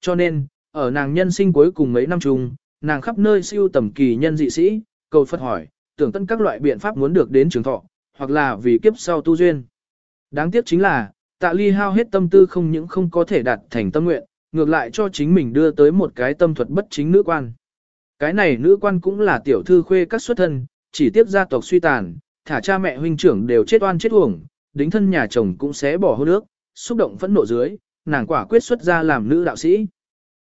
Cho nên, ở nàng nhân sinh cuối cùng mấy năm chung, nàng khắp nơi siêu tầm kỳ nhân dị sĩ, cầu Phật hỏi, tưởng tân các loại biện pháp muốn được đến trường thọ, hoặc là vì kiếp sau tu duyên. Đáng tiếc chính là, tạ ly hao hết tâm tư không những không có thể đạt thành tâm nguyện, ngược lại cho chính mình đưa tới một cái tâm thuật bất chính nữ quan. Cái này nữ quan cũng là tiểu thư khuê các xuất thân, chỉ tiếp gia tộc suy tàn, thả cha mẹ huynh trưởng đều chết oan chết uổng, đính thân nhà chồng cũng sẽ bỏ hôn nước, xúc động phẫn nộ dưới, nàng quả quyết xuất ra làm nữ đạo sĩ.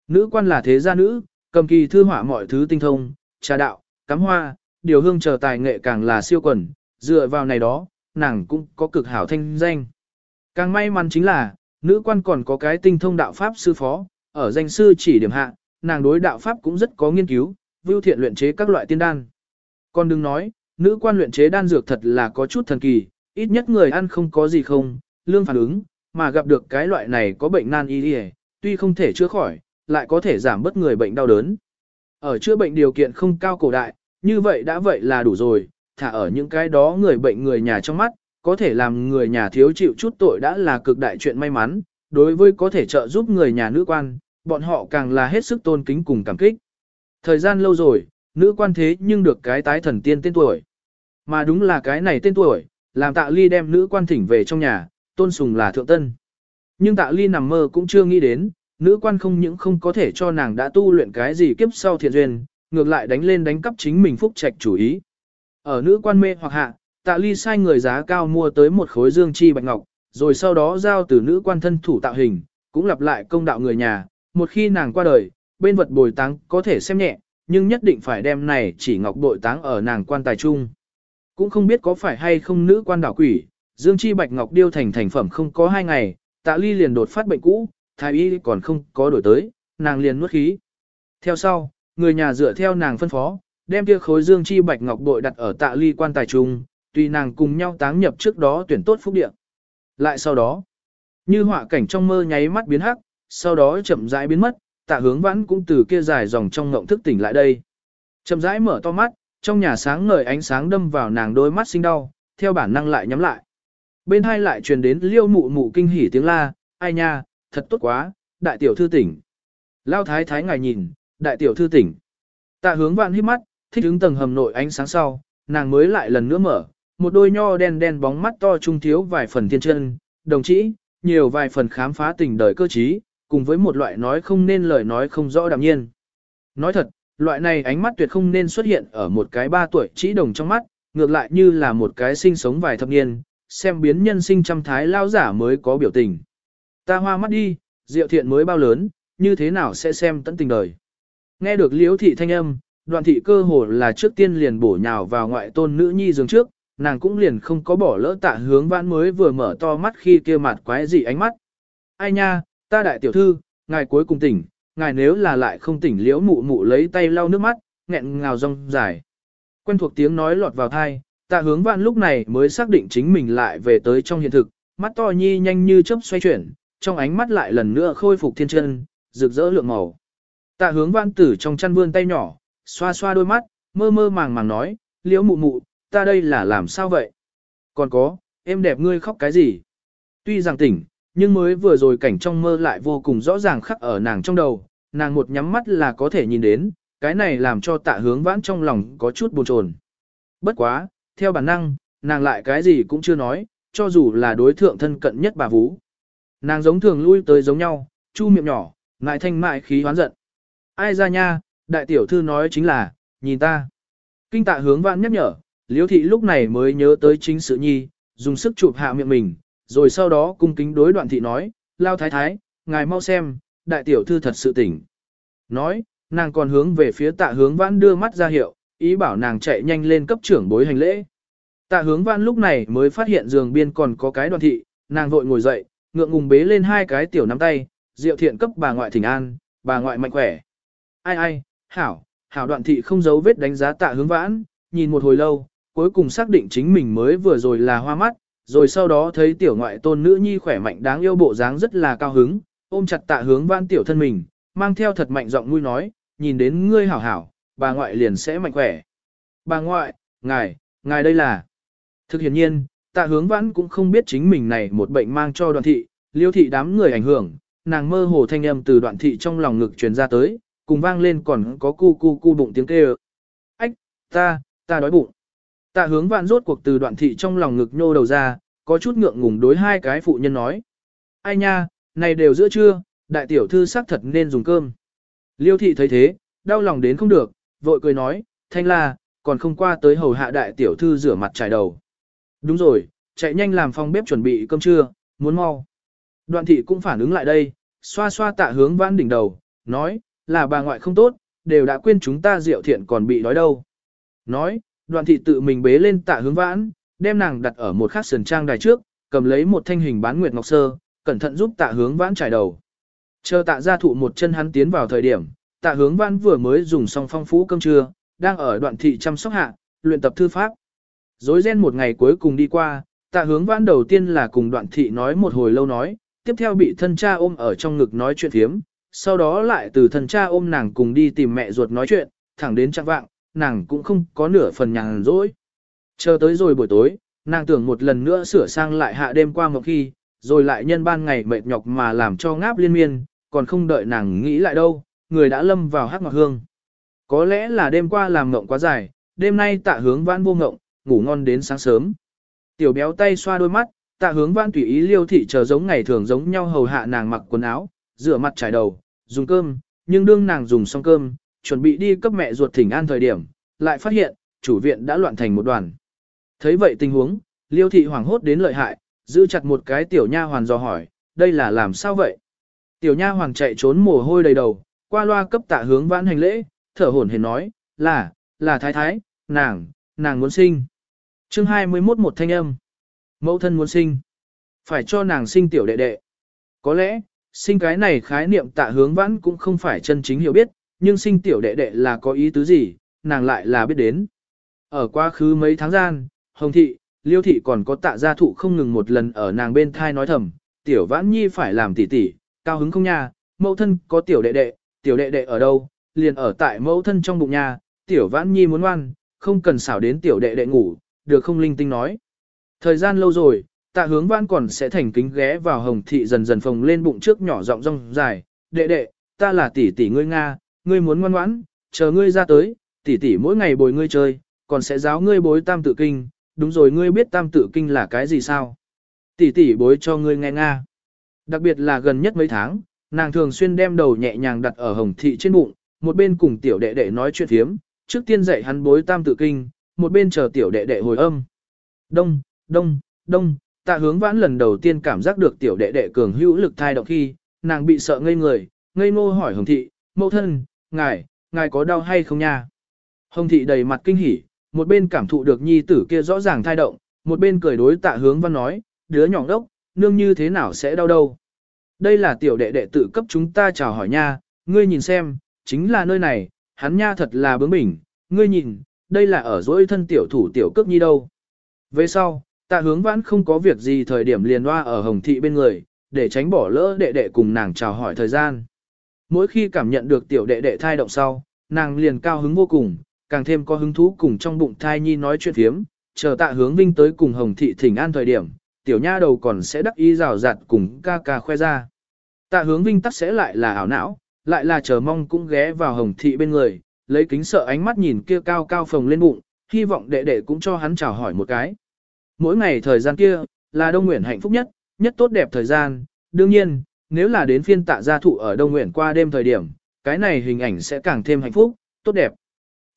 Nữ quan là thế gia nữ, cầm kỳ thư họa mọi thứ tinh thông, trà đạo, cắm hoa, điều hương chờ tài nghệ càng là siêu quần, dựa vào này đó, nàng cũng có cực hảo thanh danh. Càng may mắn chính là, nữ quan còn có cái tinh thông đạo pháp sư phó, ở danh sư chỉ điểm hạ, nàng đối đạo pháp cũng rất có nghiên cứu, vưu thiện luyện chế các loại tiên đan. Còn đừng nói, nữ quan luyện chế đan dược thật là có chút thần kỳ, ít nhất người ăn không có gì không, lương phản ứng, mà gặp được cái loại này có bệnh nan y đi tuy không thể chữa khỏi, lại có thể giảm bớt người bệnh đau đớn. Ở chữa bệnh điều kiện không cao cổ đại, như vậy đã vậy là đủ rồi, thả ở những cái đó người bệnh người nhà trong mắt, có thể làm người nhà thiếu chịu chút tội đã là cực đại chuyện may mắn, đối với có thể trợ giúp người nhà nữ quan, bọn họ càng là hết sức tôn kính cùng cảm kích. Thời gian lâu rồi, nữ quan thế nhưng được cái tái thần tiên tên tuổi. Mà đúng là cái này tên tuổi, làm tạ ly đem nữ quan thỉnh về trong nhà, tôn sùng là thượng tân. Nhưng tạ ly nằm mơ cũng chưa nghĩ đến, nữ quan không những không có thể cho nàng đã tu luyện cái gì kiếp sau thiện duyên, ngược lại đánh lên đánh cắp chính mình phúc trạch chủ ý. Ở nữ quan mê hoặc hạ, tạ ly sai người giá cao mua tới một khối dương chi bạch ngọc, rồi sau đó giao từ nữ quan thân thủ tạo hình, cũng lặp lại công đạo người nhà, một khi nàng qua đời, bên vật bồi táng có thể xem nhẹ, nhưng nhất định phải đem này chỉ ngọc bội táng ở nàng quan tài trung. Cũng không biết có phải hay không nữ quan đảo quỷ, dương chi bạch ngọc điêu thành thành phẩm không có hai ngày, tạ ly liền đột phát bệnh cũ, thái y còn không có đổi tới, nàng liền nuốt khí. Theo sau, người nhà dựa theo nàng phân phó, đem kia khối dương chi bạch ngọc bội đặt ở tạ ly quan tài trung, tùy nàng cùng nhau táng nhập trước đó tuyển tốt phúc địa. Lại sau đó, như họa cảnh trong mơ nháy mắt biến hắc, sau đó chậm rãi biến mất, tạ hướng vãn cũng từ kia dài dòng trong ngộng thức tỉnh lại đây. Chậm rãi mở to mắt, trong nhà sáng ngời ánh sáng đâm vào nàng đôi mắt sinh đau, theo bản năng lại nhắm lại. Bên hai lại truyền đến liêu mụ mụ kinh hỉ tiếng la, ai nha, thật tốt quá, đại tiểu thư tỉnh. Lao thái thái ngài nhìn, đại tiểu thư tỉnh. Tạ hướng vạn hít mắt, thích ứng tầng hầm nội ánh sáng sau, nàng mới lại lần nữa mở, một đôi nho đen đen bóng mắt to trung thiếu vài phần thiên chân, đồng chí, nhiều vài phần khám phá tình đời cơ trí, cùng với một loại nói không nên lời nói không rõ đạm nhiên. Nói thật, loại này ánh mắt tuyệt không nên xuất hiện ở một cái ba tuổi chỉ đồng trong mắt, ngược lại như là một cái sinh sống vài thập niên, xem biến nhân sinh trăm thái lao giả mới có biểu tình. Ta hoa mắt đi, diệu thiện mới bao lớn, như thế nào sẽ xem tận tình đời. Nghe được liễu thị thanh âm, đoạn thị cơ hồ là trước tiên liền bổ nhào vào ngoại tôn nữ nhi giường trước, nàng cũng liền không có bỏ lỡ tạ hướng vãn mới vừa mở to mắt khi kia mặt quái dị ánh mắt. Ai nha, ta đại tiểu thư, ngài cuối cùng tỉnh, ngài nếu là lại không tỉnh liễu mụ mụ lấy tay lau nước mắt, nghẹn ngào rong dài. Quen thuộc tiếng nói lọt vào thai, tạ hướng vãn lúc này mới xác định chính mình lại về tới trong hiện thực, mắt to nhi nhanh như chớp xoay chuyển, trong ánh mắt lại lần nữa khôi phục thiên chân, rực rỡ lượng màu. Tạ hướng vãn tử trong chăn vươn tay nhỏ, xoa xoa đôi mắt, mơ mơ màng màng nói, liễu mụ mụ, ta đây là làm sao vậy? Còn có, em đẹp ngươi khóc cái gì? Tuy rằng tỉnh, nhưng mới vừa rồi cảnh trong mơ lại vô cùng rõ ràng khắc ở nàng trong đầu, nàng một nhắm mắt là có thể nhìn đến, cái này làm cho tạ hướng vãn trong lòng có chút buồn chồn. Bất quá, theo bản năng, nàng lại cái gì cũng chưa nói, cho dù là đối thượng thân cận nhất bà Vũ. Nàng giống thường lui tới giống nhau, chu miệng nhỏ, ngại thanh mại khí hoán giận. Ai ra nha, đại tiểu thư nói chính là, nhìn ta. Kinh tạ hướng vãn nhắc nhở, liễu thị lúc này mới nhớ tới chính sự nhi, dùng sức chụp hạ miệng mình, rồi sau đó cung kính đối đoạn thị nói, lao thái thái, ngài mau xem, đại tiểu thư thật sự tỉnh. Nói, nàng còn hướng về phía tạ hướng vãn đưa mắt ra hiệu, ý bảo nàng chạy nhanh lên cấp trưởng bối hành lễ. Tạ hướng vãn lúc này mới phát hiện giường biên còn có cái đoàn thị, nàng vội ngồi dậy, ngượng ngùng bế lên hai cái tiểu nắm tay, diệu thiện cấp bà ngoại thỉnh an, bà ngoại mạnh khỏe. Ai ai, hảo, hảo đoạn thị không giấu vết đánh giá tạ hướng vãn, nhìn một hồi lâu, cuối cùng xác định chính mình mới vừa rồi là hoa mắt, rồi sau đó thấy tiểu ngoại tôn nữ nhi khỏe mạnh đáng yêu bộ dáng rất là cao hứng, ôm chặt tạ hướng vãn tiểu thân mình, mang theo thật mạnh giọng nuôi nói, nhìn đến ngươi hảo hảo, bà ngoại liền sẽ mạnh khỏe. Bà ngoại, ngài, ngài đây là. Thực hiện nhiên, tạ hướng vãn cũng không biết chính mình này một bệnh mang cho đoàn thị, liêu thị đám người ảnh hưởng, nàng mơ hồ thanh âm từ đoạn thị trong lòng ngực truyền ra tới, cùng vang lên còn có cu cu cu bụng tiếng kêu. Ách, ta, ta đói bụng. Tạ hướng vạn rốt cuộc từ đoạn thị trong lòng ngực nhô đầu ra, có chút ngượng ngùng đối hai cái phụ nhân nói. Ai nha, này đều giữa trưa, đại tiểu thư xác thật nên dùng cơm. Liêu thị thấy thế, đau lòng đến không được, vội cười nói, thanh la, còn không qua tới hầu hạ đại tiểu thư rửa mặt trải đầu. Đúng rồi, chạy nhanh làm phòng bếp chuẩn bị cơm trưa, muốn mau. Đoạn thị cũng phản ứng lại đây, xoa xoa tạ hướng vãn đỉnh đầu, nói, là bà ngoại không tốt, đều đã quên chúng ta rượu thiện còn bị đói đâu. Nói, đoạn thị tự mình bế lên tạ hướng vãn, đem nàng đặt ở một khắc sườn trang đài trước, cầm lấy một thanh hình bán nguyệt ngọc sơ, cẩn thận giúp tạ hướng vãn trải đầu. Chờ tạ gia thụ một chân hắn tiến vào thời điểm, tạ hướng vãn vừa mới dùng xong phong phú cơm trưa, đang ở đoạn thị chăm sóc hạ, luyện tập thư pháp. Dối ren một ngày cuối cùng đi qua, tạ hướng vãn đầu tiên là cùng đoạn thị nói một hồi lâu nói, tiếp theo bị thân cha ôm ở trong ngực nói chuyện thiếm, sau đó lại từ thân cha ôm nàng cùng đi tìm mẹ ruột nói chuyện, thẳng đến trạng vạng, nàng cũng không có nửa phần nhàn rỗi. Chờ tới rồi buổi tối, nàng tưởng một lần nữa sửa sang lại hạ đêm qua một khi, rồi lại nhân ban ngày mệt nhọc mà làm cho ngáp liên miên, còn không đợi nàng nghĩ lại đâu, người đã lâm vào hắc ngọc hương. Có lẽ là đêm qua làm ngộng quá dài, đêm nay tạ hướng vãn vô ngộng, ngủ ngon đến sáng sớm. Tiểu béo tay xoa đôi mắt, tạ hướng vãn tùy ý liêu thị chờ giống ngày thường giống nhau hầu hạ nàng mặc quần áo, rửa mặt trải đầu, dùng cơm, nhưng đương nàng dùng xong cơm, chuẩn bị đi cấp mẹ ruột thỉnh an thời điểm, lại phát hiện, chủ viện đã loạn thành một đoàn. Thấy vậy tình huống, liêu thị hoảng hốt đến lợi hại, giữ chặt một cái tiểu nha hoàn dò hỏi, đây là làm sao vậy? Tiểu nha hoàn chạy trốn mồ hôi đầy đầu, qua loa cấp tạ hướng vãn hành lễ, thở hổn hển nói, là, là thái thái, nàng, nàng muốn sinh. chương 21 một thanh âm. Mẫu thân muốn sinh. Phải cho nàng sinh tiểu đệ đệ. Có lẽ, sinh cái này khái niệm tạ hướng vãn cũng không phải chân chính hiểu biết, nhưng sinh tiểu đệ đệ là có ý tứ gì, nàng lại là biết đến. Ở quá khứ mấy tháng gian, Hồng Thị, Liêu Thị còn có tạ gia thụ không ngừng một lần ở nàng bên thai nói thầm, tiểu vãn nhi phải làm tỷ tỷ, cao hứng không nha, mẫu thân có tiểu đệ đệ, tiểu đệ đệ ở đâu, liền ở tại mẫu thân trong bụng nhà. tiểu vãn nhi muốn ngoan, không cần xảo đến tiểu đệ đệ ngủ, được không linh tinh nói. Thời gian lâu rồi, tạ hướng vãn còn sẽ thành kính ghé vào hồng thị dần dần phồng lên bụng trước nhỏ rộng rong dài, đệ đệ, ta là tỷ tỷ ngươi Nga, ngươi muốn ngoan ngoãn, chờ ngươi ra tới, tỷ tỷ mỗi ngày bồi ngươi chơi, còn sẽ giáo ngươi bối tam tự kinh, đúng rồi ngươi biết tam tự kinh là cái gì sao? Tỷ tỷ bối cho ngươi nghe Nga. Đặc biệt là gần nhất mấy tháng, nàng thường xuyên đem đầu nhẹ nhàng đặt ở hồng thị trên bụng, một bên cùng tiểu đệ đệ nói chuyện thiếm, trước tiên dạy hắn bối tam tự kinh, một bên chờ tiểu đệ đệ hồi âm. Đông, đông, đông, tạ hướng vãn lần đầu tiên cảm giác được tiểu đệ đệ cường hữu lực thai động khi, nàng bị sợ ngây người, ngây ngô hỏi hồng thị, mẫu thân, ngài, ngài có đau hay không nha? Hồng thị đầy mặt kinh hỉ, một bên cảm thụ được nhi tử kia rõ ràng thai động, một bên cười đối tạ hướng văn nói, đứa nhỏ đốc, nương như thế nào sẽ đau đâu. Đây là tiểu đệ đệ tự cấp chúng ta chào hỏi nha, ngươi nhìn xem, chính là nơi này, hắn nha thật là bướng bỉnh, ngươi nhìn, đây là ở dỗi thân tiểu thủ tiểu cướp nhi đâu. Về sau, tạ hướng vãn không có việc gì thời điểm liền hoa ở hồng thị bên người, để tránh bỏ lỡ đệ đệ cùng nàng chào hỏi thời gian. Mỗi khi cảm nhận được tiểu đệ đệ thai động sau, nàng liền cao hứng vô cùng, càng thêm có hứng thú cùng trong bụng thai nhi nói chuyện thiếm, chờ tạ hướng vinh tới cùng hồng thị thỉnh an thời điểm, tiểu nha đầu còn sẽ đắc ý rào rạt cùng ca ca khoe ra. Tạ hướng vinh tắc sẽ lại là ảo não, lại là chờ mong cũng ghé vào hồng thị bên người, lấy kính sợ ánh mắt nhìn kia cao cao phồng lên bụng, hy vọng đệ đệ cũng cho hắn chào hỏi một cái. Mỗi ngày thời gian kia, là Đông Nguyện hạnh phúc nhất, nhất tốt đẹp thời gian, đương nhiên, nếu là đến phiên tạ gia thụ ở Đông Nguyện qua đêm thời điểm, cái này hình ảnh sẽ càng thêm hạnh phúc, tốt đẹp.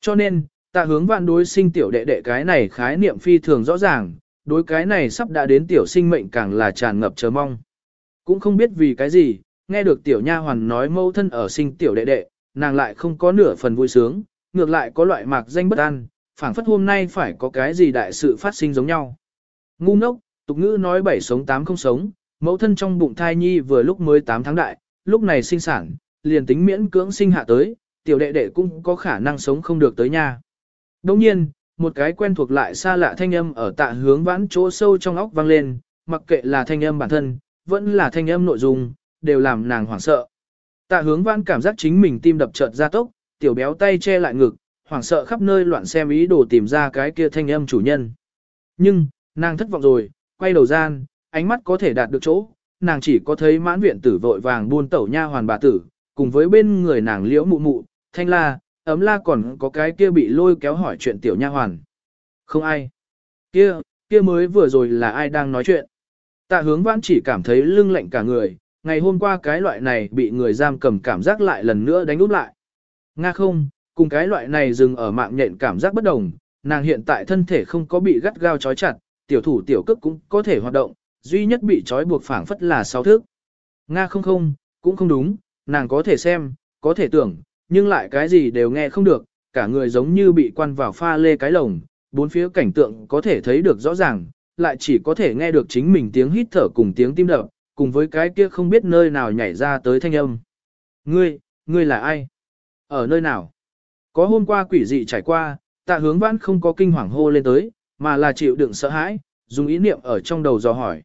Cho nên, tạ hướng vạn đối sinh tiểu đệ đệ cái này khái niệm phi thường rõ ràng, đối cái này sắp đã đến tiểu sinh mệnh càng là tràn ngập chờ mong. Cũng không biết vì cái gì, nghe được tiểu nha hoàn nói mâu thân ở sinh tiểu đệ đệ, nàng lại không có nửa phần vui sướng, ngược lại có loại mạc danh bất an, phảng phất hôm nay phải có cái gì đại sự phát sinh giống nhau. Ngu ngốc, tục ngữ nói bảy sống tám không sống, mẫu thân trong bụng thai nhi vừa lúc mới 8 tháng đại, lúc này sinh sản, liền tính miễn cưỡng sinh hạ tới, tiểu đệ đệ cũng có khả năng sống không được tới nha. Đồng nhiên, một cái quen thuộc lại xa lạ thanh âm ở tạ hướng vãn chỗ sâu trong óc vang lên, mặc kệ là thanh âm bản thân, vẫn là thanh âm nội dung, đều làm nàng hoảng sợ. Tạ hướng vãn cảm giác chính mình tim đập chợt ra tốc, tiểu béo tay che lại ngực, hoảng sợ khắp nơi loạn xem ý đồ tìm ra cái kia thanh âm chủ nhân. Nhưng, nàng thất vọng rồi, quay đầu gian, ánh mắt có thể đạt được chỗ, nàng chỉ có thấy mãn viện tử vội vàng buôn tẩu nha hoàn bà tử, cùng với bên người nàng liễu mụ mụ, thanh la, ấm la còn có cái kia bị lôi kéo hỏi chuyện tiểu nha hoàn. Không ai. Kia, kia mới vừa rồi là ai đang nói chuyện. Tạ hướng vãn chỉ cảm thấy lưng lạnh cả người, ngày hôm qua cái loại này bị người giam cầm cảm giác lại lần nữa đánh úp lại. Nga không, cùng cái loại này dừng ở mạng nhện cảm giác bất đồng, nàng hiện tại thân thể không có bị gắt gao trói chặt, tiểu thủ tiểu cước cũng có thể hoạt động, duy nhất bị trói buộc phảng phất là sáu thước. Nga không không, cũng không đúng, nàng có thể xem, có thể tưởng, nhưng lại cái gì đều nghe không được, cả người giống như bị quan vào pha lê cái lồng, bốn phía cảnh tượng có thể thấy được rõ ràng, lại chỉ có thể nghe được chính mình tiếng hít thở cùng tiếng tim đập, cùng với cái kia không biết nơi nào nhảy ra tới thanh âm. Ngươi, ngươi là ai? Ở nơi nào? Có hôm qua quỷ dị trải qua, tạ hướng vãn không có kinh hoàng hô lên tới, mà là chịu đựng sợ hãi, dùng ý niệm ở trong đầu dò hỏi.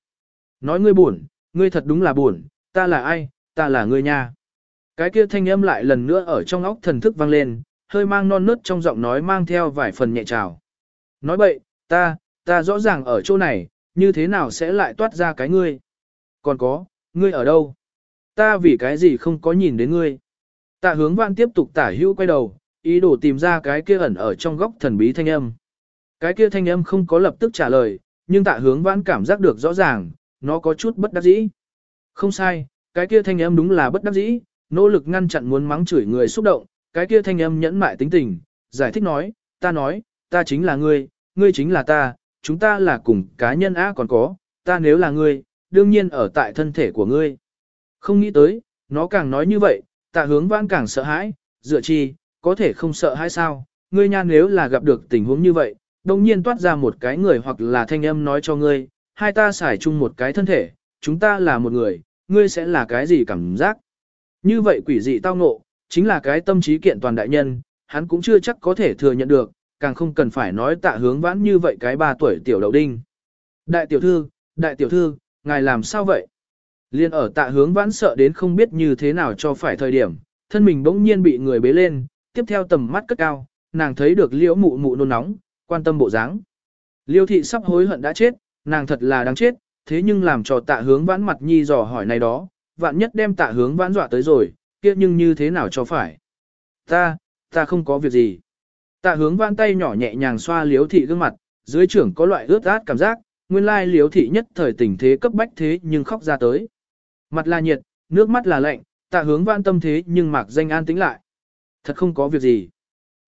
Nói ngươi buồn, ngươi thật đúng là buồn, ta là ai, ta là ngươi nha. Cái kia thanh âm lại lần nữa ở trong óc thần thức vang lên, hơi mang non nớt trong giọng nói mang theo vài phần nhẹ trào. Nói bậy, ta, ta rõ ràng ở chỗ này, như thế nào sẽ lại toát ra cái ngươi? Còn có, ngươi ở đâu? Ta vì cái gì không có nhìn đến ngươi? Tạ hướng vạn tiếp tục tả hữu quay đầu, ý đồ tìm ra cái kia ẩn ở trong góc thần bí thanh âm. Cái kia thanh âm không có lập tức trả lời, nhưng tạ hướng vãn cảm giác được rõ ràng, nó có chút bất đắc dĩ. Không sai, cái kia thanh âm đúng là bất đắc dĩ, nỗ lực ngăn chặn muốn mắng chửi người xúc động, cái kia thanh âm nhẫn mại tính tình, giải thích nói, ta nói, ta chính là ngươi, ngươi chính là ta, chúng ta là cùng cá nhân á còn có, ta nếu là ngươi, đương nhiên ở tại thân thể của ngươi. Không nghĩ tới, nó càng nói như vậy, tạ hướng vãn càng sợ hãi, dựa chi, có thể không sợ hãi sao, ngươi nha nếu là gặp được tình huống như vậy, đồng nhiên toát ra một cái người hoặc là thanh âm nói cho ngươi, hai ta xài chung một cái thân thể, chúng ta là một người, ngươi sẽ là cái gì cảm giác. Như vậy quỷ dị tao ngộ, chính là cái tâm trí kiện toàn đại nhân, hắn cũng chưa chắc có thể thừa nhận được, càng không cần phải nói tạ hướng vãn như vậy cái ba tuổi tiểu đậu đinh. Đại tiểu thư, đại tiểu thư, ngài làm sao vậy? Liên ở tạ hướng vãn sợ đến không biết như thế nào cho phải thời điểm, thân mình bỗng nhiên bị người bế lên, tiếp theo tầm mắt cất cao, nàng thấy được liễu mụ mụ nôn nóng, quan tâm bộ dáng. Liêu thị sắp hối hận đã chết, nàng thật là đáng chết, thế nhưng làm cho tạ hướng vãn mặt nhi dò hỏi này đó, vạn nhất đem tạ hướng vãn dọa tới rồi, kia nhưng như thế nào cho phải. Ta, ta không có việc gì. Tạ hướng vãn tay nhỏ nhẹ nhàng xoa liếu thị gương mặt, dưới trưởng có loại ướt át cảm giác, nguyên lai liếu thị nhất thời tình thế cấp bách thế nhưng khóc ra tới. Mặt là nhiệt, nước mắt là lạnh, tạ hướng vãn tâm thế nhưng mạc danh an tĩnh lại. Thật không có việc gì.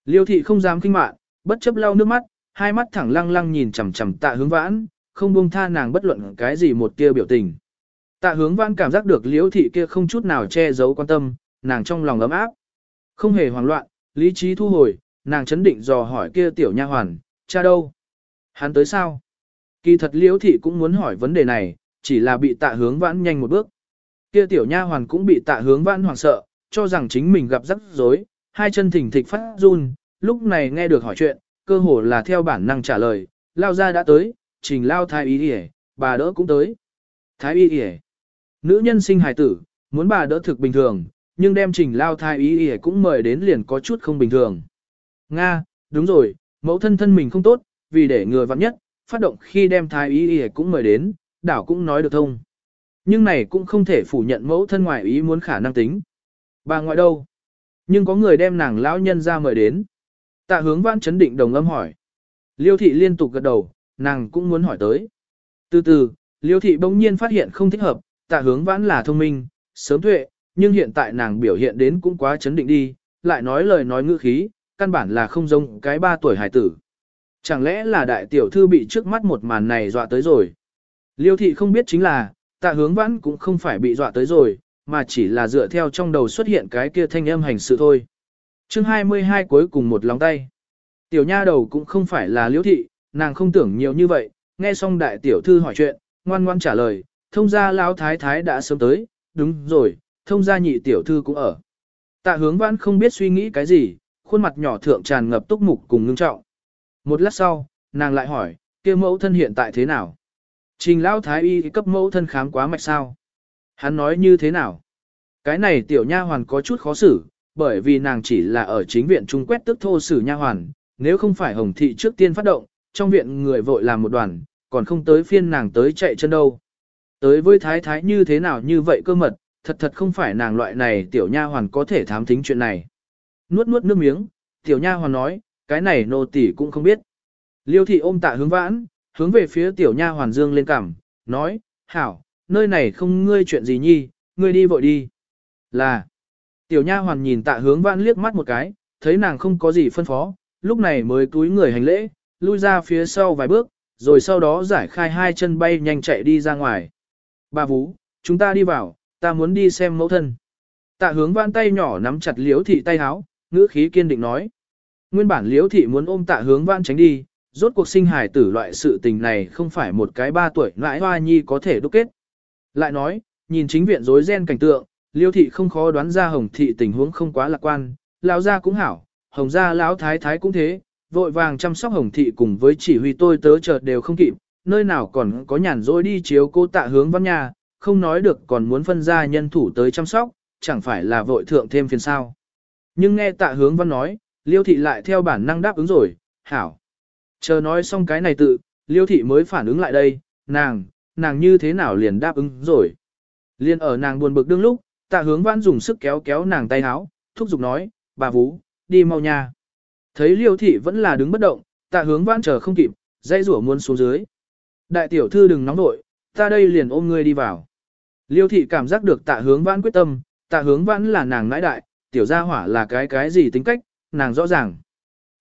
Liêu thị không dám kinh mạn, bất chấp lau nước mắt, hai mắt thẳng lăng lăng nhìn chằm chằm tạ hướng vãn, không buông tha nàng bất luận cái gì một kia biểu tình. Tạ hướng vãn cảm giác được liễu thị kia không chút nào che giấu quan tâm, nàng trong lòng ấm áp. Không hề hoảng loạn, lý trí thu hồi, nàng chấn định dò hỏi kia tiểu nha hoàn, cha đâu? Hắn tới sao? Kỳ thật liễu thị cũng muốn hỏi vấn đề này, chỉ là bị tạ hướng vãn nhanh một bước. Kia tiểu nha hoàn cũng bị tạ hướng vãn hoảng sợ, cho rằng chính mình gặp rắc rối, hai chân thỉnh thịch phát run, lúc này nghe được hỏi chuyện, cơ hồ là theo bản năng trả lời, lao ra đã tới, trình lao thái y Yể, bà đỡ cũng tới. Thái y Yể, Nữ nhân sinh hài tử, muốn bà đỡ thực bình thường, nhưng đem trình lao thái y Yể cũng mời đến liền có chút không bình thường. Nga, đúng rồi, mẫu thân thân mình không tốt, vì để người vặn nhất, phát động khi đem thái y đi cũng mời đến, đảo cũng nói được thông. Nhưng này cũng không thể phủ nhận mẫu thân ngoại ý muốn khả năng tính. Bà ngoại đâu? Nhưng có người đem nàng lão nhân ra mời đến. Tạ hướng vãn chấn định đồng âm hỏi. Liêu thị liên tục gật đầu, nàng cũng muốn hỏi tới. Từ từ, liêu thị bỗng nhiên phát hiện không thích hợp, tạ hướng vãn là thông minh, sớm tuệ, nhưng hiện tại nàng biểu hiện đến cũng quá chấn định đi, lại nói lời nói ngữ khí, căn bản là không giống cái ba tuổi hải tử. Chẳng lẽ là đại tiểu thư bị trước mắt một màn này dọa tới rồi? Liêu thị không biết chính là, tạ hướng vãn cũng không phải bị dọa tới rồi, mà chỉ là dựa theo trong đầu xuất hiện cái kia thanh âm hành sự thôi. chương 22 cuối cùng một lòng tay. Tiểu nha đầu cũng không phải là liễu thị, nàng không tưởng nhiều như vậy, nghe xong đại tiểu thư hỏi chuyện, ngoan ngoan trả lời, thông gia lão thái thái đã sớm tới, đúng rồi, thông gia nhị tiểu thư cũng ở. Tạ hướng vãn không biết suy nghĩ cái gì, khuôn mặt nhỏ thượng tràn ngập túc mục cùng ngưng trọng. Một lát sau, nàng lại hỏi, kia mẫu thân hiện tại thế nào? Trình lão thái y cấp mẫu thân khám quá mạch sao? Hắn nói như thế nào? Cái này tiểu nha hoàn có chút khó xử, bởi vì nàng chỉ là ở chính viện trung quét tức thô sử nha hoàn, nếu không phải hồng thị trước tiên phát động, trong viện người vội làm một đoàn, còn không tới phiên nàng tới chạy chân đâu. Tới với thái thái như thế nào như vậy cơ mật, thật thật không phải nàng loại này tiểu nha hoàn có thể thám thính chuyện này. Nuốt nuốt nước miếng, tiểu nha hoàn nói, cái này nô tỳ cũng không biết. Liêu thị ôm tạ hướng vãn, hướng về phía tiểu nha hoàn dương lên cằm, nói, hảo, nơi này không ngươi chuyện gì nhi, ngươi đi vội đi. Là, tiểu nha hoàn nhìn tạ hướng vãn liếc mắt một cái, thấy nàng không có gì phân phó, lúc này mới túi người hành lễ, lui ra phía sau vài bước, rồi sau đó giải khai hai chân bay nhanh chạy đi ra ngoài. Bà Vũ, chúng ta đi vào, ta muốn đi xem mẫu thân. Tạ hướng vãn tay nhỏ nắm chặt liếu thị tay háo, ngữ khí kiên định nói. Nguyên bản Liễu thị muốn ôm tạ hướng vãn tránh đi, rốt cuộc sinh hài tử loại sự tình này không phải một cái ba tuổi nãi hoa nhi có thể đúc kết. Lại nói, nhìn chính viện rối ren cảnh tượng, liêu thị không khó đoán ra hồng thị tình huống không quá lạc quan, lão gia cũng hảo, hồng gia lão thái thái cũng thế, vội vàng chăm sóc hồng thị cùng với chỉ huy tôi tớ chợt đều không kịp, nơi nào còn có nhàn rỗi đi chiếu cô tạ hướng văn nhà, không nói được còn muốn phân ra nhân thủ tới chăm sóc, chẳng phải là vội thượng thêm phiền sao. Nhưng nghe tạ hướng văn nói, liêu thị lại theo bản năng đáp ứng rồi, hảo. Chờ nói xong cái này tự, liêu thị mới phản ứng lại đây, nàng, nàng như thế nào liền đáp ứng rồi. Liên ở nàng buồn bực đương lúc, tạ hướng Vãn dùng sức kéo kéo nàng tay áo, thúc giục nói, bà Vũ, đi mau nha. Thấy liêu thị vẫn là đứng bất động, tạ hướng Vãn chờ không kịp, dây rủa muốn xuống dưới. Đại tiểu thư đừng nóng nội, ta đây liền ôm ngươi đi vào. Liêu thị cảm giác được tạ hướng vãn quyết tâm, tạ hướng vãn là nàng nãi đại, tiểu gia hỏa là cái cái gì tính cách, nàng rõ ràng.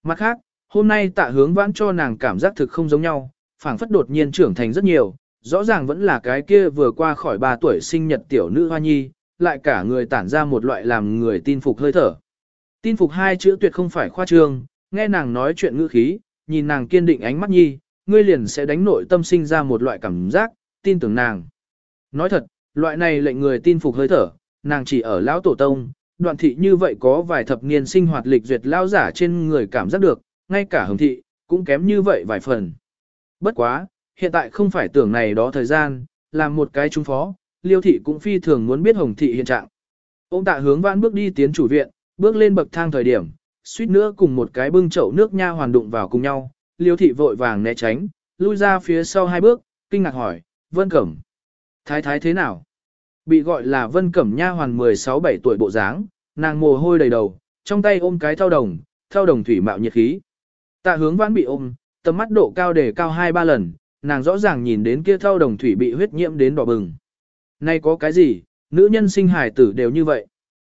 Mặt khác, hôm nay tạ hướng vãn cho nàng cảm giác thực không giống nhau, phảng phất đột nhiên trưởng thành rất nhiều, rõ ràng vẫn là cái kia vừa qua khỏi 3 tuổi sinh nhật tiểu nữ hoa nhi, lại cả người tản ra một loại làm người tin phục hơi thở. Tin phục hai chữ tuyệt không phải khoa trương, nghe nàng nói chuyện ngữ khí, nhìn nàng kiên định ánh mắt nhi, ngươi liền sẽ đánh nội tâm sinh ra một loại cảm giác, tin tưởng nàng. Nói thật, loại này lệnh người tin phục hơi thở, nàng chỉ ở lão tổ tông, đoạn thị như vậy có vài thập niên sinh hoạt lịch duyệt lao giả trên người cảm giác được, ngay cả hồng thị, cũng kém như vậy vài phần. Bất quá, hiện tại không phải tưởng này đó thời gian, làm một cái trung phó, liêu thị cũng phi thường muốn biết hồng thị hiện trạng. Ông tạ hướng vãn bước đi tiến chủ viện, bước lên bậc thang thời điểm, suýt nữa cùng một cái bưng chậu nước nha hoàn đụng vào cùng nhau, liêu thị vội vàng né tránh, lui ra phía sau hai bước, kinh ngạc hỏi, Vân Cẩm. Thái thái thế nào? Bị gọi là Vân Cẩm nha hoàn 16-7 tuổi bộ dáng, nàng mồ hôi đầy đầu, trong tay ôm cái thao đồng, thao đồng thủy mạo nhiệt khí. Tạ hướng vãn bị ôm, tầm mắt độ cao để cao 2-3 lần, nàng rõ ràng nhìn đến kia thao đồng thủy bị huyết nhiễm đến đỏ bừng. Nay có cái gì, nữ nhân sinh hài tử đều như vậy.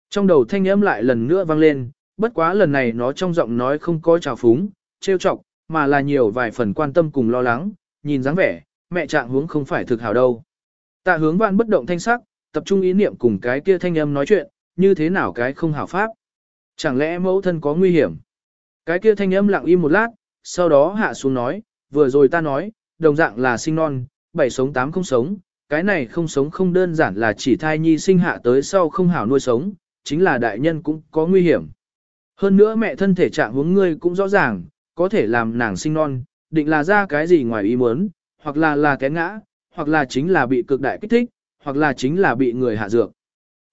Trong đầu thanh âm lại lần nữa vang lên, bất quá lần này nó trong giọng nói không có trào phúng, trêu chọc, mà là nhiều vài phần quan tâm cùng lo lắng, nhìn dáng vẻ, mẹ trạng hướng không phải thực hảo đâu. Tạ hướng vạn bất động thanh sắc, tập trung ý niệm cùng cái kia thanh âm nói chuyện, như thế nào cái không hảo pháp. Chẳng lẽ mẫu thân có nguy hiểm? Cái kia thanh âm lặng im một lát, sau đó hạ xuống nói, vừa rồi ta nói, đồng dạng là sinh non, bảy sống tám không sống, cái này không sống không đơn giản là chỉ thai nhi sinh hạ tới sau không hảo nuôi sống, chính là đại nhân cũng có nguy hiểm. Hơn nữa mẹ thân thể trạng hướng ngươi cũng rõ ràng, có thể làm nàng sinh non, định là ra cái gì ngoài ý muốn, hoặc là là té ngã, hoặc là chính là bị cực đại kích thích, hoặc là chính là bị người hạ dược.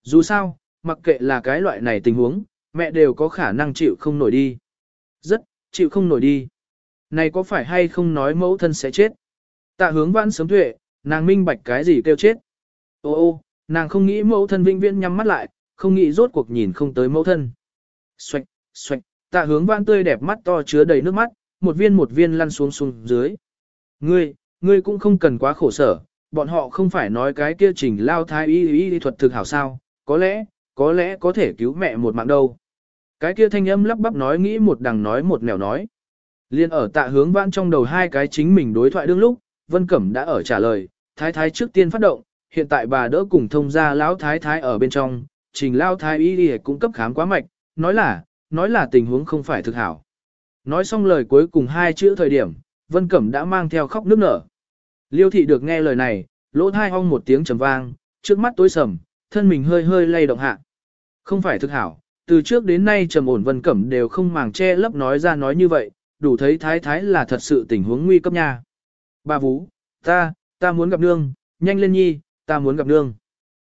Dù sao, mặc kệ là cái loại này tình huống, mẹ đều có khả năng chịu không nổi đi. Rất, chịu không nổi đi. Này có phải hay không nói mẫu thân sẽ chết? Tạ hướng vãn sớm tuệ, nàng minh bạch cái gì kêu chết. Ô ô, nàng không nghĩ mẫu thân vinh viễn nhắm mắt lại, không nghĩ rốt cuộc nhìn không tới mẫu thân. Xoạch, xoạch, tạ hướng vãn tươi đẹp mắt to chứa đầy nước mắt, một viên một viên lăn xuống xuống dưới. Ngươi, ngươi cũng không cần quá khổ sở, bọn họ không phải nói cái kia trình lao thái y y, thuật thực hảo sao, có lẽ, có lẽ có thể cứu mẹ một mạng đâu. Cái kia thanh âm lắp bắp nói nghĩ một đằng nói một nẻo nói. Liên ở tạ hướng vãn trong đầu hai cái chính mình đối thoại đương lúc, Vân Cẩm đã ở trả lời, thái thái trước tiên phát động, hiện tại bà đỡ cùng thông gia lão thái thái ở bên trong, trình lao thái y y cũng cấp khám quá mạch, nói là, nói là tình huống không phải thực hảo. Nói xong lời cuối cùng hai chữ thời điểm, Vân Cẩm đã mang theo khóc nước nở. Liêu thị được nghe lời này, lỗ thai hong một tiếng trầm vang, trước mắt tối sầm, thân mình hơi hơi lay động hạ. Không phải thực hảo, từ trước đến nay trầm ổn Vân Cẩm đều không màng che lấp nói ra nói như vậy, đủ thấy thái thái là thật sự tình huống nguy cấp nha. Bà Vũ, ta, ta muốn gặp nương, nhanh lên nhi, ta muốn gặp nương.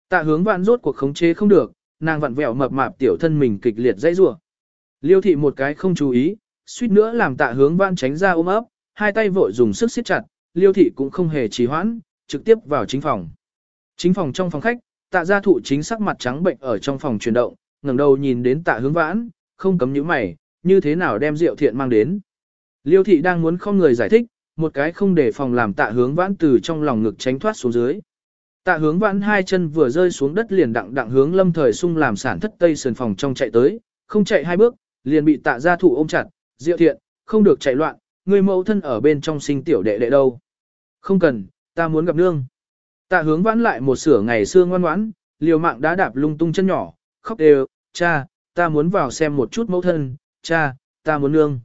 Tạ hướng vạn rốt cuộc khống chế không được, nàng vặn vẹo mập mạp tiểu thân mình kịch liệt dãy rủa. Liêu thị một cái không chú ý, suýt nữa làm tạ hướng vạn tránh ra ôm ấp, hai tay vội dùng sức siết chặt, liêu thị cũng không hề trì hoãn, trực tiếp vào chính phòng. Chính phòng trong phòng khách, tạ gia thụ chính sắc mặt trắng bệnh ở trong phòng chuyển động, ngẩng đầu nhìn đến tạ hướng vãn, không cấm những mày, như thế nào đem rượu thiện mang đến. Liêu thị đang muốn không người giải thích, một cái không để phòng làm tạ hướng vãn từ trong lòng ngực tránh thoát xuống dưới. Tạ hướng vãn hai chân vừa rơi xuống đất liền đặng đặng hướng lâm thời sung làm sản thất tây sườn phòng trong chạy tới, không chạy hai bước, liền bị tạ gia thụ ôm chặt, diệu thiện, không được chạy loạn, người mẫu thân ở bên trong sinh tiểu đệ đệ đâu. Không cần, ta muốn gặp nương. Tạ hướng vãn lại một sửa ngày xưa ngoan ngoãn, liều mạng đã đạp lung tung chân nhỏ, khóc đều, cha, ta muốn vào xem một chút mẫu thân, cha, ta muốn nương.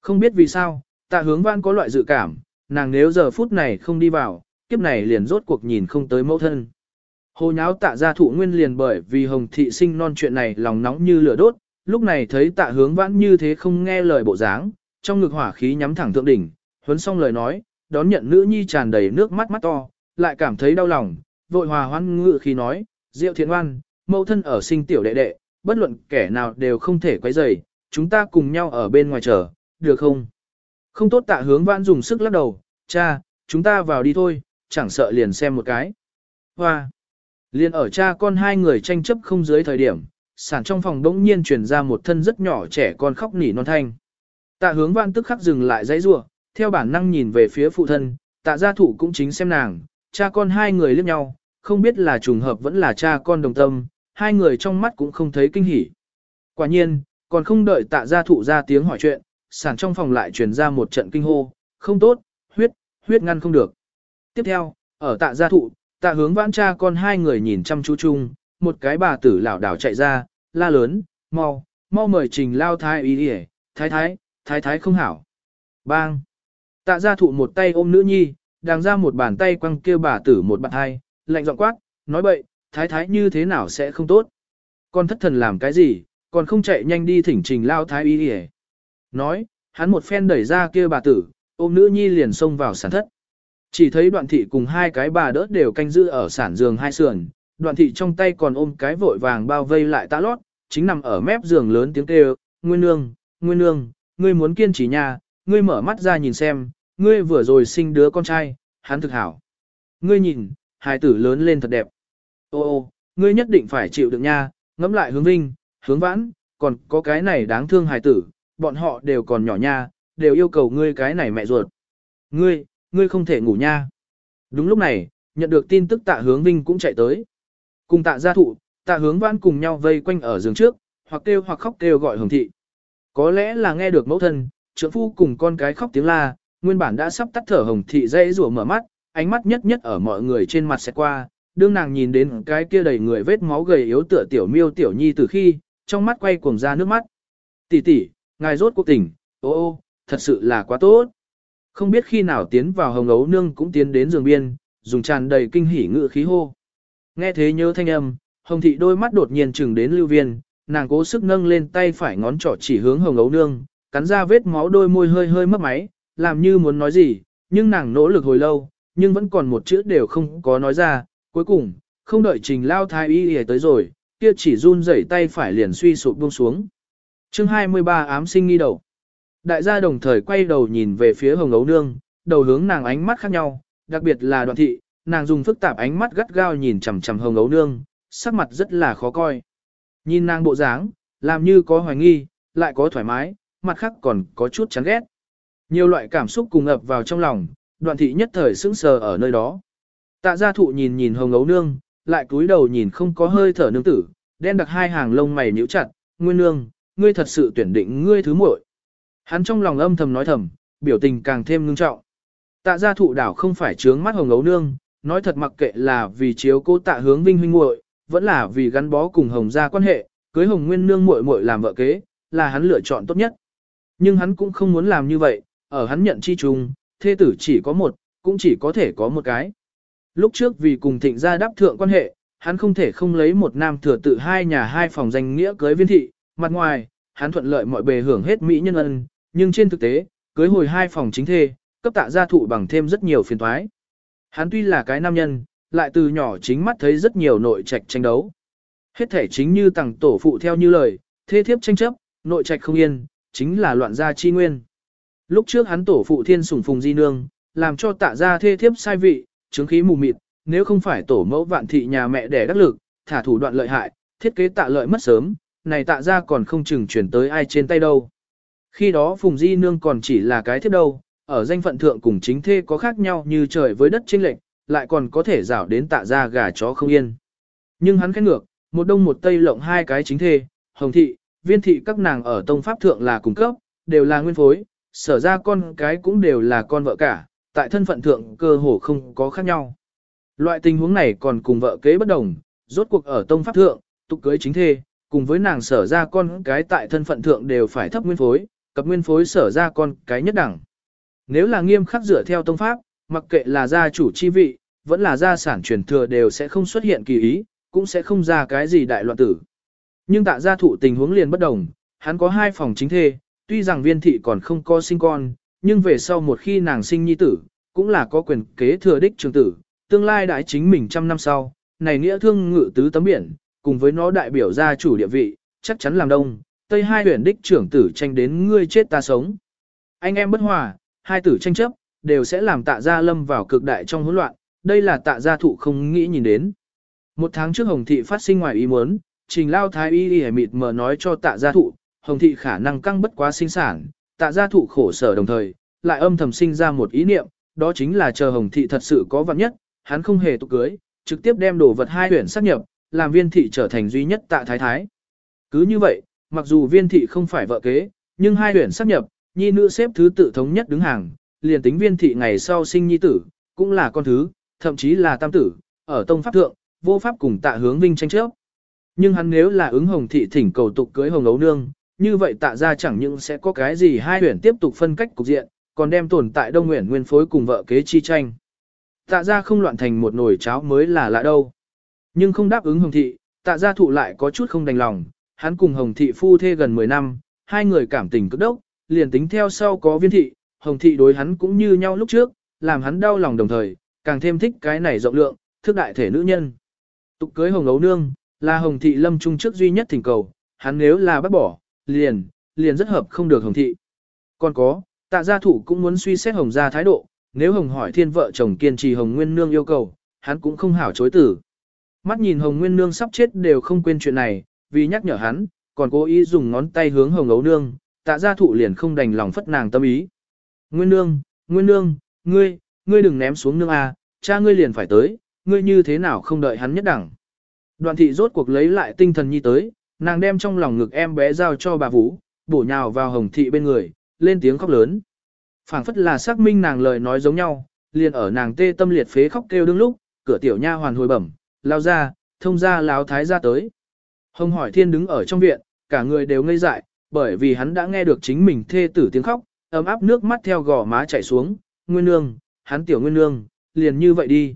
Không biết vì sao, tạ hướng vãn có loại dự cảm, nàng nếu giờ phút này không đi vào, kiếp này liền rốt cuộc nhìn không tới mẫu thân. Hồ nháo tạ gia thụ nguyên liền bởi vì hồng thị sinh non chuyện này lòng nóng như lửa đốt, lúc này thấy tạ hướng vãn như thế không nghe lời bộ dáng, trong ngực hỏa khí nhắm thẳng thượng đỉnh, huấn xong lời nói, đón nhận nữ nhi tràn đầy nước mắt mắt to, lại cảm thấy đau lòng, vội hòa hoan ngự khi nói, Diệu thiện Oan, mẫu thân ở sinh tiểu đệ đệ, bất luận kẻ nào đều không thể quấy rầy, chúng ta cùng nhau ở bên ngoài chờ, được không? Không tốt tạ hướng vãn dùng sức lắc đầu, cha, chúng ta vào đi thôi, chẳng sợ liền xem một cái. Hoa! Liền ở cha con hai người tranh chấp không dưới thời điểm, sản trong phòng đống nhiên truyền ra một thân rất nhỏ trẻ con khóc nỉ non thanh. Tạ hướng vãn tức khắc dừng lại dãy rủa theo bản năng nhìn về phía phụ thân, tạ gia thủ cũng chính xem nàng, cha con hai người liếc nhau, không biết là trùng hợp vẫn là cha con đồng tâm, hai người trong mắt cũng không thấy kinh hỉ. Quả nhiên, còn không đợi tạ gia thụ ra tiếng hỏi chuyện, sản trong phòng lại truyền ra một trận kinh hô, không tốt, huyết, huyết ngăn không được. Tiếp theo, ở tạ gia thụ, tạ hướng vãn cha con hai người nhìn chăm chú chung, một cái bà tử lảo đảo chạy ra, la lớn, mau, mau mời trình lao thái y đi thái thái, thái thái không hảo. Bang! Tạ gia thụ một tay ôm nữ nhi, đang ra một bàn tay quăng kêu bà tử một bạn hai, lạnh giọng quát, nói bậy, thái thái như thế nào sẽ không tốt. Con thất thần làm cái gì, còn không chạy nhanh đi thỉnh trình lao thái y đi Nói, hắn một phen đẩy ra kia bà tử, ôm nữ nhi liền xông vào sản thất. Chỉ thấy đoạn thị cùng hai cái bà đỡ đều canh giữ ở sản giường hai sườn, đoạn thị trong tay còn ôm cái vội vàng bao vây lại tạ lót, chính nằm ở mép giường lớn tiếng kêu, nguyên nương, nguyên nương, ngươi muốn kiên trì nha, ngươi mở mắt ra nhìn xem, ngươi vừa rồi sinh đứa con trai, hắn thực hảo. Ngươi nhìn, hài tử lớn lên thật đẹp. Ô ô, ngươi nhất định phải chịu được nha, ngẫm lại hướng vinh, hướng vãn, còn có cái này đáng thương hài tử, bọn họ đều còn nhỏ nha, đều yêu cầu ngươi cái này mẹ ruột. Ngươi, ngươi không thể ngủ nha. Đúng lúc này, nhận được tin tức tạ hướng vinh cũng chạy tới. Cùng tạ gia thụ, tạ hướng vãn cùng nhau vây quanh ở giường trước, hoặc kêu hoặc khóc kêu gọi hưởng thị. Có lẽ là nghe được mẫu thân, trưởng phu cùng con cái khóc tiếng la, nguyên bản đã sắp tắt thở hồng thị dây rủa mở mắt, ánh mắt nhất nhất ở mọi người trên mặt sẽ qua, đương nàng nhìn đến cái kia đầy người vết máu gầy yếu tựa tiểu miêu tiểu nhi từ khi, trong mắt quay cuồng ra nước mắt. Tỷ tỷ, ngài rốt cuộc tỉnh, ô ô, thật sự là quá tốt. Không biết khi nào tiến vào hồng ấu nương cũng tiến đến giường biên, dùng tràn đầy kinh hỉ ngự khí hô. Nghe thế nhớ thanh âm, hồng thị đôi mắt đột nhiên chừng đến lưu viên, nàng cố sức nâng lên tay phải ngón trỏ chỉ hướng hồng ấu nương, cắn ra vết máu đôi môi hơi hơi mất máy, làm như muốn nói gì, nhưng nàng nỗ lực hồi lâu, nhưng vẫn còn một chữ đều không có nói ra, cuối cùng, không đợi trình lao thái y y tới rồi, kia chỉ run rẩy tay phải liền suy sụp buông xuống. chương 23 ám sinh nghi đầu. Đại gia đồng thời quay đầu nhìn về phía hồng ấu nương, đầu hướng nàng ánh mắt khác nhau, đặc biệt là đoạn thị, nàng dùng phức tạp ánh mắt gắt gao nhìn chằm chằm hồng ấu nương, sắc mặt rất là khó coi. Nhìn nàng bộ dáng, làm như có hoài nghi, lại có thoải mái, mặt khác còn có chút chán ghét. Nhiều loại cảm xúc cùng ập vào trong lòng, đoạn thị nhất thời sững sờ ở nơi đó. Tạ gia thụ nhìn nhìn hồng ấu nương, lại cúi đầu nhìn không có hơi thở nương tử, đen đặc hai hàng lông mày nhíu chặt, nguyên nương, ngươi thật sự tuyển định ngươi thứ muội. Hắn trong lòng âm thầm nói thầm, biểu tình càng thêm ngưng trọng. Tạ gia thụ đảo không phải trướng mắt hồng ấu nương, nói thật mặc kệ là vì chiếu cố tạ hướng vinh huynh muội, vẫn là vì gắn bó cùng hồng gia quan hệ, cưới hồng nguyên nương muội muội làm vợ kế, là hắn lựa chọn tốt nhất. Nhưng hắn cũng không muốn làm như vậy, ở hắn nhận chi chung, thê tử chỉ có một, cũng chỉ có thể có một cái. Lúc trước vì cùng thịnh gia đáp thượng quan hệ, hắn không thể không lấy một nam thừa tự hai nhà hai phòng danh nghĩa cưới viên thị, mặt ngoài, hắn thuận lợi mọi bề hưởng hết mỹ nhân ân, nhưng trên thực tế, cưới hồi hai phòng chính thê, cấp tạ gia thụ bằng thêm rất nhiều phiền toái. Hắn tuy là cái nam nhân, lại từ nhỏ chính mắt thấy rất nhiều nội trạch tranh đấu. Hết thể chính như tàng tổ phụ theo như lời, thê thiếp tranh chấp, nội trạch không yên, chính là loạn gia chi nguyên. Lúc trước hắn tổ phụ thiên sủng phùng di nương, làm cho tạ gia thê thiếp sai vị, chứng khí mù mịt, nếu không phải tổ mẫu vạn thị nhà mẹ đẻ đắc lực, thả thủ đoạn lợi hại, thiết kế tạ lợi mất sớm, này tạ ra còn không chừng chuyển tới ai trên tay đâu. Khi đó Phùng Di Nương còn chỉ là cái thiết đâu, ở danh phận thượng cùng chính thê có khác nhau như trời với đất chênh lệch, lại còn có thể rảo đến tạ ra gà chó không yên. Nhưng hắn khét ngược, một đông một tây lộng hai cái chính thê, hồng thị, viên thị các nàng ở tông pháp thượng là cung cấp, đều là nguyên phối, sở ra con cái cũng đều là con vợ cả, tại thân phận thượng cơ hồ không có khác nhau. Loại tình huống này còn cùng vợ kế bất đồng, rốt cuộc ở tông pháp thượng, tục cưới chính thê, cùng với nàng sở ra con cái tại thân phận thượng đều phải thấp nguyên phối, cập nguyên phối sở ra con cái nhất đẳng. Nếu là nghiêm khắc dựa theo tông pháp, mặc kệ là gia chủ chi vị, vẫn là gia sản truyền thừa đều sẽ không xuất hiện kỳ ý, cũng sẽ không ra cái gì đại loạn tử. Nhưng tạ gia thụ tình huống liền bất đồng, hắn có hai phòng chính thê, tuy rằng viên thị còn không có sinh con, nhưng về sau một khi nàng sinh nhi tử, cũng là có quyền kế thừa đích trường tử, tương lai đại chính mình trăm năm sau, này nghĩa thương ngự tứ tấm biển, cùng với nó đại biểu gia chủ địa vị, chắc chắn làm đông, tây hai huyền đích trưởng tử tranh đến ngươi chết ta sống. Anh em bất hòa, hai tử tranh chấp, đều sẽ làm tạ gia lâm vào cực đại trong hỗn loạn, đây là tạ gia thụ không nghĩ nhìn đến. Một tháng trước Hồng Thị phát sinh ngoài ý muốn, trình lao thái y y mịt mờ nói cho tạ gia thụ, Hồng Thị khả năng căng bất quá sinh sản, tạ gia thụ khổ sở đồng thời, lại âm thầm sinh ra một ý niệm, đó chính là chờ Hồng Thị thật sự có vận nhất, hắn không hề tục cưới, trực tiếp đem đồ vật hai huyển sát nhập, làm viên thị trở thành duy nhất tạ thái thái. Cứ như vậy, mặc dù viên thị không phải vợ kế, nhưng hai huyển sát nhập, nhi nữ xếp thứ tự thống nhất đứng hàng, liền tính viên thị ngày sau sinh nhi tử, cũng là con thứ, thậm chí là tam tử, ở tông pháp thượng, vô pháp cùng tạ hướng vinh tranh chấp. Nhưng hắn nếu là ứng hồng thị thỉnh cầu tục cưới hồng ấu nương, như vậy tạ ra chẳng những sẽ có cái gì hai huyển tiếp tục phân cách cục diện, còn đem tồn tại đông nguyện nguyên phối cùng vợ kế chi tranh. Tạ ra không loạn thành một nồi cháo mới là lạ đâu. Nhưng không đáp ứng hồng thị, tạ gia thụ lại có chút không đành lòng, hắn cùng hồng thị phu thê gần 10 năm, hai người cảm tình cực đốc, liền tính theo sau có viên thị, hồng thị đối hắn cũng như nhau lúc trước, làm hắn đau lòng đồng thời, càng thêm thích cái này rộng lượng, thức đại thể nữ nhân. Tục cưới hồng ấu nương, là hồng thị lâm trung trước duy nhất thỉnh cầu, hắn nếu là bắt bỏ, liền, liền rất hợp không được hồng thị. Còn có, tạ gia thủ cũng muốn suy xét hồng gia thái độ, nếu hồng hỏi thiên vợ chồng kiên trì hồng nguyên nương yêu cầu, hắn cũng không hảo chối tử. Mắt nhìn hồng nguyên nương sắp chết đều không quên chuyện này, vì nhắc nhở hắn, còn cố ý dùng ngón tay hướng hồng ấu nương, tạ gia thụ liền không đành lòng phất nàng tâm ý. Nguyên nương, nguyên nương, ngươi, ngươi đừng ném xuống nương a, cha ngươi liền phải tới, ngươi như thế nào không đợi hắn nhất đẳng. Đoạn thị rốt cuộc lấy lại tinh thần nhi tới, nàng đem trong lòng ngực em bé giao cho bà Vũ, bổ nhào vào hồng thị bên người, lên tiếng khóc lớn. phảng phất là xác minh nàng lời nói giống nhau, liền ở nàng tê tâm liệt phế khóc kêu đứng lúc, cửa tiểu nha hoàn hồi bẩm, lao ra, thông ra láo thái ra tới. Hồng hỏi thiên đứng ở trong viện, cả người đều ngây dại, bởi vì hắn đã nghe được chính mình thê tử tiếng khóc, ấm áp nước mắt theo gò má chảy xuống, nguyên nương, hắn tiểu nguyên nương, liền như vậy đi.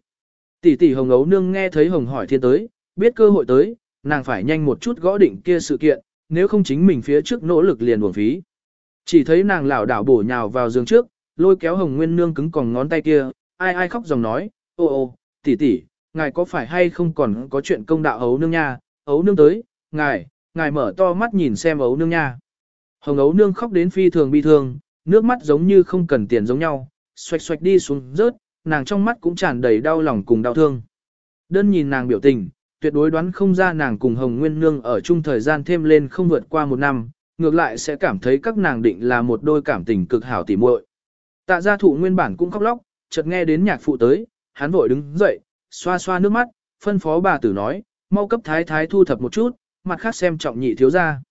Tỷ tỷ hồng ấu nương nghe thấy hồng hỏi thiên tới, biết cơ hội tới, nàng phải nhanh một chút gõ định kia sự kiện, nếu không chính mình phía trước nỗ lực liền uổng phí. Chỉ thấy nàng lảo đảo bổ nhào vào giường trước, lôi kéo hồng nguyên nương cứng còng ngón tay kia, ai ai khóc dòng nói, ô ô, tỷ tỷ, ngài có phải hay không còn có chuyện công đạo ấu nương nha, ấu nương tới, ngài, ngài mở to mắt nhìn xem ấu nương nha. Hồng ấu nương khóc đến phi thường bi thương, nước mắt giống như không cần tiền giống nhau, xoạch xoạch đi xuống rớt, nàng trong mắt cũng tràn đầy đau lòng cùng đau thương. Đơn nhìn nàng biểu tình, tuyệt đối đoán không ra nàng cùng Hồng Nguyên Nương ở chung thời gian thêm lên không vượt qua một năm, ngược lại sẽ cảm thấy các nàng định là một đôi cảm tình cực hảo tỉ muội. Tạ gia thụ nguyên bản cũng khóc lóc, chợt nghe đến nhạc phụ tới, hắn vội đứng dậy, xoa xoa nước mắt, phân phó bà tử nói, mau cấp thái thái thu thập một chút, mặt khác xem trọng nhị thiếu gia.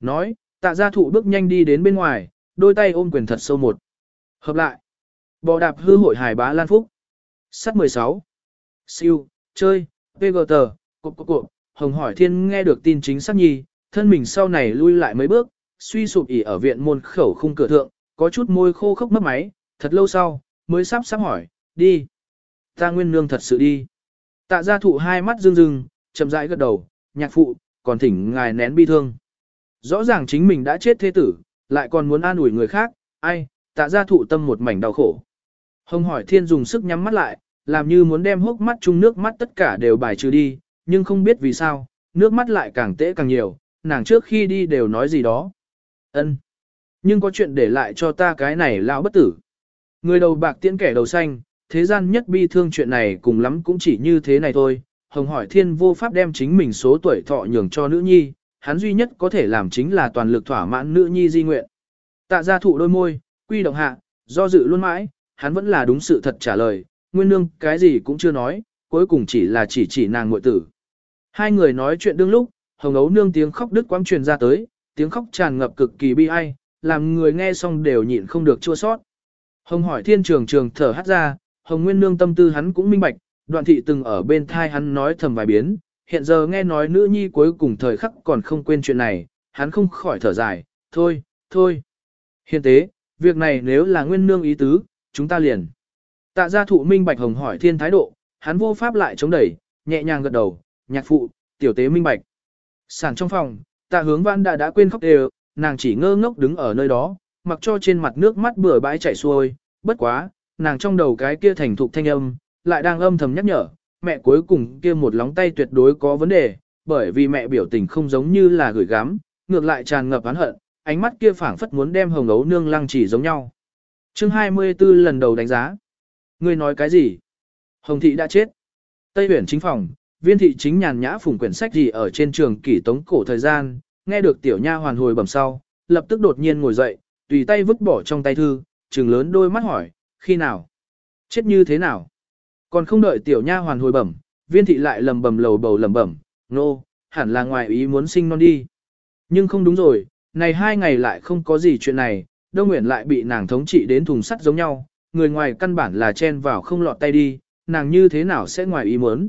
Nói, tạ gia thụ bước nhanh đi đến bên ngoài, đôi tay ôm quyền thật sâu một. Hợp lại. Bò đạp hư hội hải bá Lan Phúc. Sắt 16. Siêu, chơi, PGT, cộp cộp cộp, Hồng hỏi thiên nghe được tin chính xác nhi, thân mình sau này lui lại mấy bước, suy sụp ỉ ở viện môn khẩu khung cửa thượng, có chút môi khô khốc mất máy, thật lâu sau, mới sắp sắp hỏi, đi. Ta nguyên nương thật sự đi. Tạ gia thụ hai mắt rưng rưng, chậm rãi gật đầu, nhạc phụ, còn thỉnh ngài nén bi thương. Rõ ràng chính mình đã chết thế tử, lại còn muốn an ủi người khác, ai, tạ gia thụ tâm một mảnh đau khổ. Hồng hỏi thiên dùng sức nhắm mắt lại, làm như muốn đem hốc mắt chung nước mắt tất cả đều bài trừ đi, nhưng không biết vì sao, nước mắt lại càng tễ càng nhiều, nàng trước khi đi đều nói gì đó. ân Nhưng có chuyện để lại cho ta cái này lão bất tử. Người đầu bạc tiễn kẻ đầu xanh, thế gian nhất bi thương chuyện này cùng lắm cũng chỉ như thế này thôi. Hồng hỏi thiên vô pháp đem chính mình số tuổi thọ nhường cho nữ nhi, hắn duy nhất có thể làm chính là toàn lực thỏa mãn nữ nhi di nguyện. Tạ gia thụ đôi môi, quy động hạ, do dự luôn mãi, hắn vẫn là đúng sự thật trả lời, nguyên nương cái gì cũng chưa nói, cuối cùng chỉ là chỉ chỉ nàng muội tử. Hai người nói chuyện đương lúc, hồng ấu nương tiếng khóc đứt quãng truyền ra tới, tiếng khóc tràn ngập cực kỳ bi ai, làm người nghe xong đều nhịn không được chua sót. Hồng hỏi thiên trường trường thở hát ra, hồng nguyên nương tâm tư hắn cũng minh bạch, đoạn thị từng ở bên thai hắn nói thầm vài biến, hiện giờ nghe nói nữ nhi cuối cùng thời khắc còn không quên chuyện này, hắn không khỏi thở dài, thôi, thôi. Hiện tế, việc này nếu là nguyên nương ý tứ, chúng ta liền. Tạ gia thụ minh bạch hồng hỏi thiên thái độ, hắn vô pháp lại chống đẩy, nhẹ nhàng gật đầu, nhạc phụ, tiểu tế minh bạch. Sản trong phòng, tạ hướng văn đã đã quên khóc đều, nàng chỉ ngơ ngốc đứng ở nơi đó, mặc cho trên mặt nước mắt bừa bãi chảy xuôi, bất quá, nàng trong đầu cái kia thành thục thanh âm, lại đang âm thầm nhắc nhở, mẹ cuối cùng kia một lóng tay tuyệt đối có vấn đề, bởi vì mẹ biểu tình không giống như là gửi gắm, ngược lại tràn ngập oán hận, ánh mắt kia phảng phất muốn đem hồng ấu nương lăng chỉ giống nhau. Chương 24 lần đầu đánh giá. Ngươi nói cái gì? Hồng thị đã chết. Tây huyển chính phòng, viên thị chính nhàn nhã phùng quyển sách gì ở trên trường kỷ tống cổ thời gian, nghe được tiểu nha hoàn hồi bẩm sau, lập tức đột nhiên ngồi dậy, tùy tay vứt bỏ trong tay thư, trừng lớn đôi mắt hỏi, khi nào? Chết như thế nào? Còn không đợi tiểu nha hoàn hồi bẩm, viên thị lại lầm bầm lầu bầu lầm bẩm, nô, no, hẳn là ngoài ý muốn sinh non đi. Nhưng không đúng rồi, này hai ngày lại không có gì chuyện này, Đông Nguyễn lại bị nàng thống trị đến thùng sắt giống nhau, người ngoài căn bản là chen vào không lọt tay đi, nàng như thế nào sẽ ngoài ý muốn.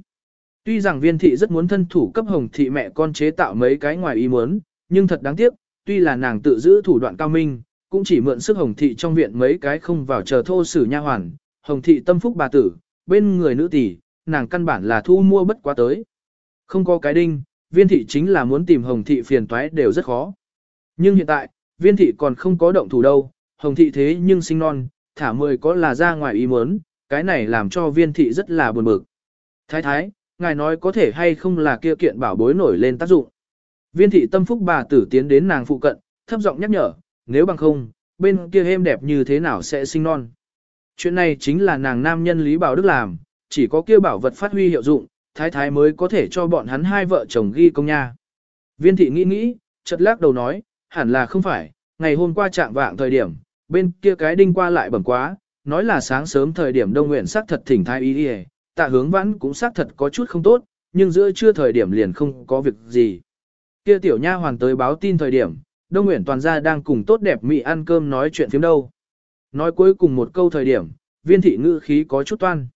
Tuy rằng viên thị rất muốn thân thủ cấp hồng thị mẹ con chế tạo mấy cái ngoài ý muốn, nhưng thật đáng tiếc, tuy là nàng tự giữ thủ đoạn cao minh, cũng chỉ mượn sức hồng thị trong viện mấy cái không vào chờ thô sử nha hoàn, hồng thị tâm phúc bà tử, bên người nữ tỷ, nàng căn bản là thu mua bất quá tới. Không có cái đinh, viên thị chính là muốn tìm hồng thị phiền toái đều rất khó. Nhưng hiện tại, viên thị còn không có động thủ đâu, hồng thị thế nhưng sinh non, thả mười có là ra ngoài ý muốn, cái này làm cho viên thị rất là buồn bực. Thái thái, ngài nói có thể hay không là kia kiện bảo bối nổi lên tác dụng. Viên thị tâm phúc bà tử tiến đến nàng phụ cận, thấp giọng nhắc nhở, nếu bằng không, bên kia êm đẹp như thế nào sẽ sinh non. Chuyện này chính là nàng nam nhân Lý Bảo Đức làm, chỉ có kia bảo vật phát huy hiệu dụng, thái thái mới có thể cho bọn hắn hai vợ chồng ghi công nha. Viên thị nghĩ nghĩ, chợt lắc đầu nói, hẳn là không phải, ngày hôm qua trạng vạng thời điểm, bên kia cái đinh qua lại bẩm quá, nói là sáng sớm thời điểm đông nguyện sắc thật thỉnh thái ý đi tạ hướng vãn cũng xác thật có chút không tốt, nhưng giữa trưa thời điểm liền không có việc gì. Kia tiểu nha hoàn tới báo tin thời điểm, Đông Nguyễn toàn gia đang cùng tốt đẹp mị ăn cơm nói chuyện phiếm đâu. Nói cuối cùng một câu thời điểm, viên thị ngữ khí có chút toan.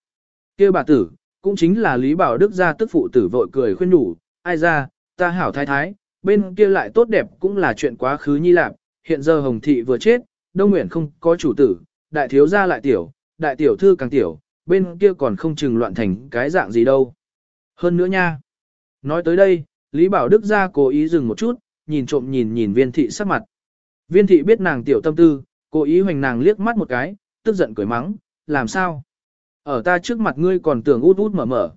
kia bà tử, cũng chính là Lý Bảo Đức gia tức phụ tử vội cười khuyên nhủ, ai ra, ta hảo thái thái, bên kia lại tốt đẹp cũng là chuyện quá khứ nhi lạc, hiện giờ Hồng Thị vừa chết, Đông Nguyễn không có chủ tử, đại thiếu gia lại tiểu, đại tiểu thư càng tiểu, bên kia còn không chừng loạn thành cái dạng gì đâu. Hơn nữa nha. Nói tới đây, Lý Bảo Đức ra cố ý dừng một chút, nhìn trộm nhìn nhìn viên thị sắc mặt. Viên thị biết nàng tiểu tâm tư, cố ý hoành nàng liếc mắt một cái, tức giận cười mắng, làm sao? Ở ta trước mặt ngươi còn tưởng út út mở mở.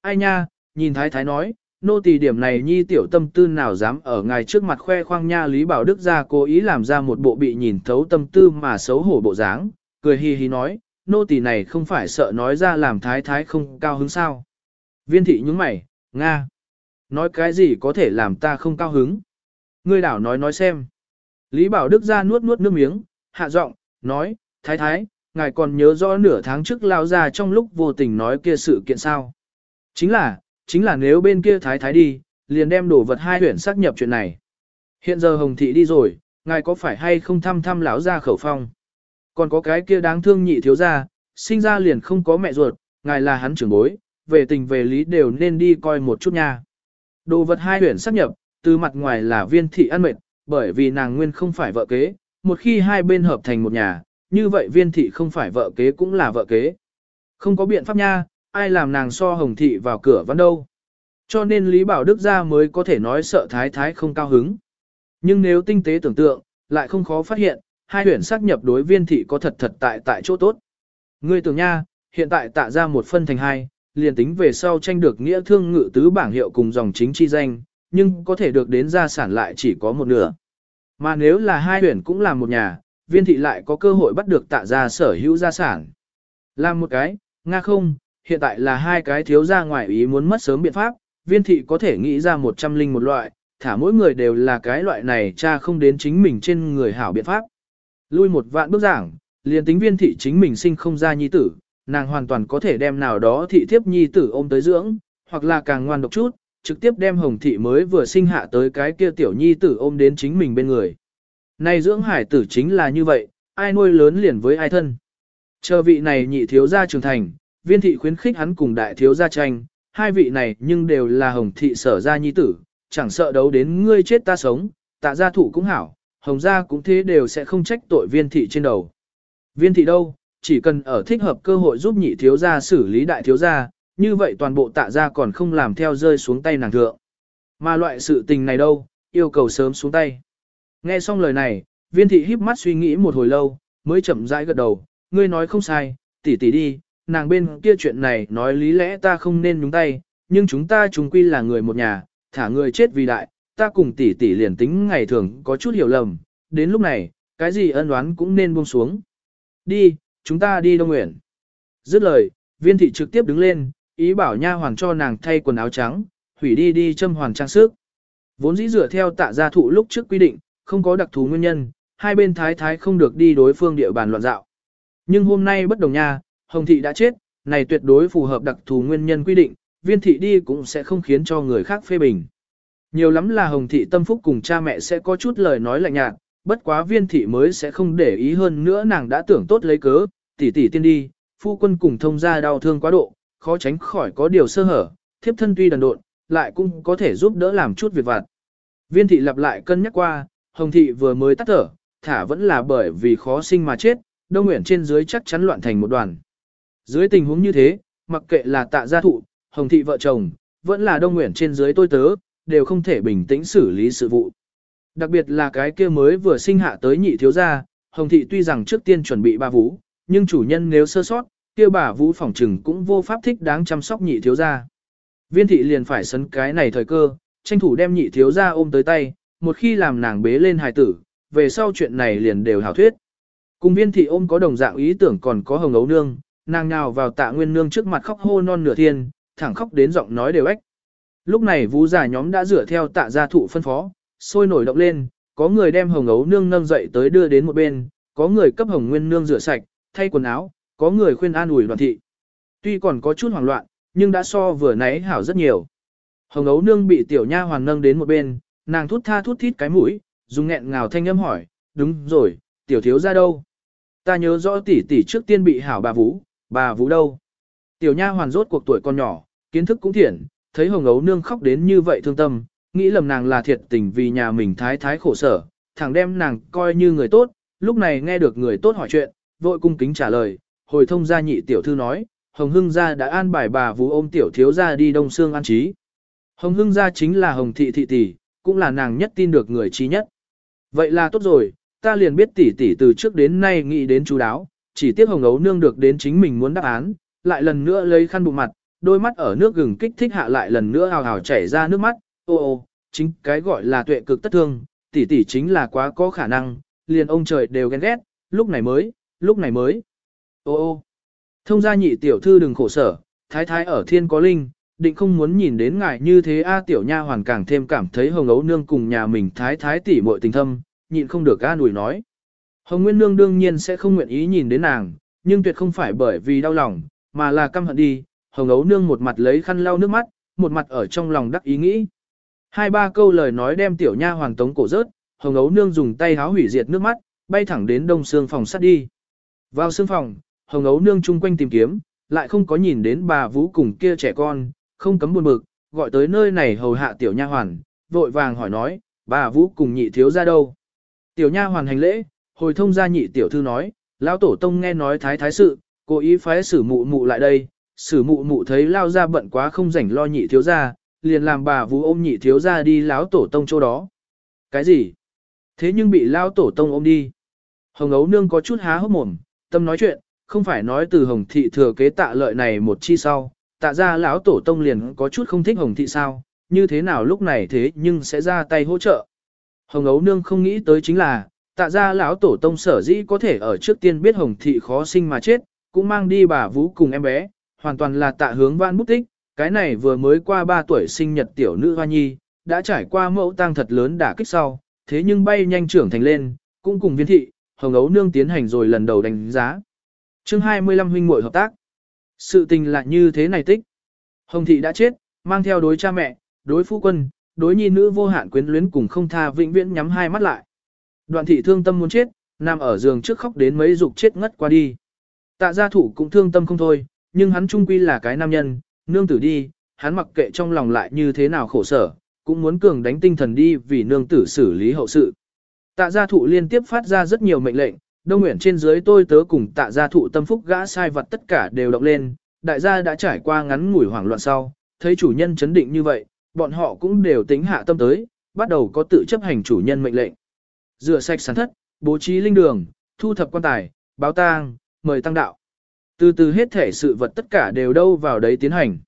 Ai nha, nhìn thái thái nói, nô tỳ điểm này nhi tiểu tâm tư nào dám ở ngài trước mặt khoe khoang nha Lý Bảo Đức ra cố ý làm ra một bộ bị nhìn thấu tâm tư mà xấu hổ bộ dáng, cười hi hi nói, nô tỳ này không phải sợ nói ra làm thái thái không cao hứng sao. Viên thị nhúng mày, Nga. Nói cái gì có thể làm ta không cao hứng? Ngươi đảo nói nói xem. Lý Bảo Đức ra nuốt nuốt nước miếng, hạ giọng, nói, thái thái, ngài còn nhớ rõ nửa tháng trước lao ra trong lúc vô tình nói kia sự kiện sao. Chính là, chính là nếu bên kia thái thái đi, liền đem đổ vật hai huyển xác nhập chuyện này. Hiện giờ Hồng Thị đi rồi, ngài có phải hay không thăm thăm lão ra khẩu phong. Còn có cái kia đáng thương nhị thiếu gia, sinh ra liền không có mẹ ruột, ngài là hắn trưởng bối, về tình về lý đều nên đi coi một chút nha. Đồ vật hai huyển sắp nhập, từ mặt ngoài là viên thị ăn mệt, bởi vì nàng nguyên không phải vợ kế, một khi hai bên hợp thành một nhà, như vậy viên thị không phải vợ kế cũng là vợ kế. Không có biện pháp nha, ai làm nàng so hồng thị vào cửa văn đâu. Cho nên Lý Bảo Đức ra mới có thể nói sợ thái thái không cao hứng. Nhưng nếu tinh tế tưởng tượng, lại không khó phát hiện, hai huyện xác nhập đối viên thị có thật thật tại tại chỗ tốt. Ngươi tưởng nha, hiện tại tạ ra một phân thành hai, liền tính về sau tranh được nghĩa thương ngự tứ bảng hiệu cùng dòng chính chi danh, nhưng có thể được đến gia sản lại chỉ có một nửa. Mà nếu là hai huyện cũng là một nhà, viên thị lại có cơ hội bắt được tạ ra sở hữu gia sản. Làm một cái, nga không, hiện tại là hai cái thiếu ra ngoài ý muốn mất sớm biện pháp, viên thị có thể nghĩ ra một trăm linh một loại, thả mỗi người đều là cái loại này cha không đến chính mình trên người hảo biện pháp. Lui một vạn bước giảng, liền tính viên thị chính mình sinh không ra nhi tử, nàng hoàn toàn có thể đem nào đó thị thiếp nhi tử ôm tới dưỡng, hoặc là càng ngoan độc chút, trực tiếp đem hồng thị mới vừa sinh hạ tới cái kia tiểu nhi tử ôm đến chính mình bên người. Này dưỡng hải tử chính là như vậy, ai nuôi lớn liền với ai thân. Chờ vị này nhị thiếu gia trưởng thành, viên thị khuyến khích hắn cùng đại thiếu gia tranh, hai vị này nhưng đều là hồng thị sở gia nhi tử, chẳng sợ đấu đến ngươi chết ta sống, tạ gia thủ cũng hảo, hồng gia cũng thế đều sẽ không trách tội viên thị trên đầu. Viên thị đâu, chỉ cần ở thích hợp cơ hội giúp nhị thiếu gia xử lý đại thiếu gia, như vậy toàn bộ tạ gia còn không làm theo rơi xuống tay nàng thượng. Mà loại sự tình này đâu, yêu cầu sớm xuống tay. Nghe xong lời này, viên thị híp mắt suy nghĩ một hồi lâu, mới chậm rãi gật đầu, ngươi nói không sai, tỷ tỷ đi, nàng bên kia chuyện này nói lý lẽ ta không nên nhúng tay, nhưng chúng ta chúng quy là người một nhà, thả người chết vì đại, ta cùng tỷ tỷ liền tính ngày thường có chút hiểu lầm, đến lúc này, cái gì ân oán cũng nên buông xuống. Đi, chúng ta đi Đông Nguyện. Dứt lời, viên thị trực tiếp đứng lên, ý bảo nha hoàng cho nàng thay quần áo trắng, hủy đi đi châm hoàng trang sức. Vốn dĩ dựa theo tạ gia thụ lúc trước quy định, không có đặc thù nguyên nhân, hai bên thái thái không được đi đối phương địa bàn loạn dạo. Nhưng hôm nay bất đồng nha, Hồng thị đã chết, này tuyệt đối phù hợp đặc thù nguyên nhân quy định, viên thị đi cũng sẽ không khiến cho người khác phê bình. Nhiều lắm là Hồng thị tâm phúc cùng cha mẹ sẽ có chút lời nói lạnh nhạt, bất quá viên thị mới sẽ không để ý hơn nữa nàng đã tưởng tốt lấy cớ, tỷ tỷ tiên đi, phu quân cùng thông gia đau thương quá độ, khó tránh khỏi có điều sơ hở, thiếp thân tuy đần độn, lại cũng có thể giúp đỡ làm chút việc vặt. Viên thị lặp lại cân nhắc qua, Hồng thị vừa mới tắt thở, thả vẫn là bởi vì khó sinh mà chết, Đông Nguyện trên dưới chắc chắn loạn thành một đoàn. Dưới tình huống như thế, mặc kệ là tạ gia thụ, Hồng thị vợ chồng, vẫn là Đông Nguyện trên dưới tôi tớ, đều không thể bình tĩnh xử lý sự vụ. Đặc biệt là cái kia mới vừa sinh hạ tới nhị thiếu gia, Hồng thị tuy rằng trước tiên chuẩn bị ba vũ, nhưng chủ nhân nếu sơ sót, kia bà vũ phỏng trừng cũng vô pháp thích đáng chăm sóc nhị thiếu gia. Viên thị liền phải sấn cái này thời cơ, tranh thủ đem nhị thiếu gia ôm tới tay, một khi làm nàng bế lên hài tử, về sau chuyện này liền đều hảo thuyết. Cùng viên thị ôm có đồng dạng ý tưởng còn có hồng ấu nương, nàng nào vào tạ nguyên nương trước mặt khóc hô non nửa thiên, thẳng khóc đến giọng nói đều ếch. Lúc này vũ giả nhóm đã rửa theo tạ gia thụ phân phó, sôi nổi động lên, có người đem hồng ấu nương nâng dậy tới đưa đến một bên, có người cấp hồng nguyên nương rửa sạch, thay quần áo, có người khuyên an ủi đoàn thị. Tuy còn có chút hoảng loạn, nhưng đã so vừa nãy hảo rất nhiều. Hồng ấu nương bị tiểu nha hoàn nâng đến một bên, nàng thút tha thút thít cái mũi, dùng nghẹn ngào thanh âm hỏi, đúng rồi, tiểu thiếu ra đâu? Ta nhớ rõ tỷ tỷ trước tiên bị hảo bà Vũ, bà Vũ đâu? Tiểu nha hoàn rốt cuộc tuổi còn nhỏ, kiến thức cũng thiện, thấy hồng ấu nương khóc đến như vậy thương tâm, nghĩ lầm nàng là thiệt tình vì nhà mình thái thái khổ sở, thẳng đem nàng coi như người tốt, lúc này nghe được người tốt hỏi chuyện, vội cung kính trả lời, hồi thông gia nhị tiểu thư nói, Hồng Hưng gia đã an bài bà Vũ ôm tiểu thiếu gia đi Đông Sương an trí. Hồng Hưng gia chính là Hồng thị thị tỷ, cũng là nàng nhất tin được người trí nhất. Vậy là tốt rồi, ta liền biết tỷ tỷ từ trước đến nay nghĩ đến chú đáo, chỉ tiếc hồng ấu nương được đến chính mình muốn đáp án, lại lần nữa lấy khăn bụng mặt, đôi mắt ở nước gừng kích thích hạ lại lần nữa hào hào chảy ra nước mắt, ô ô, chính cái gọi là tuệ cực tất thương, tỷ tỷ chính là quá có khả năng, liền ông trời đều ghen ghét, lúc này mới, lúc này mới, ô ô. Thông gia nhị tiểu thư đừng khổ sở, thái thái ở thiên có linh, định không muốn nhìn đến ngài như thế a tiểu nha hoàn càng thêm cảm thấy hồng ấu nương cùng nhà mình thái thái tỷ muội tình thâm, nhịn không được ga nùi nói. Hồng Nguyên Nương đương nhiên sẽ không nguyện ý nhìn đến nàng, nhưng tuyệt không phải bởi vì đau lòng, mà là căm hận đi. Hồng Ấu Nương một mặt lấy khăn lau nước mắt, một mặt ở trong lòng đắc ý nghĩ. Hai ba câu lời nói đem tiểu nha hoàng tống cổ rớt, Hồng Ấu Nương dùng tay háo hủy diệt nước mắt, bay thẳng đến đông xương phòng sắt đi. Vào xương phòng, Hồng Ấu Nương chung quanh tìm kiếm, lại không có nhìn đến bà Vũ cùng kia trẻ con, không cấm buồn bực, gọi tới nơi này hầu hạ tiểu nha hoàn, vội vàng hỏi nói, bà Vũ cùng nhị thiếu ra đâu. Tiểu nha hoàn hành lễ, hồi thông ra nhị tiểu thư nói, lão tổ tông nghe nói thái thái sự, cố ý phái sử mụ mụ lại đây, sử mụ mụ thấy lao ra bận quá không rảnh lo nhị thiếu gia, liền làm bà Vũ ôm nhị thiếu gia đi lão tổ tông chỗ đó. Cái gì? Thế nhưng bị lão tổ tông ôm đi. Hồng ấu nương có chút há hốc mồm, tâm nói chuyện, không phải nói từ hồng thị thừa kế tạ lợi này một chi sau, tạ ra lão tổ tông liền có chút không thích hồng thị sao, như thế nào lúc này thế nhưng sẽ ra tay hỗ trợ. Hồng ấu nương không nghĩ tới chính là, tạ ra lão tổ tông sở dĩ có thể ở trước tiên biết hồng thị khó sinh mà chết, cũng mang đi bà Vũ cùng em bé, hoàn toàn là tạ hướng vãn bút tích, cái này vừa mới qua 3 tuổi sinh nhật tiểu nữ hoa nhi, đã trải qua mẫu tang thật lớn đả kích sau, thế nhưng bay nhanh trưởng thành lên, cũng cùng viên thị, hồng ấu nương tiến hành rồi lần đầu đánh giá. chương 25 huynh muội hợp tác. Sự tình lại như thế này tích. Hồng thị đã chết, mang theo đối cha mẹ, đối phu quân, đối nhi nữ vô hạn quyến luyến cùng không tha vĩnh viễn nhắm hai mắt lại. Đoạn thị thương tâm muốn chết, nằm ở giường trước khóc đến mấy dục chết ngất qua đi. Tạ gia thủ cũng thương tâm không thôi, nhưng hắn trung quy là cái nam nhân, nương tử đi, hắn mặc kệ trong lòng lại như thế nào khổ sở, cũng muốn cường đánh tinh thần đi vì nương tử xử lý hậu sự. Tạ gia thụ liên tiếp phát ra rất nhiều mệnh lệnh, đông nguyện trên dưới tôi tớ cùng tạ gia thụ tâm phúc gã sai vật tất cả đều động lên, đại gia đã trải qua ngắn ngủi hoảng loạn sau, thấy chủ nhân chấn định như vậy, bọn họ cũng đều tính hạ tâm tới, bắt đầu có tự chấp hành chủ nhân mệnh lệnh. Rửa sạch sản thất, bố trí linh đường, thu thập quan tài, báo tang, mời tăng đạo. Từ từ hết thể sự vật tất cả đều đâu vào đấy tiến hành.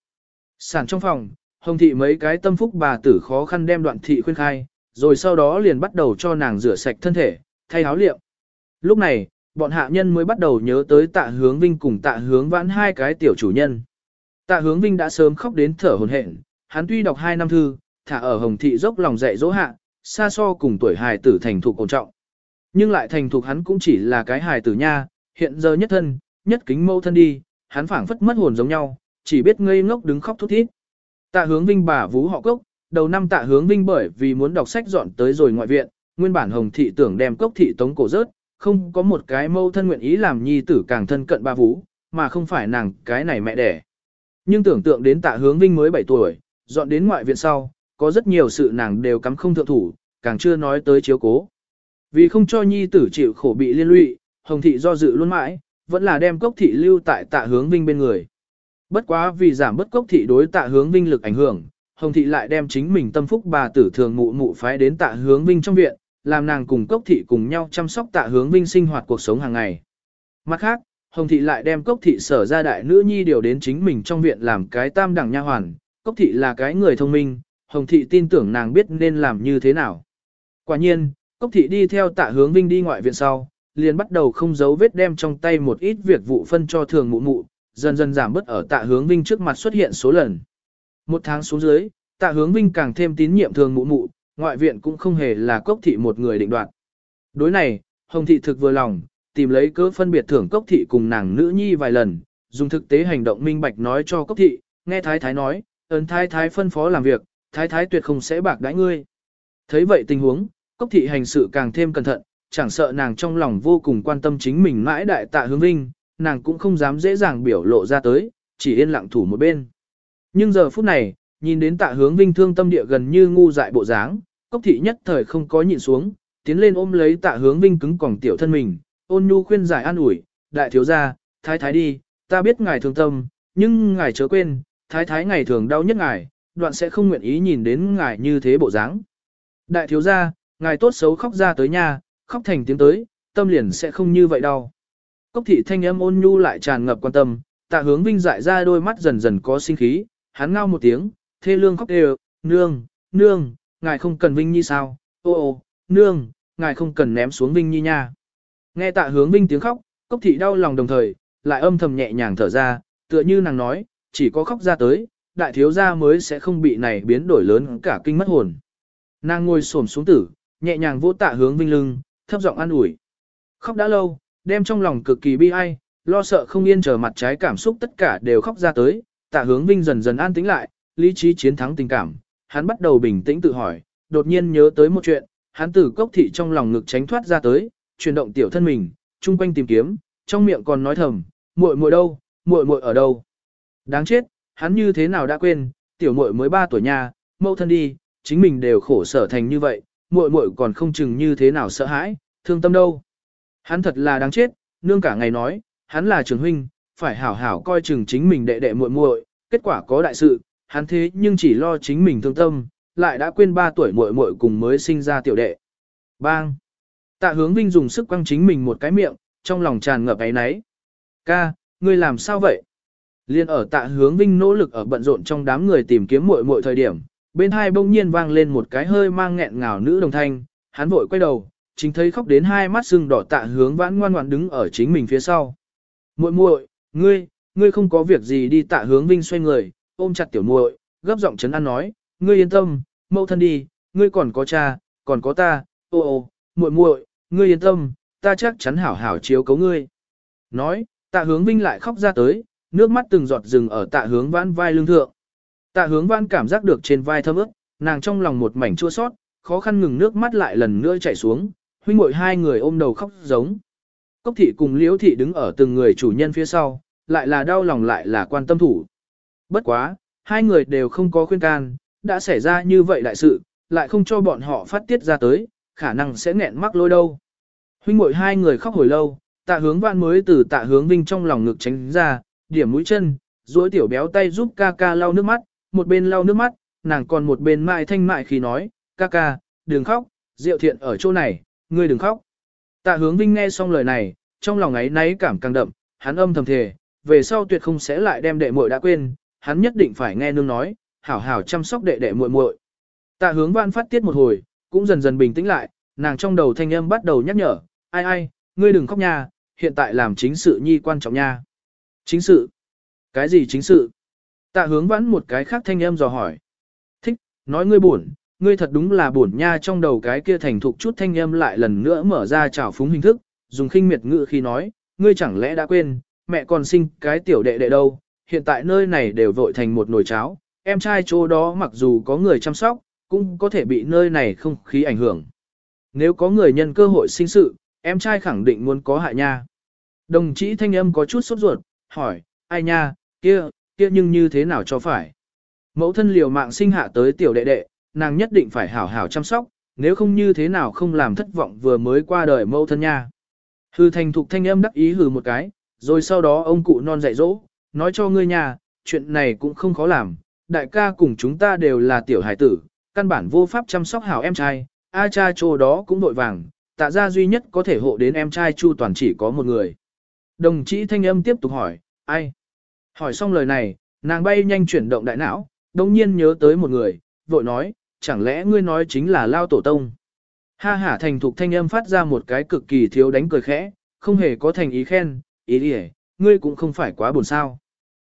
Sản trong phòng, hồng thị mấy cái tâm phúc bà tử khó khăn đem đoạn thị khuyên khai, rồi sau đó liền bắt đầu cho nàng rửa sạch thân thể, thay áo liệm. Lúc này, bọn hạ nhân mới bắt đầu nhớ tới tạ hướng vinh cùng tạ hướng vãn hai cái tiểu chủ nhân. Tạ hướng vinh đã sớm khóc đến thở hồn hển, hắn tuy đọc hai năm thư, thả ở hồng thị dốc lòng dạy dỗ hạ, xa so cùng tuổi hài tử thành thục ổn trọng. Nhưng lại thành thục hắn cũng chỉ là cái hài tử nha, hiện giờ nhất thân, nhất kính mâu thân đi, hắn phảng phất mất hồn giống nhau, chỉ biết ngây ngốc đứng khóc thút thít. Tạ hướng vinh bà vú họ cốc, đầu năm tạ hướng vinh bởi vì muốn đọc sách dọn tới rồi ngoại viện, nguyên bản hồng thị tưởng đem cốc thị tống cổ rớt, không có một cái mâu thân nguyện ý làm nhi tử càng thân cận bà vú, mà không phải nàng cái này mẹ đẻ. Nhưng tưởng tượng đến tạ hướng vinh mới 7 tuổi, dọn đến ngoại viện sau, có rất nhiều sự nàng đều cắm không thượng thủ, càng chưa nói tới chiếu cố. Vì không cho nhi tử chịu khổ bị liên lụy, hồng thị do dự luôn mãi, vẫn là đem cốc thị lưu tại tạ hướng vinh bên người. Bất quá vì giảm bất cốc thị đối tạ hướng vinh lực ảnh hưởng, hồng thị lại đem chính mình tâm phúc bà tử thường mụ mụ phái đến tạ hướng vinh trong viện, làm nàng cùng cốc thị cùng nhau chăm sóc tạ hướng vinh sinh hoạt cuộc sống hàng ngày. Mặt khác, hồng thị lại đem cốc thị sở ra đại nữ nhi điều đến chính mình trong viện làm cái tam đẳng nha hoàn, cốc thị là cái người thông minh, hồng thị tin tưởng nàng biết nên làm như thế nào. Quả nhiên, cốc thị đi theo tạ hướng vinh đi ngoại viện sau, liền bắt đầu không giấu vết đem trong tay một ít việc vụ phân cho thường mụ mụ, dần dần giảm bớt ở tạ hướng vinh trước mặt xuất hiện số lần. Một tháng xuống dưới, tạ hướng vinh càng thêm tín nhiệm thường mụ mụ, ngoại viện cũng không hề là cốc thị một người định đoạt. Đối này, hồng thị thực vừa lòng, tìm lấy cớ phân biệt thưởng cốc thị cùng nàng nữ nhi vài lần, dùng thực tế hành động minh bạch nói cho cốc thị, nghe thái thái nói, ấn thái thái phân phó làm việc, thái thái tuyệt không sẽ bạc đãi ngươi. Thấy vậy tình huống, cốc thị hành sự càng thêm cẩn thận, chẳng sợ nàng trong lòng vô cùng quan tâm chính mình mãi đại tạ hướng vinh, nàng cũng không dám dễ dàng biểu lộ ra tới, chỉ yên lặng thủ một bên. Nhưng giờ phút này, nhìn đến tạ hướng vinh thương tâm địa gần như ngu dại bộ dáng, cốc thị nhất thời không có nhịn xuống, tiến lên ôm lấy tạ hướng vinh cứng còng tiểu thân mình, ôn nhu khuyên giải an ủi, đại thiếu gia, thái thái đi, ta biết ngài thương tâm, nhưng ngài chớ quên, thái thái ngày thường đau nhất ngài, đoạn sẽ không nguyện ý nhìn đến ngài như thế bộ dáng. Đại thiếu gia, ngài tốt xấu khóc ra tới nhà, khóc thành tiếng tới, tâm liền sẽ không như vậy đâu. Cốc thị thanh âm ôn nhu lại tràn ngập quan tâm, tạ hướng vinh dại ra đôi mắt dần dần có sinh khí, hắn ngao một tiếng, thê lương khóc đều, nương, nương, ngài không cần vinh nhi sao, ô ô, nương, ngài không cần ném xuống vinh nhi nha. Nghe tạ hướng vinh tiếng khóc, cốc thị đau lòng đồng thời, lại âm thầm nhẹ nhàng thở ra, tựa như nàng nói, chỉ có khóc ra tới, đại thiếu gia mới sẽ không bị này biến đổi lớn cả kinh mất hồn. Nàng ngồi xổm xuống tử, nhẹ nhàng vỗ tạ hướng vinh lưng, thấp giọng an ủi. Khóc đã lâu, đem trong lòng cực kỳ bi ai, lo sợ không yên chờ mặt trái cảm xúc tất cả đều khóc ra tới, tạ hướng vinh dần dần an tĩnh lại, lý trí chiến thắng tình cảm, hắn bắt đầu bình tĩnh tự hỏi, đột nhiên nhớ tới một chuyện, hắn từ cốc thị trong lòng ngực tránh thoát ra tới, chuyển động tiểu thân mình, chung quanh tìm kiếm, trong miệng còn nói thầm, muội muội đâu, muội muội ở đâu. Đáng chết, hắn như thế nào đã quên, tiểu muội mới 3 tuổi nha, mẫu thân đi, chính mình đều khổ sở thành như vậy, muội muội còn không chừng như thế nào sợ hãi, thương tâm đâu. Hắn thật là đáng chết, nương cả ngày nói, hắn là trưởng huynh, phải hảo hảo coi chừng chính mình đệ đệ muội muội, kết quả có đại sự, hắn thế nhưng chỉ lo chính mình thương tâm, lại đã quên 3 tuổi muội muội cùng mới sinh ra tiểu đệ. Bang! Tạ hướng vinh dùng sức quăng chính mình một cái miệng, trong lòng tràn ngập ấy náy. Ca, ngươi làm sao vậy? Liên ở tạ hướng vinh nỗ lực ở bận rộn trong đám người tìm kiếm muội muội thời điểm, bên hai bỗng nhiên vang lên một cái hơi mang nghẹn ngào nữ đồng thanh, hắn vội quay đầu, chính thấy khóc đến hai mắt sưng đỏ tạ hướng vãn ngoan ngoãn đứng ở chính mình phía sau. Muội muội, ngươi, ngươi không có việc gì đi tạ hướng vinh xoay người, ôm chặt tiểu muội, gấp giọng chấn an nói, ngươi yên tâm, mẫu thân đi, ngươi còn có cha, còn có ta, ô ô, muội muội, ngươi yên tâm, ta chắc chắn hảo hảo chiếu cấu ngươi. Nói, tạ hướng vinh lại khóc ra tới, nước mắt từng giọt rừng ở tạ hướng vãn vai lưng thượng. Tạ hướng vãn cảm giác được trên vai thơm ướt, nàng trong lòng một mảnh chua sót, khó khăn ngừng nước mắt lại lần nữa chảy xuống, huynh muội hai người ôm đầu khóc giống. Cốc thị cùng liễu thị đứng ở từng người chủ nhân phía sau, lại là đau lòng lại là quan tâm thủ. Bất quá, hai người đều không có khuyên can, đã xảy ra như vậy đại sự, lại không cho bọn họ phát tiết ra tới, khả năng sẽ nghẹn mắc lôi đâu. Huynh muội hai người khóc hồi lâu, tạ hướng vạn mới từ tạ hướng vinh trong lòng ngực tránh ra, điểm mũi chân, duỗi tiểu béo tay giúp ca ca lau nước mắt, một bên lau nước mắt, nàng còn một bên mại thanh mại khi nói, ca ca, đừng khóc, diệu thiện ở chỗ này, ngươi đừng khóc. Tạ hướng vinh nghe xong lời này, trong lòng ấy náy cảm càng đậm, hắn âm thầm thề, về sau tuyệt không sẽ lại đem đệ muội đã quên, hắn nhất định phải nghe nương nói, hảo hảo chăm sóc đệ đệ muội muội. Tạ hướng văn phát tiết một hồi, cũng dần dần bình tĩnh lại, nàng trong đầu thanh âm bắt đầu nhắc nhở, ai ai, ngươi đừng khóc nha, hiện tại làm chính sự nhi quan trọng nha. Chính sự? Cái gì chính sự? Tạ hướng vãn một cái khác thanh âm dò hỏi. Thích, nói ngươi buồn, ngươi thật đúng là buồn nha trong đầu cái kia thành thục chút thanh âm lại lần nữa mở ra trào phúng hình thức, dùng khinh miệt ngữ khi nói, ngươi chẳng lẽ đã quên, mẹ còn sinh cái tiểu đệ đệ đâu, hiện tại nơi này đều vội thành một nồi cháo, em trai chỗ đó mặc dù có người chăm sóc, cũng có thể bị nơi này không khí ảnh hưởng. Nếu có người nhân cơ hội sinh sự, em trai khẳng định muốn có hại nha. Đồng chí thanh âm có chút sốt ruột, hỏi, ai nha, kia, kia nhưng như thế nào cho phải. Mẫu thân liều mạng sinh hạ tới tiểu đệ đệ, nàng nhất định phải hảo hảo chăm sóc, nếu không như thế nào không làm thất vọng vừa mới qua đời mẫu thân nha. Hư thành thục thanh âm đắc ý hừ một cái, rồi sau đó ông cụ non dạy dỗ, nói cho ngươi nhà, chuyện này cũng không khó làm, đại ca cùng chúng ta đều là tiểu hải tử, căn bản vô pháp chăm sóc hảo em trai, a cha chỗ đó cũng đội vàng, tạ ra duy nhất có thể hộ đến em trai Chu Toàn chỉ có một người. Đồng chí thanh âm tiếp tục hỏi, ai? Hỏi xong lời này, nàng bay nhanh chuyển động đại não, đồng nhiên nhớ tới một người, vội nói, chẳng lẽ ngươi nói chính là Lao Tổ Tông? Ha hả thành thục thanh âm phát ra một cái cực kỳ thiếu đánh cười khẽ, không hề có thành ý khen, ý đi ngươi cũng không phải quá buồn sao.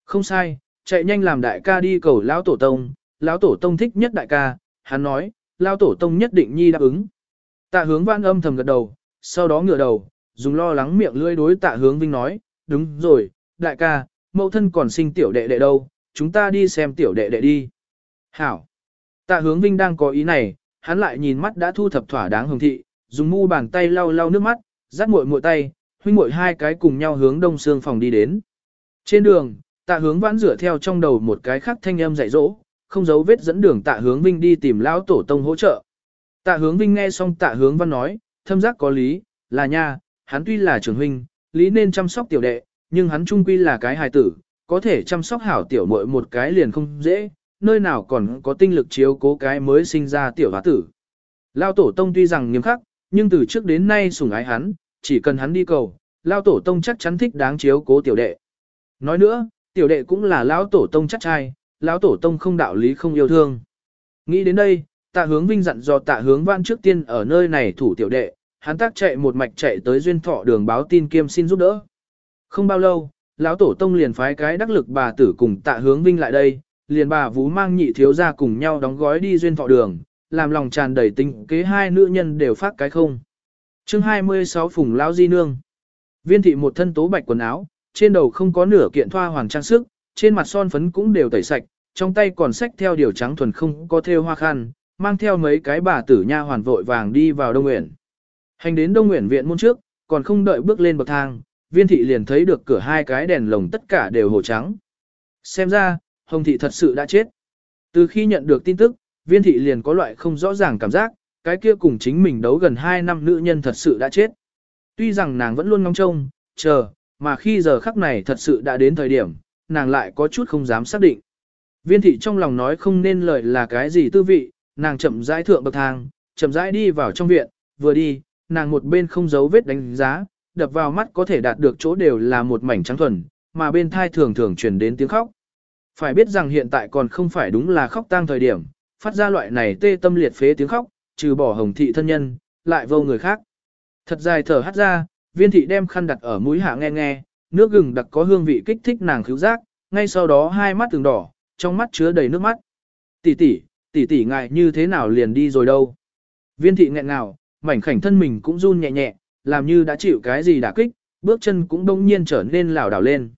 Không sai, chạy nhanh làm đại ca đi cầu lão tổ tông, lão tổ tông thích nhất đại ca, hắn nói, lão tổ tông nhất định nhi đáp ứng. Tạ hướng văn âm thầm gật đầu, sau đó ngửa đầu, dùng lo lắng miệng lưỡi đối tạ hướng vinh nói, đúng rồi, đại ca, mẫu thân còn sinh tiểu đệ đệ đâu, chúng ta đi xem tiểu đệ đệ đi. Hảo. Tạ hướng vinh đang có ý này, hắn lại nhìn mắt đã thu thập thỏa đáng hồng thị, dùng mu bàn tay lau lau nước mắt, dắt muội muội tay, huynh muội hai cái cùng nhau hướng đông xương phòng đi đến. Trên đường, tạ hướng vãn rửa theo trong đầu một cái khác thanh âm dạy dỗ, không giấu vết dẫn đường tạ hướng vinh đi tìm lão tổ tông hỗ trợ. Tạ hướng vinh nghe xong tạ hướng văn nói, thâm giác có lý, là nha, hắn tuy là trưởng huynh, lý nên chăm sóc tiểu đệ, nhưng hắn trung quy là cái hài tử, có thể chăm sóc hảo tiểu muội một cái liền không dễ, nơi nào còn có tinh lực chiếu cố cái mới sinh ra tiểu hóa tử. Lao tổ tông tuy rằng nghiêm khắc, nhưng từ trước đến nay sủng ái hắn, chỉ cần hắn đi cầu, Lao tổ tông chắc chắn thích đáng chiếu cố tiểu đệ. Nói nữa, tiểu đệ cũng là lão tổ tông chắc trai, lão tổ tông không đạo lý không yêu thương. Nghĩ đến đây, tạ hướng vinh dặn do tạ hướng văn trước tiên ở nơi này thủ tiểu đệ, hắn tác chạy một mạch chạy tới duyên thọ đường báo tin kiêm xin giúp đỡ. Không bao lâu, lão tổ tông liền phái cái đắc lực bà tử cùng tạ hướng vinh lại đây, liền bà vú mang nhị thiếu ra cùng nhau đóng gói đi duyên thọ đường, làm lòng tràn đầy tình kế hai nữ nhân đều phát cái không. chương 26 Phùng Lão Di Nương Viên thị một thân tố bạch quần áo, trên đầu không có nửa kiện thoa hoàng trang sức, trên mặt son phấn cũng đều tẩy sạch, trong tay còn xách theo điều trắng thuần không có thêu hoa khăn, mang theo mấy cái bà tử nha hoàn vội vàng đi vào Đông Nguyện. Hành đến Đông Nguyện viện môn trước, còn không đợi bước lên bậc thang, viên thị liền thấy được cửa hai cái đèn lồng tất cả đều hồ trắng. Xem ra, Hồng thị thật sự đã chết. Từ khi nhận được tin tức, viên thị liền có loại không rõ ràng cảm giác, cái kia cùng chính mình đấu gần 2 năm nữ nhân thật sự đã chết. Tuy rằng nàng vẫn luôn ngóng trông, chờ, mà khi giờ khắc này thật sự đã đến thời điểm, nàng lại có chút không dám xác định. Viên thị trong lòng nói không nên lời là cái gì tư vị, nàng chậm rãi thượng bậc thang, chậm rãi đi vào trong viện, vừa đi, nàng một bên không giấu vết đánh giá, đập vào mắt có thể đạt được chỗ đều là một mảnh trắng thuần, mà bên thai thường thường truyền đến tiếng khóc. Phải biết rằng hiện tại còn không phải đúng là khóc tang thời điểm, phát ra loại này tê tâm liệt phế tiếng khóc, trừ bỏ hồng thị thân nhân, lại vô người khác. Thật dài thở hắt ra, viên thị đem khăn đặt ở mũi hạ nghe nghe, nước gừng đặc có hương vị kích thích nàng khứu giác, ngay sau đó hai mắt từng đỏ, trong mắt chứa đầy nước mắt. Tỷ tỷ, tỷ tỷ ngại như thế nào liền đi rồi đâu. Viên thị nghẹn ngào, mảnh khảnh thân mình cũng run nhẹ nhẹ, làm như đã chịu cái gì đả kích, bước chân cũng đông nhiên trở nên lảo đảo lên.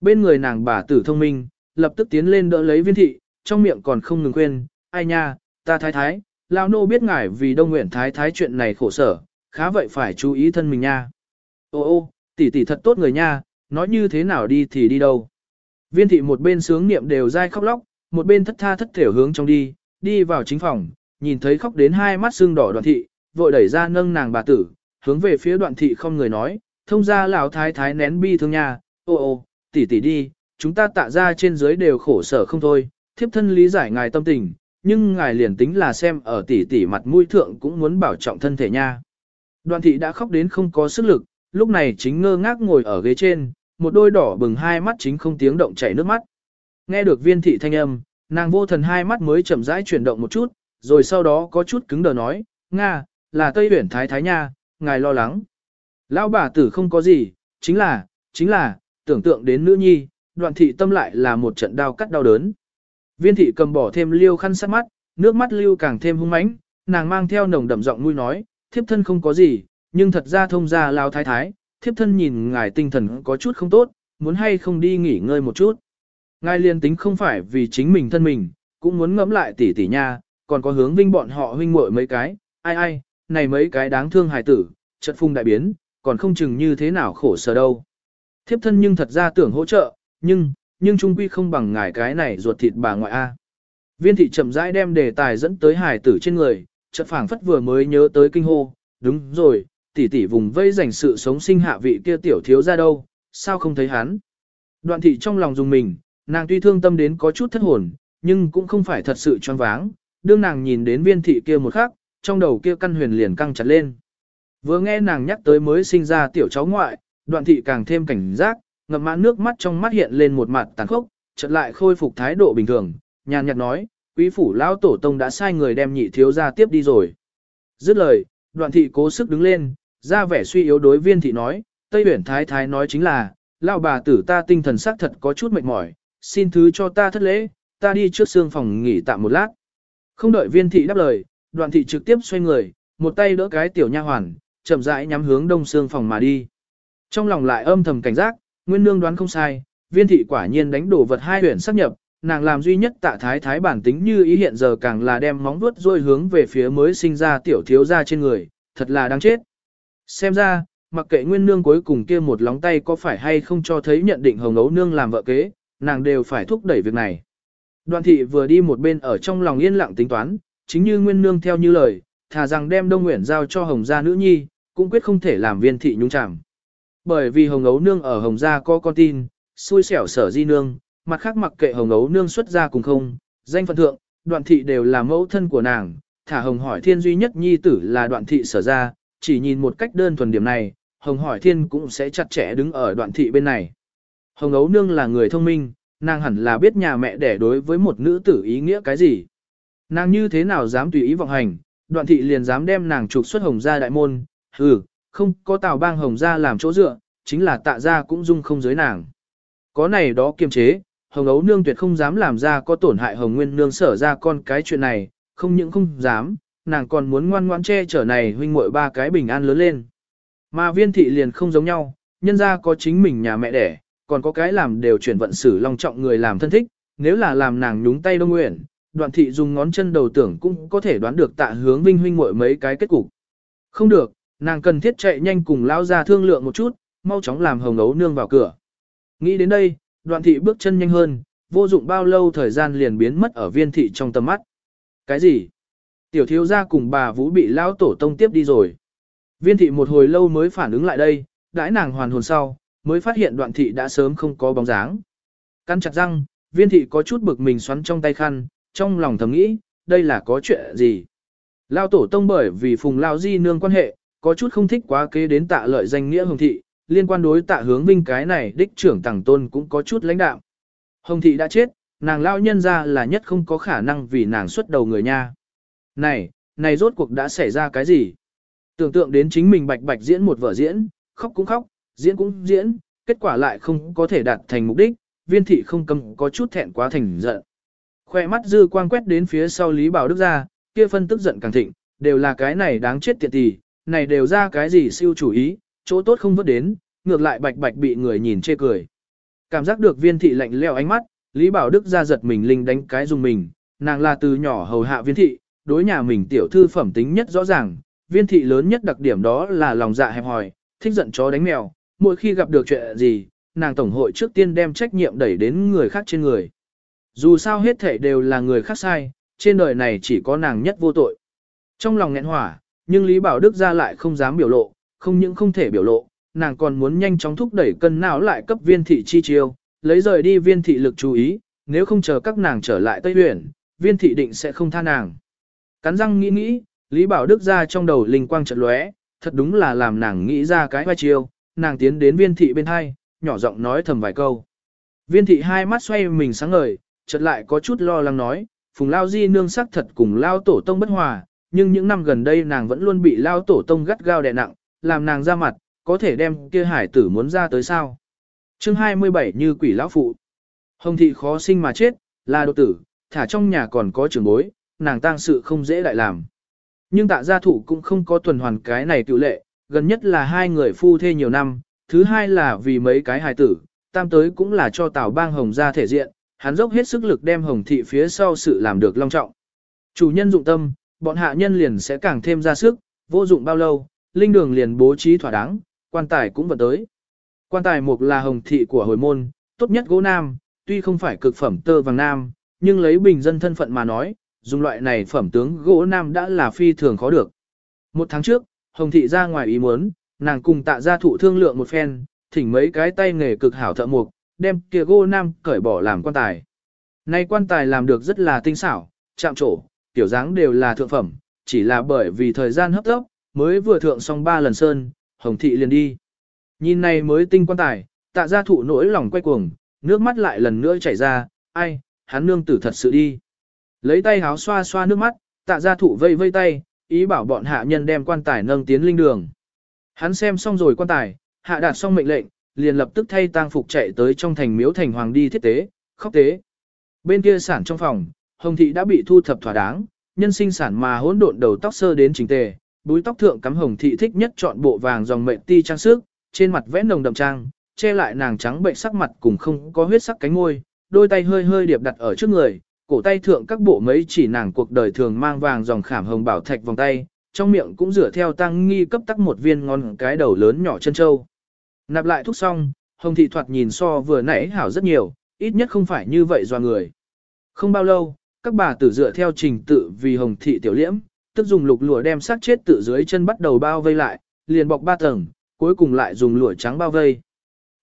Bên người nàng bà tử thông minh, lập tức tiến lên đỡ lấy viên thị, trong miệng còn không ngừng khuyên, ai nha, ta thái thái, lão nô biết ngài vì đông nguyện thái thái chuyện này khổ sở, khá vậy phải chú ý thân mình nha. Ô ô, tỷ tỷ thật tốt người nha, nói như thế nào đi thì đi đâu. Viên thị một bên sướng niệm đều dai khóc lóc, một bên thất tha thất thểu hướng trong đi, đi vào chính phòng, nhìn thấy khóc đến hai mắt xương đỏ đoàn thị, vội đẩy ra nâng nàng bà tử, hướng về phía đoạn thị không người nói, thông ra lão thái thái nén bi thương nha, ô ô, tỷ tỷ đi, chúng ta tạ ra trên dưới đều khổ sở không thôi, thiếp thân lý giải ngài tâm tình, nhưng ngài liền tính là xem ở tỷ tỷ mặt mũi thượng cũng muốn bảo trọng thân thể nha. Đoạn thị đã khóc đến không có sức lực, lúc này chính ngơ ngác ngồi ở ghế trên, một đôi đỏ bừng hai mắt chính không tiếng động chảy nước mắt. Nghe được viên thị thanh âm, nàng vô thần hai mắt mới chậm rãi chuyển động một chút, rồi sau đó có chút cứng đờ nói, Nga, là Tây Huyển Thái Thái Nha, ngài lo lắng. Lão bà tử không có gì, chính là, chính là, tưởng tượng đến nữ nhi, đoạn thị tâm lại là một trận đau cắt đau đớn. Viên thị cầm bỏ thêm liêu khăn sát mắt, nước mắt lưu càng thêm hung mãnh, nàng mang theo nồng đậm giọng nuôi nói, thiếp thân không có gì, nhưng thật ra thông ra lao thái thái, thiếp thân nhìn ngài tinh thần có chút không tốt, muốn hay không đi nghỉ ngơi một chút. Ngài liên tính không phải vì chính mình thân mình, cũng muốn ngẫm lại tỷ tỷ nha, còn có hướng vinh bọn họ huynh muội mấy cái, ai ai, này mấy cái đáng thương hài tử, chợt phung đại biến, còn không chừng như thế nào khổ sở đâu. Thiếp thân nhưng thật ra tưởng hỗ trợ, nhưng, nhưng trung quy không bằng ngài cái này ruột thịt bà ngoại A. Viên thị chậm rãi đem đề tài dẫn tới hài tử trên người, chợt phảng phất vừa mới nhớ tới kinh hô, đúng rồi, tỷ tỷ vùng vây dành sự sống sinh hạ vị kia tiểu thiếu ra đâu, sao không thấy hắn. Đoạn thị trong lòng dùng mình, nàng tuy thương tâm đến có chút thất hồn, nhưng cũng không phải thật sự choáng váng, đương nàng nhìn đến viên thị kia một khắc, trong đầu kia căn huyền liền căng chặt lên. Vừa nghe nàng nhắc tới mới sinh ra tiểu cháu ngoại, đoạn thị càng thêm cảnh giác, ngậm mãn nước mắt trong mắt hiện lên một mặt tàn khốc, chợt lại khôi phục thái độ bình thường, nhàn nhạt nói, quý phủ lão tổ tông đã sai người đem nhị thiếu ra tiếp đi rồi. Dứt lời, đoạn thị cố sức đứng lên, ra vẻ suy yếu đối viên thị nói, Tây Huyển Thái Thái nói chính là, lão bà tử ta tinh thần xác thật có chút mệt mỏi, xin thứ cho ta thất lễ, ta đi trước xương phòng nghỉ tạm một lát. Không đợi viên thị đáp lời, đoạn thị trực tiếp xoay người, một tay đỡ cái tiểu nha hoàn, chậm rãi nhắm hướng đông xương phòng mà đi. Trong lòng lại âm thầm cảnh giác, nguyên nương đoán không sai, viên thị quả nhiên đánh đổ vật hai huyển sắp nhập, nàng làm duy nhất tạ thái thái bản tính như ý hiện giờ càng là đem móng vuốt rôi hướng về phía mới sinh ra tiểu thiếu ra trên người, thật là đáng chết. Xem ra, mặc kệ nguyên nương cuối cùng kia một lóng tay có phải hay không cho thấy nhận định hồng ấu nương làm vợ kế, nàng đều phải thúc đẩy việc này. Đoàn thị vừa đi một bên ở trong lòng yên lặng tính toán, chính như nguyên nương theo như lời, thà rằng đem Đông Nguyễn giao cho Hồng gia nữ nhi, cũng quyết không thể làm viên thị nhúng chạm. Bởi vì Hồng ấu nương ở Hồng gia có con tin, xui xẻo sở di nương, mặt khác mặc kệ Hồng ấu nương xuất gia cùng không, danh phận thượng, đoạn thị đều là mẫu thân của nàng, thả Hồng hỏi thiên duy nhất nhi tử là đoạn thị sở ra, chỉ nhìn một cách đơn thuần điểm này, Hồng hỏi thiên cũng sẽ chặt chẽ đứng ở đoạn thị bên này. Hồng ấu nương là người thông minh, nàng hẳn là biết nhà mẹ đẻ đối với một nữ tử ý nghĩa cái gì. Nàng như thế nào dám tùy ý vọng hành, đoạn thị liền dám đem nàng trục xuất hồng gia đại môn, hừ, không có tào bang hồng gia làm chỗ dựa, chính là tạ gia cũng dung không giới nàng. Có này đó kiềm chế, hồng ấu nương tuyệt không dám làm ra có tổn hại hồng nguyên nương sở ra con cái chuyện này, không những không dám, nàng còn muốn ngoan ngoãn che chở này huynh muội ba cái bình an lớn lên. Mà viên thị liền không giống nhau, nhân ra có chính mình nhà mẹ đẻ, còn có cái làm đều chuyển vận xử long trọng người làm thân thích, nếu là làm nàng nhúng tay đông nguyện, đoạn thị dùng ngón chân đầu tưởng cũng có thể đoán được tạ hướng vinh huynh muội mấy cái kết cục. Không được, nàng cần thiết chạy nhanh cùng lao ra thương lượng một chút, mau chóng làm hồng ấu nương vào cửa. Nghĩ đến đây, đoạn thị bước chân nhanh hơn, vô dụng bao lâu thời gian liền biến mất ở viên thị trong tầm mắt. Cái gì? Tiểu thiếu gia cùng bà Vũ bị lao tổ tông tiếp đi rồi. Viên thị một hồi lâu mới phản ứng lại đây, đãi nàng hoàn hồn sau, mới phát hiện đoạn thị đã sớm không có bóng dáng. Căn chặt răng, viên thị có chút bực mình xoắn trong tay khăn, trong lòng thầm nghĩ, đây là có chuyện gì. Lao tổ tông bởi vì phùng lao di nương quan hệ, có chút không thích quá kế đến tạ lợi danh nghĩa hồng thị, liên quan đối tạ hướng vinh cái này đích trưởng tàng tôn cũng có chút lãnh đạo. Hồng thị đã chết, nàng lao nhân ra là nhất không có khả năng vì nàng xuất đầu người nha. Này, này rốt cuộc đã xảy ra cái gì? Tưởng tượng đến chính mình bạch bạch diễn một vở diễn, khóc cũng khóc, diễn cũng diễn, kết quả lại không có thể đạt thành mục đích, viên thị không cầm có chút thẹn quá thành giận. Khoe mắt dư quang quét đến phía sau Lý Bảo Đức ra, kia phân tức giận càng thịnh, đều là cái này đáng chết tiệt tỷ, này đều ra cái gì siêu chủ ý, chỗ tốt không vớt đến, ngược lại bạch bạch bị người nhìn chê cười. Cảm giác được viên thị lạnh leo ánh mắt, Lý Bảo Đức ra giật mình linh đánh cái dùng mình, nàng là từ nhỏ hầu hạ viên thị, đối nhà mình tiểu thư phẩm tính nhất rõ ràng, viên thị lớn nhất đặc điểm đó là lòng dạ hẹp hòi, thích giận chó đánh mèo, mỗi khi gặp được chuyện gì, nàng tổng hội trước tiên đem trách nhiệm đẩy đến người khác trên người. Dù sao hết thể đều là người khác sai, trên đời này chỉ có nàng nhất vô tội. Trong lòng nghẹn hỏa, nhưng Lý Bảo Đức ra lại không dám biểu lộ, không những không thể biểu lộ, nàng còn muốn nhanh chóng thúc đẩy cân não lại cấp viên thị chi chiêu, lấy rời đi viên thị lực chú ý, nếu không chờ các nàng trở lại Tây Huyền, viên thị định sẽ không tha nàng. Cắn răng nghĩ nghĩ, Lý Bảo Đức ra trong đầu linh quang chợt lóe, thật đúng là làm nàng nghĩ ra cái vai chiêu, nàng tiến đến viên thị bên hai, nhỏ giọng nói thầm vài câu. Viên thị hai mắt xoay mình sáng ngời, chợt lại có chút lo lắng nói, phùng lao di nương sắc thật cùng lao tổ tông bất hòa, nhưng những năm gần đây nàng vẫn luôn bị lao tổ tông gắt gao đè nặng, làm nàng ra mặt, có thể đem kia hải tử muốn ra tới sao. chương 27 như quỷ lão phụ. Hồng thị khó sinh mà chết, là độc tử, thả trong nhà còn có trưởng bối, nàng tang sự không dễ lại làm. Nhưng tạ gia thủ cũng không có tuần hoàn cái này tự lệ, gần nhất là hai người phu thê nhiều năm, thứ hai là vì mấy cái hài tử, tam tới cũng là cho Tào Bang Hồng ra thể diện, hắn dốc hết sức lực đem Hồng thị phía sau sự làm được long trọng. Chủ nhân dụng tâm, bọn hạ nhân liền sẽ càng thêm ra sức, vô dụng bao lâu, linh đường liền bố trí thỏa đáng, quan tài cũng vẫn tới. Quan tài mục là Hồng thị của hồi môn, tốt nhất gỗ nam, tuy không phải cực phẩm tơ vàng nam, nhưng lấy bình dân thân phận mà nói, dùng loại này phẩm tướng gỗ nam đã là phi thường khó được. Một tháng trước, Hồng Thị ra ngoài ý muốn, nàng cùng tạ gia thụ thương lượng một phen, thỉnh mấy cái tay nghề cực hảo thợ mục, đem kia gỗ nam cởi bỏ làm quan tài. Nay quan tài làm được rất là tinh xảo, chạm trổ, tiểu dáng đều là thượng phẩm, chỉ là bởi vì thời gian hấp tốc, mới vừa thượng xong ba lần sơn, Hồng Thị liền đi. Nhìn này mới tinh quan tài, tạ gia thụ nỗi lòng quay cuồng, nước mắt lại lần nữa chảy ra, ai, hắn nương tử thật sự đi. Lấy tay háo xoa xoa nước mắt, tạ gia thụ vây vây tay, ý bảo bọn hạ nhân đem quan tài nâng tiến linh đường. Hắn xem xong rồi quan tài, hạ đạt xong mệnh lệnh, liền lập tức thay tang phục chạy tới trong thành miếu thành hoàng đi thiết tế, khóc tế. Bên kia sản trong phòng, hồng thị đã bị thu thập thỏa đáng, nhân sinh sản mà hỗn độn đầu tóc sơ đến chỉnh tề, búi tóc thượng cắm hồng thị thích nhất chọn bộ vàng dòng mệnh ti trang sức, trên mặt vẽ nồng đậm trang, che lại nàng trắng bệnh sắc mặt cùng không có huyết sắc cánh môi, đôi tay hơi hơi điệp đặt ở trước người, cổ tay thượng các bộ mấy chỉ nàng cuộc đời thường mang vàng dòng khảm hồng bảo thạch vòng tay, trong miệng cũng rửa theo tăng nghi cấp tắc một viên ngon cái đầu lớn nhỏ chân châu. Nạp lại thuốc xong, hồng thị thoạt nhìn so vừa nãy hảo rất nhiều, ít nhất không phải như vậy do người. Không bao lâu, các bà tử dựa theo trình tự vì hồng thị tiểu liễm, tức dùng lục lụa đem xác chết tự dưới chân bắt đầu bao vây lại, liền bọc ba tầng, cuối cùng lại dùng lụa trắng bao vây.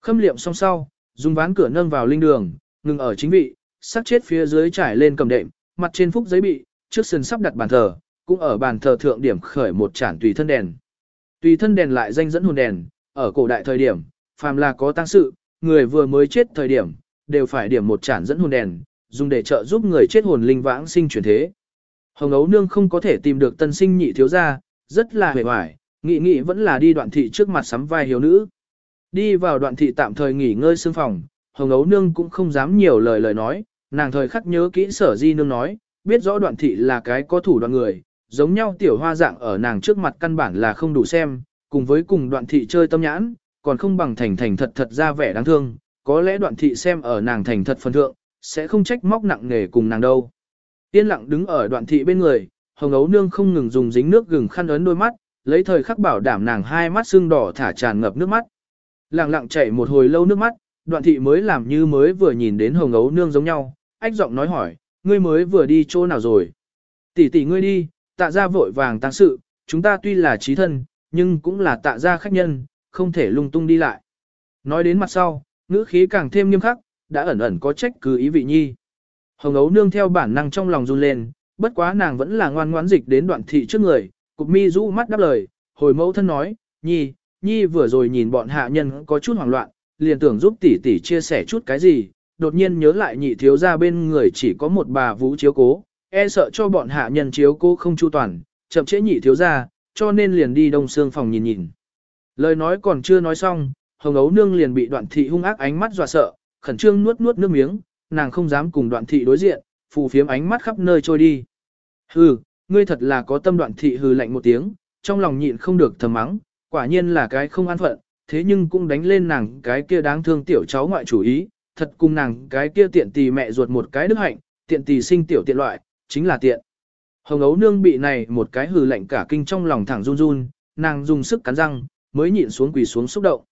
Khâm liệm xong sau, dùng ván cửa nâng vào linh đường, ngừng ở chính vị, xác chết phía dưới trải lên cầm đệm, mặt trên phúc giấy bị, trước sân sắp đặt bàn thờ, cũng ở bàn thờ thượng điểm khởi một chản tùy thân đèn. Tùy thân đèn lại danh dẫn hồn đèn, ở cổ đại thời điểm, phàm là có tang sự, người vừa mới chết thời điểm, đều phải điểm một chản dẫn hồn đèn, dùng để trợ giúp người chết hồn linh vãng sinh chuyển thế. Hồng ấu nương không có thể tìm được tân sinh nhị thiếu gia, rất là hề hoài, nghị nghị vẫn là đi đoạn thị trước mặt sắm vai hiếu nữ. Đi vào đoạn thị tạm thời nghỉ ngơi xương phòng, hồng ấu nương cũng không dám nhiều lời lời nói, nàng thời khắc nhớ kỹ sở di nương nói, biết rõ đoạn thị là cái có thủ đoạn người, giống nhau tiểu hoa dạng ở nàng trước mặt căn bản là không đủ xem, cùng với cùng đoạn thị chơi tâm nhãn, còn không bằng thành thành thật thật ra vẻ đáng thương, có lẽ đoạn thị xem ở nàng thành thật phần thượng, sẽ không trách móc nặng nề cùng nàng đâu. Yên lặng đứng ở đoạn thị bên người, hồng ấu nương không ngừng dùng dính nước gừng khăn ấn đôi mắt, lấy thời khắc bảo đảm nàng hai mắt xương đỏ thả tràn ngập nước mắt. Lặng lặng chảy một hồi lâu nước mắt, đoạn thị mới làm như mới vừa nhìn đến hồng ấu nương giống nhau, ách giọng nói hỏi, ngươi mới vừa đi chỗ nào rồi? Tỷ tỷ ngươi đi, tạ ra vội vàng tăng sự, chúng ta tuy là trí thân, nhưng cũng là tạ ra khách nhân, không thể lung tung đi lại. Nói đến mặt sau, ngữ khí càng thêm nghiêm khắc, đã ẩn ẩn có trách cứ ý vị nhi. Hồng ấu nương theo bản năng trong lòng run lên, bất quá nàng vẫn là ngoan ngoãn dịch đến đoạn thị trước người, cục mi rũ mắt đáp lời, hồi mẫu thân nói, nhi, nhi vừa rồi nhìn bọn hạ nhân có chút hoảng loạn, liền tưởng giúp tỷ tỷ chia sẻ chút cái gì, đột nhiên nhớ lại nhị thiếu gia bên người chỉ có một bà vũ chiếu cố, e sợ cho bọn hạ nhân chiếu cố không chu toàn, chậm trễ nhị thiếu gia, cho nên liền đi đông xương phòng nhìn nhìn. Lời nói còn chưa nói xong, hồng ấu nương liền bị đoạn thị hung ác ánh mắt dọa sợ, khẩn trương nuốt nuốt nước miếng, nàng không dám cùng đoạn thị đối diện, phù phiếm ánh mắt khắp nơi trôi đi. Hừ, ngươi thật là có tâm đoạn thị hừ lạnh một tiếng, trong lòng nhịn không được thầm mắng, quả nhiên là cái không an phận, thế nhưng cũng đánh lên nàng cái kia đáng thương tiểu cháu ngoại chủ ý, thật cùng nàng cái kia tiện tì mẹ ruột một cái đức hạnh, tiện tì sinh tiểu tiện loại, chính là tiện. Hồng ấu nương bị này một cái hừ lạnh cả kinh trong lòng thẳng run run, nàng dùng sức cắn răng, mới nhịn xuống quỳ xuống xúc động.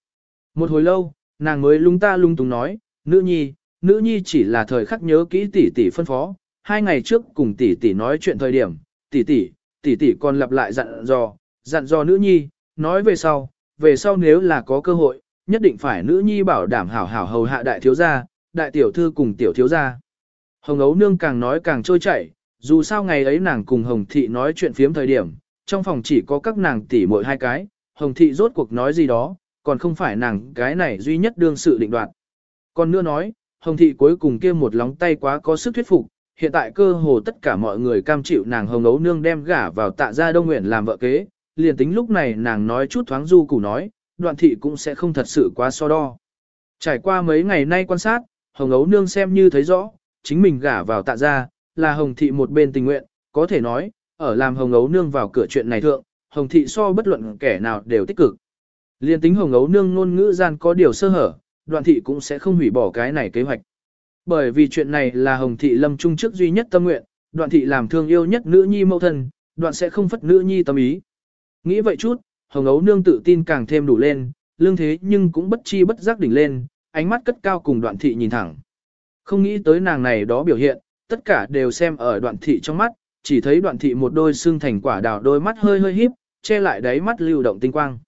Một hồi lâu, nàng mới lung ta lung tung nói, nữ nhi, nữ nhi chỉ là thời khắc nhớ kỹ tỷ tỷ phân phó, hai ngày trước cùng tỷ tỷ nói chuyện thời điểm, tỷ tỷ, tỷ tỷ còn lặp lại dặn dò, dặn dò nữ nhi, nói về sau, về sau nếu là có cơ hội, nhất định phải nữ nhi bảo đảm hảo hảo hầu hạ đại thiếu gia, đại tiểu thư cùng tiểu thiếu gia. Hồng ấu nương càng nói càng trôi chảy, dù sao ngày ấy nàng cùng Hồng thị nói chuyện phiếm thời điểm, trong phòng chỉ có các nàng tỷ muội hai cái, Hồng thị rốt cuộc nói gì đó, còn không phải nàng cái này duy nhất đương sự định đoạt. Còn nữa nói, Hồng thị cuối cùng kia một lóng tay quá có sức thuyết phục, hiện tại cơ hồ tất cả mọi người cam chịu nàng Hồng ấu nương đem gả vào tạ gia Đông Nguyện làm vợ kế, liền tính lúc này nàng nói chút thoáng du củ nói, đoạn thị cũng sẽ không thật sự quá so đo. Trải qua mấy ngày nay quan sát, Hồng ấu nương xem như thấy rõ, chính mình gả vào tạ gia, là Hồng thị một bên tình nguyện, có thể nói, ở làm Hồng ấu nương vào cửa chuyện này thượng, Hồng thị so bất luận kẻ nào đều tích cực. Liên tính Hồng ấu nương ngôn ngữ gian có điều sơ hở, đoạn thị cũng sẽ không hủy bỏ cái này kế hoạch. Bởi vì chuyện này là Hồng thị lâm trung trước duy nhất tâm nguyện, đoạn thị làm thương yêu nhất nữ nhi mẫu thân, đoạn sẽ không phất nữ nhi tâm ý. Nghĩ vậy chút, Hồng ấu nương tự tin càng thêm đủ lên, lương thế nhưng cũng bất chi bất giác đỉnh lên, ánh mắt cất cao cùng đoạn thị nhìn thẳng. Không nghĩ tới nàng này đó biểu hiện, tất cả đều xem ở đoạn thị trong mắt, chỉ thấy đoạn thị một đôi xương thành quả đào đôi mắt hơi hơi híp, che lại đáy mắt lưu động tinh quang.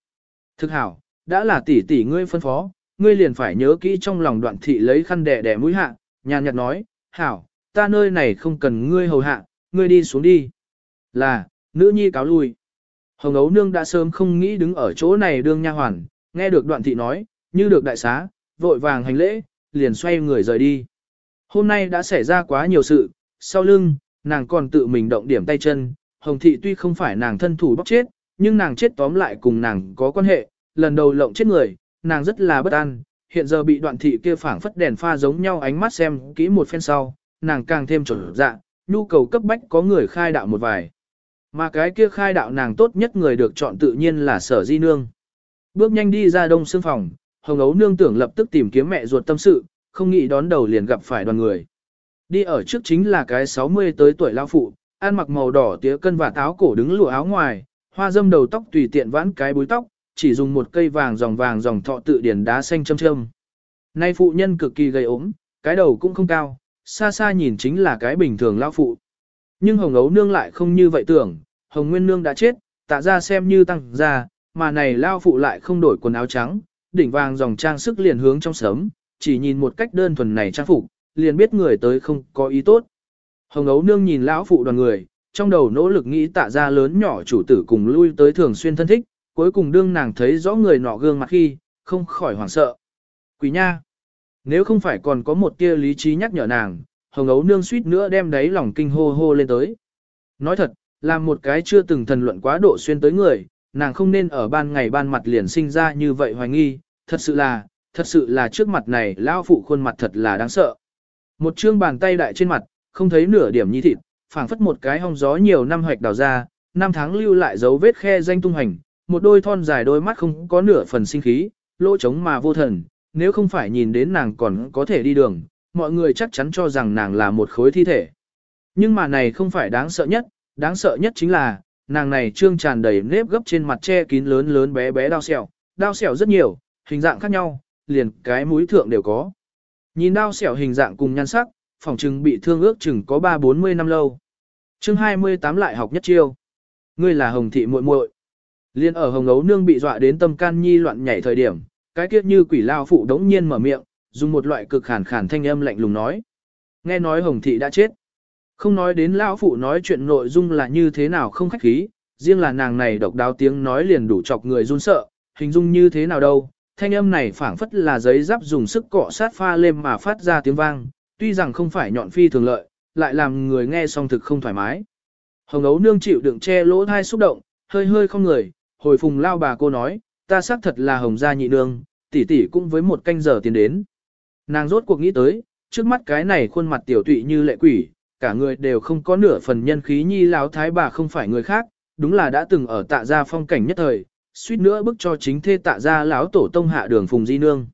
Thực hảo, đã là tỷ tỷ ngươi phân phó, ngươi liền phải nhớ kỹ trong lòng đoạn thị lấy khăn đẻ đẻ mũi hạ, nhàn nhạt nói, hảo, ta nơi này không cần ngươi hầu hạ, ngươi đi xuống đi. Là, nữ nhi cáo lui. Hồng ấu nương đã sớm không nghĩ đứng ở chỗ này đương nha hoàn, nghe được đoạn thị nói, như được đại xá, vội vàng hành lễ, liền xoay người rời đi. Hôm nay đã xảy ra quá nhiều sự, sau lưng, nàng còn tự mình động điểm tay chân, Hồng thị tuy không phải nàng thân thủ bóc chết, nhưng nàng chết tóm lại cùng nàng có quan hệ, lần đầu lộng chết người, nàng rất là bất an, hiện giờ bị đoạn thị kia phảng phất đèn pha giống nhau ánh mắt xem kỹ một phen sau, nàng càng thêm trở dạ, nhu cầu cấp bách có người khai đạo một vài. Mà cái kia khai đạo nàng tốt nhất người được chọn tự nhiên là sở di nương. Bước nhanh đi ra đông xương phòng, hồng ấu nương tưởng lập tức tìm kiếm mẹ ruột tâm sự, không nghĩ đón đầu liền gặp phải đoàn người. Đi ở trước chính là cái 60 tới tuổi lao phụ, ăn mặc màu đỏ tía cân và táo cổ đứng lụa áo ngoài, hoa dâm đầu tóc tùy tiện vãn cái búi tóc, chỉ dùng một cây vàng dòng vàng dòng thọ tự điển đá xanh châm châm. Nay phụ nhân cực kỳ gầy ốm, cái đầu cũng không cao, xa xa nhìn chính là cái bình thường lao phụ. Nhưng Hồng Ấu Nương lại không như vậy tưởng, Hồng Nguyên Nương đã chết, tạ ra xem như tăng ra, mà này lao phụ lại không đổi quần áo trắng, đỉnh vàng dòng trang sức liền hướng trong sớm, chỉ nhìn một cách đơn thuần này trang phục, liền biết người tới không có ý tốt. Hồng Ấu Nương nhìn lão phụ đoàn người, trong đầu nỗ lực nghĩ tạ ra lớn nhỏ chủ tử cùng lui tới thường xuyên thân thích, cuối cùng đương nàng thấy rõ người nọ gương mặt khi, không khỏi hoảng sợ. Quỷ nha! Nếu không phải còn có một tia lý trí nhắc nhở nàng, Hồng Ấu Nương suýt nữa đem đáy lòng kinh hô hô lên tới. Nói thật, làm một cái chưa từng thần luận quá độ xuyên tới người, nàng không nên ở ban ngày ban mặt liền sinh ra như vậy hoài nghi, thật sự là, thật sự là trước mặt này lão phụ khuôn mặt thật là đáng sợ. Một chương bàn tay đại trên mặt, không thấy nửa điểm nhi thịt, phảng phất một cái hong gió nhiều năm hoạch đào ra, năm tháng lưu lại dấu vết khe danh tung hành, một đôi thon dài đôi mắt không có nửa phần sinh khí, lỗ trống mà vô thần, nếu không phải nhìn đến nàng còn có thể đi đường, mọi người chắc chắn cho rằng nàng là một khối thi thể. Nhưng mà này không phải đáng sợ nhất, đáng sợ nhất chính là, nàng này trương tràn đầy nếp gấp trên mặt che kín lớn lớn bé bé đau sẹo, đau sẹo rất nhiều, hình dạng khác nhau, liền cái mũi thượng đều có. Nhìn đao sẹo hình dạng cùng nhan sắc, phòng trừng bị thương ước chừng có 3-40 năm lâu. chương 28 lại học nhất chiêu. Ngươi là hồng thị muội muội Liên ở hồng ấu nương bị dọa đến tâm can nhi loạn nhảy thời điểm, cái kiếp như quỷ lao phụ đống nhiên mở miệng, dùng một loại cực khản khản thanh âm lạnh lùng nói. Nghe nói hồng thị đã chết. Không nói đến lão phụ nói chuyện nội dung là như thế nào không khách khí, riêng là nàng này độc đáo tiếng nói liền đủ chọc người run sợ, hình dung như thế nào đâu. Thanh âm này phảng phất là giấy giáp dùng sức cọ sát pha lên mà phát ra tiếng vang, tuy rằng không phải nhọn phi thường lợi, lại làm người nghe xong thực không thoải mái. Hồng ấu nương chịu đựng che lỗ thai xúc động, hơi hơi không người, hồi phùng lao bà cô nói, ta xác thật là hồng gia nhị nương, tỷ tỷ cũng với một canh giờ tiến đến. Nàng rốt cuộc nghĩ tới, trước mắt cái này khuôn mặt tiểu tụy như lệ quỷ, cả người đều không có nửa phần nhân khí nhi láo thái bà không phải người khác, đúng là đã từng ở tạ gia phong cảnh nhất thời, suýt nữa bức cho chính thê tạ gia lão tổ tông hạ đường Phùng Di Nương.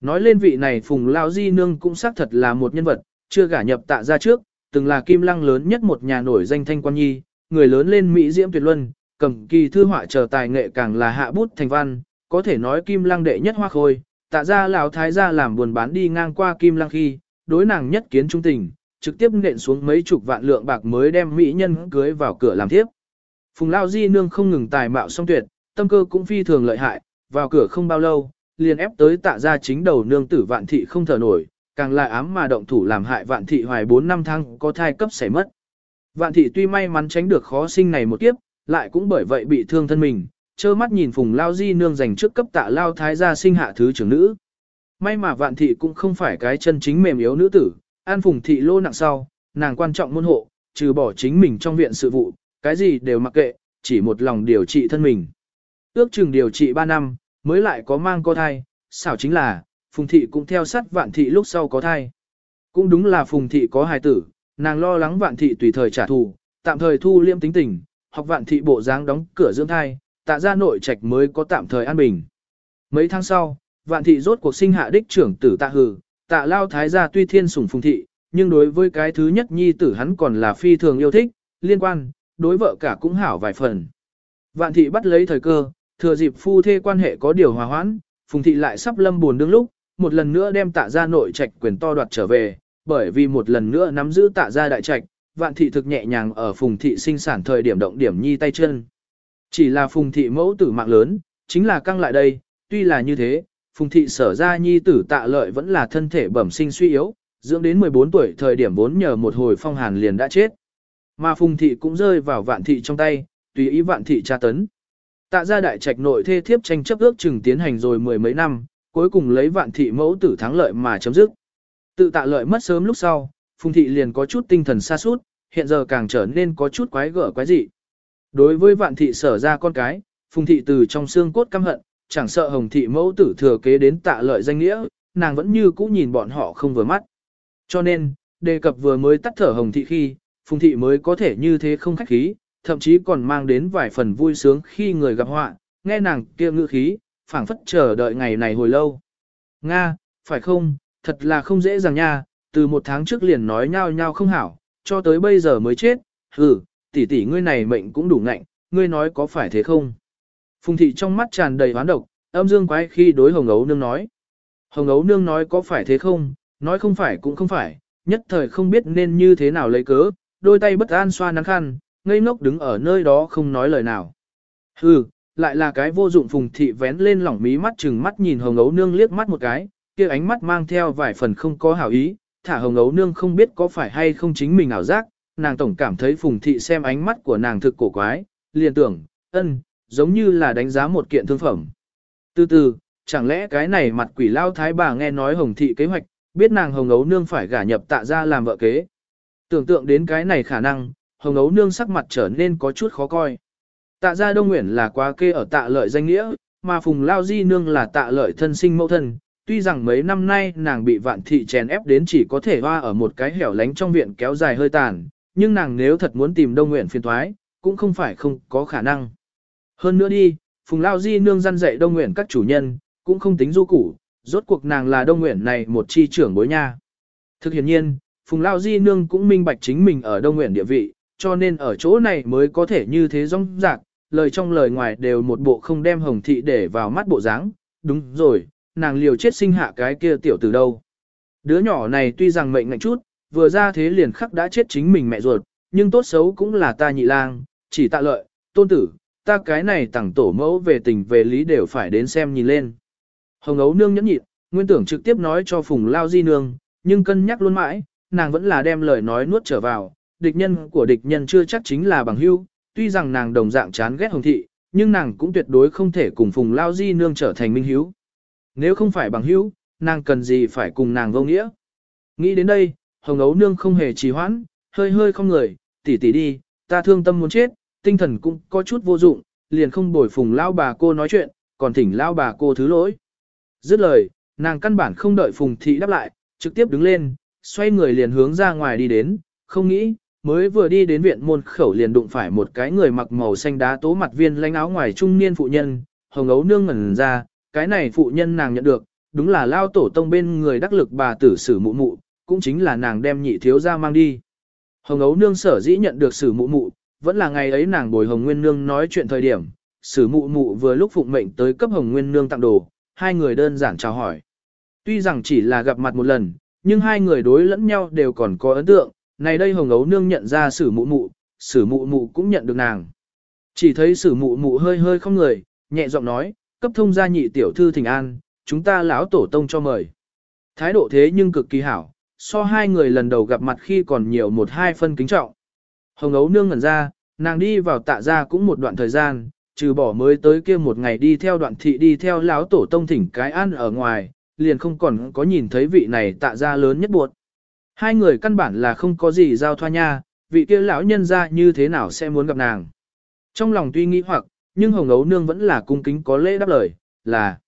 Nói lên vị này Phùng Lão Di Nương cũng xác thật là một nhân vật, chưa gả nhập tạ gia trước, từng là kim lăng lớn nhất một nhà nổi danh thanh quan nhi, người lớn lên Mỹ diễm tuyệt luân, cầm kỳ thư họa chờ tài nghệ càng là hạ bút thành văn, có thể nói kim lăng đệ nhất hoa khôi, tạ gia lão thái gia làm buồn bán đi ngang qua kim lăng khi, đối nàng nhất kiến trung tình, trực tiếp nện xuống mấy chục vạn lượng bạc mới đem mỹ nhân cưới vào cửa làm tiếp. Phùng Lao Di nương không ngừng tài mạo song tuyệt, tâm cơ cũng phi thường lợi hại, vào cửa không bao lâu, liền ép tới tạ ra chính đầu nương tử vạn thị không thở nổi, càng lại ám mà động thủ làm hại vạn thị hoài 4 năm tháng có thai cấp xảy mất. Vạn thị tuy may mắn tránh được khó sinh này một kiếp, lại cũng bởi vậy bị thương thân mình, trơ mắt nhìn Phùng Lao Di nương giành trước cấp tạ Lao Thái gia sinh hạ thứ trưởng nữ. May mà vạn thị cũng không phải cái chân chính mềm yếu nữ tử, an Phùng thị lô nặng sau, nàng quan trọng môn hộ, trừ bỏ chính mình trong viện sự vụ, cái gì đều mặc kệ, chỉ một lòng điều trị thân mình. Ước chừng điều trị 3 năm, mới lại có mang có thai, xảo chính là, Phùng Thị cũng theo sát Vạn Thị lúc sau có thai. Cũng đúng là Phùng Thị có hài tử, nàng lo lắng Vạn Thị tùy thời trả thù, tạm thời thu liêm tính tình, hoặc Vạn Thị bộ dáng đóng cửa dưỡng thai, tạ ra nội trạch mới có tạm thời an bình. Mấy tháng sau, Vạn Thị rốt cuộc sinh hạ đích trưởng tử tạ hừ, tạ lao thái gia tuy thiên sủng Phùng Thị, nhưng đối với cái thứ nhất nhi tử hắn còn là phi thường yêu thích, liên quan, đối vợ cả cũng hảo vài phần. Vạn thị bắt lấy thời cơ, thừa dịp phu thê quan hệ có điều hòa hoãn, phùng thị lại sắp lâm buồn đương lúc, một lần nữa đem tạ gia nội trạch quyền to đoạt trở về, bởi vì một lần nữa nắm giữ tạ gia đại trạch, vạn thị thực nhẹ nhàng ở phùng thị sinh sản thời điểm động điểm nhi tay chân. Chỉ là phùng thị mẫu tử mạng lớn, chính là căng lại đây, tuy là như thế, phùng thị sở ra nhi tử tạ lợi vẫn là thân thể bẩm sinh suy yếu, dưỡng đến 14 tuổi thời điểm vốn nhờ một hồi phong hàn liền đã chết. Mà phùng thị cũng rơi vào vạn thị trong tay, tùy ý vạn thị tra tấn. Tạ gia đại trạch nội thê thiếp tranh chấp ước chừng tiến hành rồi mười mấy năm, cuối cùng lấy vạn thị mẫu tử thắng lợi mà chấm dứt. Tự tạ lợi mất sớm lúc sau, phùng thị liền có chút tinh thần xa sút hiện giờ càng trở nên có chút quái gở quái dị. Đối với vạn thị sở ra con cái, phùng thị từ trong xương cốt căm hận, chẳng sợ hồng thị mẫu tử thừa kế đến tạ lợi danh nghĩa, nàng vẫn như cũ nhìn bọn họ không vừa mắt. Cho nên, đề cập vừa mới tắt thở hồng thị khi, phùng thị mới có thể như thế không khách khí, thậm chí còn mang đến vài phần vui sướng khi người gặp họa, nghe nàng kia ngữ khí, phảng phất chờ đợi ngày này hồi lâu. Nga, phải không, thật là không dễ dàng nha, từ một tháng trước liền nói nhau nhau không hảo, cho tới bây giờ mới chết, hừ, tỷ tỷ ngươi này mệnh cũng đủ ngạnh, ngươi nói có phải thế không? Phùng thị trong mắt tràn đầy hoán độc, âm dương quái khi đối hồng ấu nương nói. Hồng ấu nương nói có phải thế không, nói không phải cũng không phải, nhất thời không biết nên như thế nào lấy cớ, đôi tay bất an xoa nắng khăn, ngây ngốc đứng ở nơi đó không nói lời nào. Hừ, lại là cái vô dụng phùng thị vén lên lỏng mí mắt chừng mắt nhìn hồng ấu nương liếc mắt một cái, kia ánh mắt mang theo vài phần không có hảo ý, thả hồng ấu nương không biết có phải hay không chính mình ảo giác, nàng tổng cảm thấy phùng thị xem ánh mắt của nàng thực cổ quái, liền tưởng, ân, giống như là đánh giá một kiện thương phẩm. Từ từ, chẳng lẽ cái này mặt quỷ lao thái bà nghe nói hồng thị kế hoạch, biết nàng hồng ấu nương phải gả nhập tạ ra làm vợ kế. Tưởng tượng đến cái này khả năng, hồng ấu nương sắc mặt trở nên có chút khó coi. Tạ gia đông Nguyễn là quá kê ở tạ lợi danh nghĩa, mà phùng lao di nương là tạ lợi thân sinh mẫu thân. Tuy rằng mấy năm nay nàng bị vạn thị chèn ép đến chỉ có thể hoa ở một cái hẻo lánh trong viện kéo dài hơi tàn, nhưng nàng nếu thật muốn tìm đông Nguyễn phiền thoái, cũng không phải không có khả năng. Hơn nữa đi, phùng lao di nương răn dạy đông Nguyễn các chủ nhân, cũng không tính du củ, rốt cuộc nàng là đông Nguyễn này một chi trưởng bối nha. Thực hiện nhiên, phùng lao di nương cũng minh bạch chính mình ở đông Nguyễn địa vị, cho nên ở chỗ này mới có thể như thế rong rạc, lời trong lời ngoài đều một bộ không đem hồng thị để vào mắt bộ dáng. đúng rồi, nàng liều chết sinh hạ cái kia tiểu từ đâu. Đứa nhỏ này tuy rằng mệnh ngạnh chút, vừa ra thế liền khắc đã chết chính mình mẹ ruột, nhưng tốt xấu cũng là ta nhị lang, chỉ tạ lợi, tôn tử, ta cái này tặng tổ mẫu về tình về lý đều phải đến xem nhìn lên. Hồng ấu nương nhẫn nhịn, nguyên tưởng trực tiếp nói cho phùng lao di nương, nhưng cân nhắc luôn mãi, nàng vẫn là đem lời nói nuốt trở vào, địch nhân của địch nhân chưa chắc chính là bằng hữu, tuy rằng nàng đồng dạng chán ghét Hồng thị, nhưng nàng cũng tuyệt đối không thể cùng Phùng Lao Di nương trở thành minh hữu. Nếu không phải bằng hữu, nàng cần gì phải cùng nàng vô nghĩa. Nghĩ đến đây, Hồng Ấu nương không hề trì hoãn, hơi hơi không người, tỉ tỉ đi, ta thương tâm muốn chết, tinh thần cũng có chút vô dụng, liền không bồi Phùng Lao bà cô nói chuyện, còn thỉnh Lao bà cô thứ lỗi. Dứt lời, nàng căn bản không đợi Phùng Thị đáp lại, trực tiếp đứng lên, xoay người liền hướng ra ngoài đi đến, không nghĩ, mới vừa đi đến viện môn khẩu liền đụng phải một cái người mặc màu xanh đá tố mặt viên lanh áo ngoài trung niên phụ nhân, hồng ấu nương ngẩn ra, cái này phụ nhân nàng nhận được, đúng là lao tổ tông bên người đắc lực bà tử sử mụ mụ, cũng chính là nàng đem nhị thiếu ra mang đi. Hồng ấu nương sở dĩ nhận được sử mụ mụ, vẫn là ngày ấy nàng bồi hồng nguyên nương nói chuyện thời điểm, sử mụ mụ vừa lúc phụng mệnh tới cấp hồng nguyên nương tặng đồ, hai người đơn giản chào hỏi. Tuy rằng chỉ là gặp mặt một lần, nhưng hai người đối lẫn nhau đều còn có ấn tượng, này đây hồng ấu nương nhận ra sử mụ mụ, sử mụ mụ cũng nhận được nàng. Chỉ thấy sử mụ mụ hơi hơi không người, nhẹ giọng nói, cấp thông gia nhị tiểu thư thỉnh an, chúng ta lão tổ tông cho mời. Thái độ thế nhưng cực kỳ hảo, so hai người lần đầu gặp mặt khi còn nhiều một hai phân kính trọng. Hồng ấu nương ngẩn ra, nàng đi vào tạ gia cũng một đoạn thời gian, trừ bỏ mới tới kia một ngày đi theo đoạn thị đi theo lão tổ tông thỉnh cái ăn ở ngoài, liền không còn có nhìn thấy vị này tạ gia lớn nhất buộc. Hai người căn bản là không có gì giao thoa nha, vị kia lão nhân ra như thế nào sẽ muốn gặp nàng. Trong lòng tuy nghĩ hoặc, nhưng Hồng Ấu Nương vẫn là cung kính có lễ đáp lời, là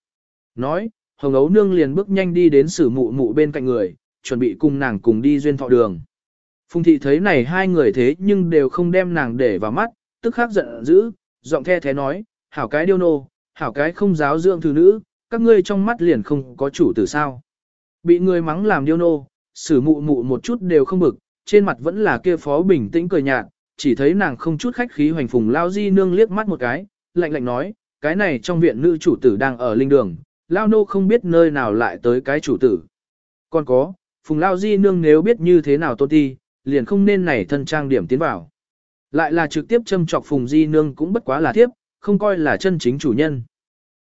nói, Hồng Ấu Nương liền bước nhanh đi đến sử mụ mụ bên cạnh người, chuẩn bị cùng nàng cùng đi duyên thọ đường. Phùng thị thấy này hai người thế nhưng đều không đem nàng để vào mắt, tức khắc giận dữ, giọng the thế nói, hảo cái điêu nô, hảo cái không giáo dưỡng thứ nữ, các ngươi trong mắt liền không có chủ tử sao. Bị người mắng làm điêu nô, sử mụ mụ một chút đều không bực, trên mặt vẫn là kia phó bình tĩnh cười nhạt, chỉ thấy nàng không chút khách khí hoành phùng lao di nương liếc mắt một cái, lạnh lạnh nói, cái này trong viện nữ chủ tử đang ở linh đường, lao nô không biết nơi nào lại tới cái chủ tử. Còn có, phùng lao di nương nếu biết như thế nào tôn ti, liền không nên này thân trang điểm tiến vào. Lại là trực tiếp châm chọc phùng di nương cũng bất quá là tiếp, không coi là chân chính chủ nhân.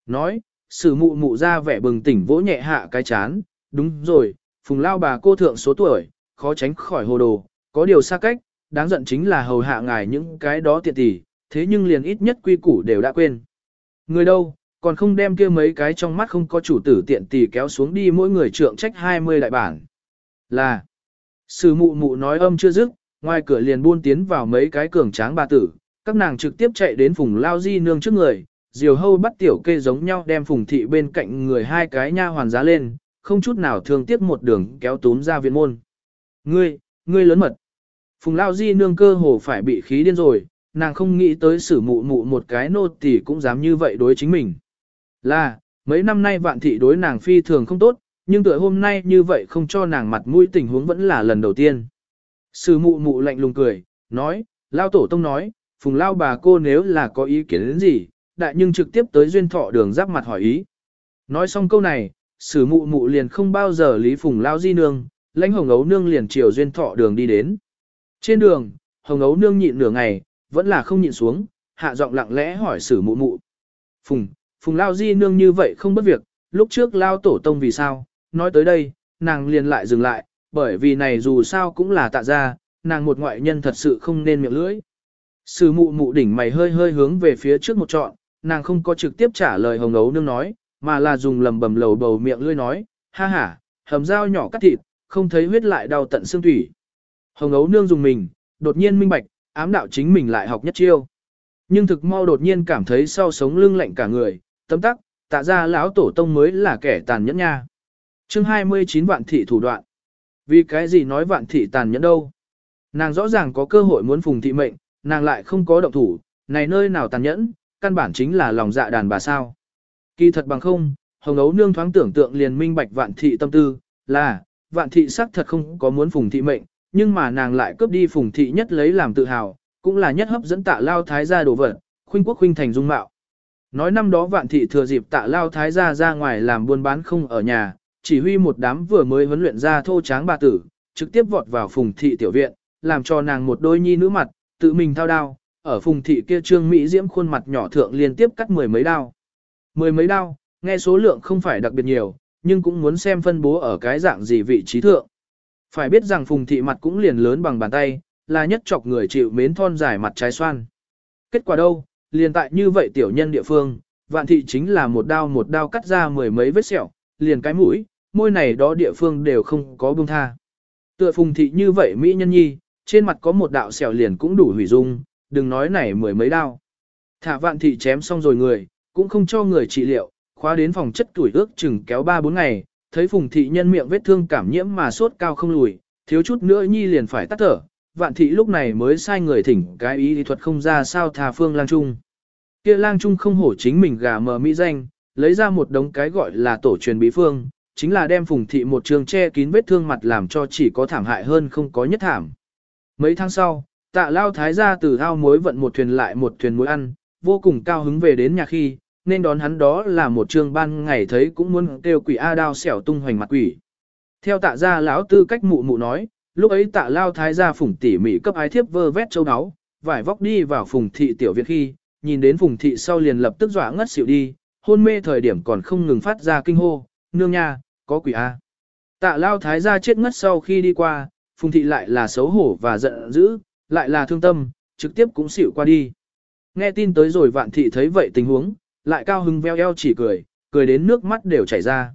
Nói, sử mụ mụ ra vẻ bừng tỉnh vỗ nhẹ hạ cái chán, đúng rồi, phùng lao bà cô thượng số tuổi, khó tránh khỏi hồ đồ, có điều xa cách, đáng giận chính là hầu hạ ngài những cái đó tiện tỷ, thế nhưng liền ít nhất quy củ đều đã quên. Người đâu, còn không đem kia mấy cái trong mắt không có chủ tử tiện tỷ kéo xuống đi mỗi người trượng trách 20 đại bản. Là, Sư mụ mụ nói âm chưa dứt, ngoài cửa liền buôn tiến vào mấy cái cường tráng bà tử, các nàng trực tiếp chạy đến phùng lao di nương trước người, diều hâu bắt tiểu kê giống nhau đem phùng thị bên cạnh người hai cái nha hoàn giá lên, không chút nào thương tiếc một đường kéo túm ra viện môn. Ngươi, ngươi lớn mật. Phùng Lao Di nương cơ hồ phải bị khí điên rồi, nàng không nghĩ tới xử mụ mụ một cái nô tỳ cũng dám như vậy đối chính mình. Là, mấy năm nay vạn thị đối nàng phi thường không tốt, nhưng tuổi hôm nay như vậy không cho nàng mặt mũi tình huống vẫn là lần đầu tiên. Sử mụ mụ lạnh lùng cười, nói, Lao Tổ Tông nói, Phùng Lao bà cô nếu là có ý kiến đến gì, đại nhưng trực tiếp tới duyên thọ đường giáp mặt hỏi ý. Nói xong câu này, sử mụ mụ liền không bao giờ lý Phùng Lao Di nương, lãnh hồng ấu nương liền chiều duyên thọ đường đi đến. Trên đường, hồng ấu nương nhịn nửa ngày, vẫn là không nhịn xuống, hạ giọng lặng lẽ hỏi sử mụ mụ. Phùng, phùng lao di nương như vậy không bất việc, lúc trước lao tổ tông vì sao, nói tới đây, nàng liền lại dừng lại, bởi vì này dù sao cũng là tạ ra, nàng một ngoại nhân thật sự không nên miệng lưỡi. Sử mụ mụ đỉnh mày hơi hơi hướng về phía trước một trọn, nàng không có trực tiếp trả lời hồng ấu nương nói, mà là dùng lầm bầm lầu bầu miệng lưỡi nói, ha ha, hầm dao nhỏ cắt thịt, không thấy huyết lại đau tận xương thủy. Hồng ấu nương dùng mình, đột nhiên minh bạch, ám đạo chính mình lại học nhất chiêu. Nhưng thực mau đột nhiên cảm thấy sau sống lưng lạnh cả người, tấm tắc, tạ ra lão tổ tông mới là kẻ tàn nhẫn nha. chương 29 vạn thị thủ đoạn. Vì cái gì nói vạn thị tàn nhẫn đâu? Nàng rõ ràng có cơ hội muốn phùng thị mệnh, nàng lại không có động thủ, này nơi nào tàn nhẫn, căn bản chính là lòng dạ đàn bà sao. Kỳ thật bằng không, hồng ấu nương thoáng tưởng tượng liền minh bạch vạn thị tâm tư, là, vạn thị sắc thật không có muốn phùng thị mệnh, nhưng mà nàng lại cướp đi phùng thị nhất lấy làm tự hào, cũng là nhất hấp dẫn tạ lao thái gia đồ vật, khuynh quốc khuynh thành dung mạo. Nói năm đó vạn thị thừa dịp tạ lao thái gia ra ngoài làm buôn bán không ở nhà, chỉ huy một đám vừa mới huấn luyện ra thô tráng bà tử, trực tiếp vọt vào phùng thị tiểu viện, làm cho nàng một đôi nhi nữ mặt, tự mình thao đao, ở phùng thị kia trương Mỹ diễm khuôn mặt nhỏ thượng liên tiếp cắt mười mấy đao. Mười mấy đao, nghe số lượng không phải đặc biệt nhiều, nhưng cũng muốn xem phân bố ở cái dạng gì vị trí thượng. Phải biết rằng phùng thị mặt cũng liền lớn bằng bàn tay, là nhất chọc người chịu mến thon dài mặt trái xoan. Kết quả đâu, liền tại như vậy tiểu nhân địa phương, vạn thị chính là một đao một đao cắt ra mười mấy vết sẹo, liền cái mũi, môi này đó địa phương đều không có buông tha. Tựa phùng thị như vậy mỹ nhân nhi, trên mặt có một đạo sẹo liền cũng đủ hủy dung, đừng nói này mười mấy đao. Thả vạn thị chém xong rồi người, cũng không cho người trị liệu, khóa đến phòng chất tuổi ước chừng kéo 3-4 ngày, thấy phùng thị nhân miệng vết thương cảm nhiễm mà sốt cao không lùi, thiếu chút nữa nhi liền phải tắt thở, vạn thị lúc này mới sai người thỉnh cái ý thuật không ra sao thà phương lang trung. Kia lang trung không hổ chính mình gà mờ mỹ danh, lấy ra một đống cái gọi là tổ truyền bí phương, chính là đem phùng thị một trường che kín vết thương mặt làm cho chỉ có thảm hại hơn không có nhất thảm. Mấy tháng sau, tạ lao thái gia từ ao muối vận một thuyền lại một thuyền muối ăn, vô cùng cao hứng về đến nhà khi, nên đón hắn đó là một trường ban ngày thấy cũng muốn kêu quỷ A đao xẻo tung hoành mặt quỷ. Theo tạ gia lão tư cách mụ mụ nói, lúc ấy tạ lao thái gia phùng tỉ mỉ cấp ái thiếp vơ vét châu áo, vải vóc đi vào phùng thị tiểu viện khi, nhìn đến phùng thị sau liền lập tức dọa ngất xỉu đi, hôn mê thời điểm còn không ngừng phát ra kinh hô, nương nha, có quỷ A. Tạ lao thái gia chết ngất sau khi đi qua, phùng thị lại là xấu hổ và giận dữ, lại là thương tâm, trực tiếp cũng xỉu qua đi. Nghe tin tới rồi vạn thị thấy vậy tình huống, lại cao hưng veo eo chỉ cười, cười đến nước mắt đều chảy ra.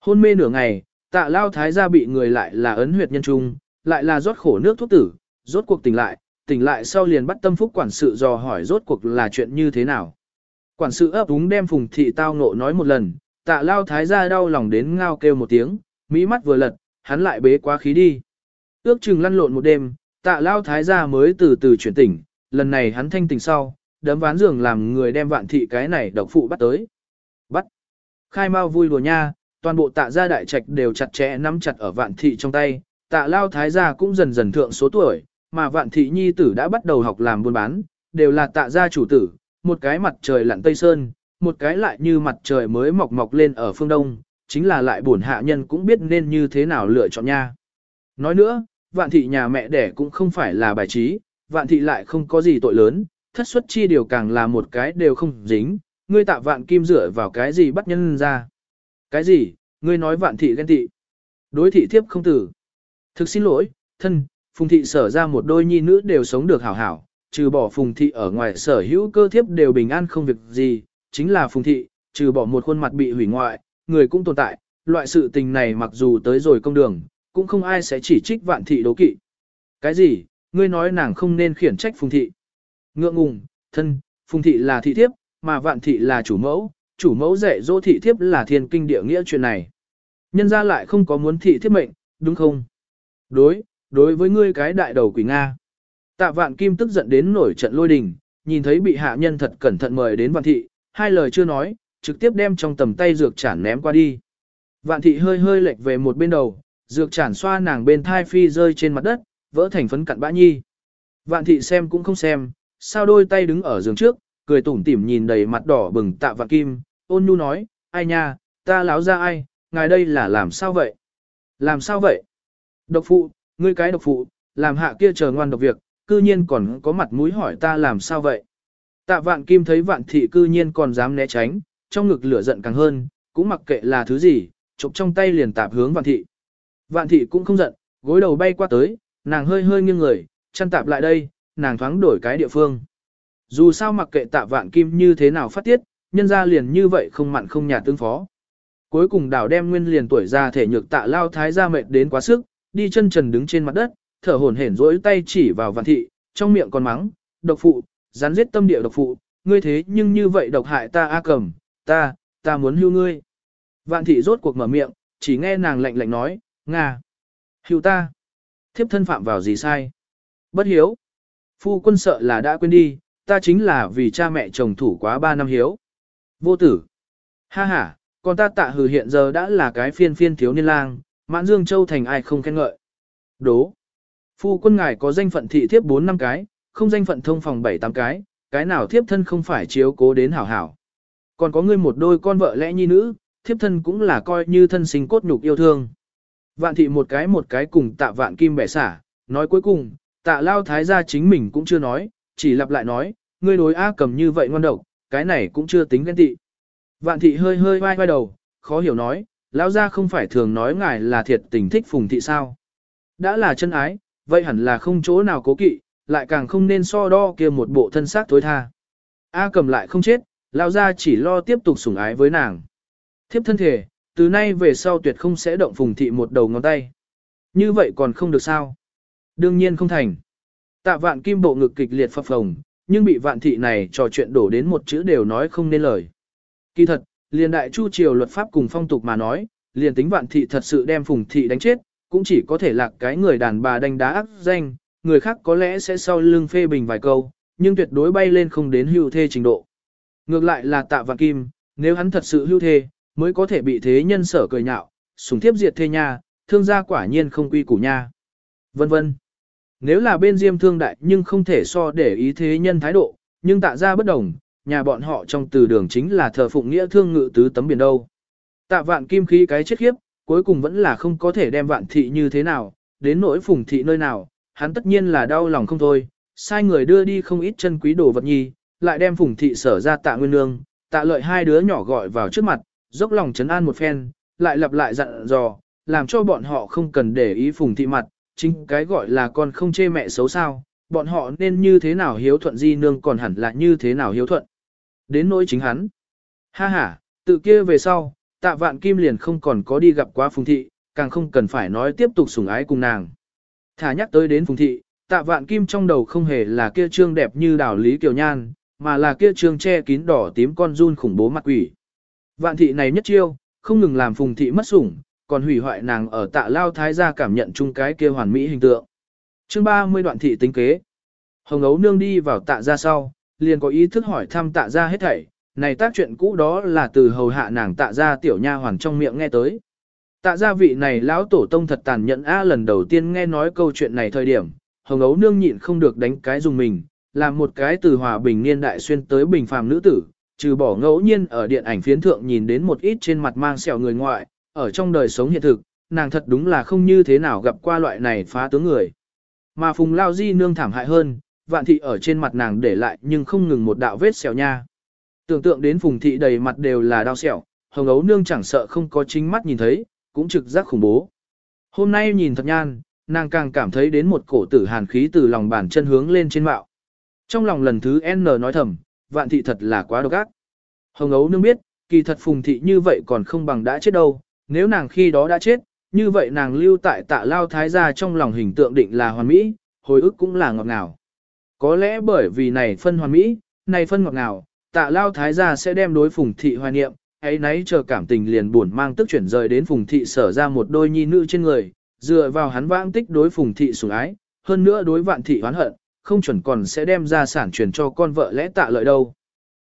Hôn mê nửa ngày, tạ lao thái gia bị người lại là ấn huyệt nhân trung, lại là rót khổ nước thuốc tử, rốt cuộc tỉnh lại, tỉnh lại sau liền bắt tâm phúc quản sự dò hỏi rốt cuộc là chuyện như thế nào. Quản sự ấp úng đem phùng thị tao nộ nói một lần, tạ lao thái gia đau lòng đến ngao kêu một tiếng, mỹ mắt vừa lật, hắn lại bế quá khí đi. Ước chừng lăn lộn một đêm, tạ lao thái gia mới từ từ chuyển tỉnh, lần này hắn thanh tỉnh sau, đấm ván giường làm người đem vạn thị cái này độc phụ bắt tới. Bắt. Khai mau vui đùa nha, toàn bộ tạ gia đại trạch đều chặt chẽ nắm chặt ở vạn thị trong tay, tạ lao thái gia cũng dần dần thượng số tuổi, mà vạn thị nhi tử đã bắt đầu học làm buôn bán, đều là tạ gia chủ tử, một cái mặt trời lặn tây sơn, một cái lại như mặt trời mới mọc mọc lên ở phương đông, chính là lại buồn hạ nhân cũng biết nên như thế nào lựa chọn nha. Nói nữa, vạn thị nhà mẹ đẻ cũng không phải là bài trí, vạn thị lại không có gì tội lớn, thất xuất chi điều càng là một cái đều không dính, ngươi tạ vạn kim dựa vào cái gì bắt nhân ra. Cái gì, ngươi nói vạn thị ghen thị. Đối thị thiếp không tử. Thực xin lỗi, thân, phùng thị sở ra một đôi nhi nữ đều sống được hảo hảo, trừ bỏ phùng thị ở ngoài sở hữu cơ thiếp đều bình an không việc gì, chính là phùng thị, trừ bỏ một khuôn mặt bị hủy ngoại, người cũng tồn tại, loại sự tình này mặc dù tới rồi công đường, cũng không ai sẽ chỉ trích vạn thị đố kỵ. Cái gì, ngươi nói nàng không nên khiển trách phùng thị. Ngượng ngùng, thân, phùng thị là thị thiếp, mà vạn thị là chủ mẫu, chủ mẫu dạy dỗ thị thiếp là thiên kinh địa nghĩa chuyện này. Nhân ra lại không có muốn thị thiếp mệnh, đúng không? Đối, đối với ngươi cái đại đầu quỷ Nga. Tạ vạn kim tức giận đến nổi trận lôi đình, nhìn thấy bị hạ nhân thật cẩn thận mời đến vạn thị, hai lời chưa nói, trực tiếp đem trong tầm tay dược chản ném qua đi. Vạn thị hơi hơi lệch về một bên đầu, dược chản xoa nàng bên thai phi rơi trên mặt đất, vỡ thành phấn cặn bã nhi. Vạn thị xem cũng không xem, sao đôi tay đứng ở giường trước, cười tủm tỉm nhìn đầy mặt đỏ bừng tạ vạn kim, ôn nhu nói, ai nha, ta láo ra ai, ngài đây là làm sao vậy? Làm sao vậy? Độc phụ, ngươi cái độc phụ, làm hạ kia chờ ngoan độc việc, cư nhiên còn có mặt mũi hỏi ta làm sao vậy? Tạ vạn kim thấy vạn thị cư nhiên còn dám né tránh, trong ngực lửa giận càng hơn, cũng mặc kệ là thứ gì, chụp trong tay liền tạp hướng vạn thị. Vạn thị cũng không giận, gối đầu bay qua tới, nàng hơi hơi nghiêng người, chăn tạp lại đây, nàng thoáng đổi cái địa phương. Dù sao mặc kệ tạ vạn kim như thế nào phát tiết, nhân ra liền như vậy không mặn không nhạt tương phó. Cuối cùng đảo đem nguyên liền tuổi ra thể nhược tạ lao thái ra mệt đến quá sức, đi chân trần đứng trên mặt đất, thở hổn hển rỗi tay chỉ vào vạn thị, trong miệng còn mắng, độc phụ, rắn giết tâm địa độc phụ, ngươi thế nhưng như vậy độc hại ta a cầm, ta, ta muốn hưu ngươi. Vạn thị rốt cuộc mở miệng, chỉ nghe nàng lạnh lạnh nói, Nga, hưu ta, thiếp thân phạm vào gì sai. Bất hiếu, phu quân sợ là đã quên đi, ta chính là vì cha mẹ chồng thủ quá ba năm hiếu. Vô tử, ha ha, con ta tạ hừ hiện giờ đã là cái phiên phiên thiếu niên lang, mãn dương châu thành ai không khen ngợi. Đố, phu quân ngài có danh phận thị thiếp 4 năm cái, không danh phận thông phòng 7 8 cái, cái nào thiếp thân không phải chiếu cố đến hảo hảo. Còn có ngươi một đôi con vợ lẽ nhi nữ, thiếp thân cũng là coi như thân sinh cốt nhục yêu thương. Vạn thị một cái một cái cùng tạ vạn kim bẻ xả, nói cuối cùng, tạ lao thái gia chính mình cũng chưa nói, chỉ lặp lại nói, ngươi đối A cầm như vậy ngon độc, cái này cũng chưa tính ghen tị. Vạn thị hơi hơi vai vai đầu, khó hiểu nói, lão gia không phải thường nói ngài là thiệt tình thích phùng thị sao. Đã là chân ái, vậy hẳn là không chỗ nào cố kỵ, lại càng không nên so đo kia một bộ thân xác tối tha. A cầm lại không chết, lão gia chỉ lo tiếp tục sủng ái với nàng. Thiếp thân thể, từ nay về sau tuyệt không sẽ động phùng thị một đầu ngón tay. Như vậy còn không được sao? Đương nhiên không thành. Tạ vạn kim bộ ngực kịch liệt phập phồng, nhưng bị vạn thị này trò chuyện đổ đến một chữ đều nói không nên lời. Kỳ thật, liền đại chu triều luật pháp cùng phong tục mà nói, liền tính vạn thị thật sự đem phùng thị đánh chết, cũng chỉ có thể lạc cái người đàn bà đánh đá ác danh, người khác có lẽ sẽ sau lưng phê bình vài câu, nhưng tuyệt đối bay lên không đến hưu thê trình độ. Ngược lại là tạ vạn kim, nếu hắn thật sự hưu thê, mới có thể bị thế nhân sở cười nhạo, sùng thiếp diệt thê nha, thương gia quả nhiên không quy củ nha. Vân vân. Nếu là bên diêm thương đại nhưng không thể so để ý thế nhân thái độ, nhưng tạ ra bất đồng, nhà bọn họ trong từ đường chính là thờ phụng nghĩa thương ngự tứ tấm biển đâu. Tạ vạn kim khí cái chết khiếp, cuối cùng vẫn là không có thể đem vạn thị như thế nào, đến nỗi phùng thị nơi nào, hắn tất nhiên là đau lòng không thôi, sai người đưa đi không ít chân quý đồ vật nhi, lại đem phùng thị sở ra tạ nguyên nương, tạ lợi hai đứa nhỏ gọi vào trước mặt, dốc lòng chấn an một phen, lại lặp lại dặn dò, làm cho bọn họ không cần để ý phùng thị mặt, chính cái gọi là con không chê mẹ xấu sao, bọn họ nên như thế nào hiếu thuận di nương còn hẳn là như thế nào hiếu thuận. Đến nỗi chính hắn. Ha ha, tự kia về sau, tạ vạn kim liền không còn có đi gặp quá phùng thị, càng không cần phải nói tiếp tục sủng ái cùng nàng. Thả nhắc tới đến phùng thị, tạ vạn kim trong đầu không hề là kia trương đẹp như đảo lý kiều nhan, mà là kia trương che kín đỏ tím con run khủng bố mặt quỷ. Vạn thị này nhất chiêu, không ngừng làm phùng thị mất sủng, còn hủy hoại nàng ở tạ lao thái gia cảm nhận chung cái kia hoàn mỹ hình tượng. chương 30 đoạn thị tính kế. Hồng ấu nương đi vào tạ ra sau, liền có ý thức hỏi thăm tạ ra hết thảy, này tác chuyện cũ đó là từ hầu hạ nàng tạ ra tiểu nha hoàn trong miệng nghe tới. Tạ gia vị này lão tổ tông thật tàn nhẫn a lần đầu tiên nghe nói câu chuyện này thời điểm, hồng ấu nương nhịn không được đánh cái dùng mình, làm một cái từ hòa bình niên đại xuyên tới bình phàm nữ tử, trừ bỏ ngẫu nhiên ở điện ảnh phiến thượng nhìn đến một ít trên mặt mang sẹo người ngoại, ở trong đời sống hiện thực, nàng thật đúng là không như thế nào gặp qua loại này phá tướng người. Mà Phùng Lao Di nương thảm hại hơn, vạn thị ở trên mặt nàng để lại nhưng không ngừng một đạo vết sẹo nha. Tưởng tượng đến Phùng thị đầy mặt đều là đau sẹo, hồng ấu nương chẳng sợ không có chính mắt nhìn thấy, cũng trực giác khủng bố. Hôm nay nhìn thật nhan, nàng càng cảm thấy đến một cổ tử hàn khí từ lòng bàn chân hướng lên trên mạo. Trong lòng lần thứ N nói thầm, vạn thị thật là quá độc ác. Hồng ấu nương biết, kỳ thật phùng thị như vậy còn không bằng đã chết đâu, nếu nàng khi đó đã chết, như vậy nàng lưu tại tạ lao thái gia trong lòng hình tượng định là hoàn mỹ, hồi ức cũng là ngọt ngào. Có lẽ bởi vì này phân hoàn mỹ, này phân ngọt ngào, tạ lao thái gia sẽ đem đối phùng thị hoài niệm, ấy nấy chờ cảm tình liền buồn mang tức chuyển rời đến phùng thị sở ra một đôi nhi nữ trên người, dựa vào hắn vãng tích đối phùng thị sủng ái, hơn nữa đối vạn thị hoán hận, không chuẩn còn sẽ đem ra sản truyền cho con vợ lẽ tạ lợi đâu.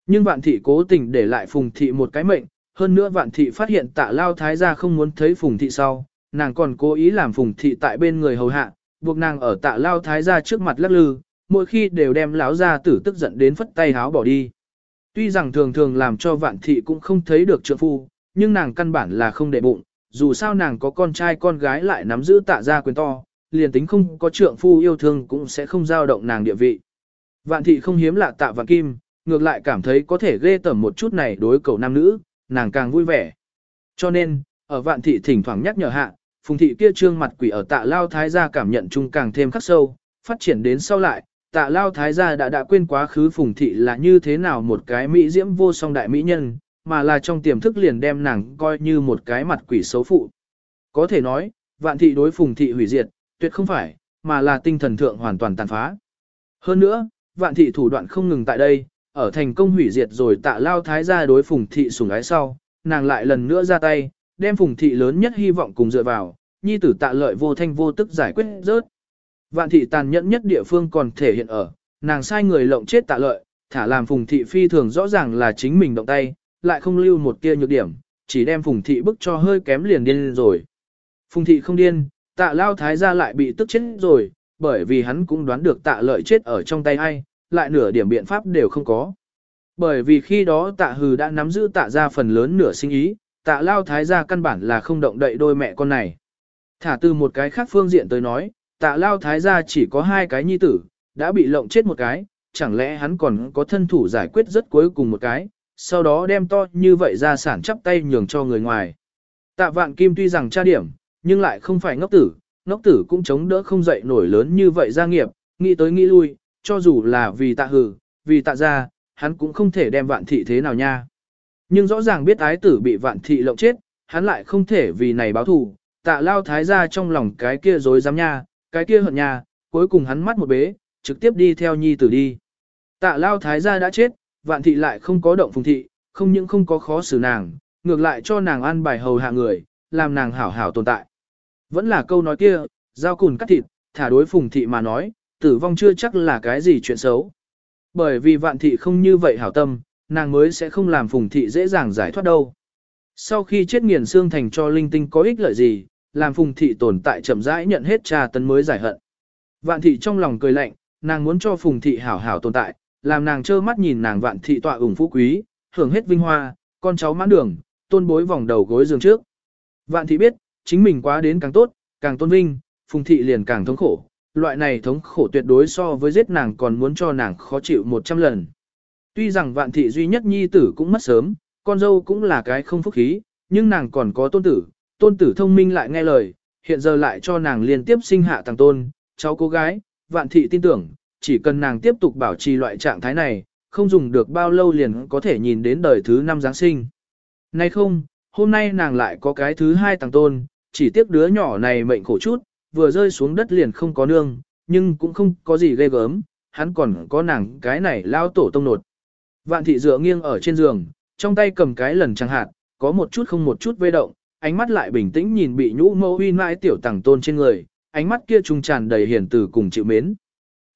Nhưng vạn thị cố tình để lại phùng thị một cái mệnh, hơn nữa vạn thị phát hiện tạ lao thái gia không muốn thấy phùng thị sau, nàng còn cố ý làm phùng thị tại bên người hầu hạ, buộc nàng ở tạ lao thái gia trước mặt lắc lư, mỗi khi đều đem lão gia tử tức giận đến phất tay háo bỏ đi. Tuy rằng thường thường làm cho vạn thị cũng không thấy được trượng phu, nhưng nàng căn bản là không để bụng, dù sao nàng có con trai con gái lại nắm giữ tạ gia quyền to, liền tính không có trượng phu yêu thương cũng sẽ không dao động nàng địa vị. Vạn thị không hiếm lạ tạ vạn kim, ngược lại cảm thấy có thể ghê tởm một chút này đối cầu nam nữ, nàng càng vui vẻ. Cho nên, ở vạn thị thỉnh thoảng nhắc nhở hạ, phùng thị kia trương mặt quỷ ở tạ lao thái gia cảm nhận chung càng thêm khắc sâu, phát triển đến sau lại, tạ lao thái gia đã đã quên quá khứ phùng thị là như thế nào một cái mỹ diễm vô song đại mỹ nhân, mà là trong tiềm thức liền đem nàng coi như một cái mặt quỷ xấu phụ. Có thể nói, vạn thị đối phùng thị hủy diệt, tuyệt không phải, mà là tinh thần thượng hoàn toàn tàn phá. Hơn nữa, vạn thị thủ đoạn không ngừng tại đây, ở thành công hủy diệt rồi tạ lao thái gia đối phùng thị sủng ái sau, nàng lại lần nữa ra tay, đem phùng thị lớn nhất hy vọng cùng dựa vào, nhi tử tạ lợi vô thanh vô tức giải quyết rớt. Vạn thị tàn nhẫn nhất địa phương còn thể hiện ở, nàng sai người lộng chết tạ lợi, thả làm phùng thị phi thường rõ ràng là chính mình động tay, lại không lưu một tia nhược điểm, chỉ đem phùng thị bức cho hơi kém liền điên rồi. Phùng thị không điên, tạ lao thái gia lại bị tức chết rồi, bởi vì hắn cũng đoán được tạ lợi chết ở trong tay ai, lại nửa điểm biện pháp đều không có. Bởi vì khi đó tạ hừ đã nắm giữ tạ ra phần lớn nửa sinh ý, tạ lao thái gia căn bản là không động đậy đôi mẹ con này. Thả từ một cái khác phương diện tới nói, tạ lao thái gia chỉ có hai cái nhi tử, đã bị lộng chết một cái, chẳng lẽ hắn còn có thân thủ giải quyết rất cuối cùng một cái, sau đó đem to như vậy ra sản chắp tay nhường cho người ngoài. Tạ vạn kim tuy rằng tra điểm, nhưng lại không phải ngốc tử, ngốc tử cũng chống đỡ không dậy nổi lớn như vậy gia nghiệp, nghĩ tới nghĩ lui, cho dù là vì tạ hử, vì tạ gia, hắn cũng không thể đem vạn thị thế nào nha. Nhưng rõ ràng biết ái tử bị vạn thị lộng chết, hắn lại không thể vì này báo thù, tạ lao thái ra trong lòng cái kia dối dám nha, cái kia hận nha, cuối cùng hắn mắt một bế, trực tiếp đi theo nhi tử đi. Tạ lao thái gia đã chết, vạn thị lại không có động phùng thị, không những không có khó xử nàng, ngược lại cho nàng ăn bài hầu hạ người, làm nàng hảo hảo tồn tại. Vẫn là câu nói kia, giao cùn cắt thịt, thả đối phùng thị mà nói, tử vong chưa chắc là cái gì chuyện xấu. Bởi vì vạn thị không như vậy hảo tâm, nàng mới sẽ không làm phùng thị dễ dàng giải thoát đâu. Sau khi chết nghiền xương thành cho linh tinh có ích lợi gì, làm phùng thị tồn tại chậm rãi nhận hết trà tấn mới giải hận. Vạn thị trong lòng cười lạnh, nàng muốn cho phùng thị hảo hảo tồn tại, làm nàng trơ mắt nhìn nàng vạn thị tọa ủng phú quý, hưởng hết vinh hoa, con cháu mãn đường, tôn bối vòng đầu gối giường trước. Vạn thị biết, chính mình quá đến càng tốt, càng tôn vinh, phùng thị liền càng thống khổ, loại này thống khổ tuyệt đối so với giết nàng còn muốn cho nàng khó chịu 100 lần. Tuy rằng vạn thị duy nhất nhi tử cũng mất sớm, con dâu cũng là cái không phúc khí, nhưng nàng còn có tôn tử, tôn tử thông minh lại nghe lời, hiện giờ lại cho nàng liên tiếp sinh hạ thằng tôn, cháu cô gái, vạn thị tin tưởng, chỉ cần nàng tiếp tục bảo trì loại trạng thái này, không dùng được bao lâu liền có thể nhìn đến đời thứ năm Giáng sinh. Nay không, hôm nay nàng lại có cái thứ hai thằng tôn, chỉ tiếc đứa nhỏ này mệnh khổ chút, vừa rơi xuống đất liền không có nương, nhưng cũng không có gì ghê gớm, hắn còn có nàng cái này lao tổ tông nột. Vạn thị dựa nghiêng ở trên giường, trong tay cầm cái lần chẳng hạt có một chút không một chút vê động, ánh mắt lại bình tĩnh nhìn bị nhũ mâu uy mãi tiểu tàng tôn trên người, ánh mắt kia trung tràn đầy hiền từ cùng chịu mến.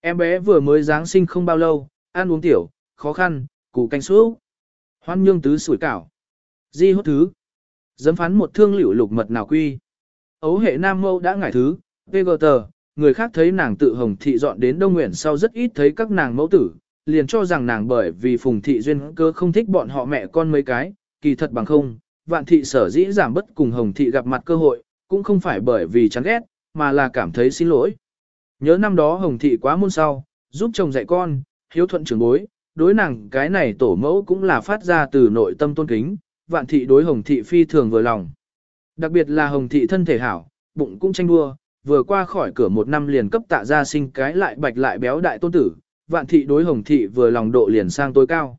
Em bé vừa mới Giáng sinh không bao lâu, ăn uống tiểu, khó khăn, củ canh suốt. Hoan nhương tứ sủi cảo. Di hốt thứ. Dấm phán một thương liệu lục mật nào quy. Ấu hệ nam mâu đã ngải thứ, tờ, người khác thấy nàng tự hồng thị dọn đến Đông Nguyện sau rất ít thấy các nàng mẫu tử, liền cho rằng nàng bởi vì phùng thị duyên cơ không thích bọn họ mẹ con mấy cái, kỳ thật bằng không, vạn thị sở dĩ giảm bất cùng hồng thị gặp mặt cơ hội, cũng không phải bởi vì chán ghét, mà là cảm thấy xin lỗi. Nhớ năm đó hồng thị quá môn sau, giúp chồng dạy con, hiếu thuận trưởng bối, đối nàng cái này tổ mẫu cũng là phát ra từ nội tâm tôn kính, vạn thị đối hồng thị phi thường vừa lòng. Đặc biệt là hồng thị thân thể hảo, bụng cũng tranh đua, vừa qua khỏi cửa một năm liền cấp tạ ra sinh cái lại bạch lại béo đại tôn tử, vạn thị đối hồng thị vừa lòng độ liền sang tối cao.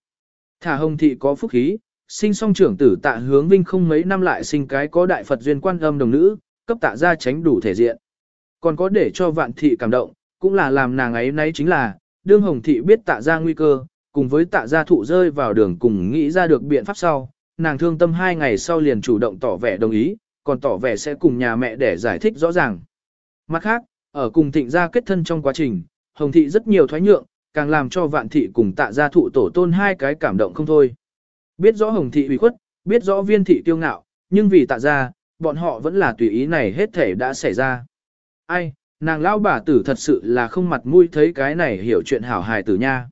Thả hồng thị có phúc khí, sinh song trưởng tử tạ hướng vinh không mấy năm lại sinh cái có đại Phật duyên quan âm đồng nữ, cấp tạ ra tránh đủ thể diện. Còn có để cho vạn thị cảm động, cũng là làm nàng ấy nấy chính là, đương hồng thị biết tạ ra nguy cơ, cùng với tạ gia thụ rơi vào đường cùng nghĩ ra được biện pháp sau, nàng thương tâm hai ngày sau liền chủ động tỏ vẻ đồng ý, còn tỏ vẻ sẽ cùng nhà mẹ để giải thích rõ ràng. Mặt khác, ở cùng thịnh gia kết thân trong quá trình, hồng thị rất nhiều thoái nhượng, càng làm cho vạn thị cùng tạ gia thụ tổ tôn hai cái cảm động không thôi. Biết rõ hồng thị ủy khuất, biết rõ viên thị tiêu ngạo, nhưng vì tạ gia, bọn họ vẫn là tùy ý này hết thể đã xảy ra. Ai, nàng lão bà tử thật sự là không mặt mũi thấy cái này hiểu chuyện hảo hài tử nha.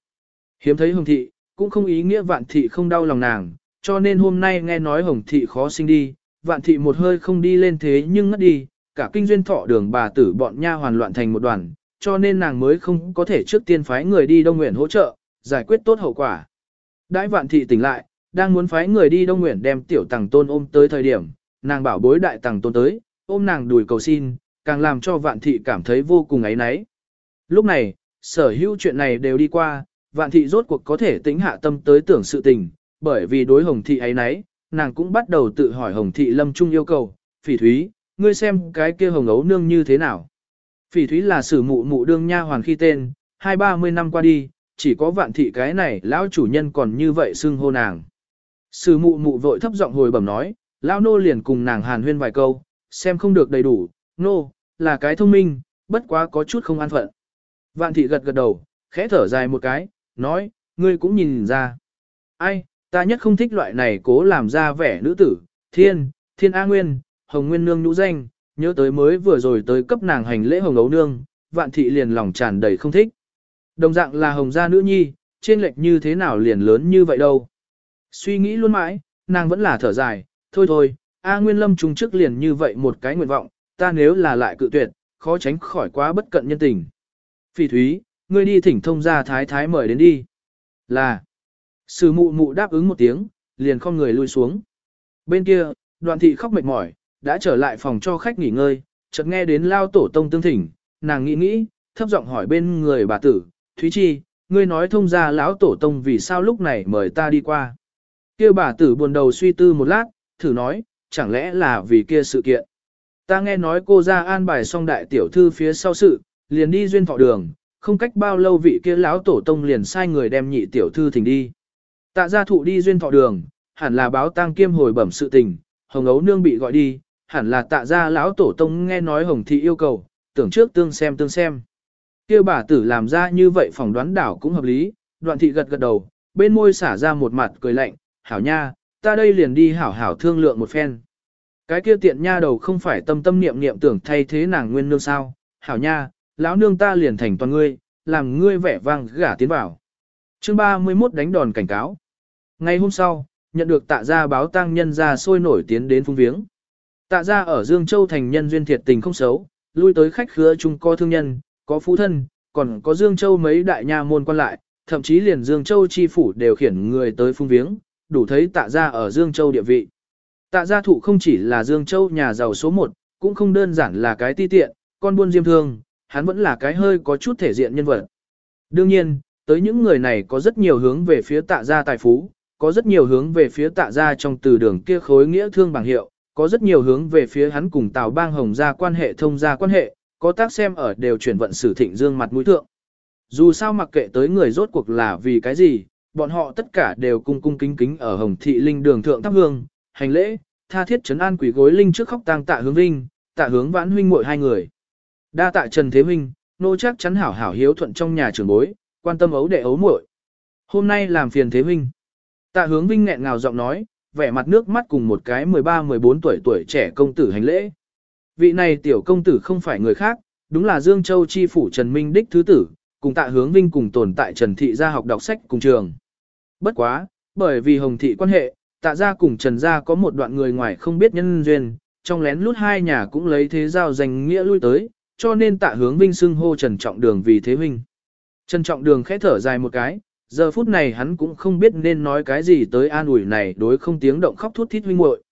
Hiếm thấy hồng thị, cũng không ý nghĩa vạn thị không đau lòng nàng, cho nên hôm nay nghe nói hồng thị khó sinh đi, vạn thị một hơi không đi lên thế nhưng ngất đi, cả kinh duyên thọ đường bà tử bọn nha hoàn loạn thành một đoàn, cho nên nàng mới không có thể trước tiên phái người đi Đông Nguyện hỗ trợ, giải quyết tốt hậu quả. Đãi vạn thị tỉnh lại, đang muốn phái người đi Đông Nguyện đem tiểu tàng tôn ôm tới thời điểm, nàng bảo bối đại tàng tôn tới, ôm nàng đùi cầu xin, càng làm cho vạn thị cảm thấy vô cùng ấy náy. Lúc này, sở hữu chuyện này đều đi qua, vạn thị rốt cuộc có thể tính hạ tâm tới tưởng sự tình, bởi vì đối hồng thị ấy náy, nàng cũng bắt đầu tự hỏi hồng thị lâm trung yêu cầu, phỉ thúy, ngươi xem cái kia hồng ấu nương như thế nào. Phỉ thúy là sử mụ mụ đương nha hoàn khi tên, hai ba mươi năm qua đi, chỉ có vạn thị cái này lão chủ nhân còn như vậy xưng hô nàng. Sử mụ mụ vội thấp giọng hồi bẩm nói, lão nô liền cùng nàng hàn huyên vài câu, xem không được đầy đủ, nô, là cái thông minh, bất quá có chút không an phận. Vạn thị gật gật đầu, khẽ thở dài một cái, nói, ngươi cũng nhìn ra. Ai, ta nhất không thích loại này cố làm ra vẻ nữ tử, thiên, thiên A Nguyên, Hồng Nguyên Nương nhũ danh, nhớ tới mới vừa rồi tới cấp nàng hành lễ Hồng Ấu Nương, vạn thị liền lòng tràn đầy không thích. Đồng dạng là Hồng gia nữ nhi, trên lệch như thế nào liền lớn như vậy đâu. Suy nghĩ luôn mãi, nàng vẫn là thở dài, thôi thôi, A Nguyên Lâm trung trước liền như vậy một cái nguyện vọng, ta nếu là lại cự tuyệt, khó tránh khỏi quá bất cận nhân tình. Phỉ thúy, ngươi đi thỉnh thông gia thái thái mời đến đi. Là, sử mụ mụ đáp ứng một tiếng, liền không người lui xuống. Bên kia, đoạn thị khóc mệt mỏi, đã trở lại phòng cho khách nghỉ ngơi, chợt nghe đến lao tổ tông tương thỉnh, nàng nghĩ nghĩ, thấp giọng hỏi bên người bà tử, Thúy Chi, ngươi nói thông gia lão tổ tông vì sao lúc này mời ta đi qua. Kia bà tử buồn đầu suy tư một lát, thử nói, chẳng lẽ là vì kia sự kiện. Ta nghe nói cô ra an bài xong đại tiểu thư phía sau sự, liền đi duyên thọ đường, không cách bao lâu vị kia lão tổ tông liền sai người đem nhị tiểu thư thỉnh đi. Tạ gia thụ đi duyên thọ đường, hẳn là báo tang kiêm hồi bẩm sự tình, hồng ấu nương bị gọi đi, hẳn là tạ gia lão tổ tông nghe nói hồng thị yêu cầu, tưởng trước tương xem tương xem. Kêu bà tử làm ra như vậy phỏng đoán đảo cũng hợp lý, đoạn thị gật gật đầu, bên môi xả ra một mặt cười lạnh, hảo nha, ta đây liền đi hảo hảo thương lượng một phen. Cái kia tiện nha đầu không phải tâm tâm niệm niệm tưởng thay thế nàng nguyên nương sao, hảo nha, lão nương ta liền thành toàn ngươi, làm ngươi vẻ vang gả tiến vào. Chương 31 đánh đòn cảnh cáo. Ngày hôm sau, nhận được tạ gia báo tăng nhân ra sôi nổi tiến đến phung viếng. Tạ gia ở Dương Châu thành nhân duyên thiệt tình không xấu, lui tới khách khứa chung co thương nhân, có phú thân, còn có Dương Châu mấy đại nhà môn quan lại, thậm chí liền Dương Châu chi phủ đều khiển người tới phung viếng, đủ thấy tạ gia ở Dương Châu địa vị. Tạ gia thụ không chỉ là Dương Châu nhà giàu số 1, cũng không đơn giản là cái ti tiện, con buôn diêm thương, hắn vẫn là cái hơi có chút thể diện nhân vật. Đương nhiên, tới những người này có rất nhiều hướng về phía tạ gia tài phú, có rất nhiều hướng về phía tạ gia trong từ đường kia khối nghĩa thương bằng hiệu, có rất nhiều hướng về phía hắn cùng Tào Bang Hồng gia quan hệ thông gia quan hệ, có tác xem ở đều chuyển vận sử thịnh dương mặt mũi thượng. Dù sao mặc kệ tới người rốt cuộc là vì cái gì, bọn họ tất cả đều cung cung kính kính ở Hồng Thị Linh đường thượng thắp hương, hành lễ, tha thiết trấn an quỷ gối linh trước khóc tang tạ hướng vinh, tạ hướng vãn huynh muội hai người. Đa tạ Trần Thế Huynh, nô chắc chắn hảo hảo hiếu thuận trong nhà trưởng bối, quan tâm ấu đệ ấu muội. Hôm nay làm phiền Thế Huynh. Tạ hướng vinh nghẹn ngào giọng nói, vẻ mặt nước mắt cùng một cái 13-14 tuổi tuổi trẻ công tử hành lễ. Vị này tiểu công tử không phải người khác, đúng là Dương Châu chi phủ Trần Minh Đích Thứ Tử, cùng tạ hướng vinh cùng tồn tại Trần Thị gia học đọc sách cùng trường. Bất quá, bởi vì Hồng Thị quan hệ, tạ gia cùng Trần gia có một đoạn người ngoài không biết nhân duyên, trong lén lút hai nhà cũng lấy thế giao danh nghĩa lui tới, cho nên tạ hướng vinh xưng hô Trần Trọng Đường vì thế huynh. Trần Trọng Đường khẽ thở dài một cái, giờ phút này hắn cũng không biết nên nói cái gì tới an ủi này đối không tiếng động khóc thút thít huynh muội.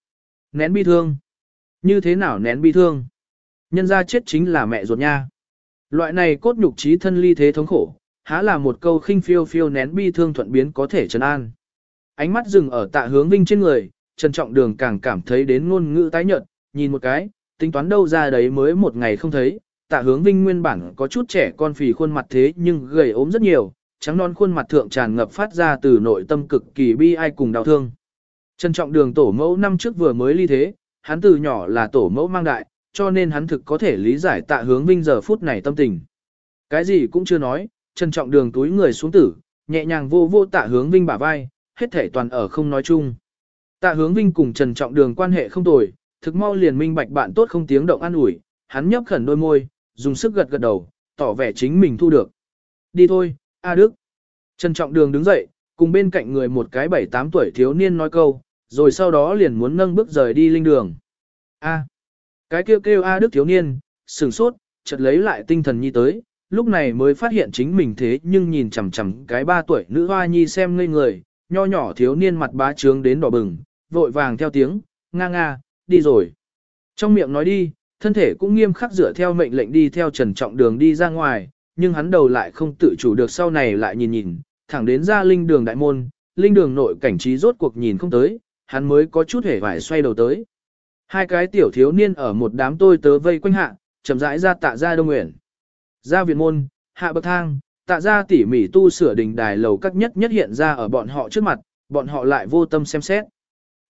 Nén bi thương. Như thế nào nén bi thương? Nhân ra chết chính là mẹ ruột nha. Loại này cốt nhục trí thân ly thế thống khổ, há là một câu khinh phiêu phiêu nén bi thương thuận biến có thể trấn an. Ánh mắt dừng ở tạ hướng vinh trên người, Trần Trọng Đường càng cảm thấy đến ngôn ngữ tái nhợt, nhìn một cái, tính toán đâu ra đấy mới một ngày không thấy, tạ hướng vinh nguyên bản có chút trẻ con phì khuôn mặt thế nhưng gầy ốm rất nhiều, trắng non khuôn mặt thượng tràn ngập phát ra từ nội tâm cực kỳ bi ai cùng đau thương. Trân trọng đường tổ mẫu năm trước vừa mới ly thế, hắn từ nhỏ là tổ mẫu mang đại, cho nên hắn thực có thể lý giải tạ hướng vinh giờ phút này tâm tình. Cái gì cũng chưa nói, trân trọng đường túi người xuống tử, nhẹ nhàng vô vô tạ hướng vinh bả vai, hết thể toàn ở không nói chung. Tạ hướng vinh cùng trần trọng đường quan hệ không tồi, thực mau liền minh bạch bạn tốt không tiếng động an ủi, hắn nhấp khẩn đôi môi, dùng sức gật gật đầu, tỏ vẻ chính mình thu được. Đi thôi, A Đức. Trần Trọng Đường đứng dậy, cùng bên cạnh người một cái bảy tám tuổi thiếu niên nói câu, rồi sau đó liền muốn nâng bước rời đi linh đường. A. Cái kêu kêu A Đức thiếu niên, sửng sốt, chợt lấy lại tinh thần nhi tới, lúc này mới phát hiện chính mình thế nhưng nhìn chằm chằm cái ba tuổi nữ hoa nhi xem ngây người, nho nhỏ thiếu niên mặt bá trướng đến đỏ bừng, vội vàng theo tiếng, nga nga, đi rồi. Trong miệng nói đi, thân thể cũng nghiêm khắc dựa theo mệnh lệnh đi theo trần trọng đường đi ra ngoài, nhưng hắn đầu lại không tự chủ được sau này lại nhìn nhìn, thẳng đến ra linh đường đại môn, linh đường nội cảnh trí rốt cuộc nhìn không tới, hắn mới có chút hề vải xoay đầu tới. Hai cái tiểu thiếu niên ở một đám tôi tớ vây quanh hạ, chậm rãi ra tạ ra đông nguyện. Ra viện môn, hạ bậc thang, tạ ra tỉ mỉ tu sửa đình đài lầu các nhất nhất hiện ra ở bọn họ trước mặt, bọn họ lại vô tâm xem xét.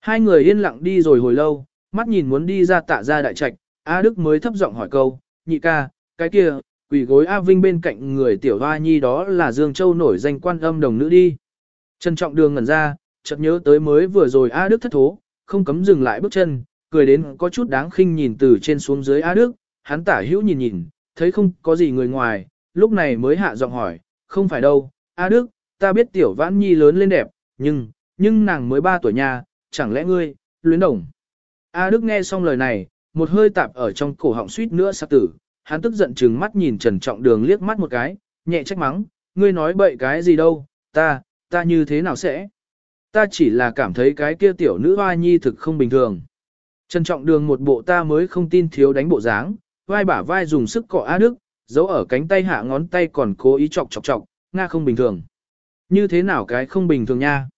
Hai người yên lặng đi rồi hồi lâu, mắt nhìn muốn đi ra tạ ra đại trạch, A Đức mới thấp giọng hỏi câu, nhị ca, cái kia, quỷ gối A Vinh bên cạnh người tiểu hoa nhi đó là Dương Châu nổi danh quan âm đồng nữ đi. Trân trọng đường ngẩn ra, chợt nhớ tới mới vừa rồi A Đức thất thố, không cấm dừng lại bước chân, cười đến có chút đáng khinh nhìn từ trên xuống dưới A Đức, hắn tả hữu nhìn nhìn, thấy không có gì người ngoài, lúc này mới hạ giọng hỏi, không phải đâu, A Đức, ta biết tiểu vãn nhi lớn lên đẹp, nhưng, nhưng nàng mới 3 tuổi nha, chẳng lẽ ngươi, luyến đồng. A Đức nghe xong lời này, một hơi tạp ở trong cổ họng suýt nữa sạc tử, hắn tức giận trừng mắt nhìn Trần Trọng Đường liếc mắt một cái, nhẹ trách mắng, ngươi nói bậy cái gì đâu, ta, ta như thế nào sẽ? Ta chỉ là cảm thấy cái kia tiểu nữ hoa nhi thực không bình thường. Trần Trọng Đường một bộ ta mới không tin thiếu đánh bộ dáng, vai bả vai dùng sức cọ A Đức, giấu ở cánh tay hạ ngón tay còn cố ý chọc chọc chọc, Nga không bình thường. Như thế nào cái không bình thường nha?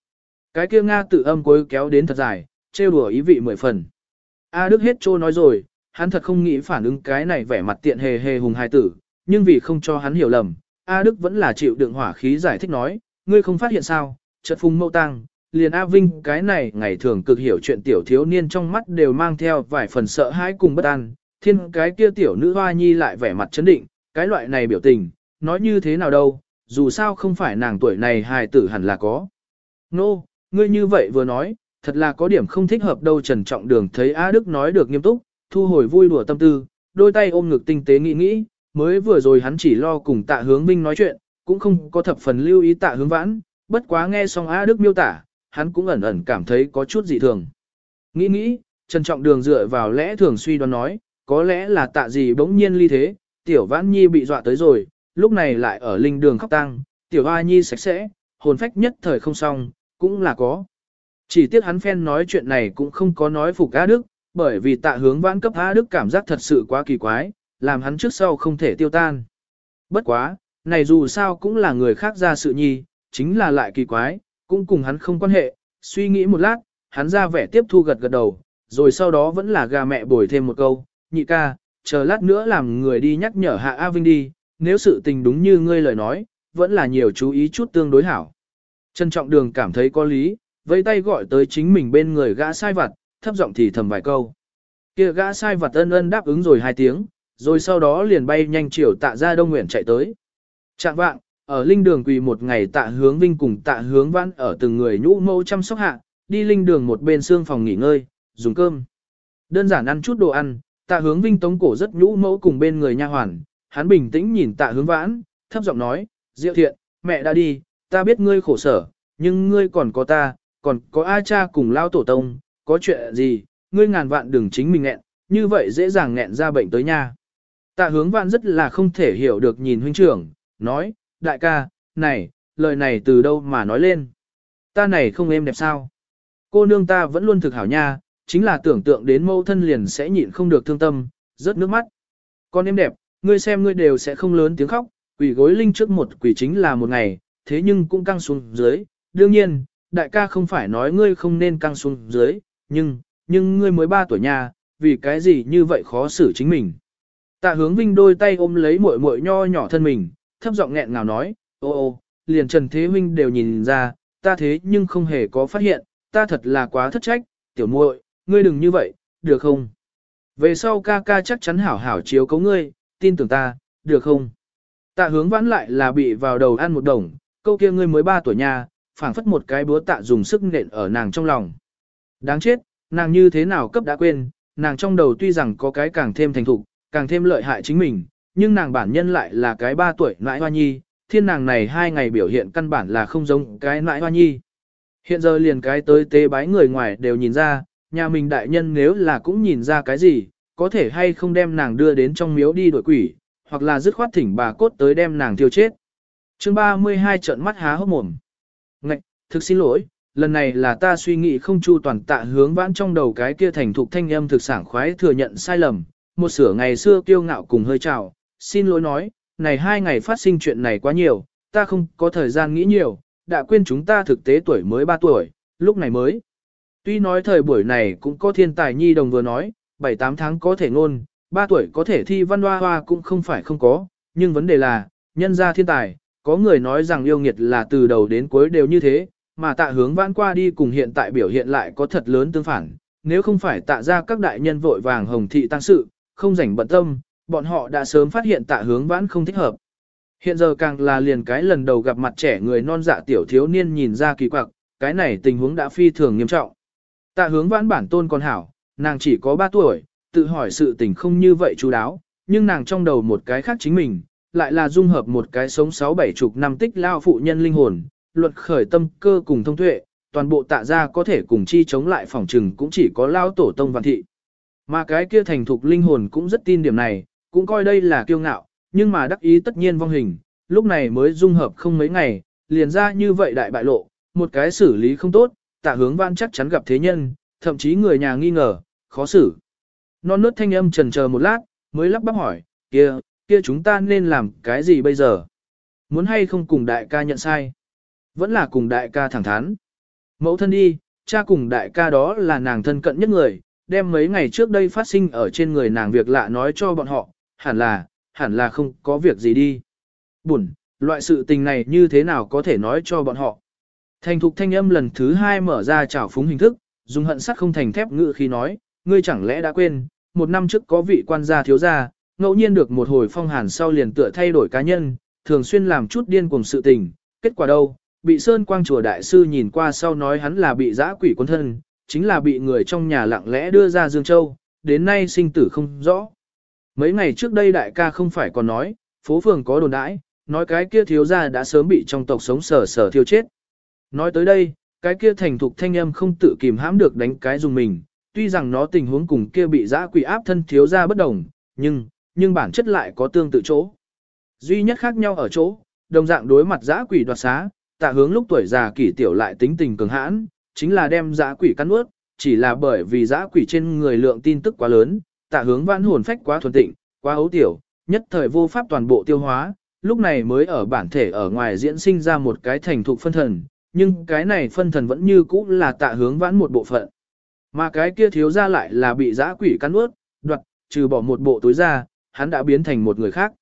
Cái kia Nga tự âm cuối kéo đến thật dài, trêu đùa ý vị mười phần. A Đức hết trô nói rồi, hắn thật không nghĩ phản ứng cái này vẻ mặt tiện hề hề hùng hài tử, nhưng vì không cho hắn hiểu lầm, A Đức vẫn là chịu đựng hỏa khí giải thích nói, ngươi không phát hiện sao, chợt phùng mâu tăng, liền A Vinh cái này ngày thường cực hiểu chuyện tiểu thiếu niên trong mắt đều mang theo vài phần sợ hãi cùng bất an, thiên cái kia tiểu nữ hoa nhi lại vẻ mặt chấn định, cái loại này biểu tình, nói như thế nào đâu, dù sao không phải nàng tuổi này hài tử hẳn là có. Nô, no, ngươi như vậy vừa nói, thật là có điểm không thích hợp đâu Trần Trọng Đường thấy A Đức nói được nghiêm túc, thu hồi vui đùa tâm tư, đôi tay ôm ngực tinh tế nghĩ nghĩ, mới vừa rồi hắn chỉ lo cùng tạ hướng Vinh nói chuyện, cũng không có thập phần lưu ý tạ hướng vãn, bất quá nghe xong A Đức miêu tả, hắn cũng ẩn ẩn cảm thấy có chút dị thường. Nghĩ nghĩ, Trần Trọng Đường dựa vào lẽ thường suy đoán nói, có lẽ là tạ gì bỗng nhiên ly thế, tiểu vãn nhi bị dọa tới rồi, lúc này lại ở linh đường khóc tăng, tiểu hoa nhi sạch sẽ, hồn phách nhất thời không xong, cũng là có. Chỉ tiếc hắn phen nói chuyện này cũng không có nói phục A Đức, bởi vì tạ hướng vãn cấp A Đức cảm giác thật sự quá kỳ quái, làm hắn trước sau không thể tiêu tan. Bất quá, này dù sao cũng là người khác ra sự nhi, chính là lại kỳ quái, cũng cùng hắn không quan hệ, suy nghĩ một lát, hắn ra vẻ tiếp thu gật gật đầu, rồi sau đó vẫn là gà mẹ bồi thêm một câu, nhị ca, chờ lát nữa làm người đi nhắc nhở hạ A Vinh đi, nếu sự tình đúng như ngươi lời nói, vẫn là nhiều chú ý chút tương đối hảo. Trân trọng đường cảm thấy có lý, vẫy tay gọi tới chính mình bên người gã sai vặt, thấp giọng thì thầm vài câu. Kia gã sai vật ân ân đáp ứng rồi hai tiếng, rồi sau đó liền bay nhanh chiều tạ ra đông nguyện chạy tới. Trạng vạng, ở linh đường quỳ một ngày tạ hướng vinh cùng tạ hướng văn ở từng người nhũ mâu chăm sóc hạ, đi linh đường một bên xương phòng nghỉ ngơi, dùng cơm. Đơn giản ăn chút đồ ăn, tạ hướng vinh tống cổ rất nhũ mẫu cùng bên người nha hoàn, hắn bình tĩnh nhìn tạ hướng vãn, thấp giọng nói, diệu thiện, mẹ đã đi, ta biết ngươi khổ sở, nhưng ngươi còn có ta, còn có A cha cùng lao tổ tông, có chuyện gì, ngươi ngàn vạn đừng chính mình nghẹn, như vậy dễ dàng nghẹn ra bệnh tới nha. Tạ hướng vạn rất là không thể hiểu được nhìn huynh trưởng, nói, đại ca, này, lời này từ đâu mà nói lên. Ta này không êm đẹp sao. Cô nương ta vẫn luôn thực hảo nha, chính là tưởng tượng đến mâu thân liền sẽ nhịn không được thương tâm, rớt nước mắt. Con em đẹp, ngươi xem ngươi đều sẽ không lớn tiếng khóc, quỷ gối linh trước một quỷ chính là một ngày, thế nhưng cũng căng xuống dưới. Đương nhiên, đại ca không phải nói ngươi không nên căng xuống dưới, nhưng, nhưng ngươi mới 3 tuổi nha, vì cái gì như vậy khó xử chính mình. Tạ hướng vinh đôi tay ôm lấy muội muội nho nhỏ thân mình, thấp giọng nghẹn ngào nói, ô ô, liền Trần Thế Huynh đều nhìn ra, ta thế nhưng không hề có phát hiện, ta thật là quá thất trách, tiểu muội, ngươi đừng như vậy, được không? Về sau ca ca chắc chắn hảo hảo chiếu cấu ngươi, tin tưởng ta, được không? Tạ hướng vãn lại là bị vào đầu ăn một đồng, câu kia ngươi mới 3 tuổi nha, phảng phất một cái búa tạ dùng sức nện ở nàng trong lòng. Đáng chết, nàng như thế nào cấp đã quên, nàng trong đầu tuy rằng có cái càng thêm thành thục, càng thêm lợi hại chính mình, nhưng nàng bản nhân lại là cái 3 tuổi nãi hoa nhi, thiên nàng này hai ngày biểu hiện căn bản là không giống cái nãi hoa nhi. Hiện giờ liền cái tới tế bái người ngoài đều nhìn ra, nhà mình đại nhân nếu là cũng nhìn ra cái gì, có thể hay không đem nàng đưa đến trong miếu đi đổi quỷ, hoặc là dứt khoát thỉnh bà cốt tới đem nàng thiêu chết. chương 32 trận mắt há hốc mồm. Ngạch, thực xin lỗi, lần này là ta suy nghĩ không chu toàn tạ hướng vãn trong đầu cái kia thành thục thanh âm thực sản khoái thừa nhận sai lầm, một sửa ngày xưa kiêu ngạo cùng hơi trào, xin lỗi nói, này hai ngày phát sinh chuyện này quá nhiều, ta không có thời gian nghĩ nhiều, đã quên chúng ta thực tế tuổi mới 3 tuổi, lúc này mới. Tuy nói thời buổi này cũng có thiên tài nhi đồng vừa nói, 7-8 tháng có thể ngôn, 3 tuổi có thể thi văn hoa hoa cũng không phải không có, nhưng vấn đề là, nhân gia thiên tài, có người nói rằng yêu nghiệt là từ đầu đến cuối đều như thế, mà tạ hướng vãn qua đi cùng hiện tại biểu hiện lại có thật lớn tương phản, nếu không phải tạ ra các đại nhân vội vàng hồng thị tăng sự, không rảnh bận tâm, bọn họ đã sớm phát hiện tạ hướng vãn không thích hợp. Hiện giờ càng là liền cái lần đầu gặp mặt trẻ người non dạ tiểu thiếu niên nhìn ra kỳ quặc, cái này tình huống đã phi thường nghiêm trọng. Tạ hướng vãn bản tôn còn hảo, nàng chỉ có 3 tuổi, tự hỏi sự tình không như vậy chú đáo, nhưng nàng trong đầu một cái khác chính mình, lại là dung hợp một cái sống sáu bảy chục năm tích lao phụ nhân linh hồn, luật khởi tâm cơ cùng thông tuệ, toàn bộ tạ gia có thể cùng chi chống lại phòng trừng cũng chỉ có lao tổ tông văn thị. Mà cái kia thành thục linh hồn cũng rất tin điểm này, cũng coi đây là kiêu ngạo, nhưng mà đắc ý tất nhiên vong hình, lúc này mới dung hợp không mấy ngày, liền ra như vậy đại bại lộ, một cái xử lý không tốt, tạ hướng văn chắc chắn gặp thế nhân, thậm chí người nhà nghi ngờ, khó xử. Non nớt thanh âm trần chờ một lát, mới lắp bắp hỏi, kia, kia chúng ta nên làm cái gì bây giờ? Muốn hay không cùng đại ca nhận sai? Vẫn là cùng đại ca thẳng thắn. Mẫu thân đi, cha cùng đại ca đó là nàng thân cận nhất người, đem mấy ngày trước đây phát sinh ở trên người nàng việc lạ nói cho bọn họ, hẳn là, hẳn là không có việc gì đi. Buồn, loại sự tình này như thế nào có thể nói cho bọn họ? Thành thục thanh âm lần thứ hai mở ra trào phúng hình thức, dùng hận sắt không thành thép ngự khi nói, ngươi chẳng lẽ đã quên, một năm trước có vị quan gia thiếu gia, ngẫu nhiên được một hồi phong hàn sau liền tựa thay đổi cá nhân, thường xuyên làm chút điên cuồng sự tình, kết quả đâu, bị Sơn Quang Chùa Đại Sư nhìn qua sau nói hắn là bị giã quỷ quân thân, chính là bị người trong nhà lặng lẽ đưa ra Dương Châu, đến nay sinh tử không rõ. Mấy ngày trước đây đại ca không phải còn nói, phố phường có đồn đãi, nói cái kia thiếu gia đã sớm bị trong tộc sống sở sở thiêu chết. Nói tới đây, cái kia thành thục thanh âm không tự kìm hãm được đánh cái dùng mình, tuy rằng nó tình huống cùng kia bị giã quỷ áp thân thiếu gia bất đồng, nhưng, nhưng bản chất lại có tương tự chỗ. Duy nhất khác nhau ở chỗ, đồng dạng đối mặt giã quỷ đoạt xá, tạ hướng lúc tuổi già kỷ tiểu lại tính tình cường hãn, chính là đem giã quỷ cắn ướt, chỉ là bởi vì giã quỷ trên người lượng tin tức quá lớn, tạ hướng vãn hồn phách quá thuần tịnh, quá ấu tiểu, nhất thời vô pháp toàn bộ tiêu hóa, lúc này mới ở bản thể ở ngoài diễn sinh ra một cái thành thục phân thần, nhưng cái này phân thần vẫn như cũ là tạ hướng vãn một bộ phận. Mà cái kia thiếu ra lại là bị giã quỷ cắn ướt, đoạt, trừ bỏ một bộ tối ra, hắn đã biến thành một người khác.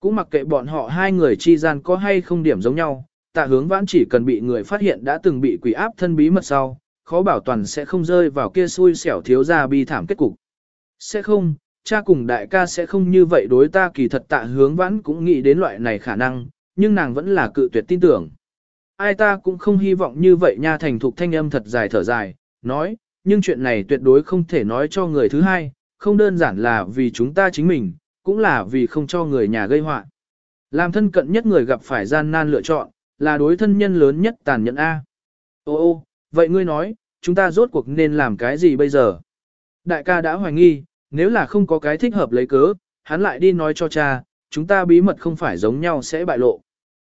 Cũng mặc kệ bọn họ hai người chi gian có hay không điểm giống nhau, tạ hướng vãn chỉ cần bị người phát hiện đã từng bị quỷ áp thân bí mật sau, khó bảo toàn sẽ không rơi vào kia xui xẻo thiếu ra bi thảm kết cục. Sẽ không, cha cùng đại ca sẽ không như vậy đối ta kỳ thật tạ hướng vãn cũng nghĩ đến loại này khả năng, nhưng nàng vẫn là cự tuyệt tin tưởng. Ai ta cũng không hy vọng như vậy nha thành thục thanh âm thật dài thở dài, nói, nhưng chuyện này tuyệt đối không thể nói cho người thứ hai, không đơn giản là vì chúng ta chính mình, cũng là vì không cho người nhà gây họa. Làm thân cận nhất người gặp phải gian nan lựa chọn, là đối thân nhân lớn nhất tàn nhẫn A. Ô ô, vậy ngươi nói, chúng ta rốt cuộc nên làm cái gì bây giờ? Đại ca đã hoài nghi, nếu là không có cái thích hợp lấy cớ, hắn lại đi nói cho cha, chúng ta bí mật không phải giống nhau sẽ bại lộ.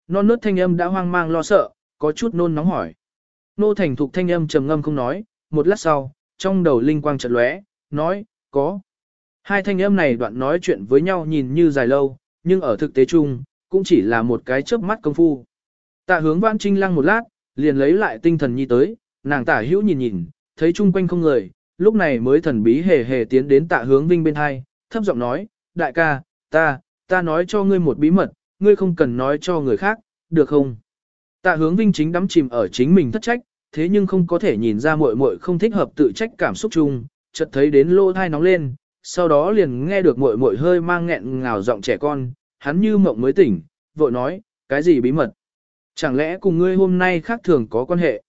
Non nớt thanh âm đã hoang mang lo sợ, có chút nôn nóng hỏi. Nô thành thục thanh âm trầm ngâm không nói, một lát sau, trong đầu linh quang chợt lóe, nói, có. Hai thanh âm này đoạn nói chuyện với nhau nhìn như dài lâu, nhưng ở thực tế chung, cũng chỉ là một cái chớp mắt công phu. Tạ hướng vãn trinh lăng một lát, liền lấy lại tinh thần nhi tới, nàng tả hữu nhìn nhìn, thấy chung quanh không người, lúc này mới thần bí hề hề tiến đến tạ hướng vinh bên hai, thấp giọng nói, đại ca, ta, ta nói cho ngươi một bí mật, ngươi không cần nói cho người khác, được không? Tạ hướng vinh chính đắm chìm ở chính mình thất trách, thế nhưng không có thể nhìn ra muội muội không thích hợp tự trách cảm xúc chung, chợt thấy đến lô thai nóng lên, sau đó liền nghe được muội muội hơi mang nghẹn ngào giọng trẻ con, hắn như mộng mới tỉnh, vội nói, cái gì bí mật? Chẳng lẽ cùng ngươi hôm nay khác thường có quan hệ?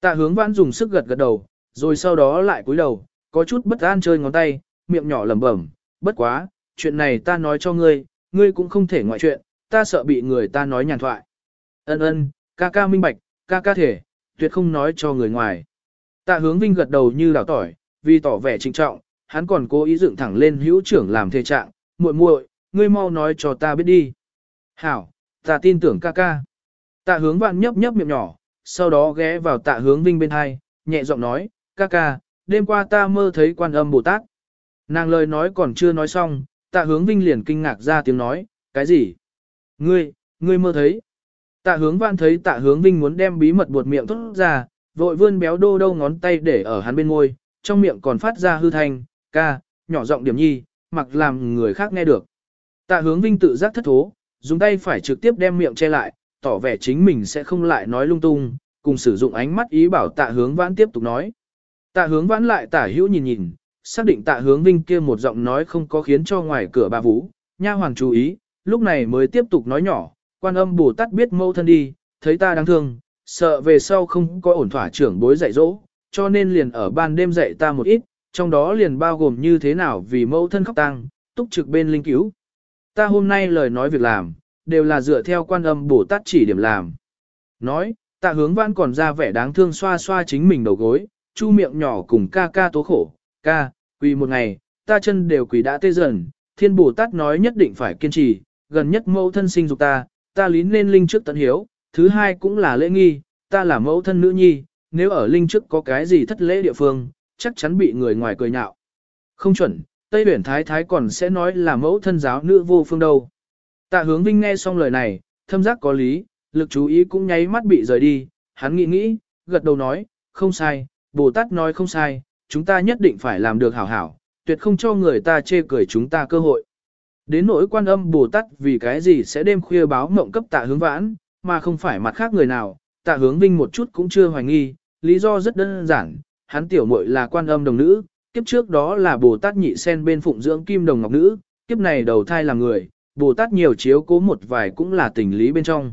Tạ hướng vãn dùng sức gật gật đầu, rồi sau đó lại cúi đầu, có chút bất an chơi ngón tay, miệng nhỏ lẩm bẩm, bất quá, chuyện này ta nói cho ngươi, ngươi cũng không thể ngoại chuyện, ta sợ bị người ta nói nhàn thoại. Ân ân, ca ca minh bạch, ca ca thể, tuyệt không nói cho người ngoài. Tạ hướng vinh gật đầu như đảo tỏi, vì tỏ vẻ trịnh trọng, hắn còn cố ý dựng thẳng lên hữu trưởng làm thề trạng, muội muội, ngươi mau nói cho ta biết đi. Hảo, ta tin tưởng ca ca. Tạ hướng vạn nhấp nhấp miệng nhỏ, sau đó ghé vào tạ hướng vinh bên hai, nhẹ giọng nói, ca ca, đêm qua ta mơ thấy quan âm Bồ Tát. Nàng lời nói còn chưa nói xong, tạ hướng vinh liền kinh ngạc ra tiếng nói, cái gì? Ngươi, ngươi mơ thấy. Tạ hướng vạn thấy tạ hướng vinh muốn đem bí mật buột miệng thốt ra, vội vươn béo đô đâu ngón tay để ở hắn bên môi, trong miệng còn phát ra hư thanh, ca, nhỏ giọng điểm nhi, mặc làm người khác nghe được. Tạ hướng vinh tự giác thất thố, dùng tay phải trực tiếp đem miệng che lại, tỏ vẻ chính mình sẽ không lại nói lung tung, cùng sử dụng ánh mắt ý bảo tạ hướng vãn tiếp tục nói. Tạ hướng vãn lại tả hữu nhìn nhìn, xác định tạ hướng vinh kia một giọng nói không có khiến cho ngoài cửa bà vũ, nha hoàng chú ý, lúc này mới tiếp tục nói nhỏ, quan âm bồ tát biết mâu thân đi, thấy ta đáng thương, sợ về sau không có ổn thỏa trưởng bối dạy dỗ, cho nên liền ở ban đêm dạy ta một ít, trong đó liền bao gồm như thế nào vì mẫu thân khóc tăng, túc trực bên linh cứu. Ta hôm nay lời nói việc làm, đều là dựa theo quan âm Bồ Tát chỉ điểm làm. Nói, tạ hướng văn còn ra vẻ đáng thương xoa xoa chính mình đầu gối, chu miệng nhỏ cùng ca ca tố khổ, ca, quỳ một ngày, ta chân đều quỳ đã tê dần, thiên Bồ Tát nói nhất định phải kiên trì, gần nhất mẫu thân sinh dục ta, ta lín lên linh trước tận hiếu, thứ hai cũng là lễ nghi, ta là mẫu thân nữ nhi, nếu ở linh trước có cái gì thất lễ địa phương, chắc chắn bị người ngoài cười nhạo. Không chuẩn, Tây Biển Thái Thái còn sẽ nói là mẫu thân giáo nữ vô phương đâu. Tạ hướng vinh nghe xong lời này, thâm giác có lý, lực chú ý cũng nháy mắt bị rời đi, hắn nghĩ nghĩ, gật đầu nói, không sai, Bồ Tát nói không sai, chúng ta nhất định phải làm được hảo hảo, tuyệt không cho người ta chê cười chúng ta cơ hội. Đến nỗi quan âm Bồ Tát vì cái gì sẽ đêm khuya báo mộng cấp tạ hướng vãn, mà không phải mặt khác người nào, tạ hướng vinh một chút cũng chưa hoài nghi, lý do rất đơn giản, hắn tiểu muội là quan âm đồng nữ, kiếp trước đó là Bồ Tát nhị sen bên phụng dưỡng kim đồng ngọc nữ, kiếp này đầu thai là người, Bồ Tát nhiều chiếu cố một vài cũng là tình lý bên trong.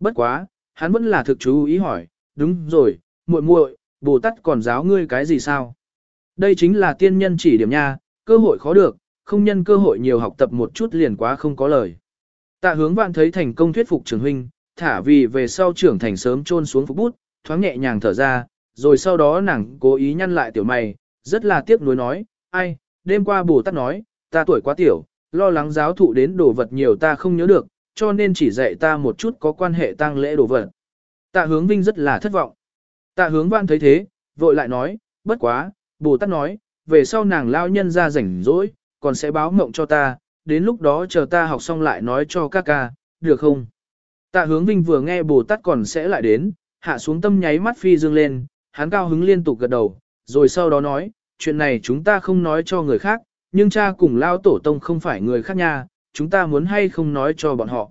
Bất quá, hắn vẫn là thực chú ý hỏi, đúng rồi, muội muội, Bồ Tát còn giáo ngươi cái gì sao? Đây chính là tiên nhân chỉ điểm nha, cơ hội khó được, không nhân cơ hội nhiều học tập một chút liền quá không có lời. Tạ hướng vạn thấy thành công thuyết phục trưởng huynh, thả vì về sau trưởng thành sớm trôn xuống phục bút, thoáng nhẹ nhàng thở ra, rồi sau đó nàng cố ý nhăn lại tiểu mày, rất là tiếc nuối nói, ai, đêm qua Bồ Tát nói, ta tuổi quá tiểu, lo lắng giáo thụ đến đồ vật nhiều ta không nhớ được, cho nên chỉ dạy ta một chút có quan hệ tang lễ đồ vật. Tạ hướng vinh rất là thất vọng. Tạ hướng văn thấy thế, vội lại nói, bất quá, Bồ Tát nói, về sau nàng lao nhân ra rảnh rỗi, còn sẽ báo mộng cho ta, đến lúc đó chờ ta học xong lại nói cho các ca, được không? Tạ hướng vinh vừa nghe Bồ Tát còn sẽ lại đến, hạ xuống tâm nháy mắt phi dương lên, hắn cao hứng liên tục gật đầu, rồi sau đó nói, chuyện này chúng ta không nói cho người khác, nhưng cha cùng lao tổ tông không phải người khác nha, chúng ta muốn hay không nói cho bọn họ.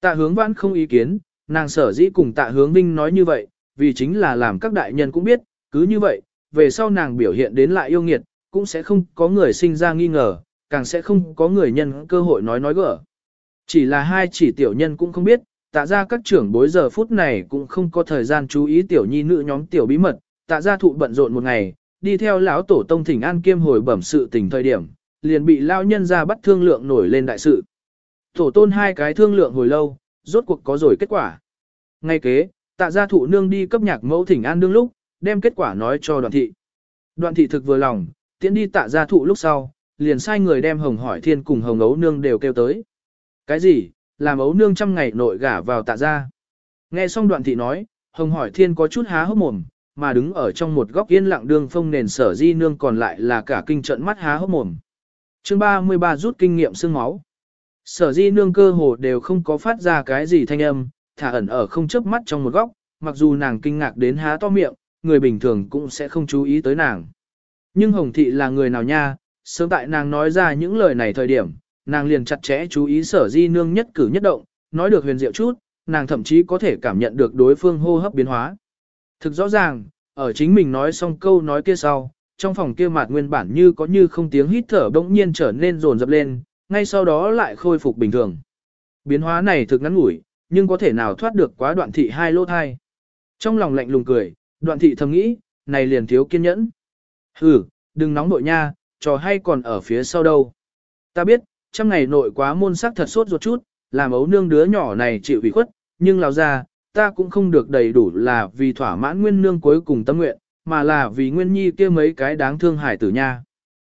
Tạ hướng vãn không ý kiến, nàng sở dĩ cùng tạ hướng vinh nói như vậy, vì chính là làm các đại nhân cũng biết, cứ như vậy, về sau nàng biểu hiện đến lại yêu nghiệt, cũng sẽ không có người sinh ra nghi ngờ, càng sẽ không có người nhân cơ hội nói nói gỡ. Chỉ là hai chỉ tiểu nhân cũng không biết, tạ ra các trưởng bối giờ phút này cũng không có thời gian chú ý tiểu nhi nữ nhóm tiểu bí mật, tạ ra thụ bận rộn một ngày, đi theo lão tổ tông thỉnh an kiêm hồi bẩm sự tình thời điểm, liền bị lão nhân ra bắt thương lượng nổi lên đại sự. Tổ tôn hai cái thương lượng hồi lâu, rốt cuộc có rồi kết quả. Ngay kế, tạ gia thụ nương đi cấp nhạc mẫu thỉnh an đương lúc, đem kết quả nói cho đoàn thị. Đoàn thị thực vừa lòng, tiễn đi tạ gia thụ lúc sau, liền sai người đem hồng hỏi thiên cùng hồng ấu nương đều kêu tới. Cái gì, làm ấu nương trăm ngày nội gả vào tạ gia. Nghe xong đoạn thị nói, hồng hỏi thiên có chút há hốc mồm, mà đứng ở trong một góc yên lặng đương phong nền sở di nương còn lại là cả kinh trận mắt há hốc mồm. chương 33 rút kinh nghiệm xương máu. Sở di nương cơ hồ đều không có phát ra cái gì thanh âm, thả ẩn ở không chớp mắt trong một góc, mặc dù nàng kinh ngạc đến há to miệng, người bình thường cũng sẽ không chú ý tới nàng. Nhưng Hồng Thị là người nào nha, sớm tại nàng nói ra những lời này thời điểm, nàng liền chặt chẽ chú ý sở di nương nhất cử nhất động, nói được huyền diệu chút, nàng thậm chí có thể cảm nhận được đối phương hô hấp biến hóa. Thực rõ ràng, ở chính mình nói xong câu nói kia sau, trong phòng kia mạt nguyên bản như có như không tiếng hít thở bỗng nhiên trở nên rồn rập lên, ngay sau đó lại khôi phục bình thường. Biến hóa này thực ngắn ngủi, nhưng có thể nào thoát được quá đoạn thị hai lô thai. Trong lòng lạnh lùng cười, đoạn thị thầm nghĩ, này liền thiếu kiên nhẫn. Hừ, đừng nóng nội nha, trò hay còn ở phía sau đâu. Ta biết, trăm ngày nội quá môn sắc thật sốt ruột chút, làm ấu nương đứa nhỏ này chịu ủy khuất, nhưng lão ra, ta cũng không được đầy đủ là vì thỏa mãn nguyên nương cuối cùng tâm nguyện, mà là vì nguyên nhi kia mấy cái đáng thương hải tử nha.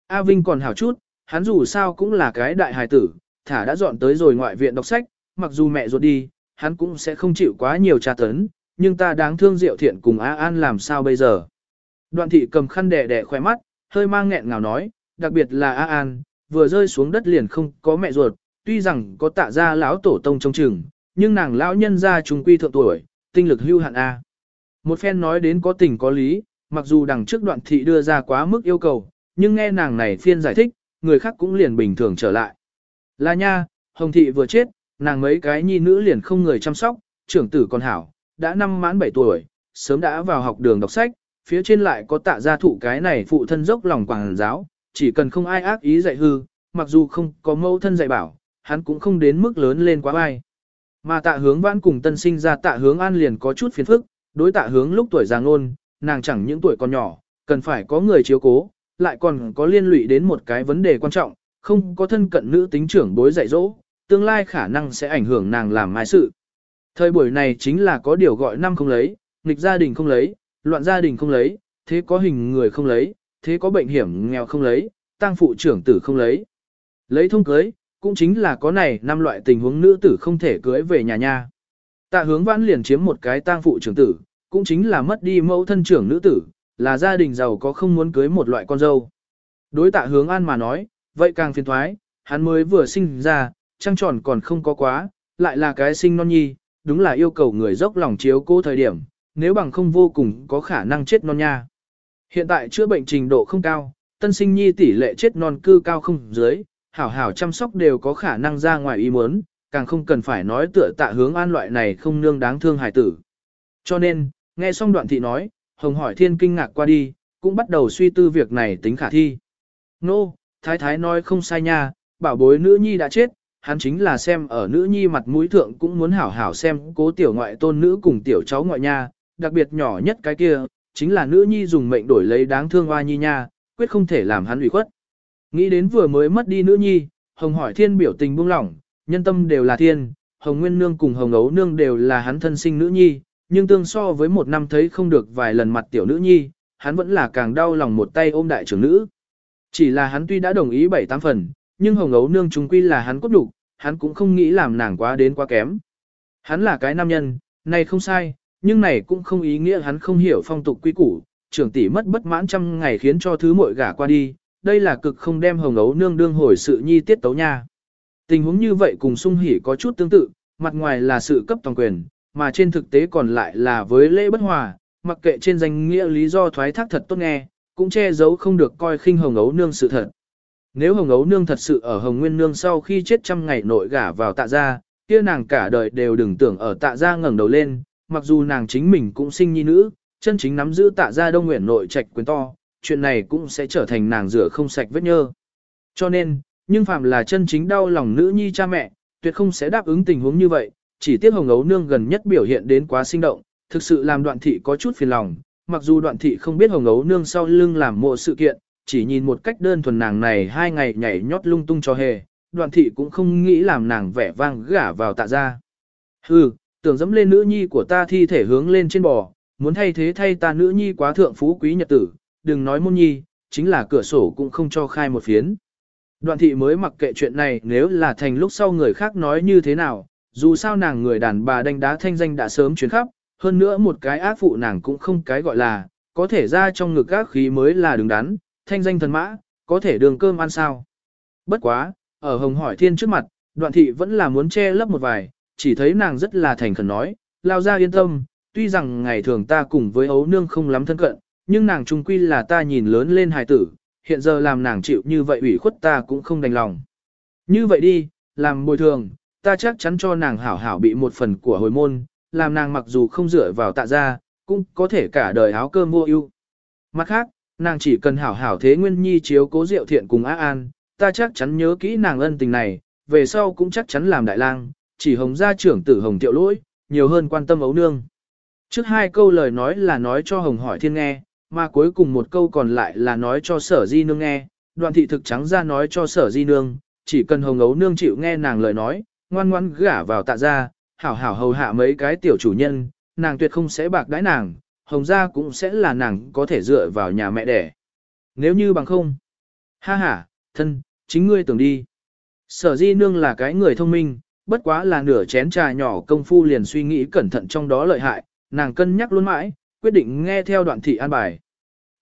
A Vinh còn hảo chút, hắn dù sao cũng là cái đại hải tử, thả đã dọn tới rồi ngoại viện đọc sách, mặc dù mẹ ruột đi, hắn cũng sẽ không chịu quá nhiều tra tấn, nhưng ta đáng thương Diệu Thiện cùng A An làm sao bây giờ. Đoạn thị cầm khăn đẻ đẻ khoe mắt, hơi mang nghẹn ngào nói, đặc biệt là A An, vừa rơi xuống đất liền không có mẹ ruột, tuy rằng có tạ ra lão tổ tông trong trường nhưng nàng lão nhân ra trùng quy thượng tuổi, tinh lực hưu hạn A. Một phen nói đến có tình có lý, mặc dù đằng trước đoạn thị đưa ra quá mức yêu cầu, nhưng nghe nàng này phiên giải thích, người khác cũng liền bình thường trở lại. Là nha, Hồng thị vừa chết, nàng mấy cái nhi nữ liền không người chăm sóc, trưởng tử còn hảo, đã năm mãn 7 tuổi, sớm đã vào học đường đọc sách, phía trên lại có tạ gia thụ cái này phụ thân dốc lòng quảng giáo, chỉ cần không ai ác ý dạy hư, mặc dù không có mâu thân dạy bảo, hắn cũng không đến mức lớn lên quá ai. Mà tạ hướng vãn cùng tân sinh ra tạ hướng an liền có chút phiền phức, đối tạ hướng lúc tuổi già ngôn, nàng chẳng những tuổi còn nhỏ, cần phải có người chiếu cố, lại còn có liên lụy đến một cái vấn đề quan trọng, không có thân cận nữ tính trưởng bối dạy dỗ, tương lai khả năng sẽ ảnh hưởng nàng làm mai sự. Thời buổi này chính là có điều gọi năm không lấy, nghịch gia đình không lấy, loạn gia đình không lấy, thế có hình người không lấy, thế có bệnh hiểm nghèo không lấy, tăng phụ trưởng tử không lấy. Lấy thông cưới, cũng chính là có này năm loại tình huống nữ tử không thể cưới về nhà nha. Tạ hướng vãn liền chiếm một cái tang phụ trưởng tử, cũng chính là mất đi mẫu thân trưởng nữ tử, là gia đình giàu có không muốn cưới một loại con dâu. Đối tạ hướng an mà nói, vậy càng phiền thoái, hắn mới vừa sinh ra, trăng tròn còn không có quá, lại là cái sinh non nhi, đúng là yêu cầu người dốc lòng chiếu cố thời điểm, nếu bằng không vô cùng có khả năng chết non nha. Hiện tại chữa bệnh trình độ không cao, tân sinh nhi tỷ lệ chết non cư cao không dưới, hảo hảo chăm sóc đều có khả năng ra ngoài ý muốn, càng không cần phải nói tựa tạ hướng an loại này không nương đáng thương hài tử. Cho nên, nghe xong đoạn thị nói, Hồng hỏi thiên kinh ngạc qua đi, cũng bắt đầu suy tư việc này tính khả thi. Nô, no, thái thái nói không sai nha, bảo bối nữ nhi đã chết, hắn chính là xem ở nữ nhi mặt mũi thượng cũng muốn hảo hảo xem cố tiểu ngoại tôn nữ cùng tiểu cháu ngoại nha, đặc biệt nhỏ nhất cái kia, chính là nữ nhi dùng mệnh đổi lấy đáng thương oa nhi nha, quyết không thể làm hắn ủy khuất. Nghĩ đến vừa mới mất đi nữ nhi, hồng hỏi thiên biểu tình buông lỏng, nhân tâm đều là thiên, hồng nguyên nương cùng hồng ấu nương đều là hắn thân sinh nữ nhi, nhưng tương so với một năm thấy không được vài lần mặt tiểu nữ nhi, hắn vẫn là càng đau lòng một tay ôm đại trưởng nữ. Chỉ là hắn tuy đã đồng ý bảy tám phần, nhưng hồng ấu nương chúng quy là hắn cốt đủ, hắn cũng không nghĩ làm nàng quá đến quá kém. Hắn là cái nam nhân, này không sai, nhưng này cũng không ý nghĩa hắn không hiểu phong tục quy củ, trưởng tỷ mất bất mãn trăm ngày khiến cho thứ muội gả qua đi, đây là cực không đem hồng ấu nương đương hồi sự nhi tiết tấu nha. Tình huống như vậy cùng sung hỉ có chút tương tự, mặt ngoài là sự cấp toàn quyền, mà trên thực tế còn lại là với lễ bất hòa, mặc kệ trên danh nghĩa lý do thoái thác thật tốt nghe, cũng che giấu không được coi khinh hồng ấu nương sự thật. Nếu hồng ấu nương thật sự ở hồng nguyên nương sau khi chết trăm ngày nội gả vào tạ gia, kia nàng cả đời đều đừng tưởng ở tạ gia ngẩng đầu lên, mặc dù nàng chính mình cũng sinh nhi nữ, chân chính nắm giữ tạ gia đông nguyện nội trạch quyền to, chuyện này cũng sẽ trở thành nàng rửa không sạch vết nhơ. Cho nên, nhưng phạm là chân chính đau lòng nữ nhi cha mẹ, tuyệt không sẽ đáp ứng tình huống như vậy, chỉ tiếc hồng ấu nương gần nhất biểu hiện đến quá sinh động, thực sự làm đoạn thị có chút phiền lòng, mặc dù đoạn thị không biết hồng ấu nương sau lưng làm mộ sự kiện, chỉ nhìn một cách đơn thuần nàng này hai ngày nhảy nhót lung tung cho hề, đoạn thị cũng không nghĩ làm nàng vẻ vang gả vào tạ ra. Hừ, tưởng dẫm lên nữ nhi của ta thi thể hướng lên trên bò, muốn thay thế thay ta nữ nhi quá thượng phú quý nhật tử, đừng nói môn nhi, chính là cửa sổ cũng không cho khai một phiến. Đoạn thị mới mặc kệ chuyện này nếu là thành lúc sau người khác nói như thế nào, dù sao nàng người đàn bà đánh đá thanh danh đã sớm chuyến khắp, hơn nữa một cái ác phụ nàng cũng không cái gọi là, có thể ra trong ngực ác khí mới là đứng đắn, thanh danh thần mã, có thể đường cơm ăn sao. Bất quá, ở hồng hỏi thiên trước mặt, đoạn thị vẫn là muốn che lấp một vài, chỉ thấy nàng rất là thành khẩn nói, lao ra yên tâm, tuy rằng ngày thường ta cùng với ấu nương không lắm thân cận, nhưng nàng trung quy là ta nhìn lớn lên hài tử, hiện giờ làm nàng chịu như vậy ủy khuất ta cũng không đành lòng. Như vậy đi, làm bồi thường, ta chắc chắn cho nàng hảo hảo bị một phần của hồi môn, làm nàng mặc dù không dựa vào tạ gia, cũng có thể cả đời áo cơm mua ưu. Mặt khác, nàng chỉ cần hảo hảo thế nguyên nhi chiếu cố diệu thiện cùng á an, ta chắc chắn nhớ kỹ nàng ân tình này, về sau cũng chắc chắn làm đại lang, chỉ hồng gia trưởng tử hồng tiệu lỗi, nhiều hơn quan tâm ấu nương. Trước hai câu lời nói là nói cho hồng hỏi thiên nghe, mà cuối cùng một câu còn lại là nói cho sở di nương nghe, đoạn thị thực trắng ra nói cho sở di nương, chỉ cần hồng ấu nương chịu nghe nàng lời nói, ngoan ngoan gả vào tạ gia, hảo hảo hầu hạ mấy cái tiểu chủ nhân, nàng tuyệt không sẽ bạc đãi nàng, hồng gia cũng sẽ là nàng có thể dựa vào nhà mẹ đẻ. Nếu như bằng không, ha ha, thân, chính ngươi tưởng đi. Sở di nương là cái người thông minh, bất quá là nửa chén trà nhỏ công phu liền suy nghĩ cẩn thận trong đó lợi hại, nàng cân nhắc luôn mãi, quyết định nghe theo đoạn thị an bài.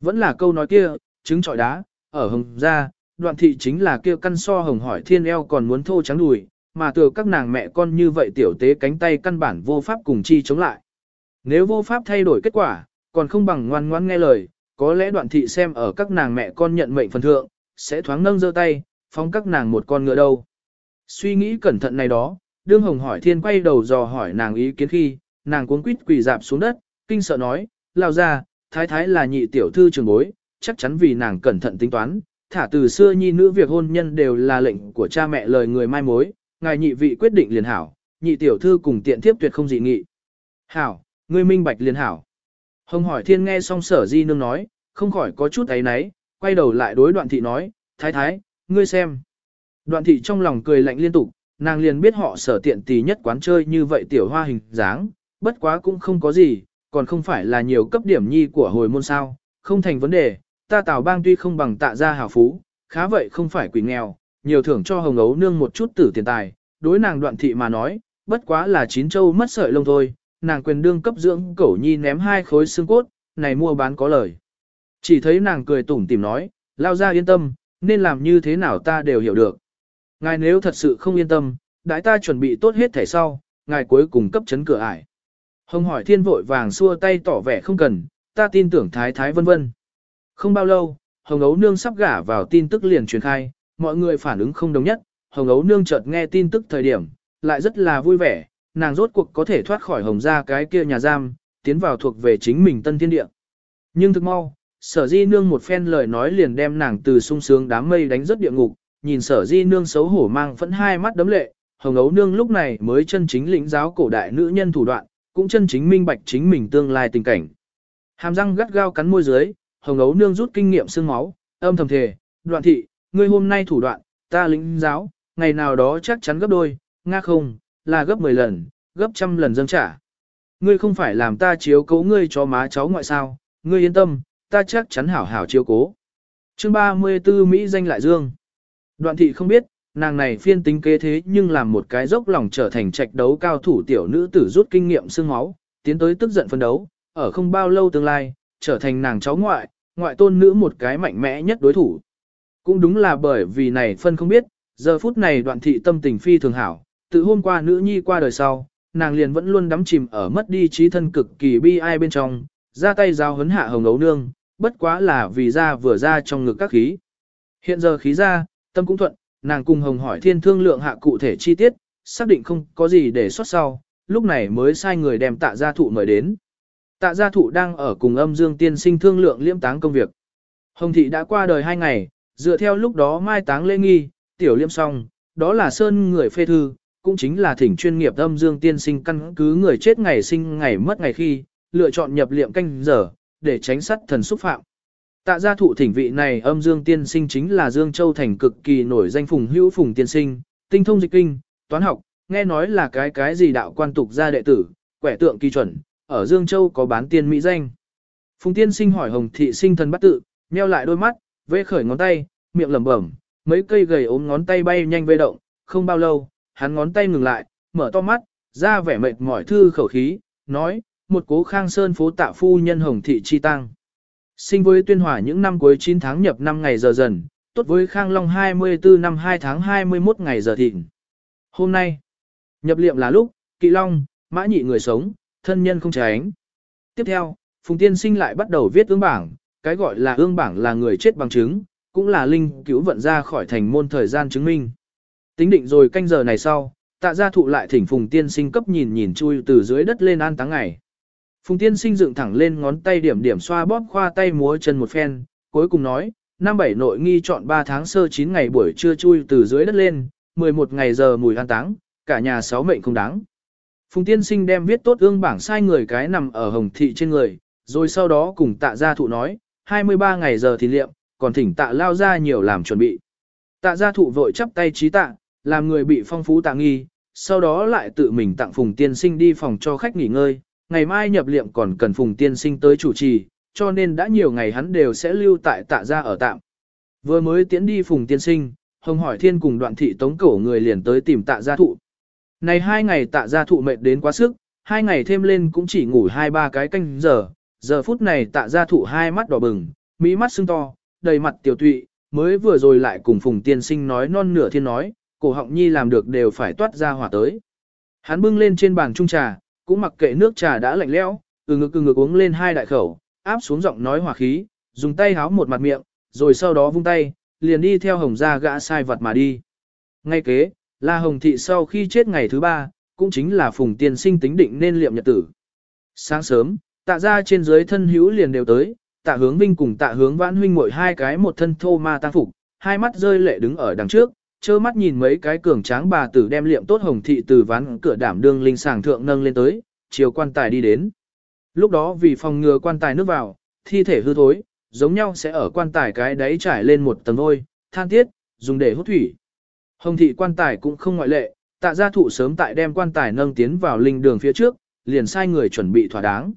Vẫn là câu nói kia, trứng trọi đá, ở hồng gia, đoạn thị chính là kia căn so hồng hỏi thiên eo còn muốn thô trắng đùi, mà từ các nàng mẹ con như vậy tiểu tế cánh tay căn bản vô pháp cùng chi chống lại. Nếu vô pháp thay đổi kết quả, còn không bằng ngoan ngoan nghe lời, có lẽ đoạn thị xem ở các nàng mẹ con nhận mệnh phần thượng, sẽ thoáng nâng giơ tay, phóng các nàng một con ngựa đâu. Suy nghĩ cẩn thận này đó, đương hồng hỏi thiên quay đầu dò hỏi nàng ý kiến khi, nàng cuống quýt quỳ dạp xuống đất, kinh sợ nói, lao ra, thái thái là nhị tiểu thư trường bối, chắc chắn vì nàng cẩn thận tính toán, thả từ xưa nhi nữ việc hôn nhân đều là lệnh của cha mẹ lời người mai mối, ngài nhị vị quyết định liền hảo, nhị tiểu thư cùng tiện thiếp tuyệt không dị nghị. Hảo, ngươi minh bạch liền hảo. Hồng hỏi thiên nghe xong sở di nương nói, không khỏi có chút ấy náy, quay đầu lại đối đoạn thị nói, thái thái, ngươi xem. Đoạn thị trong lòng cười lạnh liên tục, nàng liền biết họ sở tiện tì nhất quán chơi như vậy tiểu hoa hình dáng, bất quá cũng không có gì, còn không phải là nhiều cấp điểm nhi của hồi môn sao, không thành vấn đề, ta tào bang tuy không bằng tạ gia hào phú, khá vậy không phải quỷ nghèo, nhiều thưởng cho hồng ấu nương một chút tử tiền tài, đối nàng đoạn thị mà nói, bất quá là chín châu mất sợi lông thôi, nàng quyền đương cấp dưỡng cẩu nhi ném hai khối xương cốt, này mua bán có lời. Chỉ thấy nàng cười tủm tìm nói, lao ra yên tâm, nên làm như thế nào ta đều hiểu được. Ngài nếu thật sự không yên tâm, đại ta chuẩn bị tốt hết thể sau, ngài cuối cùng cấp chấn cửa ải. Hồng hỏi thiên vội vàng xua tay tỏ vẻ không cần, ta tin tưởng thái thái vân vân. Không bao lâu, Hồng ấu nương sắp gả vào tin tức liền truyền khai, mọi người phản ứng không đồng nhất, Hồng ấu nương chợt nghe tin tức thời điểm, lại rất là vui vẻ, nàng rốt cuộc có thể thoát khỏi hồng ra cái kia nhà giam, tiến vào thuộc về chính mình tân thiên địa. Nhưng thực mau, sở di nương một phen lời nói liền đem nàng từ sung sướng đám mây đánh rất địa ngục, nhìn sở di nương xấu hổ mang phẫn hai mắt đấm lệ, hồng ấu nương lúc này mới chân chính lĩnh giáo cổ đại nữ nhân thủ đoạn, cũng chân chính minh bạch chính mình tương lai tình cảnh. Hàm răng gắt gao cắn môi dưới, hồng ấu nương rút kinh nghiệm xương máu, âm thầm thề, đoạn thị, ngươi hôm nay thủ đoạn, ta lĩnh giáo, ngày nào đó chắc chắn gấp đôi, nga không, là gấp 10 lần, gấp trăm lần dâng trả. Ngươi không phải làm ta chiếu cố ngươi cho má cháu ngoại sao, ngươi yên tâm, ta chắc chắn hảo hảo chiếu cố. Chương 34 Mỹ danh lại dương. Đoạn thị không biết, nàng này phiên tính kế thế nhưng làm một cái dốc lòng trở thành trạch đấu cao thủ tiểu nữ tử rút kinh nghiệm xương máu, tiến tới tức giận phân đấu, ở không bao lâu tương lai, trở thành nàng cháu ngoại, ngoại tôn nữ một cái mạnh mẽ nhất đối thủ. Cũng đúng là bởi vì này phân không biết, giờ phút này đoạn thị tâm tình phi thường hảo, từ hôm qua nữ nhi qua đời sau, nàng liền vẫn luôn đắm chìm ở mất đi trí thân cực kỳ bi ai bên trong, ra tay giao hấn hạ hồng ấu nương, bất quá là vì ra vừa ra trong ngực các khí. Hiện giờ khí ra, tâm cũng thuận, nàng cùng hồng hỏi thiên thương lượng hạ cụ thể chi tiết, xác định không có gì để xuất sau, lúc này mới sai người đem tạ gia thụ mời đến. Tạ gia thụ đang ở cùng âm dương tiên sinh thương lượng liễm táng công việc. Hồng thị đã qua đời hai ngày, dựa theo lúc đó mai táng lễ nghi, tiểu liễm xong, đó là sơn người phê thư, cũng chính là thỉnh chuyên nghiệp âm dương tiên sinh căn cứ người chết ngày sinh ngày mất ngày khi, lựa chọn nhập liệm canh giờ, để tránh sát thần xúc phạm. Tạ gia thụ thỉnh vị này âm dương tiên sinh chính là Dương Châu Thành cực kỳ nổi danh phùng hữu phùng tiên sinh, tinh thông dịch kinh, toán học, nghe nói là cái cái gì đạo quan tục gia đệ tử, quẻ tượng kỳ chuẩn, ở Dương Châu có bán tiên mỹ danh. Phùng tiên sinh hỏi hồng thị sinh thần bắt tự, nheo lại đôi mắt, vê khởi ngón tay, miệng lẩm bẩm, mấy cây gầy ốm ngón tay bay nhanh vê động, không bao lâu, hắn ngón tay ngừng lại, mở to mắt, ra vẻ mệt mỏi thư khẩu khí, nói, một cố khang sơn phố tạ phu nhân hồng thị chi tăng. Sinh với tuyên hỏa những năm cuối 9 tháng nhập 5 ngày giờ dần, tốt với khang long 24 năm 2 tháng 21 ngày giờ thịnh. Hôm nay, nhập liệm là lúc, kỵ long, mã nhị người sống, thân nhân không tránh. Tiếp theo, Phùng Tiên Sinh lại bắt đầu viết ương bảng, cái gọi là ương bảng là người chết bằng chứng, cũng là linh cứu vận ra khỏi thành môn thời gian chứng minh. Tính định rồi canh giờ này sau, tạ gia thụ lại thỉnh Phùng Tiên Sinh cấp nhìn nhìn chui từ dưới đất lên an táng ngày. Phùng Tiên Sinh dựng thẳng lên ngón tay điểm điểm xoa bóp khoa tay múa chân một phen, cuối cùng nói, năm bảy nội nghi chọn 3 tháng sơ 9 ngày buổi trưa chui từ dưới đất lên, 11 ngày giờ mùi an táng, cả nhà sáu mệnh không đáng. Phùng Tiên Sinh đem viết tốt ương bảng sai người cái nằm ở hồng thị trên người, rồi sau đó cùng tạ gia thụ nói, 23 ngày giờ thì liệm, còn thỉnh tạ lao ra nhiều làm chuẩn bị. Tạ gia thụ vội chắp tay trí tạ, làm người bị phong phú tạ nghi, sau đó lại tự mình tặng Phùng Tiên Sinh đi phòng cho khách nghỉ ngơi, ngày mai nhập liệm còn cần Phùng Tiên Sinh tới chủ trì, cho nên đã nhiều ngày hắn đều sẽ lưu tại tạ gia ở tạm. Vừa mới tiến đi Phùng Tiên Sinh, Hồng hỏi thiên cùng đoạn thị tống cổ người liền tới tìm tạ gia thụ. Này hai ngày tạ gia thụ mệt đến quá sức, hai ngày thêm lên cũng chỉ ngủ hai ba cái canh giờ, giờ phút này tạ gia thụ hai mắt đỏ bừng, mỹ mắt sưng to, đầy mặt tiểu tụy, mới vừa rồi lại cùng Phùng Tiên Sinh nói non nửa thiên nói, cổ họng nhi làm được đều phải toát ra hỏa tới. Hắn bưng lên trên bàn trung trà, cũng mặc kệ nước trà đã lạnh lẽo, từ ngực từ ngực uống lên hai đại khẩu, áp xuống giọng nói hòa khí, dùng tay háo một mặt miệng, rồi sau đó vung tay, liền đi theo hồng gia gã sai vật mà đi. Ngay kế, là hồng thị sau khi chết ngày thứ ba, cũng chính là phùng tiên sinh tính định nên liệm nhật tử. Sáng sớm, tạ ra trên dưới thân hữu liền đều tới, tạ hướng vinh cùng tạ hướng vãn huynh mỗi hai cái một thân thô ma tăng phục, hai mắt rơi lệ đứng ở đằng trước, trơ mắt nhìn mấy cái cường tráng bà tử đem liệm tốt hồng thị từ ván cửa đảm đương linh sàng thượng nâng lên tới, chiều quan tài đi đến. Lúc đó vì phòng ngừa quan tài nước vào, thi thể hư thối, giống nhau sẽ ở quan tài cái đáy trải lên một tầng vôi, than tiết, dùng để hút thủy. Hồng thị quan tài cũng không ngoại lệ, tạ gia thụ sớm tại đem quan tài nâng tiến vào linh đường phía trước, liền sai người chuẩn bị thỏa đáng.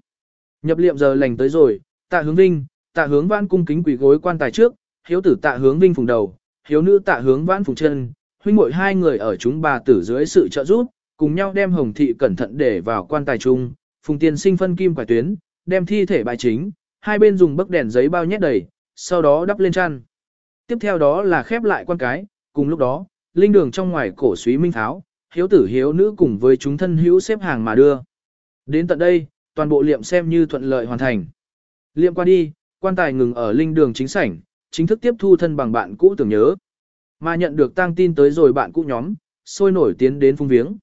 Nhập liệm giờ lành tới rồi, tạ hướng vinh, tạ hướng vãn cung kính quỳ gối quan tài trước, hiếu tử tạ hướng vinh phùng đầu, hiếu nữ tạ hướng vãn phùng chân, huynh muội hai người ở chúng bà tử dưới sự trợ giúp, cùng nhau đem hồng thị cẩn thận để vào quan tài chung, phùng tiên sinh phân kim quải tuyến, đem thi thể bài chính, hai bên dùng bấc đèn giấy bao nhét đầy, sau đó đắp lên chăn. Tiếp theo đó là khép lại quan cái, cùng lúc đó, linh đường trong ngoài cổ suý minh tháo, hiếu tử hiếu nữ cùng với chúng thân hữu xếp hàng mà đưa. Đến tận đây, toàn bộ liệm xem như thuận lợi hoàn thành. Liệm qua đi, quan tài ngừng ở linh đường chính sảnh, chính thức tiếp thu thân bằng bạn cũ tưởng nhớ. Mà nhận được tang tin tới rồi bạn cũ nhóm, sôi nổi tiến đến phung viếng.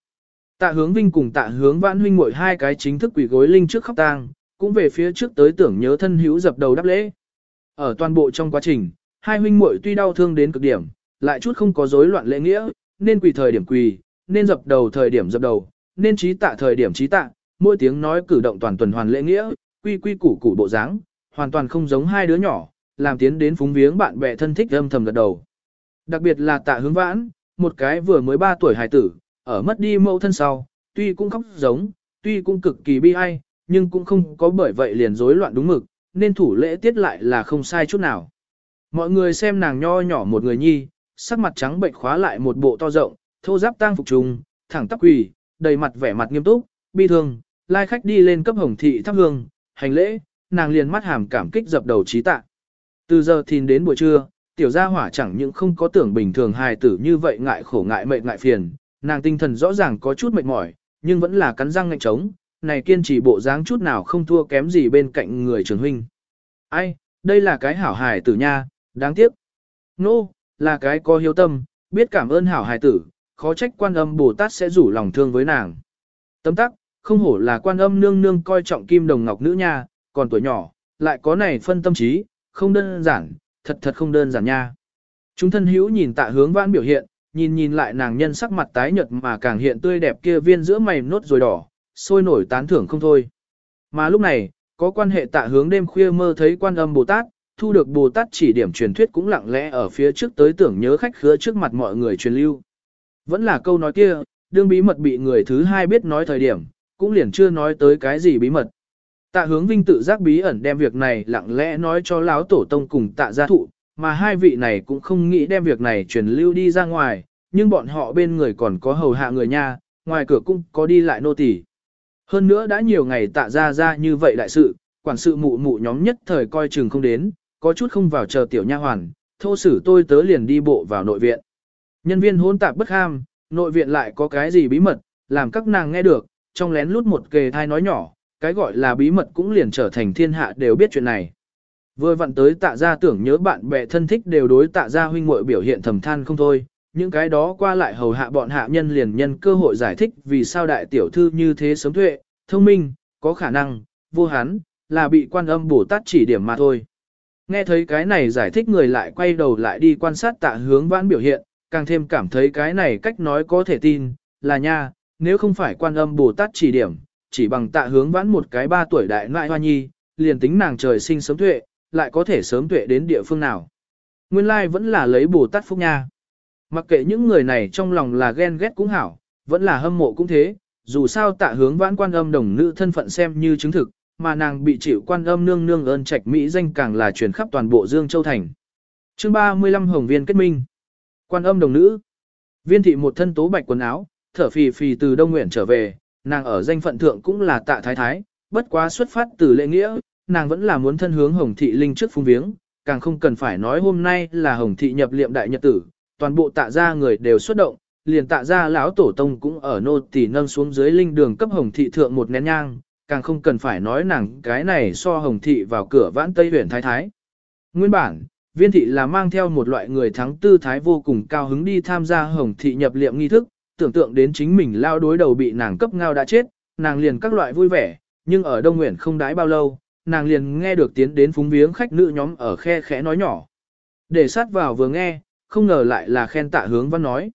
Tạ hướng vinh cùng tạ hướng vãn huynh muội hai cái chính thức quỷ gối linh trước khóc tang, cũng về phía trước tới tưởng nhớ thân hữu dập đầu đáp lễ. Ở toàn bộ trong quá trình, hai huynh muội tuy đau thương đến cực điểm, lại chút không có rối loạn lễ nghĩa, nên quỳ thời điểm quỳ, nên dập đầu thời điểm dập đầu, nên trí tạ thời điểm trí tạ, mỗi tiếng nói cử động toàn tuần hoàn lễ nghĩa, quy quy củ củ bộ dáng, hoàn toàn không giống hai đứa nhỏ, làm tiến đến phúng viếng bạn bè thân thích âm thầm gật đầu. Đặc biệt là tạ hướng vãn, một cái vừa mới 3 tuổi hài tử, ở mất đi mẫu thân sau, tuy cũng khóc giống, tuy cũng cực kỳ bi ai, nhưng cũng không có bởi vậy liền rối loạn đúng mực, nên thủ lễ tiết lại là không sai chút nào. Mọi người xem nàng nho nhỏ một người nhi, sắc mặt trắng bệnh khóa lại một bộ to rộng, thô giáp tang phục trùng, thẳng tắp quỳ, đầy mặt vẻ mặt nghiêm túc, bi thương, lai khách đi lên cấp hồng thị thắp hương, hành lễ, nàng liền mắt hàm cảm kích dập đầu trí tạ. Từ giờ thìn đến buổi trưa, tiểu gia hỏa chẳng những không có tưởng bình thường hài tử như vậy ngại khổ ngại mệt ngại phiền, nàng tinh thần rõ ràng có chút mệt mỏi, nhưng vẫn là cắn răng ngạnh trống, này kiên trì bộ dáng chút nào không thua kém gì bên cạnh người trường huynh. Ai, đây là cái hảo hài tử nha, đáng tiếc. Nô, no, là cái có hiếu tâm, biết cảm ơn hảo hài tử, khó trách quan âm Bồ Tát sẽ rủ lòng thương với nàng. Tấm tắc, không hổ là quan âm nương nương coi trọng kim đồng ngọc nữ nha, còn tuổi nhỏ, lại có này phân tâm trí, không đơn giản, thật thật không đơn giản nha. Chúng thân hữu nhìn tạ hướng vãn biểu hiện, nhìn nhìn lại nàng nhân sắc mặt tái nhợt mà càng hiện tươi đẹp kia viên giữa mày nốt rồi đỏ, sôi nổi tán thưởng không thôi. Mà lúc này, có quan hệ tạ hướng đêm khuya mơ thấy quan âm Bồ Tát, thu được Bồ Tát chỉ điểm truyền thuyết cũng lặng lẽ ở phía trước tới tưởng nhớ khách khứa trước mặt mọi người truyền lưu. Vẫn là câu nói kia, đương bí mật bị người thứ hai biết nói thời điểm, cũng liền chưa nói tới cái gì bí mật. Tạ hướng vinh tự giác bí ẩn đem việc này lặng lẽ nói cho lão tổ tông cùng tạ gia thụ, mà hai vị này cũng không nghĩ đem việc này truyền lưu đi ra ngoài, nhưng bọn họ bên người còn có hầu hạ người nha, ngoài cửa cũng có đi lại nô tỳ. Hơn nữa đã nhiều ngày tạ ra ra như vậy đại sự, quản sự mụ mụ nhóm nhất thời coi chừng không đến, có chút không vào chờ tiểu nha hoàn, thô sử tôi tớ liền đi bộ vào nội viện. Nhân viên hôn tạp bất ham, nội viện lại có cái gì bí mật, làm các nàng nghe được, trong lén lút một kề thai nói nhỏ, cái gọi là bí mật cũng liền trở thành thiên hạ đều biết chuyện này. Vừa vặn tới tạ gia tưởng nhớ bạn bè thân thích đều đối tạ gia huynh muội biểu hiện thầm than không thôi, những cái đó qua lại hầu hạ bọn hạ nhân liền nhân cơ hội giải thích vì sao đại tiểu thư như thế sớm tuệ, thông minh, có khả năng, vô hán, là bị quan âm bổ tát chỉ điểm mà thôi. Nghe thấy cái này giải thích người lại quay đầu lại đi quan sát tạ hướng vãn biểu hiện, càng thêm cảm thấy cái này cách nói có thể tin, là nha, nếu không phải quan âm bồ tát chỉ điểm, chỉ bằng tạ hướng vãn một cái ba tuổi đại nại hoa nhi, liền tính nàng trời sinh sớm tuệ, lại có thể sớm tuệ đến địa phương nào. Nguyên lai vẫn là lấy bồ tát phúc nha. Mặc kệ những người này trong lòng là ghen ghét cũng hảo, vẫn là hâm mộ cũng thế, dù sao tạ hướng vãn quan âm đồng nữ thân phận xem như chứng thực, mà nàng bị chịu quan âm nương nương ơn trạch Mỹ danh càng là truyền khắp toàn bộ Dương Châu Thành. chương 35 Hồng Viên kết minh. Quan âm đồng nữ. Viên thị một thân tố bạch quần áo, thở phì phì từ Đông Nguyện trở về, nàng ở danh phận thượng cũng là tạ thái thái, bất quá xuất phát từ lễ nghĩa, nàng vẫn là muốn thân hướng Hồng thị linh trước phung viếng, càng không cần phải nói hôm nay là Hồng thị nhập liệm đại nhật tử, toàn bộ tạ gia người đều xuất động, liền tạ gia lão tổ tông cũng ở nô tỳ nâng xuống dưới linh đường cấp Hồng thị thượng một nén nhang, càng không cần phải nói nàng cái này so Hồng thị vào cửa vãn Tây huyền thái thái. Nguyên bản, viên thị là mang theo một loại người thắng tư thái vô cùng cao hứng đi tham gia Hồng thị nhập liệm nghi thức, tưởng tượng đến chính mình lao đối đầu bị nàng cấp ngao đã chết, nàng liền các loại vui vẻ, nhưng ở Đông Nguyện không đãi bao lâu, nàng liền nghe được tiến đến phúng viếng khách nữ nhóm ở khe khẽ nói nhỏ. Để sát vào vừa nghe, không ngờ lại là khen tạ hướng văn nói.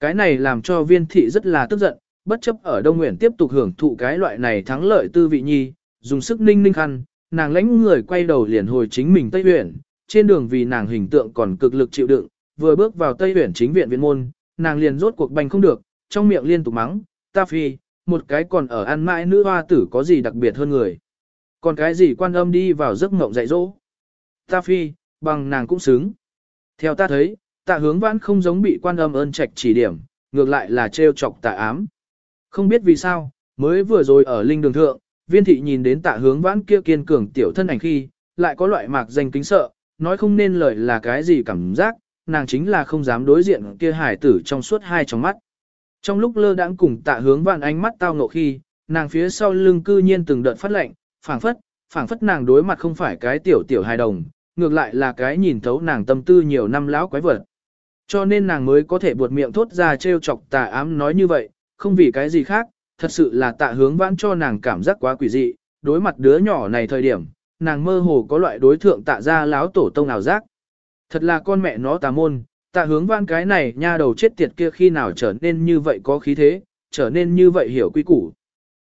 Cái này làm cho viên thị rất là tức giận, bất chấp ở Đông Nguyện tiếp tục hưởng thụ cái loại này thắng lợi tư vị nhi, dùng sức ninh ninh khăn, nàng lãnh người quay đầu liền hồi chính mình Tây Huyện, trên đường vì nàng hình tượng còn cực lực chịu đựng, vừa bước vào Tây Huyện chính viện viện môn, nàng liền rốt cuộc bành không được, trong miệng liên tục mắng, ta phi, một cái còn ở ăn mãi nữ hoa tử có gì đặc biệt hơn người. Còn cái gì quan âm đi vào giấc mộng dạy dỗ. Ta phi, bằng nàng cũng xứng. Theo ta thấy, tạ hướng vãn không giống bị quan âm ơn trạch chỉ điểm, ngược lại là trêu chọc tạ ám. Không biết vì sao, mới vừa rồi ở linh đường thượng, viên thị nhìn đến tạ hướng vãn kia kiên cường tiểu thân ảnh khi, lại có loại mạc danh kính sợ, nói không nên lời là cái gì cảm giác, nàng chính là không dám đối diện kia hải tử trong suốt hai trong mắt. Trong lúc lơ đãng cùng tạ hướng vạn ánh mắt tao ngộ khi, nàng phía sau lưng cư nhiên từng đợt phát lệnh, phảng phất, phảng phất nàng đối mặt không phải cái tiểu tiểu hài đồng, ngược lại là cái nhìn thấu nàng tâm tư nhiều năm lão quái vật. Cho nên nàng mới có thể buột miệng thốt ra trêu chọc tà ám nói như vậy, Không vì cái gì khác, thật sự là tạ hướng vãn cho nàng cảm giác quá quỷ dị, đối mặt đứa nhỏ này thời điểm, nàng mơ hồ có loại đối thượng tạ ra láo tổ tông nào giác. Thật là con mẹ nó tà môn, tạ hướng vãn cái này nha đầu chết tiệt kia khi nào trở nên như vậy có khí thế, trở nên như vậy hiểu quy củ.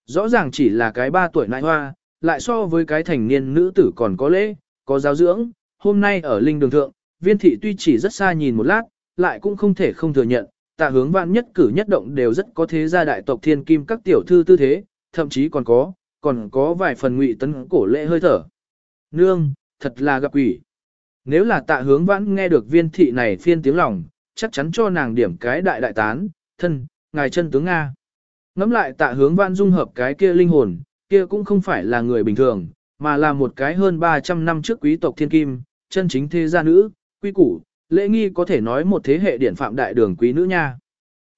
Rõ ràng chỉ là cái ba tuổi nại hoa, lại so với cái thành niên nữ tử còn có lễ, có giáo dưỡng, hôm nay ở linh đường thượng, viên thị tuy chỉ rất xa nhìn một lát, lại cũng không thể không thừa nhận, tạ hướng vạn nhất cử nhất động đều rất có thế gia đại tộc thiên kim các tiểu thư tư thế, thậm chí còn có, còn có vài phần ngụy tấn cổ lễ hơi thở. Nương, thật là gặp quỷ. Nếu là tạ hướng vãn nghe được viên thị này phiên tiếng lòng, chắc chắn cho nàng điểm cái đại đại tán, thân, ngài chân tướng Nga. Ngắm lại tạ hướng vãn dung hợp cái kia linh hồn, kia cũng không phải là người bình thường, mà là một cái hơn 300 năm trước quý tộc thiên kim, chân chính thế gia nữ, quy củ, lễ nghi có thể nói một thế hệ điển phạm đại đường quý nữ nha.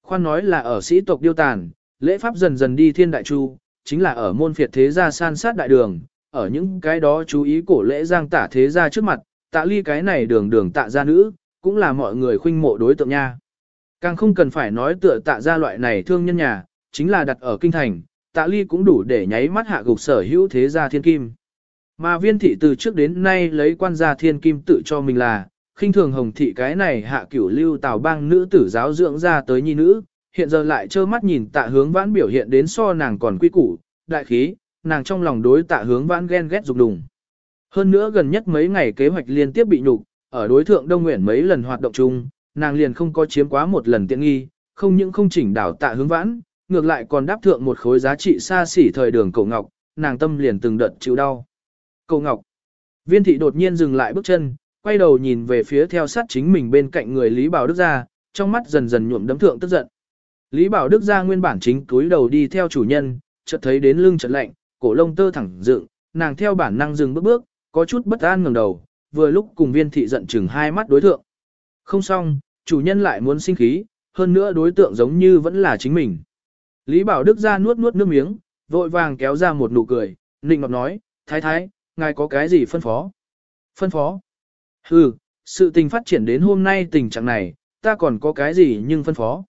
Khoan nói là ở sĩ tộc điêu tàn, lễ pháp dần dần đi thiên đại chu, chính là ở môn phiệt thế gia san sát đại đường, ở những cái đó chú ý cổ lễ giang tả thế gia trước mặt, tạ ly cái này đường đường tạ gia nữ, cũng là mọi người khuynh mộ đối tượng nha. Càng không cần phải nói tựa tạ gia loại này thương nhân nhà, chính là đặt ở kinh thành, tạ ly cũng đủ để nháy mắt hạ gục sở hữu thế gia thiên kim. Mà viên thị từ trước đến nay lấy quan gia thiên kim tự cho mình là, khinh thường hồng thị cái này hạ cửu lưu tào bang nữ tử giáo dưỡng ra tới nhi nữ, hiện giờ lại trơ mắt nhìn tạ hướng vãn biểu hiện đến so nàng còn quy củ, đại khí, nàng trong lòng đối tạ hướng vãn ghen ghét dục đùng. Hơn nữa gần nhất mấy ngày kế hoạch liên tiếp bị nhục, ở đối thượng Đông Nguyện mấy lần hoạt động chung, nàng liền không có chiếm quá một lần tiện nghi, không những không chỉnh đảo tạ hướng vãn, ngược lại còn đáp thượng một khối giá trị xa xỉ thời đường cổ ngọc, nàng tâm liền từng đợt chịu đau. Cổ ngọc. Viên thị đột nhiên dừng lại bước chân, quay đầu nhìn về phía theo sát chính mình bên cạnh người Lý Bảo Đức gia, trong mắt dần dần nhuộm đấm thượng tức giận. Lý Bảo Đức gia nguyên bản chính túi đầu đi theo chủ nhân, chợt thấy đến lưng chợt lạnh, cổ lông tơ thẳng dựng, nàng theo bản năng dừng bước bước, có chút bất an ngẩng đầu, vừa lúc cùng viên thị giận chừng hai mắt đối thượng. Không xong, chủ nhân lại muốn sinh khí, hơn nữa đối tượng giống như vẫn là chính mình. Lý Bảo Đức ra nuốt nuốt nước miếng, vội vàng kéo ra một nụ cười, nịnh ngọc nói, thái thái, ngài có cái gì phân phó? Phân phó? Hừ, sự tình phát triển đến hôm nay tình trạng này, ta còn có cái gì nhưng phân phó?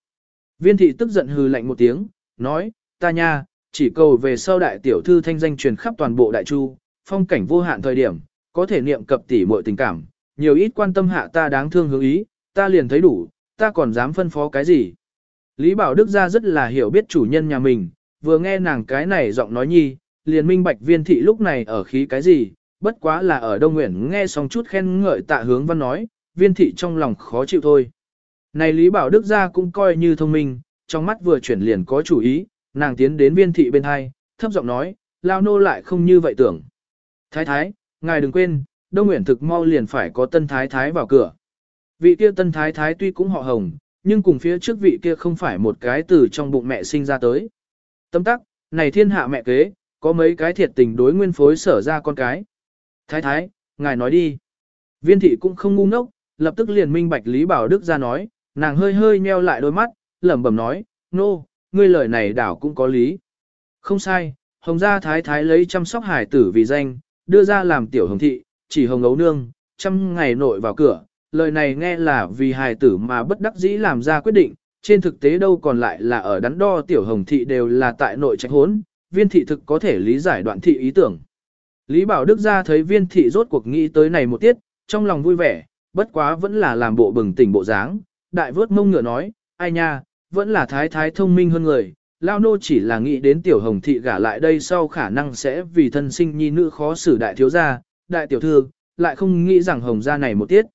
Viên thị tức giận hừ lạnh một tiếng, nói, ta nha, chỉ cầu về sau đại tiểu thư thanh danh truyền khắp toàn bộ đại chu, phong cảnh vô hạn thời điểm, có thể niệm cập tỉ mọi tình cảm, nhiều ít quan tâm hạ ta đáng thương hướng ý, ta liền thấy đủ, ta còn dám phân phó cái gì. Lý Bảo Đức ra rất là hiểu biết chủ nhân nhà mình, vừa nghe nàng cái này giọng nói nhi, liền minh bạch viên thị lúc này ở khí cái gì, bất quá là ở Đông Nguyễn nghe xong chút khen ngợi tạ hướng văn nói, viên thị trong lòng khó chịu thôi. Này Lý Bảo Đức ra cũng coi như thông minh, trong mắt vừa chuyển liền có chủ ý, nàng tiến đến viên thị bên hai, thấp giọng nói, lao nô lại không như vậy tưởng. Thái thái, ngài đừng quên, Đông Nguyện thực mau liền phải có tân thái thái vào cửa. Vị kia tân thái thái tuy cũng họ hồng, nhưng cùng phía trước vị kia không phải một cái từ trong bụng mẹ sinh ra tới. Tâm tắc, này thiên hạ mẹ kế, có mấy cái thiệt tình đối nguyên phối sở ra con cái. Thái thái, ngài nói đi. Viên thị cũng không ngu ngốc, lập tức liền minh bạch Lý Bảo Đức ra nói, nàng hơi hơi nheo lại đôi mắt, lẩm bẩm nói, nô, no, ngươi lời này đảo cũng có lý. Không sai, hồng gia thái thái lấy chăm sóc hải tử vì danh, đưa ra làm tiểu hồng thị, chỉ hồng ấu nương, trăm ngày nội vào cửa, lời này nghe là vì hài tử mà bất đắc dĩ làm ra quyết định, trên thực tế đâu còn lại là ở đắn đo tiểu hồng thị đều là tại nội trạch hốn, viên thị thực có thể lý giải đoạn thị ý tưởng. Lý Bảo Đức ra thấy viên thị rốt cuộc nghĩ tới này một tiết, trong lòng vui vẻ, bất quá vẫn là làm bộ bừng tỉnh bộ dáng, đại vớt mông ngựa nói, ai nha, vẫn là thái thái thông minh hơn người, lao nô chỉ là nghĩ đến tiểu hồng thị gả lại đây sau khả năng sẽ vì thân sinh nhi nữ khó xử đại thiếu gia, đại tiểu thư, lại không nghĩ rằng hồng gia này một tiết.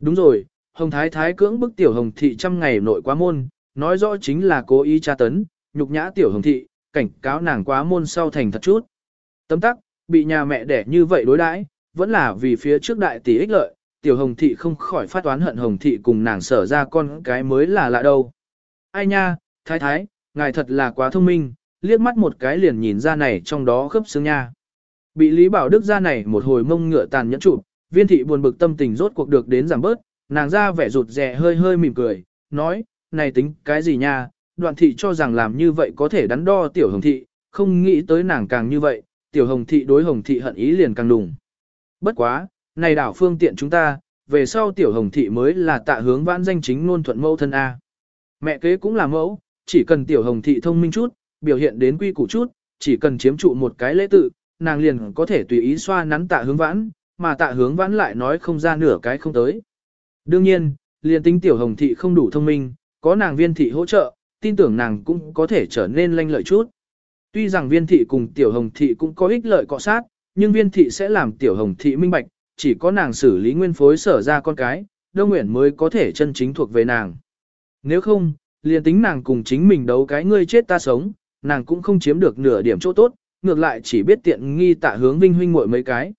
Đúng rồi, Hồng Thái Thái cưỡng bức Tiểu Hồng Thị trăm ngày nội quá môn, nói rõ chính là cố ý tra tấn, nhục nhã Tiểu Hồng Thị, cảnh cáo nàng quá môn sau thành thật chút. Tấm tắc, bị nhà mẹ đẻ như vậy đối đãi, vẫn là vì phía trước đại tỷ ích lợi, Tiểu Hồng Thị không khỏi phát toán hận Hồng Thị cùng nàng sở ra con cái mới là lạ đâu. Ai nha, Thái Thái, ngài thật là quá thông minh, liếc mắt một cái liền nhìn ra này trong đó khớp xương nha. Bị Lý Bảo Đức ra này một hồi mông ngựa tàn nhẫn chụp, viên thị buồn bực tâm tình rốt cuộc được đến giảm bớt, nàng ra vẻ rụt rè hơi hơi mỉm cười, nói, này tính cái gì nha, đoạn thị cho rằng làm như vậy có thể đắn đo tiểu hồng thị, không nghĩ tới nàng càng như vậy, tiểu hồng thị đối hồng thị hận ý liền càng đùng. Bất quá, này đảo phương tiện chúng ta, về sau tiểu hồng thị mới là tạ hướng vãn danh chính luôn thuận mẫu thân A. Mẹ kế cũng là mẫu, chỉ cần tiểu hồng thị thông minh chút, biểu hiện đến quy củ chút, chỉ cần chiếm trụ một cái lễ tự, nàng liền có thể tùy ý xoa nắn tạ hướng vãn, mà tạ hướng vãn lại nói không ra nửa cái không tới. Đương nhiên, liền tính tiểu hồng thị không đủ thông minh, có nàng viên thị hỗ trợ, tin tưởng nàng cũng có thể trở nên lanh lợi chút. Tuy rằng viên thị cùng tiểu hồng thị cũng có ích lợi cọ sát, nhưng viên thị sẽ làm tiểu hồng thị minh bạch, chỉ có nàng xử lý nguyên phối sở ra con cái, Đông nguyện mới có thể chân chính thuộc về nàng. Nếu không, liền tính nàng cùng chính mình đấu cái ngươi chết ta sống, nàng cũng không chiếm được nửa điểm chỗ tốt, ngược lại chỉ biết tiện nghi tạ hướng vinh huynh muội mấy cái.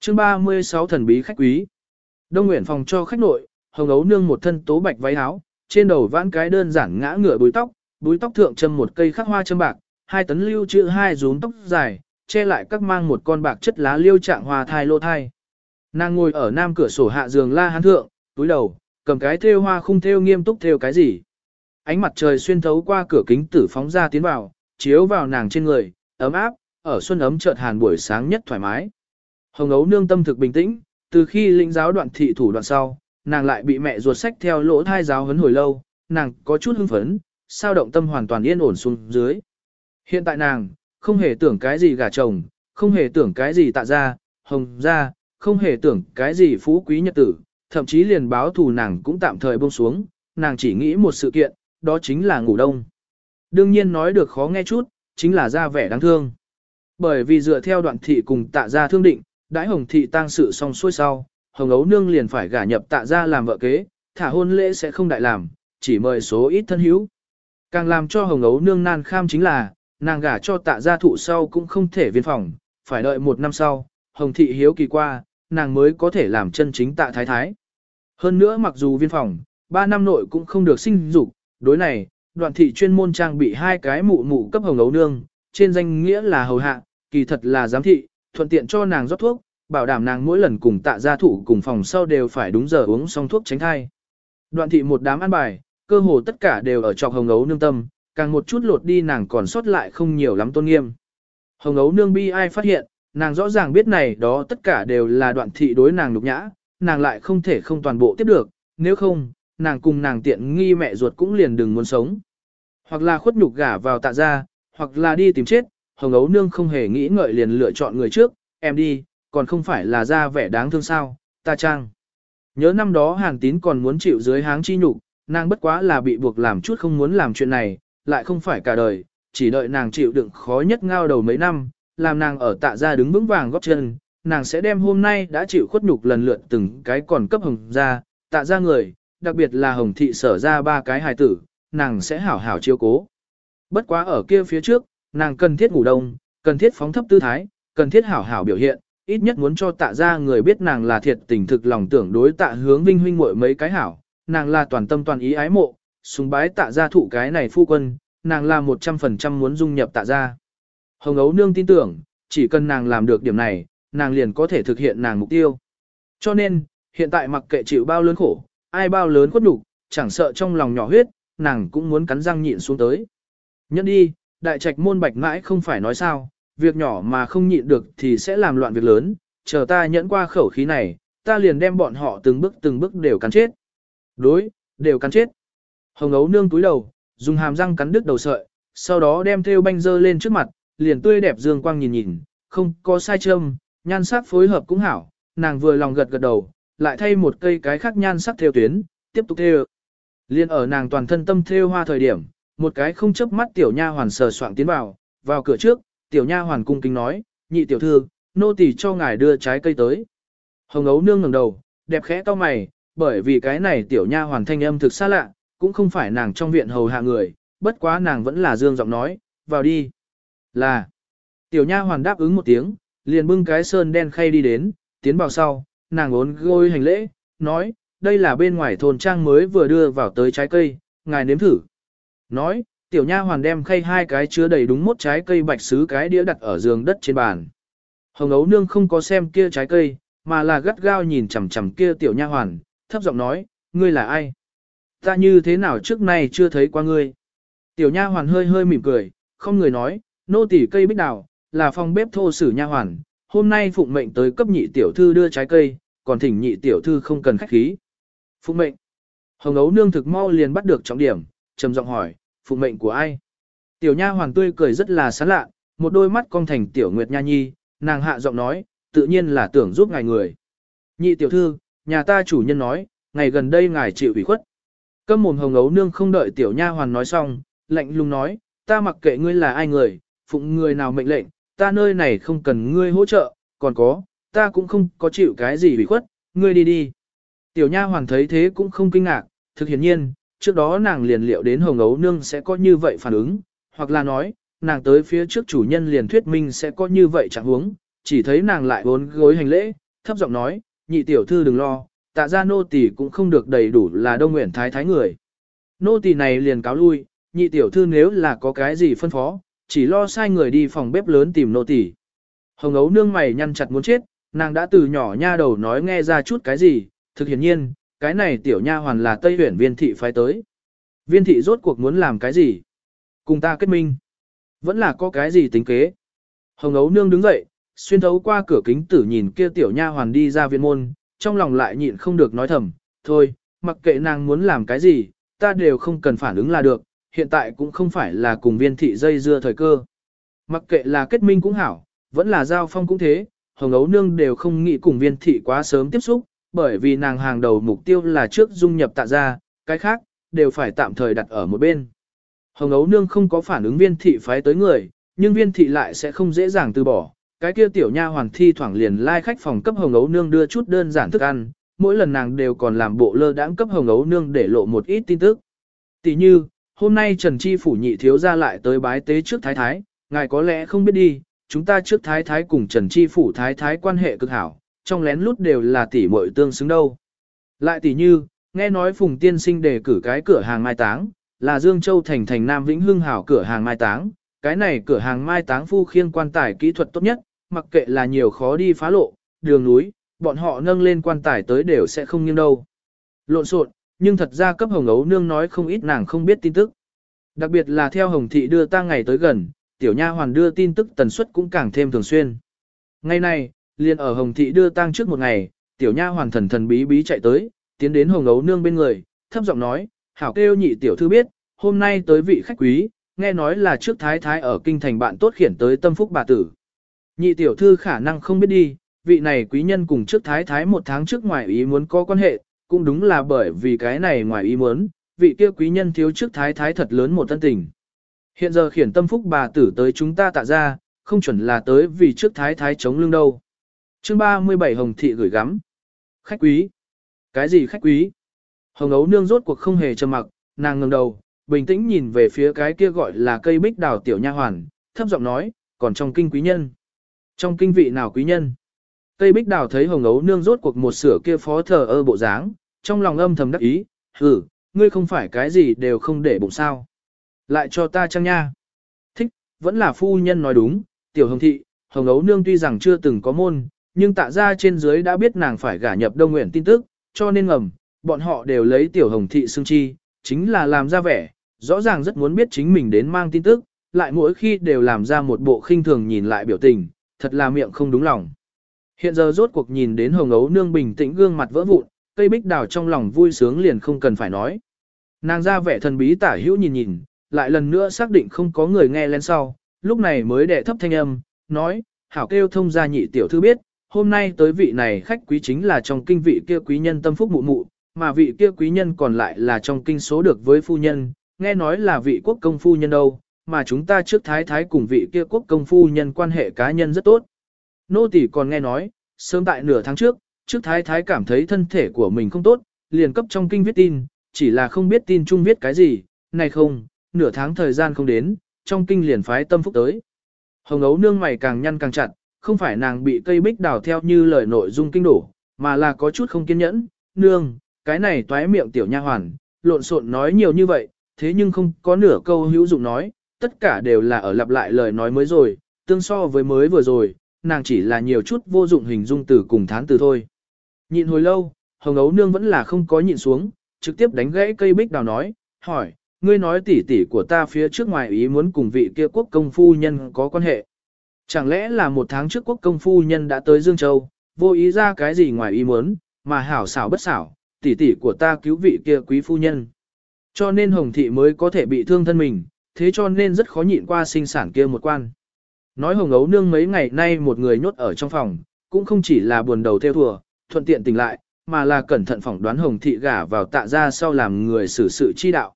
Chương 36 thần bí khách quý. Đông Nguyễn phòng cho khách nội, hồng ấu nương một thân tố bạch váy áo, trên đầu vãn cái đơn giản ngã ngửa búi tóc, búi tóc thượng châm một cây khắc hoa châm bạc, hai tấn lưu chữ hai rún tóc dài, che lại các mang một con bạc chất lá liêu trạng hoa thai lô thai. Nàng ngồi ở nam cửa sổ hạ giường la hán thượng, túi đầu, cầm cái thêu hoa khung thêu nghiêm túc thêu cái gì. Ánh mặt trời xuyên thấu qua cửa kính tử phóng ra tiến vào, chiếu vào nàng trên người, ấm áp, ở xuân ấm chợt hàn buổi sáng nhất thoải mái. Hồng ấu nương tâm thực bình tĩnh, từ khi linh giáo đoạn thị thủ đoạn sau, nàng lại bị mẹ ruột sách theo lỗ thai giáo hấn hồi lâu, nàng có chút hưng phấn, sao động tâm hoàn toàn yên ổn xuống dưới. Hiện tại nàng, không hề tưởng cái gì gả chồng, không hề tưởng cái gì tạ ra, hồng ra, không hề tưởng cái gì phú quý nhật tử, thậm chí liền báo thù nàng cũng tạm thời buông xuống, nàng chỉ nghĩ một sự kiện, đó chính là ngủ đông. Đương nhiên nói được khó nghe chút, chính là ra vẻ đáng thương. Bởi vì dựa theo đoạn thị cùng tạ gia thương định, đãi hồng thị tang sự xong xuôi sau, hồng ấu nương liền phải gả nhập tạ gia làm vợ kế, thả hôn lễ sẽ không đại làm, chỉ mời số ít thân hữu. Càng làm cho hồng ấu nương nan kham chính là, nàng gả cho tạ gia thụ sau cũng không thể viên phòng, phải đợi một năm sau, hồng thị hiếu kỳ qua, nàng mới có thể làm chân chính tạ thái thái. Hơn nữa mặc dù viên phòng, ba năm nội cũng không được sinh dục, đối này, đoạn thị chuyên môn trang bị hai cái mụ mụ cấp hồng ấu nương, trên danh nghĩa là hầu hạ, kỳ thật là giám thị, thuận tiện cho nàng rót thuốc, bảo đảm nàng mỗi lần cùng tạ gia thủ cùng phòng sau đều phải đúng giờ uống xong thuốc tránh thai. Đoạn thị một đám ăn bài, cơ hồ tất cả đều ở trọc hồng ấu nương tâm, càng một chút lột đi nàng còn sót lại không nhiều lắm tôn nghiêm. Hồng ấu nương bi ai phát hiện, nàng rõ ràng biết này đó tất cả đều là đoạn thị đối nàng nhục nhã, nàng lại không thể không toàn bộ tiếp được, nếu không, nàng cùng nàng tiện nghi mẹ ruột cũng liền đừng muốn sống. Hoặc là khuất nhục gả vào tạ ra, hoặc là đi tìm chết, hồng ấu nương không hề nghĩ ngợi liền lựa chọn người trước, em đi, còn không phải là ra vẻ đáng thương sao, ta trang. Nhớ năm đó hàng tín còn muốn chịu dưới háng chi nhục, nàng bất quá là bị buộc làm chút không muốn làm chuyện này, lại không phải cả đời, chỉ đợi nàng chịu đựng khó nhất ngao đầu mấy năm, làm nàng ở tạ ra đứng vững vàng góp chân, nàng sẽ đem hôm nay đã chịu khuất nhục lần lượt từng cái còn cấp hồng ra, tạ ra người, đặc biệt là hồng thị sở ra ba cái hài tử, nàng sẽ hảo hảo chiếu cố. Bất quá ở kia phía trước, nàng cần thiết ngủ đông, cần thiết phóng thấp tư thái, cần thiết hảo hảo biểu hiện, ít nhất muốn cho tạ ra người biết nàng là thiệt tình thực lòng tưởng đối tạ hướng vinh huynh muội mấy cái hảo, nàng là toàn tâm toàn ý ái mộ, sùng bái tạ gia thụ cái này phu quân, nàng là 100% muốn dung nhập tạ gia. Hồng ấu nương tin tưởng, chỉ cần nàng làm được điểm này, nàng liền có thể thực hiện nàng mục tiêu. Cho nên, hiện tại mặc kệ chịu bao lớn khổ, ai bao lớn khuất nhục, chẳng sợ trong lòng nhỏ huyết, nàng cũng muốn cắn răng nhịn xuống tới. Nhẫn đi, đại trạch môn bạch mãi không phải nói sao, việc nhỏ mà không nhịn được thì sẽ làm loạn việc lớn, chờ ta nhẫn qua khẩu khí này, ta liền đem bọn họ từng bước từng bước đều cắn chết. Đối, đều cắn chết. Hồng ấu nương túi đầu, dùng hàm răng cắn đứt đầu sợi, sau đó đem theo banh dơ lên trước mặt, liền tươi đẹp dương quang nhìn nhìn, không có sai châm, nhan sắc phối hợp cũng hảo, nàng vừa lòng gật gật đầu, lại thay một cây cái khác nhan sắc theo tuyến, tiếp tục theo. Liên ở nàng toàn thân tâm theo hoa thời điểm, một cái không chớp mắt tiểu nha hoàn sờ soạng tiến vào, vào cửa trước, tiểu nha hoàn cung kính nói, nhị tiểu thư, nô tỳ cho ngài đưa trái cây tới. Hồng ấu nương ngẩng đầu, đẹp khẽ to mày, bởi vì cái này tiểu nha hoàn thanh âm thực xa lạ, cũng không phải nàng trong viện hầu hạ người, bất quá nàng vẫn là dương giọng nói, vào đi. Là, tiểu nha hoàn đáp ứng một tiếng, liền bưng cái sơn đen khay đi đến, tiến vào sau, nàng ốn gôi hành lễ, nói, đây là bên ngoài thôn trang mới vừa đưa vào tới trái cây, ngài nếm thử. Nói, tiểu nha hoàn đem khay hai cái chứa đầy đúng một trái cây bạch sứ cái đĩa đặt ở giường đất trên bàn. Hồng ấu nương không có xem kia trái cây, mà là gắt gao nhìn chằm chằm kia tiểu nha hoàn, thấp giọng nói, ngươi là ai? Ta như thế nào trước nay chưa thấy qua ngươi? Tiểu nha hoàn hơi hơi mỉm cười, không người nói, nô tỉ cây bích đào, là phòng bếp thô sử nha hoàn, hôm nay phụng mệnh tới cấp nhị tiểu thư đưa trái cây, còn thỉnh nhị tiểu thư không cần khách khí. Phụng mệnh. Hồng ấu nương thực mau liền bắt được trọng điểm, trầm giọng hỏi, phụng mệnh của ai. Tiểu nha hoàng tươi cười rất là sán lạ, một đôi mắt cong thành tiểu nguyệt nha nhi, nàng hạ giọng nói, tự nhiên là tưởng giúp ngài người. Nhị tiểu thư, nhà ta chủ nhân nói, ngày gần đây ngài chịu ủy khuất. Câm mồm hồng ấu nương không đợi tiểu nha hoàn nói xong, lạnh lùng nói, ta mặc kệ ngươi là ai người, phụng người nào mệnh lệnh, ta nơi này không cần ngươi hỗ trợ, còn có, ta cũng không có chịu cái gì bị khuất, ngươi đi đi. Tiểu nha hoàng thấy thế cũng không kinh ngạc, thực hiển nhiên, trước đó nàng liền liệu đến hồng ấu nương sẽ có như vậy phản ứng, hoặc là nói, nàng tới phía trước chủ nhân liền thuyết minh sẽ có như vậy chẳng huống, chỉ thấy nàng lại bốn gối hành lễ, thấp giọng nói, nhị tiểu thư đừng lo, tạ ra nô tỳ cũng không được đầy đủ là đông nguyện thái thái người. Nô tỳ này liền cáo lui, nhị tiểu thư nếu là có cái gì phân phó, chỉ lo sai người đi phòng bếp lớn tìm nô tỳ. Hồng ấu nương mày nhăn chặt muốn chết, nàng đã từ nhỏ nha đầu nói nghe ra chút cái gì, thực hiển nhiên, cái này tiểu nha hoàn là Tây huyện viên thị phái tới. Viên thị rốt cuộc muốn làm cái gì? Cùng ta kết minh. Vẫn là có cái gì tính kế. Hồng ấu nương đứng dậy, xuyên thấu qua cửa kính tử nhìn kia tiểu nha hoàn đi ra viện môn, trong lòng lại nhịn không được nói thầm, thôi, mặc kệ nàng muốn làm cái gì, ta đều không cần phản ứng là được, hiện tại cũng không phải là cùng viên thị dây dưa thời cơ. Mặc kệ là kết minh cũng hảo, vẫn là giao phong cũng thế, hồng ấu nương đều không nghĩ cùng viên thị quá sớm tiếp xúc, bởi vì nàng hàng đầu mục tiêu là trước dung nhập tạ ra, cái khác, đều phải tạm thời đặt ở một bên. Hồng ấu nương không có phản ứng viên thị phái tới người, nhưng viên thị lại sẽ không dễ dàng từ bỏ, cái kia tiểu nha hoàn thi thoảng liền lai like khách phòng cấp hồng ấu nương đưa chút đơn giản thức ăn, mỗi lần nàng đều còn làm bộ lơ đãng cấp hồng ấu nương để lộ một ít tin tức. Tỷ như, hôm nay Trần Chi phủ nhị thiếu ra lại tới bái tế trước thái thái, ngài có lẽ không biết đi, chúng ta trước thái thái cùng Trần Chi phủ thái thái quan hệ cực hảo, trong lén lút đều là tỷ muội tương xứng đâu. Lại tỷ như, nghe nói Phùng Tiên Sinh đề cử cái cửa hàng mai táng, là Dương Châu thành thành Nam Vĩnh Hưng hảo cửa hàng mai táng, cái này cửa hàng mai táng phu khiêng quan tài kỹ thuật tốt nhất, mặc kệ là nhiều khó đi phá lộ, đường núi, bọn họ nâng lên quan tài tới đều sẽ không nghiêng đâu. Lộn xộn, nhưng thật ra cấp hồng ấu nương nói không ít nàng không biết tin tức. Đặc biệt là theo hồng thị đưa ta ngày tới gần, tiểu nha hoàn đưa tin tức tần suất cũng càng thêm thường xuyên. Ngày này, liền ở hồng thị đưa tang trước một ngày, tiểu nha hoàn thần thần bí bí chạy tới, tiến đến hồng ấu nương bên người, thấp giọng nói, hảo kêu nhị tiểu thư biết, hôm nay tới vị khách quý, nghe nói là trước thái thái ở kinh thành bạn tốt khiển tới tâm phúc bà tử. Nhị tiểu thư khả năng không biết đi, vị này quý nhân cùng trước thái thái một tháng trước ngoài ý muốn có quan hệ, cũng đúng là bởi vì cái này ngoài ý muốn, vị kia quý nhân thiếu trước thái thái thật lớn một tân tình. Hiện giờ khiển tâm phúc bà tử tới chúng ta tạ ra, không chuẩn là tới vì trước thái thái chống lưng đâu. chương 37 Hồng Thị gửi gắm. Khách quý. Cái gì khách quý? Hồng ấu nương rốt cuộc không hề trầm mặc, nàng ngẩng đầu, bình tĩnh nhìn về phía cái kia gọi là cây bích đào tiểu nha hoàn, thấp giọng nói, còn trong kinh quý nhân. Trong kinh vị nào quý nhân? Tây bích đào thấy hồng ấu nương rốt cuộc một sửa kia phó thờ ơ bộ dáng, trong lòng âm thầm đắc ý, hử, ngươi không phải cái gì đều không để bụng sao. Lại cho ta chăng nha. Thích, vẫn là phu nhân nói đúng, tiểu hồng thị, hồng ấu nương tuy rằng chưa từng có môn, nhưng tạ ra trên dưới đã biết nàng phải gả nhập đông nguyện tin tức, cho nên ngầm, bọn họ đều lấy tiểu hồng thị xương chi, chính là làm ra vẻ, rõ ràng rất muốn biết chính mình đến mang tin tức, lại mỗi khi đều làm ra một bộ khinh thường nhìn lại biểu tình, thật là miệng không đúng lòng. Hiện giờ rốt cuộc nhìn đến hồng ấu nương bình tĩnh gương mặt vỡ vụn, cây bích đào trong lòng vui sướng liền không cần phải nói. Nàng ra vẻ thần bí tả hữu nhìn nhìn, lại lần nữa xác định không có người nghe lên sau, lúc này mới đệ thấp thanh âm, nói, hảo kêu thông gia nhị tiểu thư biết, hôm nay tới vị này khách quý chính là trong kinh vị kia quý nhân tâm phúc mụ mụ, mà vị kia quý nhân còn lại là trong kinh số được với phu nhân, nghe nói là vị quốc công phu nhân đâu, mà chúng ta trước thái thái cùng vị kia quốc công phu nhân quan hệ cá nhân rất tốt. Nô tỷ còn nghe nói, sớm tại nửa tháng trước, trước thái thái cảm thấy thân thể của mình không tốt, liền cấp trong kinh viết tin, chỉ là không biết tin chung viết cái gì, này không, nửa tháng thời gian không đến, trong kinh liền phái tâm phúc tới. Hồng ấu nương mày càng nhăn càng chặt, không phải nàng bị cây bích đào theo như lời nội dung kinh đổ, mà là có chút không kiên nhẫn, nương, cái này toái miệng tiểu nha hoàn, lộn xộn nói nhiều như vậy, thế nhưng không có nửa câu hữu dụng nói, tất cả đều là ở lặp lại lời nói mới rồi, tương so với mới vừa rồi, nàng chỉ là nhiều chút vô dụng hình dung từ cùng thán từ thôi. Nhịn hồi lâu, hồng ấu nương vẫn là không có nhịn xuống, trực tiếp đánh gãy cây bích đào nói, hỏi, ngươi nói tỷ tỷ của ta phía trước ngoài ý muốn cùng vị kia quốc công phu nhân có quan hệ. Chẳng lẽ là một tháng trước quốc công phu nhân đã tới Dương Châu, vô ý ra cái gì ngoài ý muốn, mà hảo xảo bất xảo, tỷ tỷ của ta cứu vị kia quý phu nhân. Cho nên Hồng Thị mới có thể bị thương thân mình, thế cho nên rất khó nhịn qua sinh sản kia một quan. Nói Hồng Ấu Nương mấy ngày nay một người nhốt ở trong phòng, cũng không chỉ là buồn đầu theo thùa, thuận tiện tỉnh lại, mà là cẩn thận phỏng đoán Hồng Thị gả vào tạ ra sau làm người xử sự chi đạo.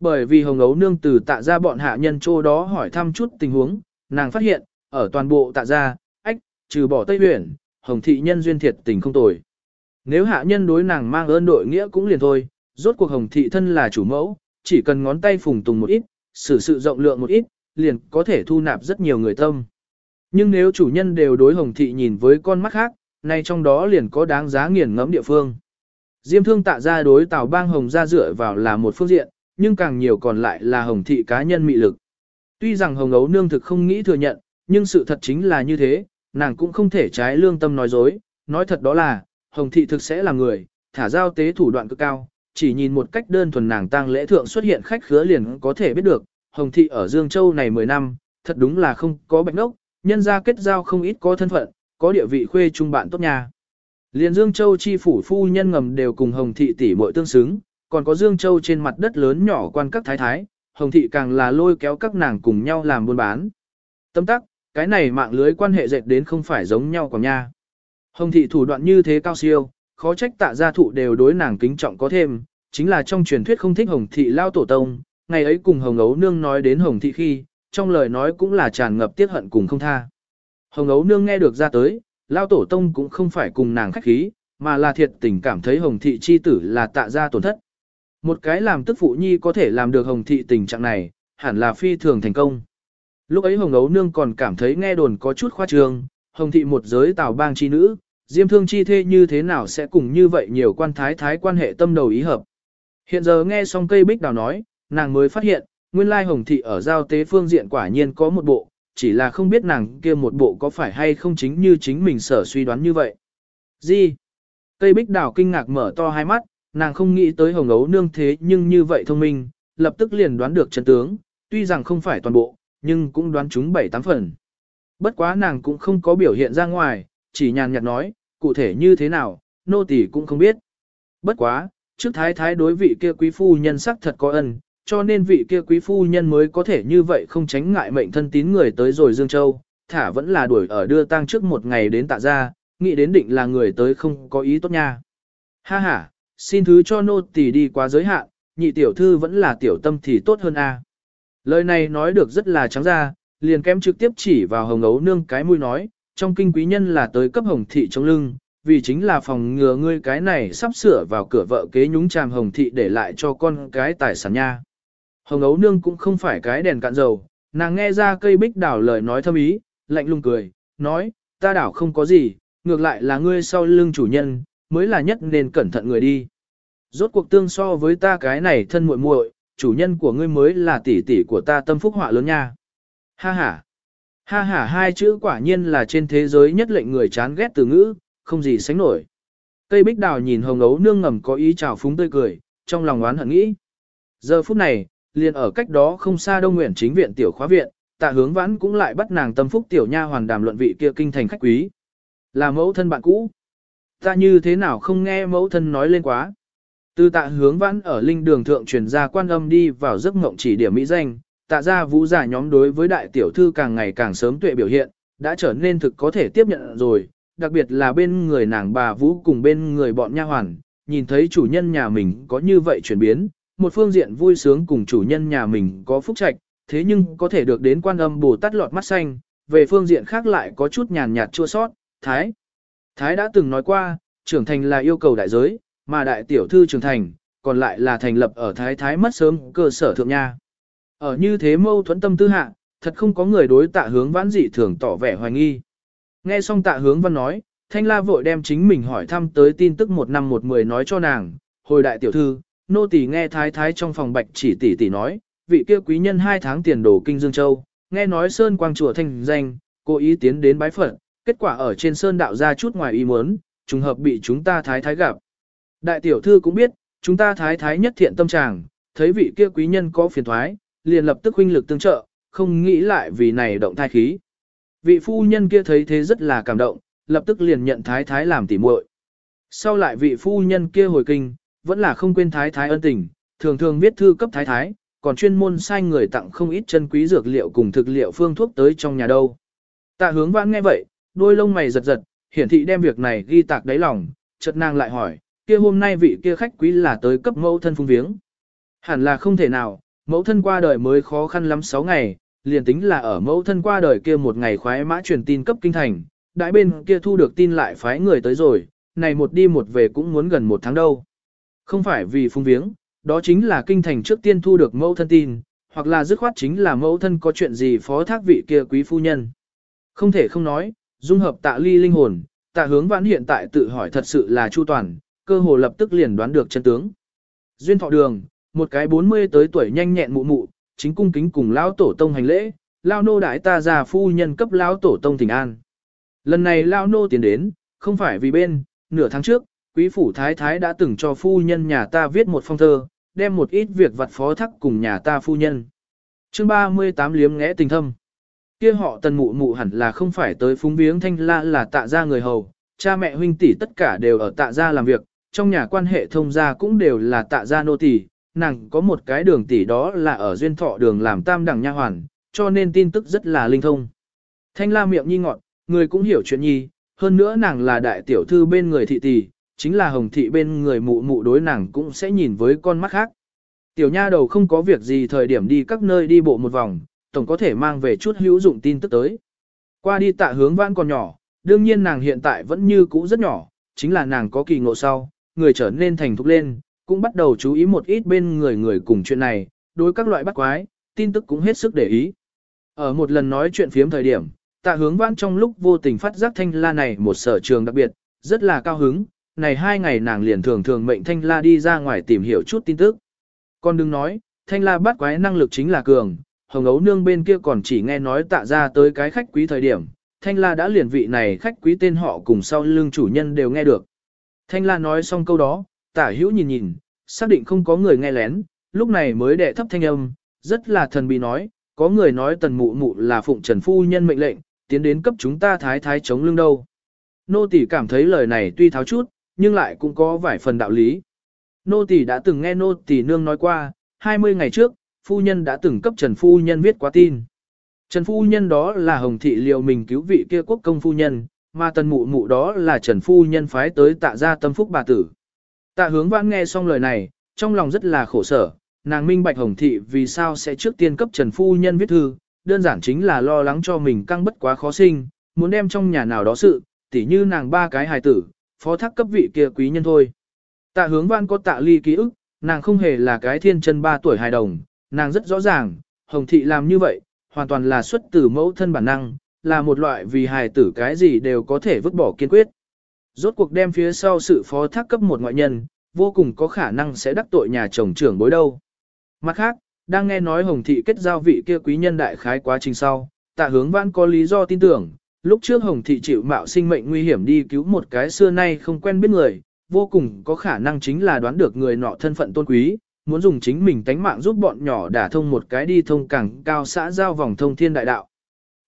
Bởi vì Hồng Ấu Nương từ tạ ra bọn hạ nhân chỗ đó hỏi thăm chút tình huống, nàng phát hiện, ở toàn bộ tạ ra, ách, trừ bỏ Tây Huyền, Hồng Thị nhân duyên thiệt tình không tồi. Nếu hạ nhân đối nàng mang ơn đội nghĩa cũng liền thôi, rốt cuộc Hồng Thị thân là chủ mẫu, chỉ cần ngón tay phùng tùng một ít, xử sự rộng lượng một ít, liền có thể thu nạp rất nhiều người tâm. Nhưng nếu chủ nhân đều đối Hồng Thị nhìn với con mắt khác, nay trong đó liền có đáng giá nghiền ngẫm địa phương. Diêm thương tạ ra đối Tào Bang Hồng ra dựa vào là một phương diện, nhưng càng nhiều còn lại là Hồng Thị cá nhân mị lực. Tuy rằng Hồng Ấu Nương thực không nghĩ thừa nhận, nhưng sự thật chính là như thế, nàng cũng không thể trái lương tâm nói dối, nói thật đó là, Hồng Thị thực sẽ là người, thả giao tế thủ đoạn cực cao, chỉ nhìn một cách đơn thuần nàng tang lễ thượng xuất hiện khách khứa liền có thể biết được, Hồng Thị ở Dương Châu này 10 năm, thật đúng là không có bạch nốc, nhân ra kết giao không ít có thân phận, có địa vị khuê trung bạn tốt nhà. Liên Dương Châu chi phủ phu nhân ngầm đều cùng Hồng Thị tỷ muội tương xứng, còn có Dương Châu trên mặt đất lớn nhỏ quan các thái thái, Hồng Thị càng là lôi kéo các nàng cùng nhau làm buôn bán. Tâm tắc, cái này mạng lưới quan hệ dệt đến không phải giống nhau còn nha. Hồng Thị thủ đoạn như thế cao siêu, khó trách tạ gia thụ đều đối nàng kính trọng có thêm, chính là trong truyền thuyết không thích Hồng Thị lao tổ tông, ngày ấy cùng Hồng Ấu Nương nói đến Hồng Thị khi, trong lời nói cũng là tràn ngập tiếc hận cùng không tha. Hồng Ấu Nương nghe được ra tới, lao tổ tông cũng không phải cùng nàng khách khí, mà là thiệt tình cảm thấy Hồng Thị chi tử là tạ gia tổn thất. Một cái làm tức phụ nhi có thể làm được Hồng Thị tình trạng này, hẳn là phi thường thành công. Lúc ấy Hồng Ấu Nương còn cảm thấy nghe đồn có chút khoa trương, Hồng Thị một giới tào bang chi nữ, diêm thương chi thê như thế nào sẽ cùng như vậy nhiều quan thái thái quan hệ tâm đầu ý hợp. Hiện giờ nghe xong cây bích đào nói, nàng mới phát hiện, nguyên lai Hồng Thị ở giao tế phương diện quả nhiên có một bộ, chỉ là không biết nàng kia một bộ có phải hay không chính như chính mình sở suy đoán như vậy. Gì? Cây bích đào kinh ngạc mở to hai mắt, nàng không nghĩ tới hồng ấu nương thế nhưng như vậy thông minh, lập tức liền đoán được chân tướng, tuy rằng không phải toàn bộ, nhưng cũng đoán chúng bảy tám phần. Bất quá nàng cũng không có biểu hiện ra ngoài, chỉ nhàn nhạt nói, cụ thể như thế nào, nô tỳ cũng không biết. Bất quá, trước thái thái đối vị kia quý phu nhân sắc thật có ân, cho nên vị kia quý phu nhân mới có thể như vậy không tránh ngại mệnh thân tín người tới rồi Dương Châu, thả vẫn là đuổi ở đưa tang trước một ngày đến tạ ra, nghĩ đến định là người tới không có ý tốt nha. Ha ha, xin thứ cho nô tỳ đi quá giới hạn, nhị tiểu thư vẫn là tiểu tâm thì tốt hơn a. Lời này nói được rất là trắng ra, liền kém trực tiếp chỉ vào hồng ấu nương cái mũi nói, trong kinh quý nhân là tới cấp hồng thị trong lưng, vì chính là phòng ngừa ngươi cái này sắp sửa vào cửa vợ kế nhúng chàm hồng thị để lại cho con cái tài sản nha. Hồng ấu nương cũng không phải cái đèn cạn dầu, nàng nghe ra cây bích đảo lời nói thâm ý, lạnh lùng cười, nói, ta đảo không có gì, ngược lại là ngươi sau lưng chủ nhân, mới là nhất nên cẩn thận người đi. Rốt cuộc tương so với ta cái này thân muội muội, chủ nhân của ngươi mới là tỷ tỷ của ta tâm phúc họa lớn nha. Ha ha. Ha ha hai chữ quả nhiên là trên thế giới nhất lệnh người chán ghét từ ngữ, không gì sánh nổi. Cây bích đào nhìn hồng ấu nương ngầm có ý chào phúng tươi cười, trong lòng oán hận nghĩ. Giờ phút này, liền ở cách đó không xa đông nguyện chính viện tiểu khóa viện, tạ hướng vãn cũng lại bắt nàng tâm phúc tiểu nha hoàn đàm luận vị kia kinh thành khách quý. Là mẫu thân bạn cũ. Ta như thế nào không nghe mẫu thân nói lên quá. Từ tạ hướng vãn ở linh đường thượng truyền ra quan âm đi vào giấc mộng chỉ điểm mỹ danh, tạ gia vũ giả nhóm đối với đại tiểu thư càng ngày càng sớm tuệ biểu hiện, đã trở nên thực có thể tiếp nhận rồi, đặc biệt là bên người nàng bà vũ cùng bên người bọn nha hoàn, nhìn thấy chủ nhân nhà mình có như vậy chuyển biến, một phương diện vui sướng cùng chủ nhân nhà mình có phúc trạch, thế nhưng có thể được đến quan âm bồ tát lọt mắt xanh, về phương diện khác lại có chút nhàn nhạt chua sót, thái. Thái đã từng nói qua, trưởng thành là yêu cầu đại giới, mà đại tiểu thư trưởng thành, còn lại là thành lập ở thái thái mất sớm cơ sở thượng nha. Ở như thế mâu thuẫn tâm tư hạ, thật không có người đối tạ hướng vãn dị thường tỏ vẻ hoài nghi. Nghe xong tạ hướng văn nói, thanh la vội đem chính mình hỏi thăm tới tin tức một năm một mười nói cho nàng, hồi đại tiểu thư, nô tỳ nghe thái thái trong phòng bạch chỉ tỷ tỷ nói, vị kia quý nhân hai tháng tiền đồ kinh Dương Châu, nghe nói sơn quang chùa thanh danh, cố ý tiến đến bái phận, kết quả ở trên sơn đạo ra chút ngoài ý muốn, trùng hợp bị chúng ta thái thái gặp. Đại tiểu thư cũng biết, chúng ta thái thái nhất thiện tâm trạng, thấy vị kia quý nhân có phiền thoái, liền lập tức huynh lực tương trợ, không nghĩ lại vì này động thai khí. Vị phu nhân kia thấy thế rất là cảm động, lập tức liền nhận thái thái làm tỉ muội. Sau lại vị phu nhân kia hồi kinh, vẫn là không quên thái thái ân tình, thường thường viết thư cấp thái thái, còn chuyên môn sai người tặng không ít chân quý dược liệu cùng thực liệu phương thuốc tới trong nhà đâu. Tạ hướng vãn nghe vậy, đôi lông mày giật giật, hiển thị đem việc này ghi tạc đáy lòng, chợt nàng lại hỏi, kia hôm nay vị kia khách quý là tới cấp mẫu thân phung viếng. Hẳn là không thể nào, mẫu thân qua đời mới khó khăn lắm 6 ngày, liền tính là ở mẫu thân qua đời kia một ngày khoái mã truyền tin cấp kinh thành, đại bên kia thu được tin lại phái người tới rồi, này một đi một về cũng muốn gần một tháng đâu. Không phải vì phung viếng, đó chính là kinh thành trước tiên thu được mẫu thân tin, hoặc là dứt khoát chính là mẫu thân có chuyện gì phó thác vị kia quý phu nhân. Không thể không nói, dung hợp tạ ly linh hồn, tạ hướng vãn hiện tại tự hỏi thật sự là chu toàn, cơ hồ lập tức liền đoán được chân tướng. Duyên thọ đường, một cái 40 tới tuổi nhanh nhẹn mụ mụ, chính cung kính cùng lão tổ tông hành lễ, lao nô đại ta già phu nhân cấp lão tổ tông thỉnh an. Lần này lao nô tiến đến, không phải vì bên, nửa tháng trước, quý phủ thái thái đã từng cho phu nhân nhà ta viết một phong thơ, đem một ít việc vặt phó thắc cùng nhà ta phu nhân. chương 38 liếm ngẽ tình thâm. Kia họ tần mụ mụ hẳn là không phải tới phúng viếng thanh la là tạ gia người hầu, cha mẹ huynh tỷ tất cả đều ở tạ gia làm việc, trong nhà quan hệ thông gia cũng đều là tạ gia nô tỳ, nàng có một cái đường tỷ đó là ở duyên thọ đường làm tam đẳng nha hoàn, cho nên tin tức rất là linh thông. Thanh la miệng nhi ngọt, người cũng hiểu chuyện nhi, hơn nữa nàng là đại tiểu thư bên người thị tỷ, chính là hồng thị bên người mụ mụ đối nàng cũng sẽ nhìn với con mắt khác. Tiểu nha đầu không có việc gì thời điểm đi các nơi đi bộ một vòng, tổng có thể mang về chút hữu dụng tin tức tới. Qua đi tạ hướng vãn còn nhỏ, đương nhiên nàng hiện tại vẫn như cũ rất nhỏ, chính là nàng có kỳ ngộ sau, người trở nên thành thục lên, cũng bắt đầu chú ý một ít bên người người cùng chuyện này, đối các loại bắt quái, tin tức cũng hết sức để ý. Ở một lần nói chuyện phiếm thời điểm, tạ hướng vãn trong lúc vô tình phát giác thanh la này một sở trường đặc biệt, rất là cao hứng, này hai ngày nàng liền thường thường mệnh thanh la đi ra ngoài tìm hiểu chút tin tức. Còn đừng nói, thanh la bắt quái năng lực chính là cường, hồng ấu nương bên kia còn chỉ nghe nói tạ ra tới cái khách quý thời điểm, thanh la đã liền vị này khách quý tên họ cùng sau lưng chủ nhân đều nghe được. Thanh la nói xong câu đó, tả hữu nhìn nhìn, xác định không có người nghe lén, lúc này mới đệ thấp thanh âm, rất là thần bí nói, có người nói tần mụ mụ là phụng trần phu nhân mệnh lệnh, tiến đến cấp chúng ta thái thái chống lưng đâu. Nô tỷ cảm thấy lời này tuy tháo chút, nhưng lại cũng có vài phần đạo lý. Nô tỳ đã từng nghe nô tỳ nương nói qua, 20 ngày trước, phu nhân đã từng cấp Trần phu nhân viết quá tin. Trần phu nhân đó là Hồng thị liều mình cứu vị kia quốc công phu nhân, mà tần mụ mụ đó là Trần phu nhân phái tới tạ gia tâm phúc bà tử. Tạ hướng vãn nghe xong lời này, trong lòng rất là khổ sở, nàng minh bạch Hồng thị vì sao sẽ trước tiên cấp Trần phu nhân viết thư, đơn giản chính là lo lắng cho mình căng bất quá khó sinh, muốn đem trong nhà nào đó sự, tỉ như nàng ba cái hài tử, phó thác cấp vị kia quý nhân thôi. Tạ hướng văn có tạ ly ký ức, nàng không hề là cái thiên chân ba tuổi hài đồng, nàng rất rõ ràng, hồng thị làm như vậy, hoàn toàn là xuất từ mẫu thân bản năng, là một loại vì hài tử cái gì đều có thể vứt bỏ kiên quyết. Rốt cuộc đem phía sau sự phó thác cấp một ngoại nhân, vô cùng có khả năng sẽ đắc tội nhà chồng trưởng bối đâu. Mặt khác, đang nghe nói hồng thị kết giao vị kia quý nhân đại khái quá trình sau, tạ hướng văn có lý do tin tưởng, lúc trước Hồng Thị chịu mạo sinh mệnh nguy hiểm đi cứu một cái xưa nay không quen biết người, vô cùng có khả năng chính là đoán được người nọ thân phận tôn quý, muốn dùng chính mình tánh mạng giúp bọn nhỏ đả thông một cái đi thông càng cao xã giao vòng thông thiên đại đạo.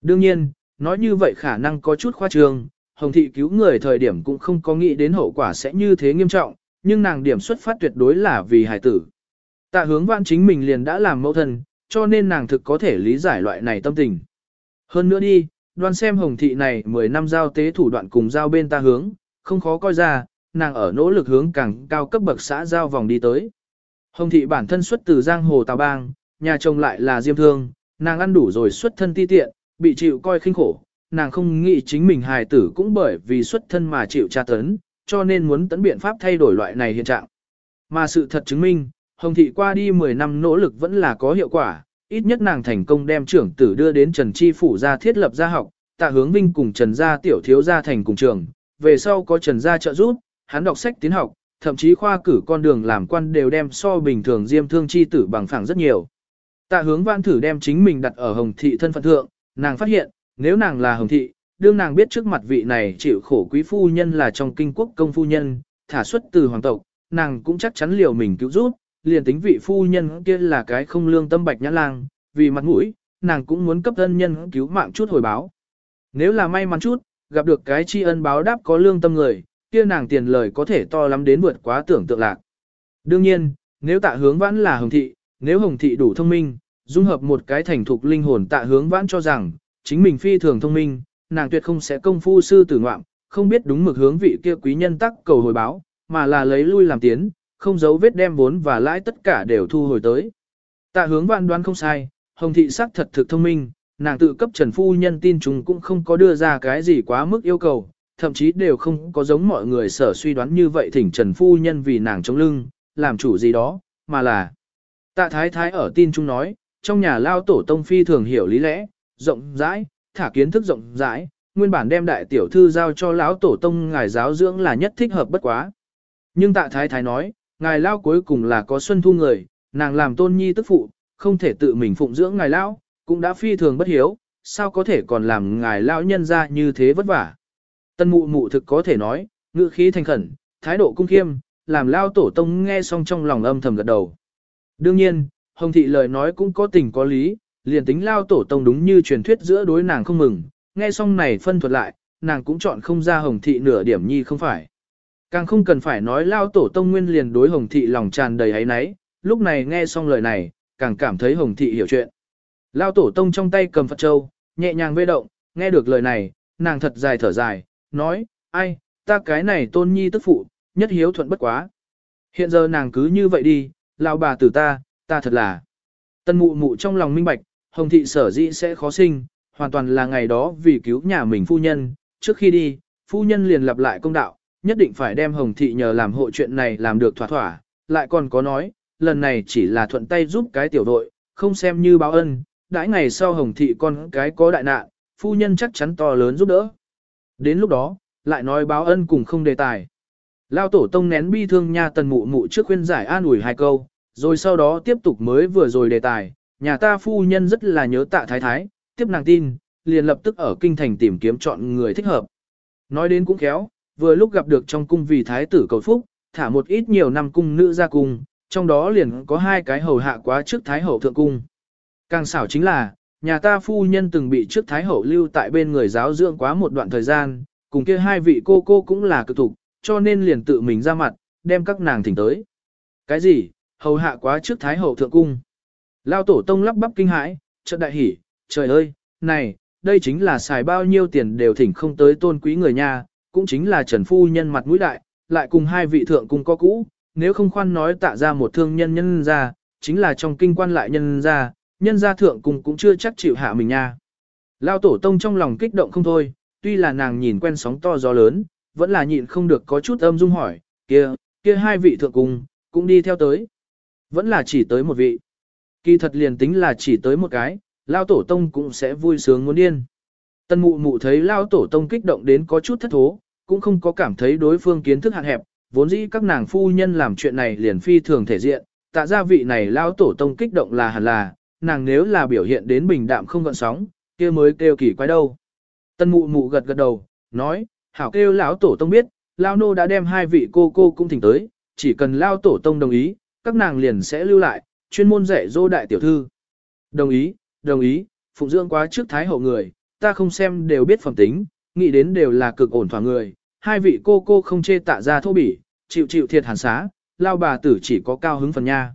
Đương nhiên, nói như vậy khả năng có chút khoa trương, Hồng Thị cứu người thời điểm cũng không có nghĩ đến hậu quả sẽ như thế nghiêm trọng, nhưng nàng điểm xuất phát tuyệt đối là vì hải tử. Tạ hướng vãn chính mình liền đã làm mẫu thân, cho nên nàng thực có thể lý giải loại này tâm tình. Hơn nữa đi, đoan xem hồng thị này 10 năm giao tế thủ đoạn cùng giao bên ta hướng, không khó coi ra, nàng ở nỗ lực hướng càng cao cấp bậc xã giao vòng đi tới. Hồng thị bản thân xuất từ giang hồ Tào Bang, nhà chồng lại là diêm thương, nàng ăn đủ rồi xuất thân ti tiện, bị chịu coi khinh khổ, nàng không nghĩ chính mình hài tử cũng bởi vì xuất thân mà chịu tra tấn, cho nên muốn tấn biện pháp thay đổi loại này hiện trạng. Mà sự thật chứng minh, Hồng thị qua đi 10 năm nỗ lực vẫn là có hiệu quả, ít nhất nàng thành công đem trưởng tử đưa đến Trần Chi Phủ ra thiết lập gia học, tạ hướng vinh cùng Trần gia tiểu thiếu gia thành cùng trường, về sau có Trần gia trợ giúp, hắn đọc sách tiến học, thậm chí khoa cử con đường làm quan đều đem so bình thường diêm thương chi tử bằng phẳng rất nhiều. Tạ hướng văn thử đem chính mình đặt ở hồng thị thân phận thượng, nàng phát hiện, nếu nàng là hồng thị, đương nàng biết trước mặt vị này chịu khổ quý phu nhân là trong kinh quốc công phu nhân, thả xuất từ hoàng tộc, nàng cũng chắc chắn liều mình cứu giúp, liền tính vị phu nhân kia là cái không lương tâm bạch nhã lang, vì mặt mũi, nàng cũng muốn cấp thân nhân cứu mạng chút hồi báo. Nếu là may mắn chút, gặp được cái tri ân báo đáp có lương tâm người, kia nàng tiền lời có thể to lắm đến vượt quá tưởng tượng lạc. Đương nhiên, Nếu tạ hướng vãn là hồng thị, nếu hồng thị đủ thông minh, dung hợp một cái thành thục linh hồn tạ hướng vãn cho rằng, chính mình phi thường thông minh, nàng tuyệt không sẽ công phu sư tử ngoạm, không biết đúng mực hướng vị kia quý nhân tắc cầu hồi báo, mà là lấy lui làm tiến, không giấu vết đem vốn và lãi tất cả đều thu hồi tới. Tạ hướng vạn đoán không sai, hồng thị sắc thật thực thông minh, nàng tự cấp trần phu nhân tin chúng cũng không có đưa ra cái gì quá mức yêu cầu, thậm chí đều không có giống mọi người sở suy đoán như vậy thỉnh trần phu nhân vì nàng chống lưng, làm chủ gì đó, mà là tạ thái thái ở tin chúng nói, trong nhà lao tổ tông phi thường hiểu lý lẽ, rộng rãi, thả kiến thức rộng rãi, nguyên bản đem đại tiểu thư giao cho lão tổ tông ngài giáo dưỡng là nhất thích hợp bất quá. Nhưng tạ thái thái nói, ngài lao cuối cùng là có xuân thu người, nàng làm tôn nhi tức phụ, không thể tự mình phụng dưỡng ngài lao, cũng đã phi thường bất hiếu, sao có thể còn làm ngài lao nhân ra như thế vất vả. Tân mụ mụ thực có thể nói, ngữ khí thành khẩn, thái độ cung khiêm, làm lao tổ tông nghe xong trong lòng âm thầm gật đầu. Đương nhiên, Hồng Thị lời nói cũng có tình có lý, liền tính lao tổ tông đúng như truyền thuyết giữa đối nàng không mừng, nghe xong này phân thuật lại, nàng cũng chọn không ra Hồng Thị nửa điểm nhi không phải. Càng không cần phải nói lao tổ tông nguyên liền đối Hồng Thị lòng tràn đầy ấy náy, lúc này nghe xong lời này, càng cảm thấy Hồng Thị hiểu chuyện. Lao tổ tông trong tay cầm Phật Châu, nhẹ nhàng vê động, nghe được lời này, nàng thật dài thở dài, nói, ai, ta cái này tôn nhi tức phụ, nhất hiếu thuận bất quá. Hiện giờ nàng cứ như vậy đi, lao bà tử ta, ta thật là. Tân mụ mụ trong lòng minh bạch, hồng thị sở dĩ sẽ khó sinh, hoàn toàn là ngày đó vì cứu nhà mình phu nhân, trước khi đi, phu nhân liền lặp lại công đạo, nhất định phải đem hồng thị nhờ làm hộ chuyện này làm được thỏa thỏa, lại còn có nói, lần này chỉ là thuận tay giúp cái tiểu đội, không xem như báo ân, đãi ngày sau hồng thị con cái có đại nạn, phu nhân chắc chắn to lớn giúp đỡ. Đến lúc đó, lại nói báo ân cùng không đề tài. Lao tổ tông nén bi thương nha tần mụ mụ trước khuyên giải an ủi hai câu, rồi sau đó tiếp tục mới vừa rồi đề tài, nhà ta phu nhân rất là nhớ tạ thái thái, tiếp nàng tin, liền lập tức ở kinh thành tìm kiếm chọn người thích hợp. Nói đến cũng khéo, vừa lúc gặp được trong cung vì thái tử cầu phúc, thả một ít nhiều năm cung nữ ra cung, trong đó liền có hai cái hầu hạ quá trước thái hậu thượng cung. Càng xảo chính là, nhà ta phu nhân từng bị trước thái hậu lưu tại bên người giáo dưỡng quá một đoạn thời gian, cùng kia hai vị cô cô cũng là cực tục, cho nên liền tự mình ra mặt, đem các nàng thỉnh tới. Cái gì, hầu hạ quá trước thái hậu thượng cung. Lao tổ tông lắp bắp kinh hãi, trận đại hỉ, trời ơi, này, đây chính là xài bao nhiêu tiền đều thỉnh không tới tôn quý người nha, cũng chính là trần phu nhân mặt mũi đại, lại cùng hai vị thượng cung có cũ, nếu không khoan nói tạ ra một thương nhân nhân ra, chính là trong kinh quan lại nhân ra, nhân gia thượng cung cũng chưa chắc chịu hạ mình nha. Lao tổ tông trong lòng kích động không thôi, tuy là nàng nhìn quen sóng to gió lớn, vẫn là nhịn không được có chút âm dung hỏi, kia, kia hai vị thượng cung, cũng đi theo tới. Vẫn là chỉ tới một vị. Kỳ thật liền tính là chỉ tới một cái, Lao Tổ Tông cũng sẽ vui sướng muốn điên. Tân mụ mụ thấy Lao Tổ Tông kích động đến có chút thất thố, cũng không có cảm thấy đối phương kiến thức hạn hẹp, vốn dĩ các nàng phu nhân làm chuyện này liền phi thường thể diện, tạ gia vị này Lao Tổ Tông kích động là hẳn là, nàng nếu là biểu hiện đến bình đạm không gợn sóng, kia mới kêu kỳ quái đâu. Tân mụ mụ gật gật đầu, nói, hảo kêu lão tổ tông biết, Lao nô đã đem hai vị cô cô cũng thỉnh tới, chỉ cần Lao tổ tông đồng ý, các nàng liền sẽ lưu lại, chuyên môn dạy dỗ đại tiểu thư. Đồng ý, đồng ý, phụng dưỡng quá trước thái hậu người, ta không xem đều biết phẩm tính, nghĩ đến đều là cực ổn thỏa người, hai vị cô cô không chê tạ ra thô bỉ, chịu chịu thiệt hàn xá, lao bà tử chỉ có cao hứng phần nha.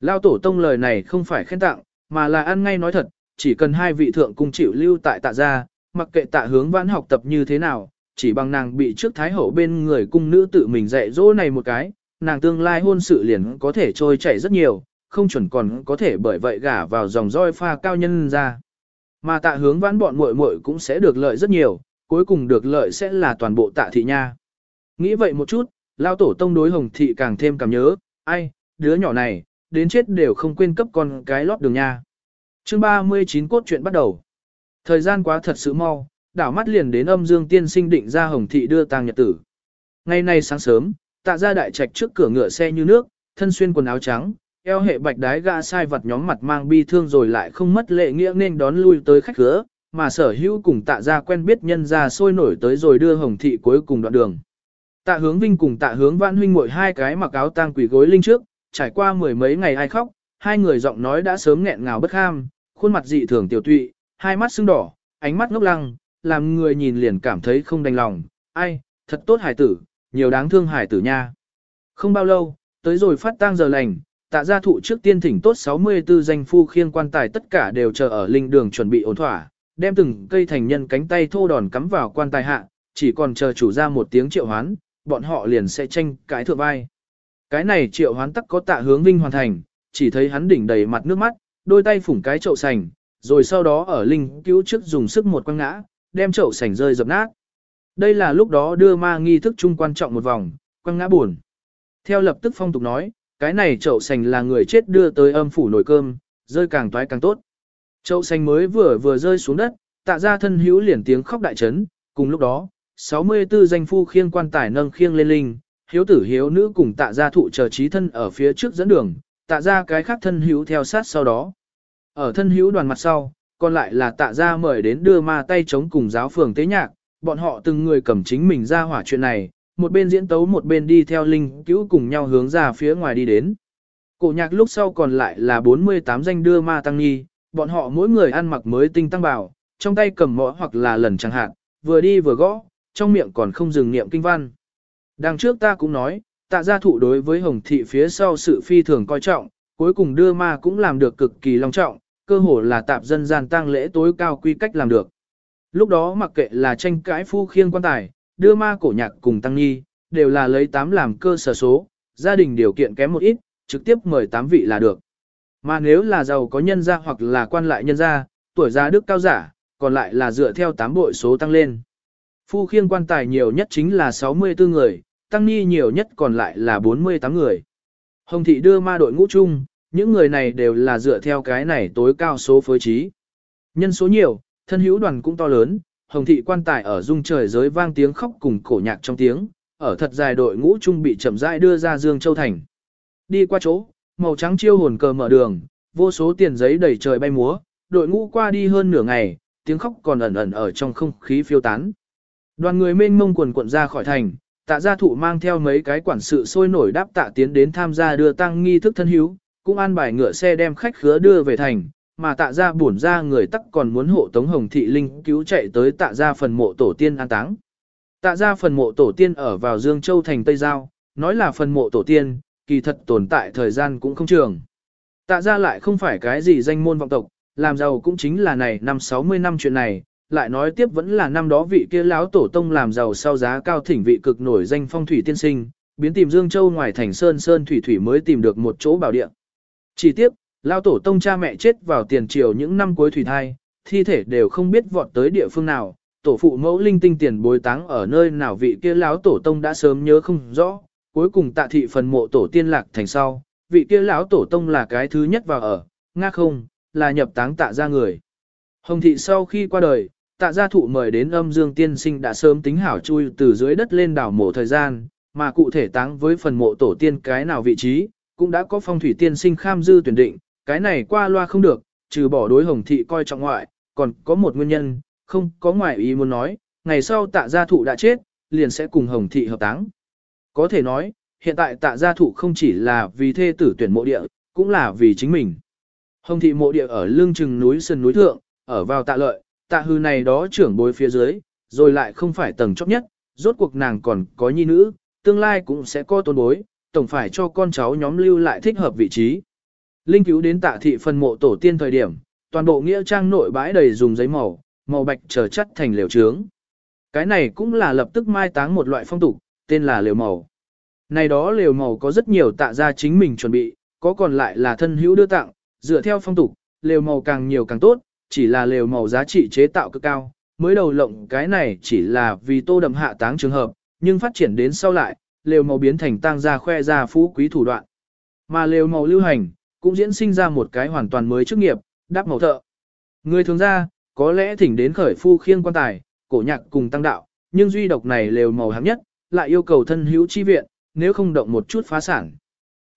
Lao tổ tông lời này không phải khen tặng, mà là ăn ngay nói thật, chỉ cần hai vị thượng cung chịu lưu tại tạ gia, mặc kệ tạ hướng vãn học tập như thế nào, chỉ bằng nàng bị trước thái hậu bên người cung nữ tự mình dạy dỗ này một cái, nàng tương lai hôn sự liền có thể trôi chảy rất nhiều, không chuẩn còn có thể bởi vậy gả vào dòng roi pha cao nhân ra. Mà tạ hướng vãn bọn muội muội cũng sẽ được lợi rất nhiều, cuối cùng được lợi sẽ là toàn bộ tạ thị nha. Nghĩ vậy một chút, lao tổ tông đối hồng thị càng thêm cảm nhớ, ai, đứa nhỏ này, đến chết đều không quên cấp con cái lót đường nha. chương 39 cốt truyện bắt đầu. Thời gian quá thật sự mau, đảo mắt liền đến âm dương tiên sinh định ra hồng thị đưa tang nhật tử. Ngày nay sáng sớm, tạ ra đại trạch trước cửa ngựa xe như nước, thân xuyên quần áo trắng, eo hệ bạch đái gã sai vật nhóm mặt mang bi thương rồi lại không mất lệ nghĩa nên đón lui tới khách cửa, mà sở hữu cùng tạ ra quen biết nhân ra sôi nổi tới rồi đưa hồng thị cuối cùng đoạn đường. Tạ hướng vinh cùng tạ hướng vãn huynh ngồi hai cái mặc áo tang quỷ gối linh trước, trải qua mười mấy ngày ai khóc, hai người giọng nói đã sớm nghẹn ngào bất kham, khuôn mặt dị thường tiểu tụy, hai mắt sưng đỏ, ánh mắt ngốc lăng, làm người nhìn liền cảm thấy không đành lòng, ai, thật tốt hải tử, nhiều đáng thương hải tử nha. Không bao lâu, tới rồi phát tang giờ lành, tạ gia thụ trước tiên thỉnh tốt 64 danh phu khiêng quan tài tất cả đều chờ ở linh đường chuẩn bị ổn thỏa, đem từng cây thành nhân cánh tay thô đòn cắm vào quan tài hạ, chỉ còn chờ chủ ra một tiếng triệu hoán, bọn họ liền sẽ tranh cái thượng vai. Cái này triệu hoán tắc có tạ hướng vinh hoàn thành, chỉ thấy hắn đỉnh đầy mặt nước mắt, đôi tay phủng cái chậu sành, rồi sau đó ở linh cứu trước dùng sức một quăng ngã, đem chậu sành rơi dập nát. Đây là lúc đó đưa ma nghi thức chung quan trọng một vòng, quăng ngã buồn. Theo lập tức phong tục nói, cái này chậu sành là người chết đưa tới âm phủ nồi cơm, rơi càng toái càng tốt. Chậu xanh mới vừa vừa rơi xuống đất, tạ ra thân hữu liền tiếng khóc đại chấn, cùng lúc đó, 64 danh phu khiêng quan tài nâng khiêng lên linh, hiếu tử hiếu nữ cùng tạ gia thụ chờ trí thân ở phía trước dẫn đường, tạ ra cái khác thân hữu theo sát sau đó. Ở thân hữu đoàn mặt sau, còn lại là tạ ra mời đến đưa ma tay chống cùng giáo phường tế nhạc, bọn họ từng người cầm chính mình ra hỏa chuyện này, một bên diễn tấu một bên đi theo linh cứu cùng nhau hướng ra phía ngoài đi đến. Cổ nhạc lúc sau còn lại là 48 danh đưa ma tăng nghi, bọn họ mỗi người ăn mặc mới tinh tăng bảo, trong tay cầm mõ hoặc là lần chẳng hạn, vừa đi vừa gõ, trong miệng còn không dừng niệm kinh văn. Đằng trước ta cũng nói, tạ gia thụ đối với hồng thị phía sau sự phi thường coi trọng, cuối cùng đưa ma cũng làm được cực kỳ long trọng, cơ hồ là tạp dân gian tang lễ tối cao quy cách làm được. Lúc đó mặc kệ là tranh cãi phu khiêng quan tài, đưa ma cổ nhạc cùng tăng nghi, đều là lấy 8 làm cơ sở số, gia đình điều kiện kém một ít, trực tiếp mời 8 vị là được. Mà nếu là giàu có nhân gia hoặc là quan lại nhân gia, tuổi già đức cao giả, còn lại là dựa theo 8 bội số tăng lên. Phu khiêng quan tài nhiều nhất chính là 64 người, tăng ni nhiều nhất còn lại là 48 người. Hồng thị đưa ma đội ngũ chung, những người này đều là dựa theo cái này tối cao số phối trí. Nhân số nhiều, thân hữu đoàn cũng to lớn, hồng thị quan tài ở dung trời giới vang tiếng khóc cùng cổ nhạc trong tiếng, ở thật dài đội ngũ chung bị chậm rãi đưa ra Dương Châu Thành. Đi qua chỗ, màu trắng chiêu hồn cờ mở đường, vô số tiền giấy đầy trời bay múa, đội ngũ qua đi hơn nửa ngày, tiếng khóc còn ẩn ẩn ở trong không khí phiêu tán. Đoàn người mênh mông quần quận ra khỏi thành, tạ gia thụ mang theo mấy cái quản sự sôi nổi đáp tạ tiến đến tham gia đưa tăng nghi thức thân hữu, cũng an bài ngựa xe đem khách khứa đưa về thành, mà tạ gia bổn ra người tắc còn muốn hộ tống hồng thị linh cứu chạy tới tạ gia phần mộ tổ tiên an táng. Tạ gia phần mộ tổ tiên ở vào Dương Châu thành Tây Giao, nói là phần mộ tổ tiên, kỳ thật tồn tại thời gian cũng không trường. Tạ ra lại không phải cái gì danh môn vọng tộc, làm giàu cũng chính là này năm 60 năm chuyện này, lại nói tiếp vẫn là năm đó vị kia lão tổ tông làm giàu sau giá cao thỉnh vị cực nổi danh phong thủy tiên sinh, biến tìm Dương Châu ngoài thành sơn sơn thủy thủy mới tìm được một chỗ bảo địa. Chỉ tiếp, lão tổ tông cha mẹ chết vào tiền triều những năm cuối thủy thai, thi thể đều không biết vọt tới địa phương nào, tổ phụ mẫu linh tinh tiền bồi táng ở nơi nào vị kia lão tổ tông đã sớm nhớ không rõ, cuối cùng tạ thị phần mộ tổ tiên lạc thành sau, vị kia lão tổ tông là cái thứ nhất vào ở, nga không, là nhập táng tạ ra người. Hồng thị sau khi qua đời, tạ gia thụ mời đến âm dương tiên sinh đã sớm tính hảo chui từ dưới đất lên đảo mộ thời gian, mà cụ thể táng với phần mộ tổ tiên cái nào vị trí, cũng đã có phong thủy tiên sinh kham dư tuyển định, cái này qua loa không được, trừ bỏ đối hồng thị coi trọng ngoại, còn có một nguyên nhân, không có ngoại ý muốn nói, ngày sau tạ gia thụ đã chết, liền sẽ cùng hồng thị hợp táng. Có thể nói, hiện tại tạ gia thụ không chỉ là vì thê tử tuyển mộ địa, cũng là vì chính mình. Hồng thị mộ địa ở lương chừng núi sân núi thượng, ở vào tạ lợi, tạ hư này đó trưởng bối phía dưới, rồi lại không phải tầng chóp nhất, rốt cuộc nàng còn có nhi nữ, tương lai cũng sẽ có tôn bối, tổng phải cho con cháu nhóm lưu lại thích hợp vị trí. Linh cứu đến tạ thị phần mộ tổ tiên thời điểm, toàn bộ nghĩa trang nội bãi đầy dùng giấy màu, màu bạch trở chất thành liều trướng. Cái này cũng là lập tức mai táng một loại phong tục, tên là liều màu. Này đó liều màu có rất nhiều tạ ra chính mình chuẩn bị, có còn lại là thân hữu đưa tặng, dựa theo phong tục, liều màu càng nhiều càng tốt, chỉ là lều màu giá trị chế tạo cực cao, mới đầu lộng cái này chỉ là vì tô đậm hạ táng trường hợp, nhưng phát triển đến sau lại, lều màu biến thành tang ra khoe ra phú quý thủ đoạn. Mà lều màu lưu hành, cũng diễn sinh ra một cái hoàn toàn mới chức nghiệp, đáp màu thợ. Người thường ra, có lẽ thỉnh đến khởi phu khiêng quan tài, cổ nhạc cùng tăng đạo, nhưng duy độc này lều màu hạng nhất, lại yêu cầu thân hữu chi viện, nếu không động một chút phá sản.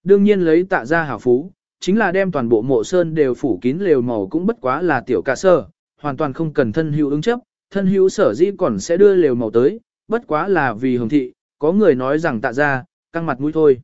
Đương nhiên lấy tạ ra hảo phú, chính là đem toàn bộ mộ sơn đều phủ kín lều màu cũng bất quá là tiểu cả sơ, hoàn toàn không cần thân hữu ứng chấp, thân hữu sở dĩ còn sẽ đưa lều màu tới, bất quá là vì hồng thị, có người nói rằng tạ ra, căng mặt mũi thôi.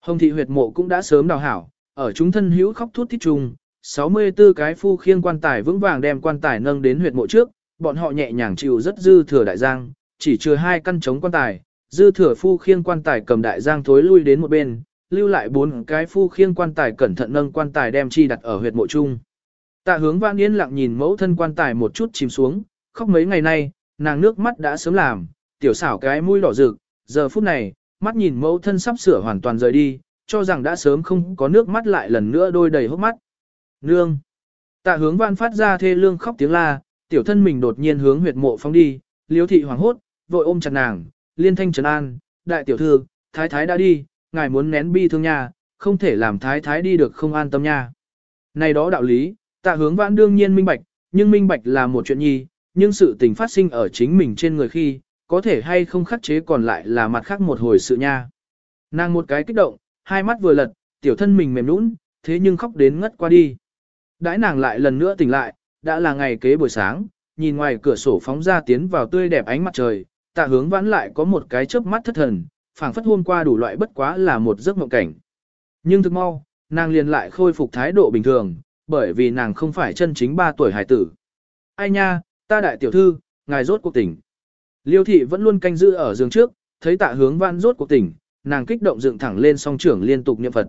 Hồng thị huyệt mộ cũng đã sớm đào hảo, ở chúng thân hữu khóc thút thít trùng, 64 cái phu khiêng quan tài vững vàng đem quan tài nâng đến huyệt mộ trước, bọn họ nhẹ nhàng chịu rất dư thừa đại giang, chỉ chừa hai căn chống quan tài, dư thừa phu khiêng quan tài cầm đại giang thối lui đến một bên, lưu lại bốn cái phu khiêng quan tài cẩn thận nâng quan tài đem chi đặt ở huyệt mộ chung. Tạ hướng vãn yên lặng nhìn mẫu thân quan tài một chút chìm xuống, khóc mấy ngày nay, nàng nước mắt đã sớm làm, tiểu xảo cái mũi đỏ rực, giờ phút này, mắt nhìn mẫu thân sắp sửa hoàn toàn rời đi, cho rằng đã sớm không có nước mắt lại lần nữa đôi đầy hốc mắt. Nương! Tạ hướng vãn phát ra thê lương khóc tiếng la, tiểu thân mình đột nhiên hướng huyệt mộ phóng đi, liếu thị hoàng hốt, vội ôm chặt nàng, liên thanh trấn an, đại tiểu thư, thái thái đã đi, ngài muốn nén bi thương nha, không thể làm thái thái đi được không an tâm nha. Này đó đạo lý, tạ hướng vãn đương nhiên minh bạch, nhưng minh bạch là một chuyện nhi, nhưng sự tình phát sinh ở chính mình trên người khi, có thể hay không khắc chế còn lại là mặt khác một hồi sự nha. Nàng một cái kích động, hai mắt vừa lật, tiểu thân mình mềm nũng, thế nhưng khóc đến ngất qua đi. Đãi nàng lại lần nữa tỉnh lại, đã là ngày kế buổi sáng, nhìn ngoài cửa sổ phóng ra tiến vào tươi đẹp ánh mặt trời, tạ hướng vãn lại có một cái chớp mắt thất thần, phảng phất hôm qua đủ loại bất quá là một giấc mộng cảnh. Nhưng thực mau, nàng liền lại khôi phục thái độ bình thường, bởi vì nàng không phải chân chính ba tuổi hải tử. Ai nha, ta đại tiểu thư, ngài rốt cuộc tỉnh. Liêu thị vẫn luôn canh giữ ở giường trước, thấy tạ hướng vãn rốt cuộc tỉnh, nàng kích động dựng thẳng lên song trưởng liên tục niệm Phật.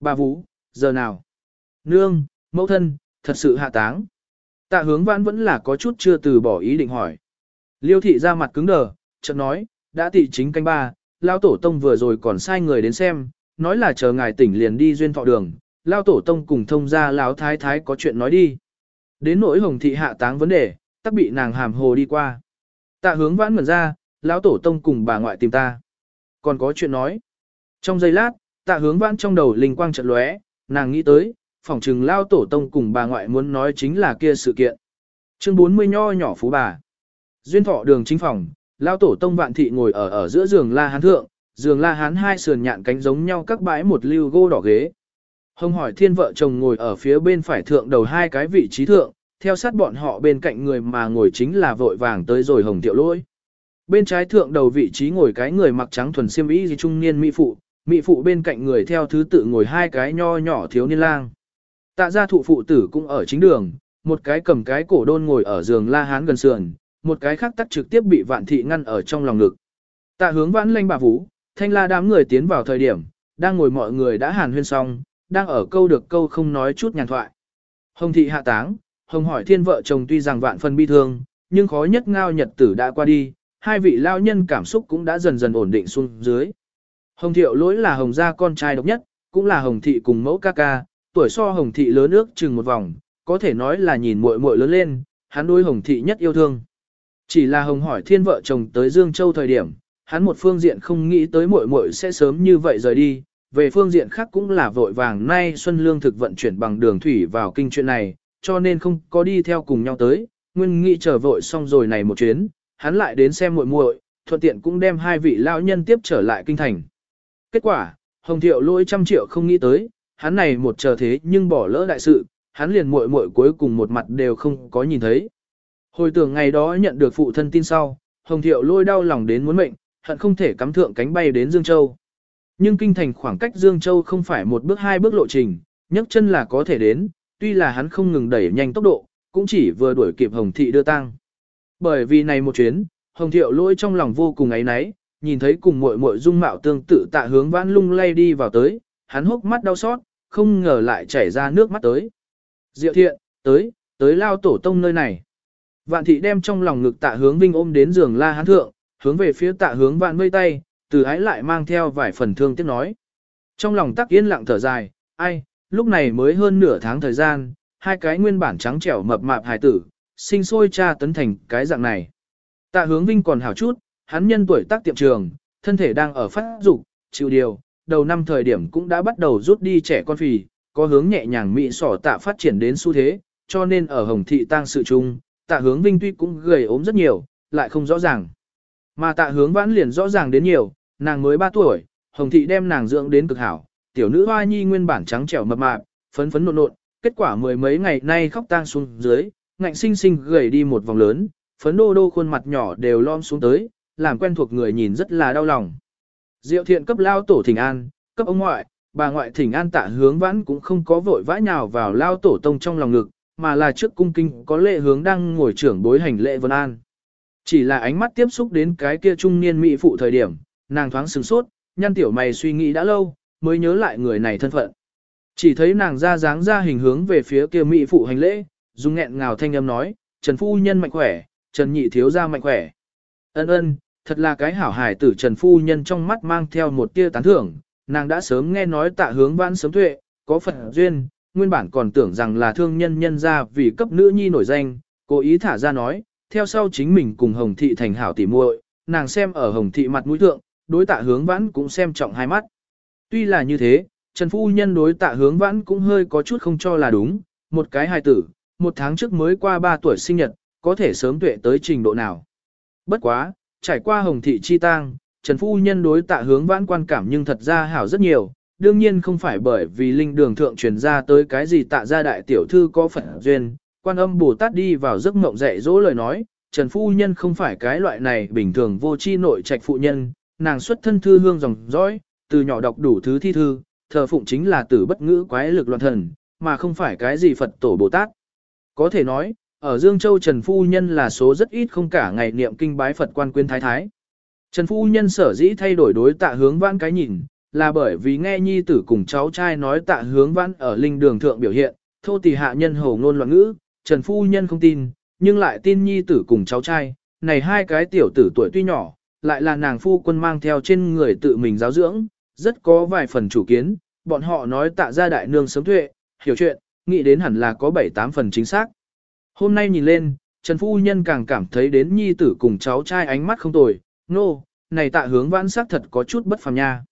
Bà Vũ, giờ nào? Nương, mẫu thân, thật sự hạ táng. Tạ hướng vãn vẫn là có chút chưa từ bỏ ý định hỏi. Liêu thị ra mặt cứng đờ, chợt nói, đã tị chính canh ba, lao tổ tông vừa rồi còn sai người đến xem, nói là chờ ngài tỉnh liền đi duyên thọ đường, lao tổ tông cùng thông ra lão thái thái có chuyện nói đi. Đến nỗi hồng thị hạ táng vấn đề, tắc bị nàng hàm hồ đi qua. Tạ hướng vãn mẩn ra, lão tổ tông cùng bà ngoại tìm ta. Còn có chuyện nói. Trong giây lát, tạ hướng vãn trong đầu linh quang chợt lóe, nàng nghĩ tới, phỏng trừng lao tổ tông cùng bà ngoại muốn nói chính là kia sự kiện. Chương 40 nho nhỏ phú bà. Duyên thọ đường chính phòng, lao tổ tông vạn thị ngồi ở ở giữa giường la hán thượng, giường la hán hai sườn nhạn cánh giống nhau các bãi một lưu gô đỏ ghế. Hồng hỏi thiên vợ chồng ngồi ở phía bên phải thượng đầu hai cái vị trí thượng, theo sát bọn họ bên cạnh người mà ngồi chính là vội vàng tới rồi hồng tiệu lôi. Bên trái thượng đầu vị trí ngồi cái người mặc trắng thuần xiêm y gì trung niên mỹ phụ, mỹ phụ bên cạnh người theo thứ tự ngồi hai cái nho nhỏ thiếu niên lang. Tạ gia thụ phụ tử cũng ở chính đường, một cái cầm cái cổ đôn ngồi ở giường la hán gần sườn, một cái khác tắt trực tiếp bị vạn thị ngăn ở trong lòng ngực. Tạ hướng vãn lanh bà vũ, thanh la đám người tiến vào thời điểm, đang ngồi mọi người đã hàn huyên xong, đang ở câu được câu không nói chút nhàn thoại. Hồng thị hạ táng, hồng hỏi thiên vợ chồng tuy rằng vạn phần bi thương, nhưng khó nhất ngao nhật tử đã qua đi, hai vị lao nhân cảm xúc cũng đã dần dần ổn định xuống dưới. Hồng thiệu lỗi là hồng gia con trai độc nhất, cũng là hồng thị cùng mẫu ca ca, tuổi so hồng thị lớn ước chừng một vòng, có thể nói là nhìn muội muội lớn lên, hắn đối hồng thị nhất yêu thương. Chỉ là hồng hỏi thiên vợ chồng tới Dương Châu thời điểm, hắn một phương diện không nghĩ tới muội muội sẽ sớm như vậy rời đi, về phương diện khác cũng là vội vàng nay Xuân Lương thực vận chuyển bằng đường thủy vào kinh chuyện này, cho nên không có đi theo cùng nhau tới, nguyên nghĩ chờ vội xong rồi này một chuyến, hắn lại đến xem muội muội, thuận tiện cũng đem hai vị lão nhân tiếp trở lại kinh thành. Kết quả, Hồng Thiệu lỗi trăm triệu không nghĩ tới, hắn này một chờ thế nhưng bỏ lỡ đại sự, hắn liền muội muội cuối cùng một mặt đều không có nhìn thấy. Hồi tưởng ngày đó nhận được phụ thân tin sau, Hồng Thiệu lôi đau lòng đến muốn mệnh, hận không thể cắm thượng cánh bay đến Dương Châu. Nhưng kinh thành khoảng cách Dương Châu không phải một bước hai bước lộ trình, nhấc chân là có thể đến, tuy là hắn không ngừng đẩy nhanh tốc độ, cũng chỉ vừa đuổi kịp Hồng Thị đưa tang. Bởi vì này một chuyến, Hồng Thiệu lôi trong lòng vô cùng ấy náy, nhìn thấy cùng muội muội dung mạo tương tự tạ hướng vãn lung lay đi vào tới, hắn hốc mắt đau xót, không ngờ lại chảy ra nước mắt tới. Diệu thiện, tới, tới lao tổ tông nơi này. Vạn thị đem trong lòng ngực tạ hướng vinh ôm đến giường la hán thượng, hướng về phía tạ hướng vạn vây tay, từ ái lại mang theo vài phần thương tiếc nói. Trong lòng tắc yên lặng thở dài, ai, lúc này mới hơn nửa tháng thời gian, hai cái nguyên bản trắng trẻo mập mạp hài tử, sinh sôi cha tấn thành cái dạng này. Tạ hướng vinh còn hảo chút, hắn nhân tuổi tác tiệm trường, thân thể đang ở phát dục, chịu điều, đầu năm thời điểm cũng đã bắt đầu rút đi trẻ con phì, có hướng nhẹ nhàng mị sỏ tạ phát triển đến xu thế, cho nên ở Hồng Thị tang sự chung, tạ hướng vinh tuy cũng gầy ốm rất nhiều, lại không rõ ràng. Mà tạ hướng vãn liền rõ ràng đến nhiều, nàng mới 3 tuổi, Hồng Thị đem nàng dưỡng đến cực hảo, tiểu nữ hoa nhi nguyên bản trắng trẻo mập mạp, phấn phấn nộn nộn, kết quả mười mấy ngày nay khóc tang xuống dưới, ngạnh sinh sinh gầy đi một vòng lớn, phấn đô đô khuôn mặt nhỏ đều lom xuống tới, làm quen thuộc người nhìn rất là đau lòng. Diệu thiện cấp lao tổ thỉnh an, cấp ông ngoại, bà ngoại thỉnh an tạ hướng vãn cũng không có vội vã nhào vào lao tổ tông trong lòng ngực, mà là trước cung kinh có lệ hướng đang ngồi trưởng bối hành lệ vân an. Chỉ là ánh mắt tiếp xúc đến cái kia trung niên mỹ phụ thời điểm, nàng thoáng sừng sốt, nhăn tiểu mày suy nghĩ đã lâu, mới nhớ lại người này thân phận. Chỉ thấy nàng ra dáng ra hình hướng về phía kia mỹ phụ hành lễ, dùng nghẹn ngào thanh âm nói, Trần Phu Nhân mạnh khỏe, Trần Nhị Thiếu gia mạnh khỏe. Ân ân, thật là cái hảo hài tử Trần Phu Nhân trong mắt mang theo một tia tán thưởng, nàng đã sớm nghe nói tạ hướng vãn sớm tuệ, có phần duyên, nguyên bản còn tưởng rằng là thương nhân nhân ra vì cấp nữ nhi nổi danh, cố ý thả ra nói, theo sau chính mình cùng Hồng Thị thành hảo tỉ muội, nàng xem ở Hồng Thị mặt mũi thượng, đối tạ hướng vãn cũng xem trọng hai mắt. Tuy là như thế, Trần Phu Nhân đối tạ hướng vãn cũng hơi có chút không cho là đúng, một cái hài tử, một tháng trước mới qua 3 tuổi sinh nhật, có thể sớm tuệ tới trình độ nào. Bất quá, trải qua Hồng Thị chi tang, Trần Phu Nhân đối tạ hướng vãn quan cảm nhưng thật ra hảo rất nhiều, đương nhiên không phải bởi vì linh đường thượng truyền ra tới cái gì tạ ra đại tiểu thư có phận duyên, quan âm Bồ Tát đi vào giấc mộng dạy dỗ lời nói, Trần Phu Nhân không phải cái loại này bình thường vô chi nội trạch phụ nhân, nàng xuất thân thư hương dòng dõi, từ nhỏ đọc đủ thứ thi thư, thờ phụng chính là tử bất ngữ quái lực loạn thần, mà không phải cái gì Phật tổ Bồ Tát. Có thể nói, ở Dương Châu Trần Phu Nhân là số rất ít không cả ngày niệm kinh bái Phật quan quyên thái thái. Trần Phu Nhân sở dĩ thay đổi đối tạ hướng vãn cái nhìn, là bởi vì nghe nhi tử cùng cháu trai nói tạ hướng vãn ở linh đường thượng biểu hiện, thô tỷ hạ nhân hầu ngôn loạn ngữ, Trần Phu Nhân không tin, nhưng lại tin nhi tử cùng cháu trai, này hai cái tiểu tử tuổi tuy nhỏ, lại là nàng phu quân mang theo trên người tự mình giáo dưỡng, rất có vài phần chủ kiến, bọn họ nói tạ ra đại nương sớm tuệ, hiểu chuyện, nghĩ đến hẳn là có 7-8 phần chính xác. Hôm nay nhìn lên, Trần Phu Nhân càng cảm thấy đến nhi tử cùng cháu trai ánh mắt không tồi, nô, no, này tạ hướng vãn sắc thật có chút bất phàm nha.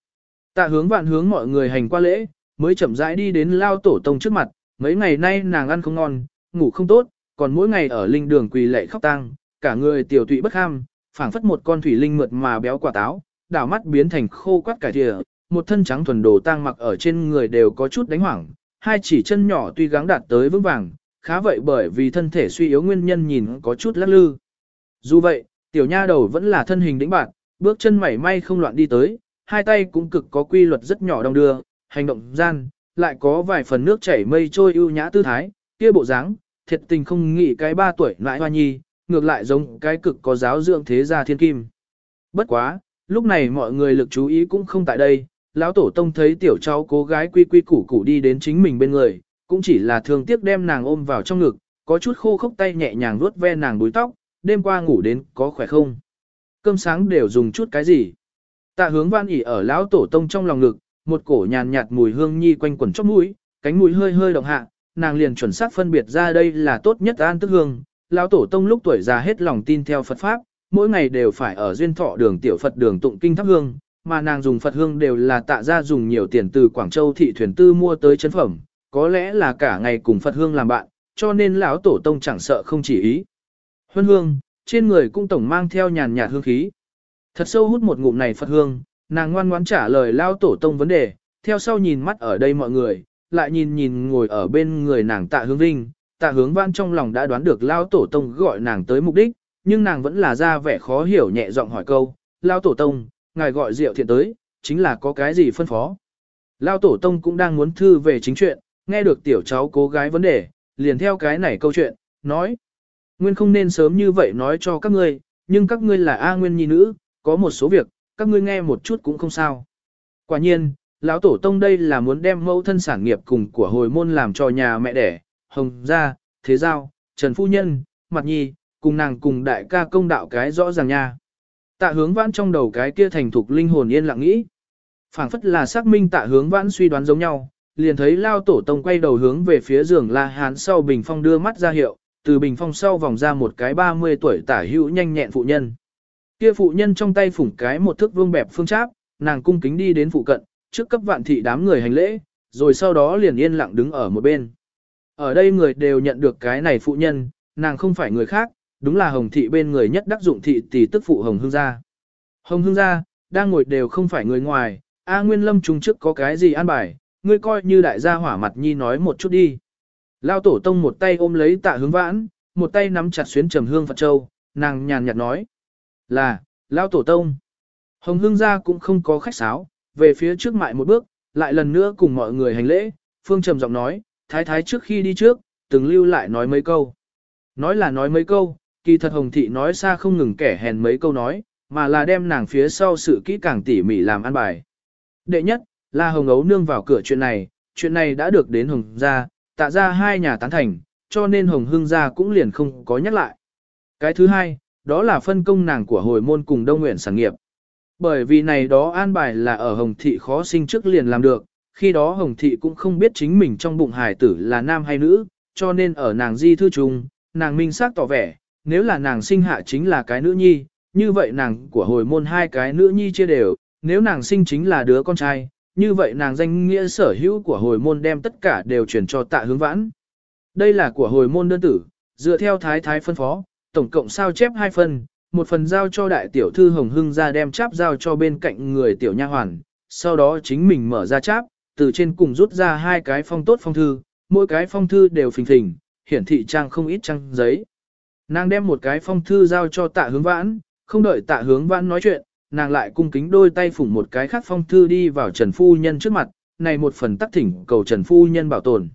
Tạ hướng vạn hướng mọi người hành qua lễ, mới chậm rãi đi đến lao tổ tông trước mặt, mấy ngày nay nàng ăn không ngon, ngủ không tốt, còn mỗi ngày ở linh đường quỳ lệ khóc tang, cả người tiểu tụy bất ham, phảng phất một con thủy linh mượt mà béo quả táo, đảo mắt biến thành khô quắt cải thìa, một thân trắng thuần đồ tang mặc ở trên người đều có chút đánh hoảng, hai chỉ chân nhỏ tuy gắng đạt tới vững vàng, khá vậy bởi vì thân thể suy yếu nguyên nhân nhìn có chút lắc lư. Dù vậy, tiểu nha đầu vẫn là thân hình đĩnh bạn, bước chân mảy may không loạn đi tới, hai tay cũng cực có quy luật rất nhỏ đong đưa, hành động gian, lại có vài phần nước chảy mây trôi ưu nhã tư thái, kia bộ dáng, thiệt tình không nghĩ cái ba tuổi lại hoa nhi, ngược lại giống cái cực có giáo dưỡng thế gia thiên kim. Bất quá, lúc này mọi người lực chú ý cũng không tại đây, lão tổ tông thấy tiểu cháu cô gái quy quy củ củ đi đến chính mình bên người, cũng chỉ là thường tiếc đem nàng ôm vào trong ngực, có chút khô khốc tay nhẹ nhàng vuốt ve nàng đuôi tóc, đêm qua ngủ đến có khỏe không? Cơm sáng đều dùng chút cái gì? Tạ hướng văn ỉ ở lão tổ tông trong lòng ngực, một cổ nhàn nhạt mùi hương nhi quanh quẩn chóp mũi, cánh mũi hơi hơi động hạ, nàng liền chuẩn xác phân biệt ra đây là tốt nhất an tức hương. Lão tổ tông lúc tuổi già hết lòng tin theo Phật pháp, mỗi ngày đều phải ở duyên thọ đường tiểu Phật đường tụng kinh thắp hương, mà nàng dùng Phật hương đều là tạ ra dùng nhiều tiền từ Quảng Châu thị thuyền tư mua tới chân phẩm, có lẽ là cả ngày cùng Phật hương làm bạn, cho nên lão tổ tông chẳng sợ không chỉ ý. Huân hương, trên người cũng tổng mang theo nhàn nhạt hương khí. Thật sâu hút một ngụm này Phật hương, nàng ngoan ngoãn trả lời lao tổ tông vấn đề, theo sau nhìn mắt ở đây mọi người, lại nhìn nhìn ngồi ở bên người nàng tạ hướng vinh, tạ hướng văn trong lòng đã đoán được lao tổ tông gọi nàng tới mục đích, nhưng nàng vẫn là ra vẻ khó hiểu nhẹ giọng hỏi câu, lao tổ tông, ngài gọi rượu thiện tới, chính là có cái gì phân phó. Lao tổ tông cũng đang muốn thư về chính chuyện, nghe được tiểu cháu cố gái vấn đề, liền theo cái này câu chuyện, nói. Nguyên không nên sớm như vậy nói cho các ngươi, nhưng các ngươi là A Nguyên nhi nữ, có một số việc, các ngươi nghe một chút cũng không sao. Quả nhiên, lão tổ tông đây là muốn đem mẫu thân sản nghiệp cùng của hồi môn làm cho nhà mẹ đẻ, hồng gia, thế giao, trần phu nhân, mặt nhi, cùng nàng cùng đại ca công đạo cái rõ ràng nha. Tạ hướng vãn trong đầu cái kia thành thục linh hồn yên lặng nghĩ. phảng phất là xác minh tạ hướng vãn suy đoán giống nhau, liền thấy lao tổ tông quay đầu hướng về phía giường la hán sau bình phong đưa mắt ra hiệu, từ bình phong sau vòng ra một cái 30 tuổi tả hữu nhanh nhẹn phụ nhân. Kia phụ nhân trong tay phủng cái một thước vương bẹp phương cháp, nàng cung kính đi đến phụ cận, trước cấp vạn thị đám người hành lễ, rồi sau đó liền yên lặng đứng ở một bên. Ở đây người đều nhận được cái này phụ nhân, nàng không phải người khác, đúng là hồng thị bên người nhất đắc dụng thị tỷ tức phụ hồng hương gia. Hồng hương gia, đang ngồi đều không phải người ngoài, A Nguyên Lâm trung trước có cái gì an bài, ngươi coi như đại gia hỏa mặt nhi nói một chút đi. Lao tổ tông một tay ôm lấy tạ hướng vãn, một tay nắm chặt xuyến trầm hương Phật Châu, nàng nhàn nhạt nói. Là, Lao Tổ Tông. Hồng Hương gia cũng không có khách sáo, về phía trước mại một bước, lại lần nữa cùng mọi người hành lễ, Phương trầm giọng nói, thái thái trước khi đi trước, từng lưu lại nói mấy câu. Nói là nói mấy câu, kỳ thật Hồng Thị nói xa không ngừng kẻ hèn mấy câu nói, mà là đem nàng phía sau sự kỹ càng tỉ mỉ làm ăn bài. Đệ nhất, Là hồng ấu nương vào cửa chuyện này, chuyện này đã được đến hồng gia, tạ ra hai nhà tán thành, cho nên hồng hương gia cũng liền không có nhắc lại. Cái thứ hai, đó là phân công nàng của hồi môn cùng đông nguyện sản nghiệp. Bởi vì này đó an bài là ở hồng thị khó sinh trước liền làm được, khi đó hồng thị cũng không biết chính mình trong bụng Hải tử là nam hay nữ, cho nên ở nàng di thư chung, nàng minh xác tỏ vẻ, nếu là nàng sinh hạ chính là cái nữ nhi, như vậy nàng của hồi môn hai cái nữ nhi chia đều, nếu nàng sinh chính là đứa con trai, như vậy nàng danh nghĩa sở hữu của hồi môn đem tất cả đều chuyển cho tạ hướng vãn. Đây là của hồi môn đơn tử, dựa theo thái thái phân phó, tổng cộng sao chép hai phần, một phần giao cho đại tiểu thư Hồng Hưng ra đem cháp giao cho bên cạnh người tiểu nha hoàn, sau đó chính mình mở ra cháp, từ trên cùng rút ra hai cái phong tốt phong thư, mỗi cái phong thư đều phình phình, hiển thị trang không ít trang giấy. Nàng đem một cái phong thư giao cho tạ hướng vãn, không đợi tạ hướng vãn nói chuyện, nàng lại cung kính đôi tay phủng một cái khác phong thư đi vào Trần Phu Nhân trước mặt, này một phần tắc thỉnh cầu Trần Phu Nhân bảo tồn.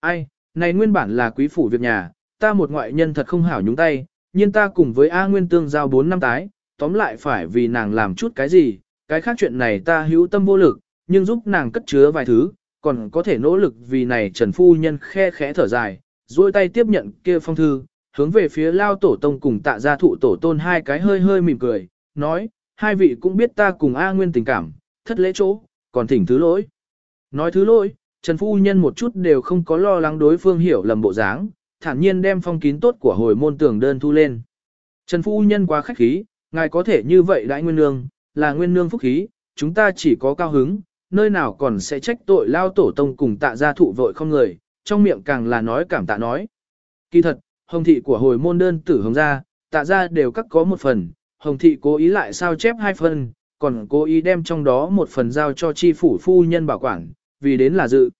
Ai, này nguyên bản là quý phủ việc nhà, ta một ngoại nhân thật không hảo nhúng tay, nhưng ta cùng với A Nguyên tương giao 4 năm tái, tóm lại phải vì nàng làm chút cái gì, cái khác chuyện này ta hữu tâm vô lực, nhưng giúp nàng cất chứa vài thứ, còn có thể nỗ lực vì này Trần Phu Nhân khe khẽ thở dài, duỗi tay tiếp nhận kia phong thư, hướng về phía lao tổ tông cùng tạ gia thụ tổ tôn hai cái hơi hơi mỉm cười, nói, hai vị cũng biết ta cùng A Nguyên tình cảm, thất lễ chỗ, còn thỉnh thứ lỗi. Nói thứ lỗi, Trần Phu Nhân một chút đều không có lo lắng đối phương hiểu lầm bộ dáng, thản nhiên đem phong kín tốt của hồi môn tường đơn thu lên. Trần Phu Nhân quá khách khí, ngài có thể như vậy đãi nguyên nương, là nguyên nương phúc khí, chúng ta chỉ có cao hứng, nơi nào còn sẽ trách tội lao tổ tông cùng tạ gia thụ vội không người, trong miệng càng là nói cảm tạ nói. Kỳ thật, hồng thị của hồi môn đơn tử hồng gia, tạ gia đều cắt có một phần, hồng thị cố ý lại sao chép hai phần, còn cố ý đem trong đó một phần giao cho chi phủ phu nhân bảo quản, vì đến là dự.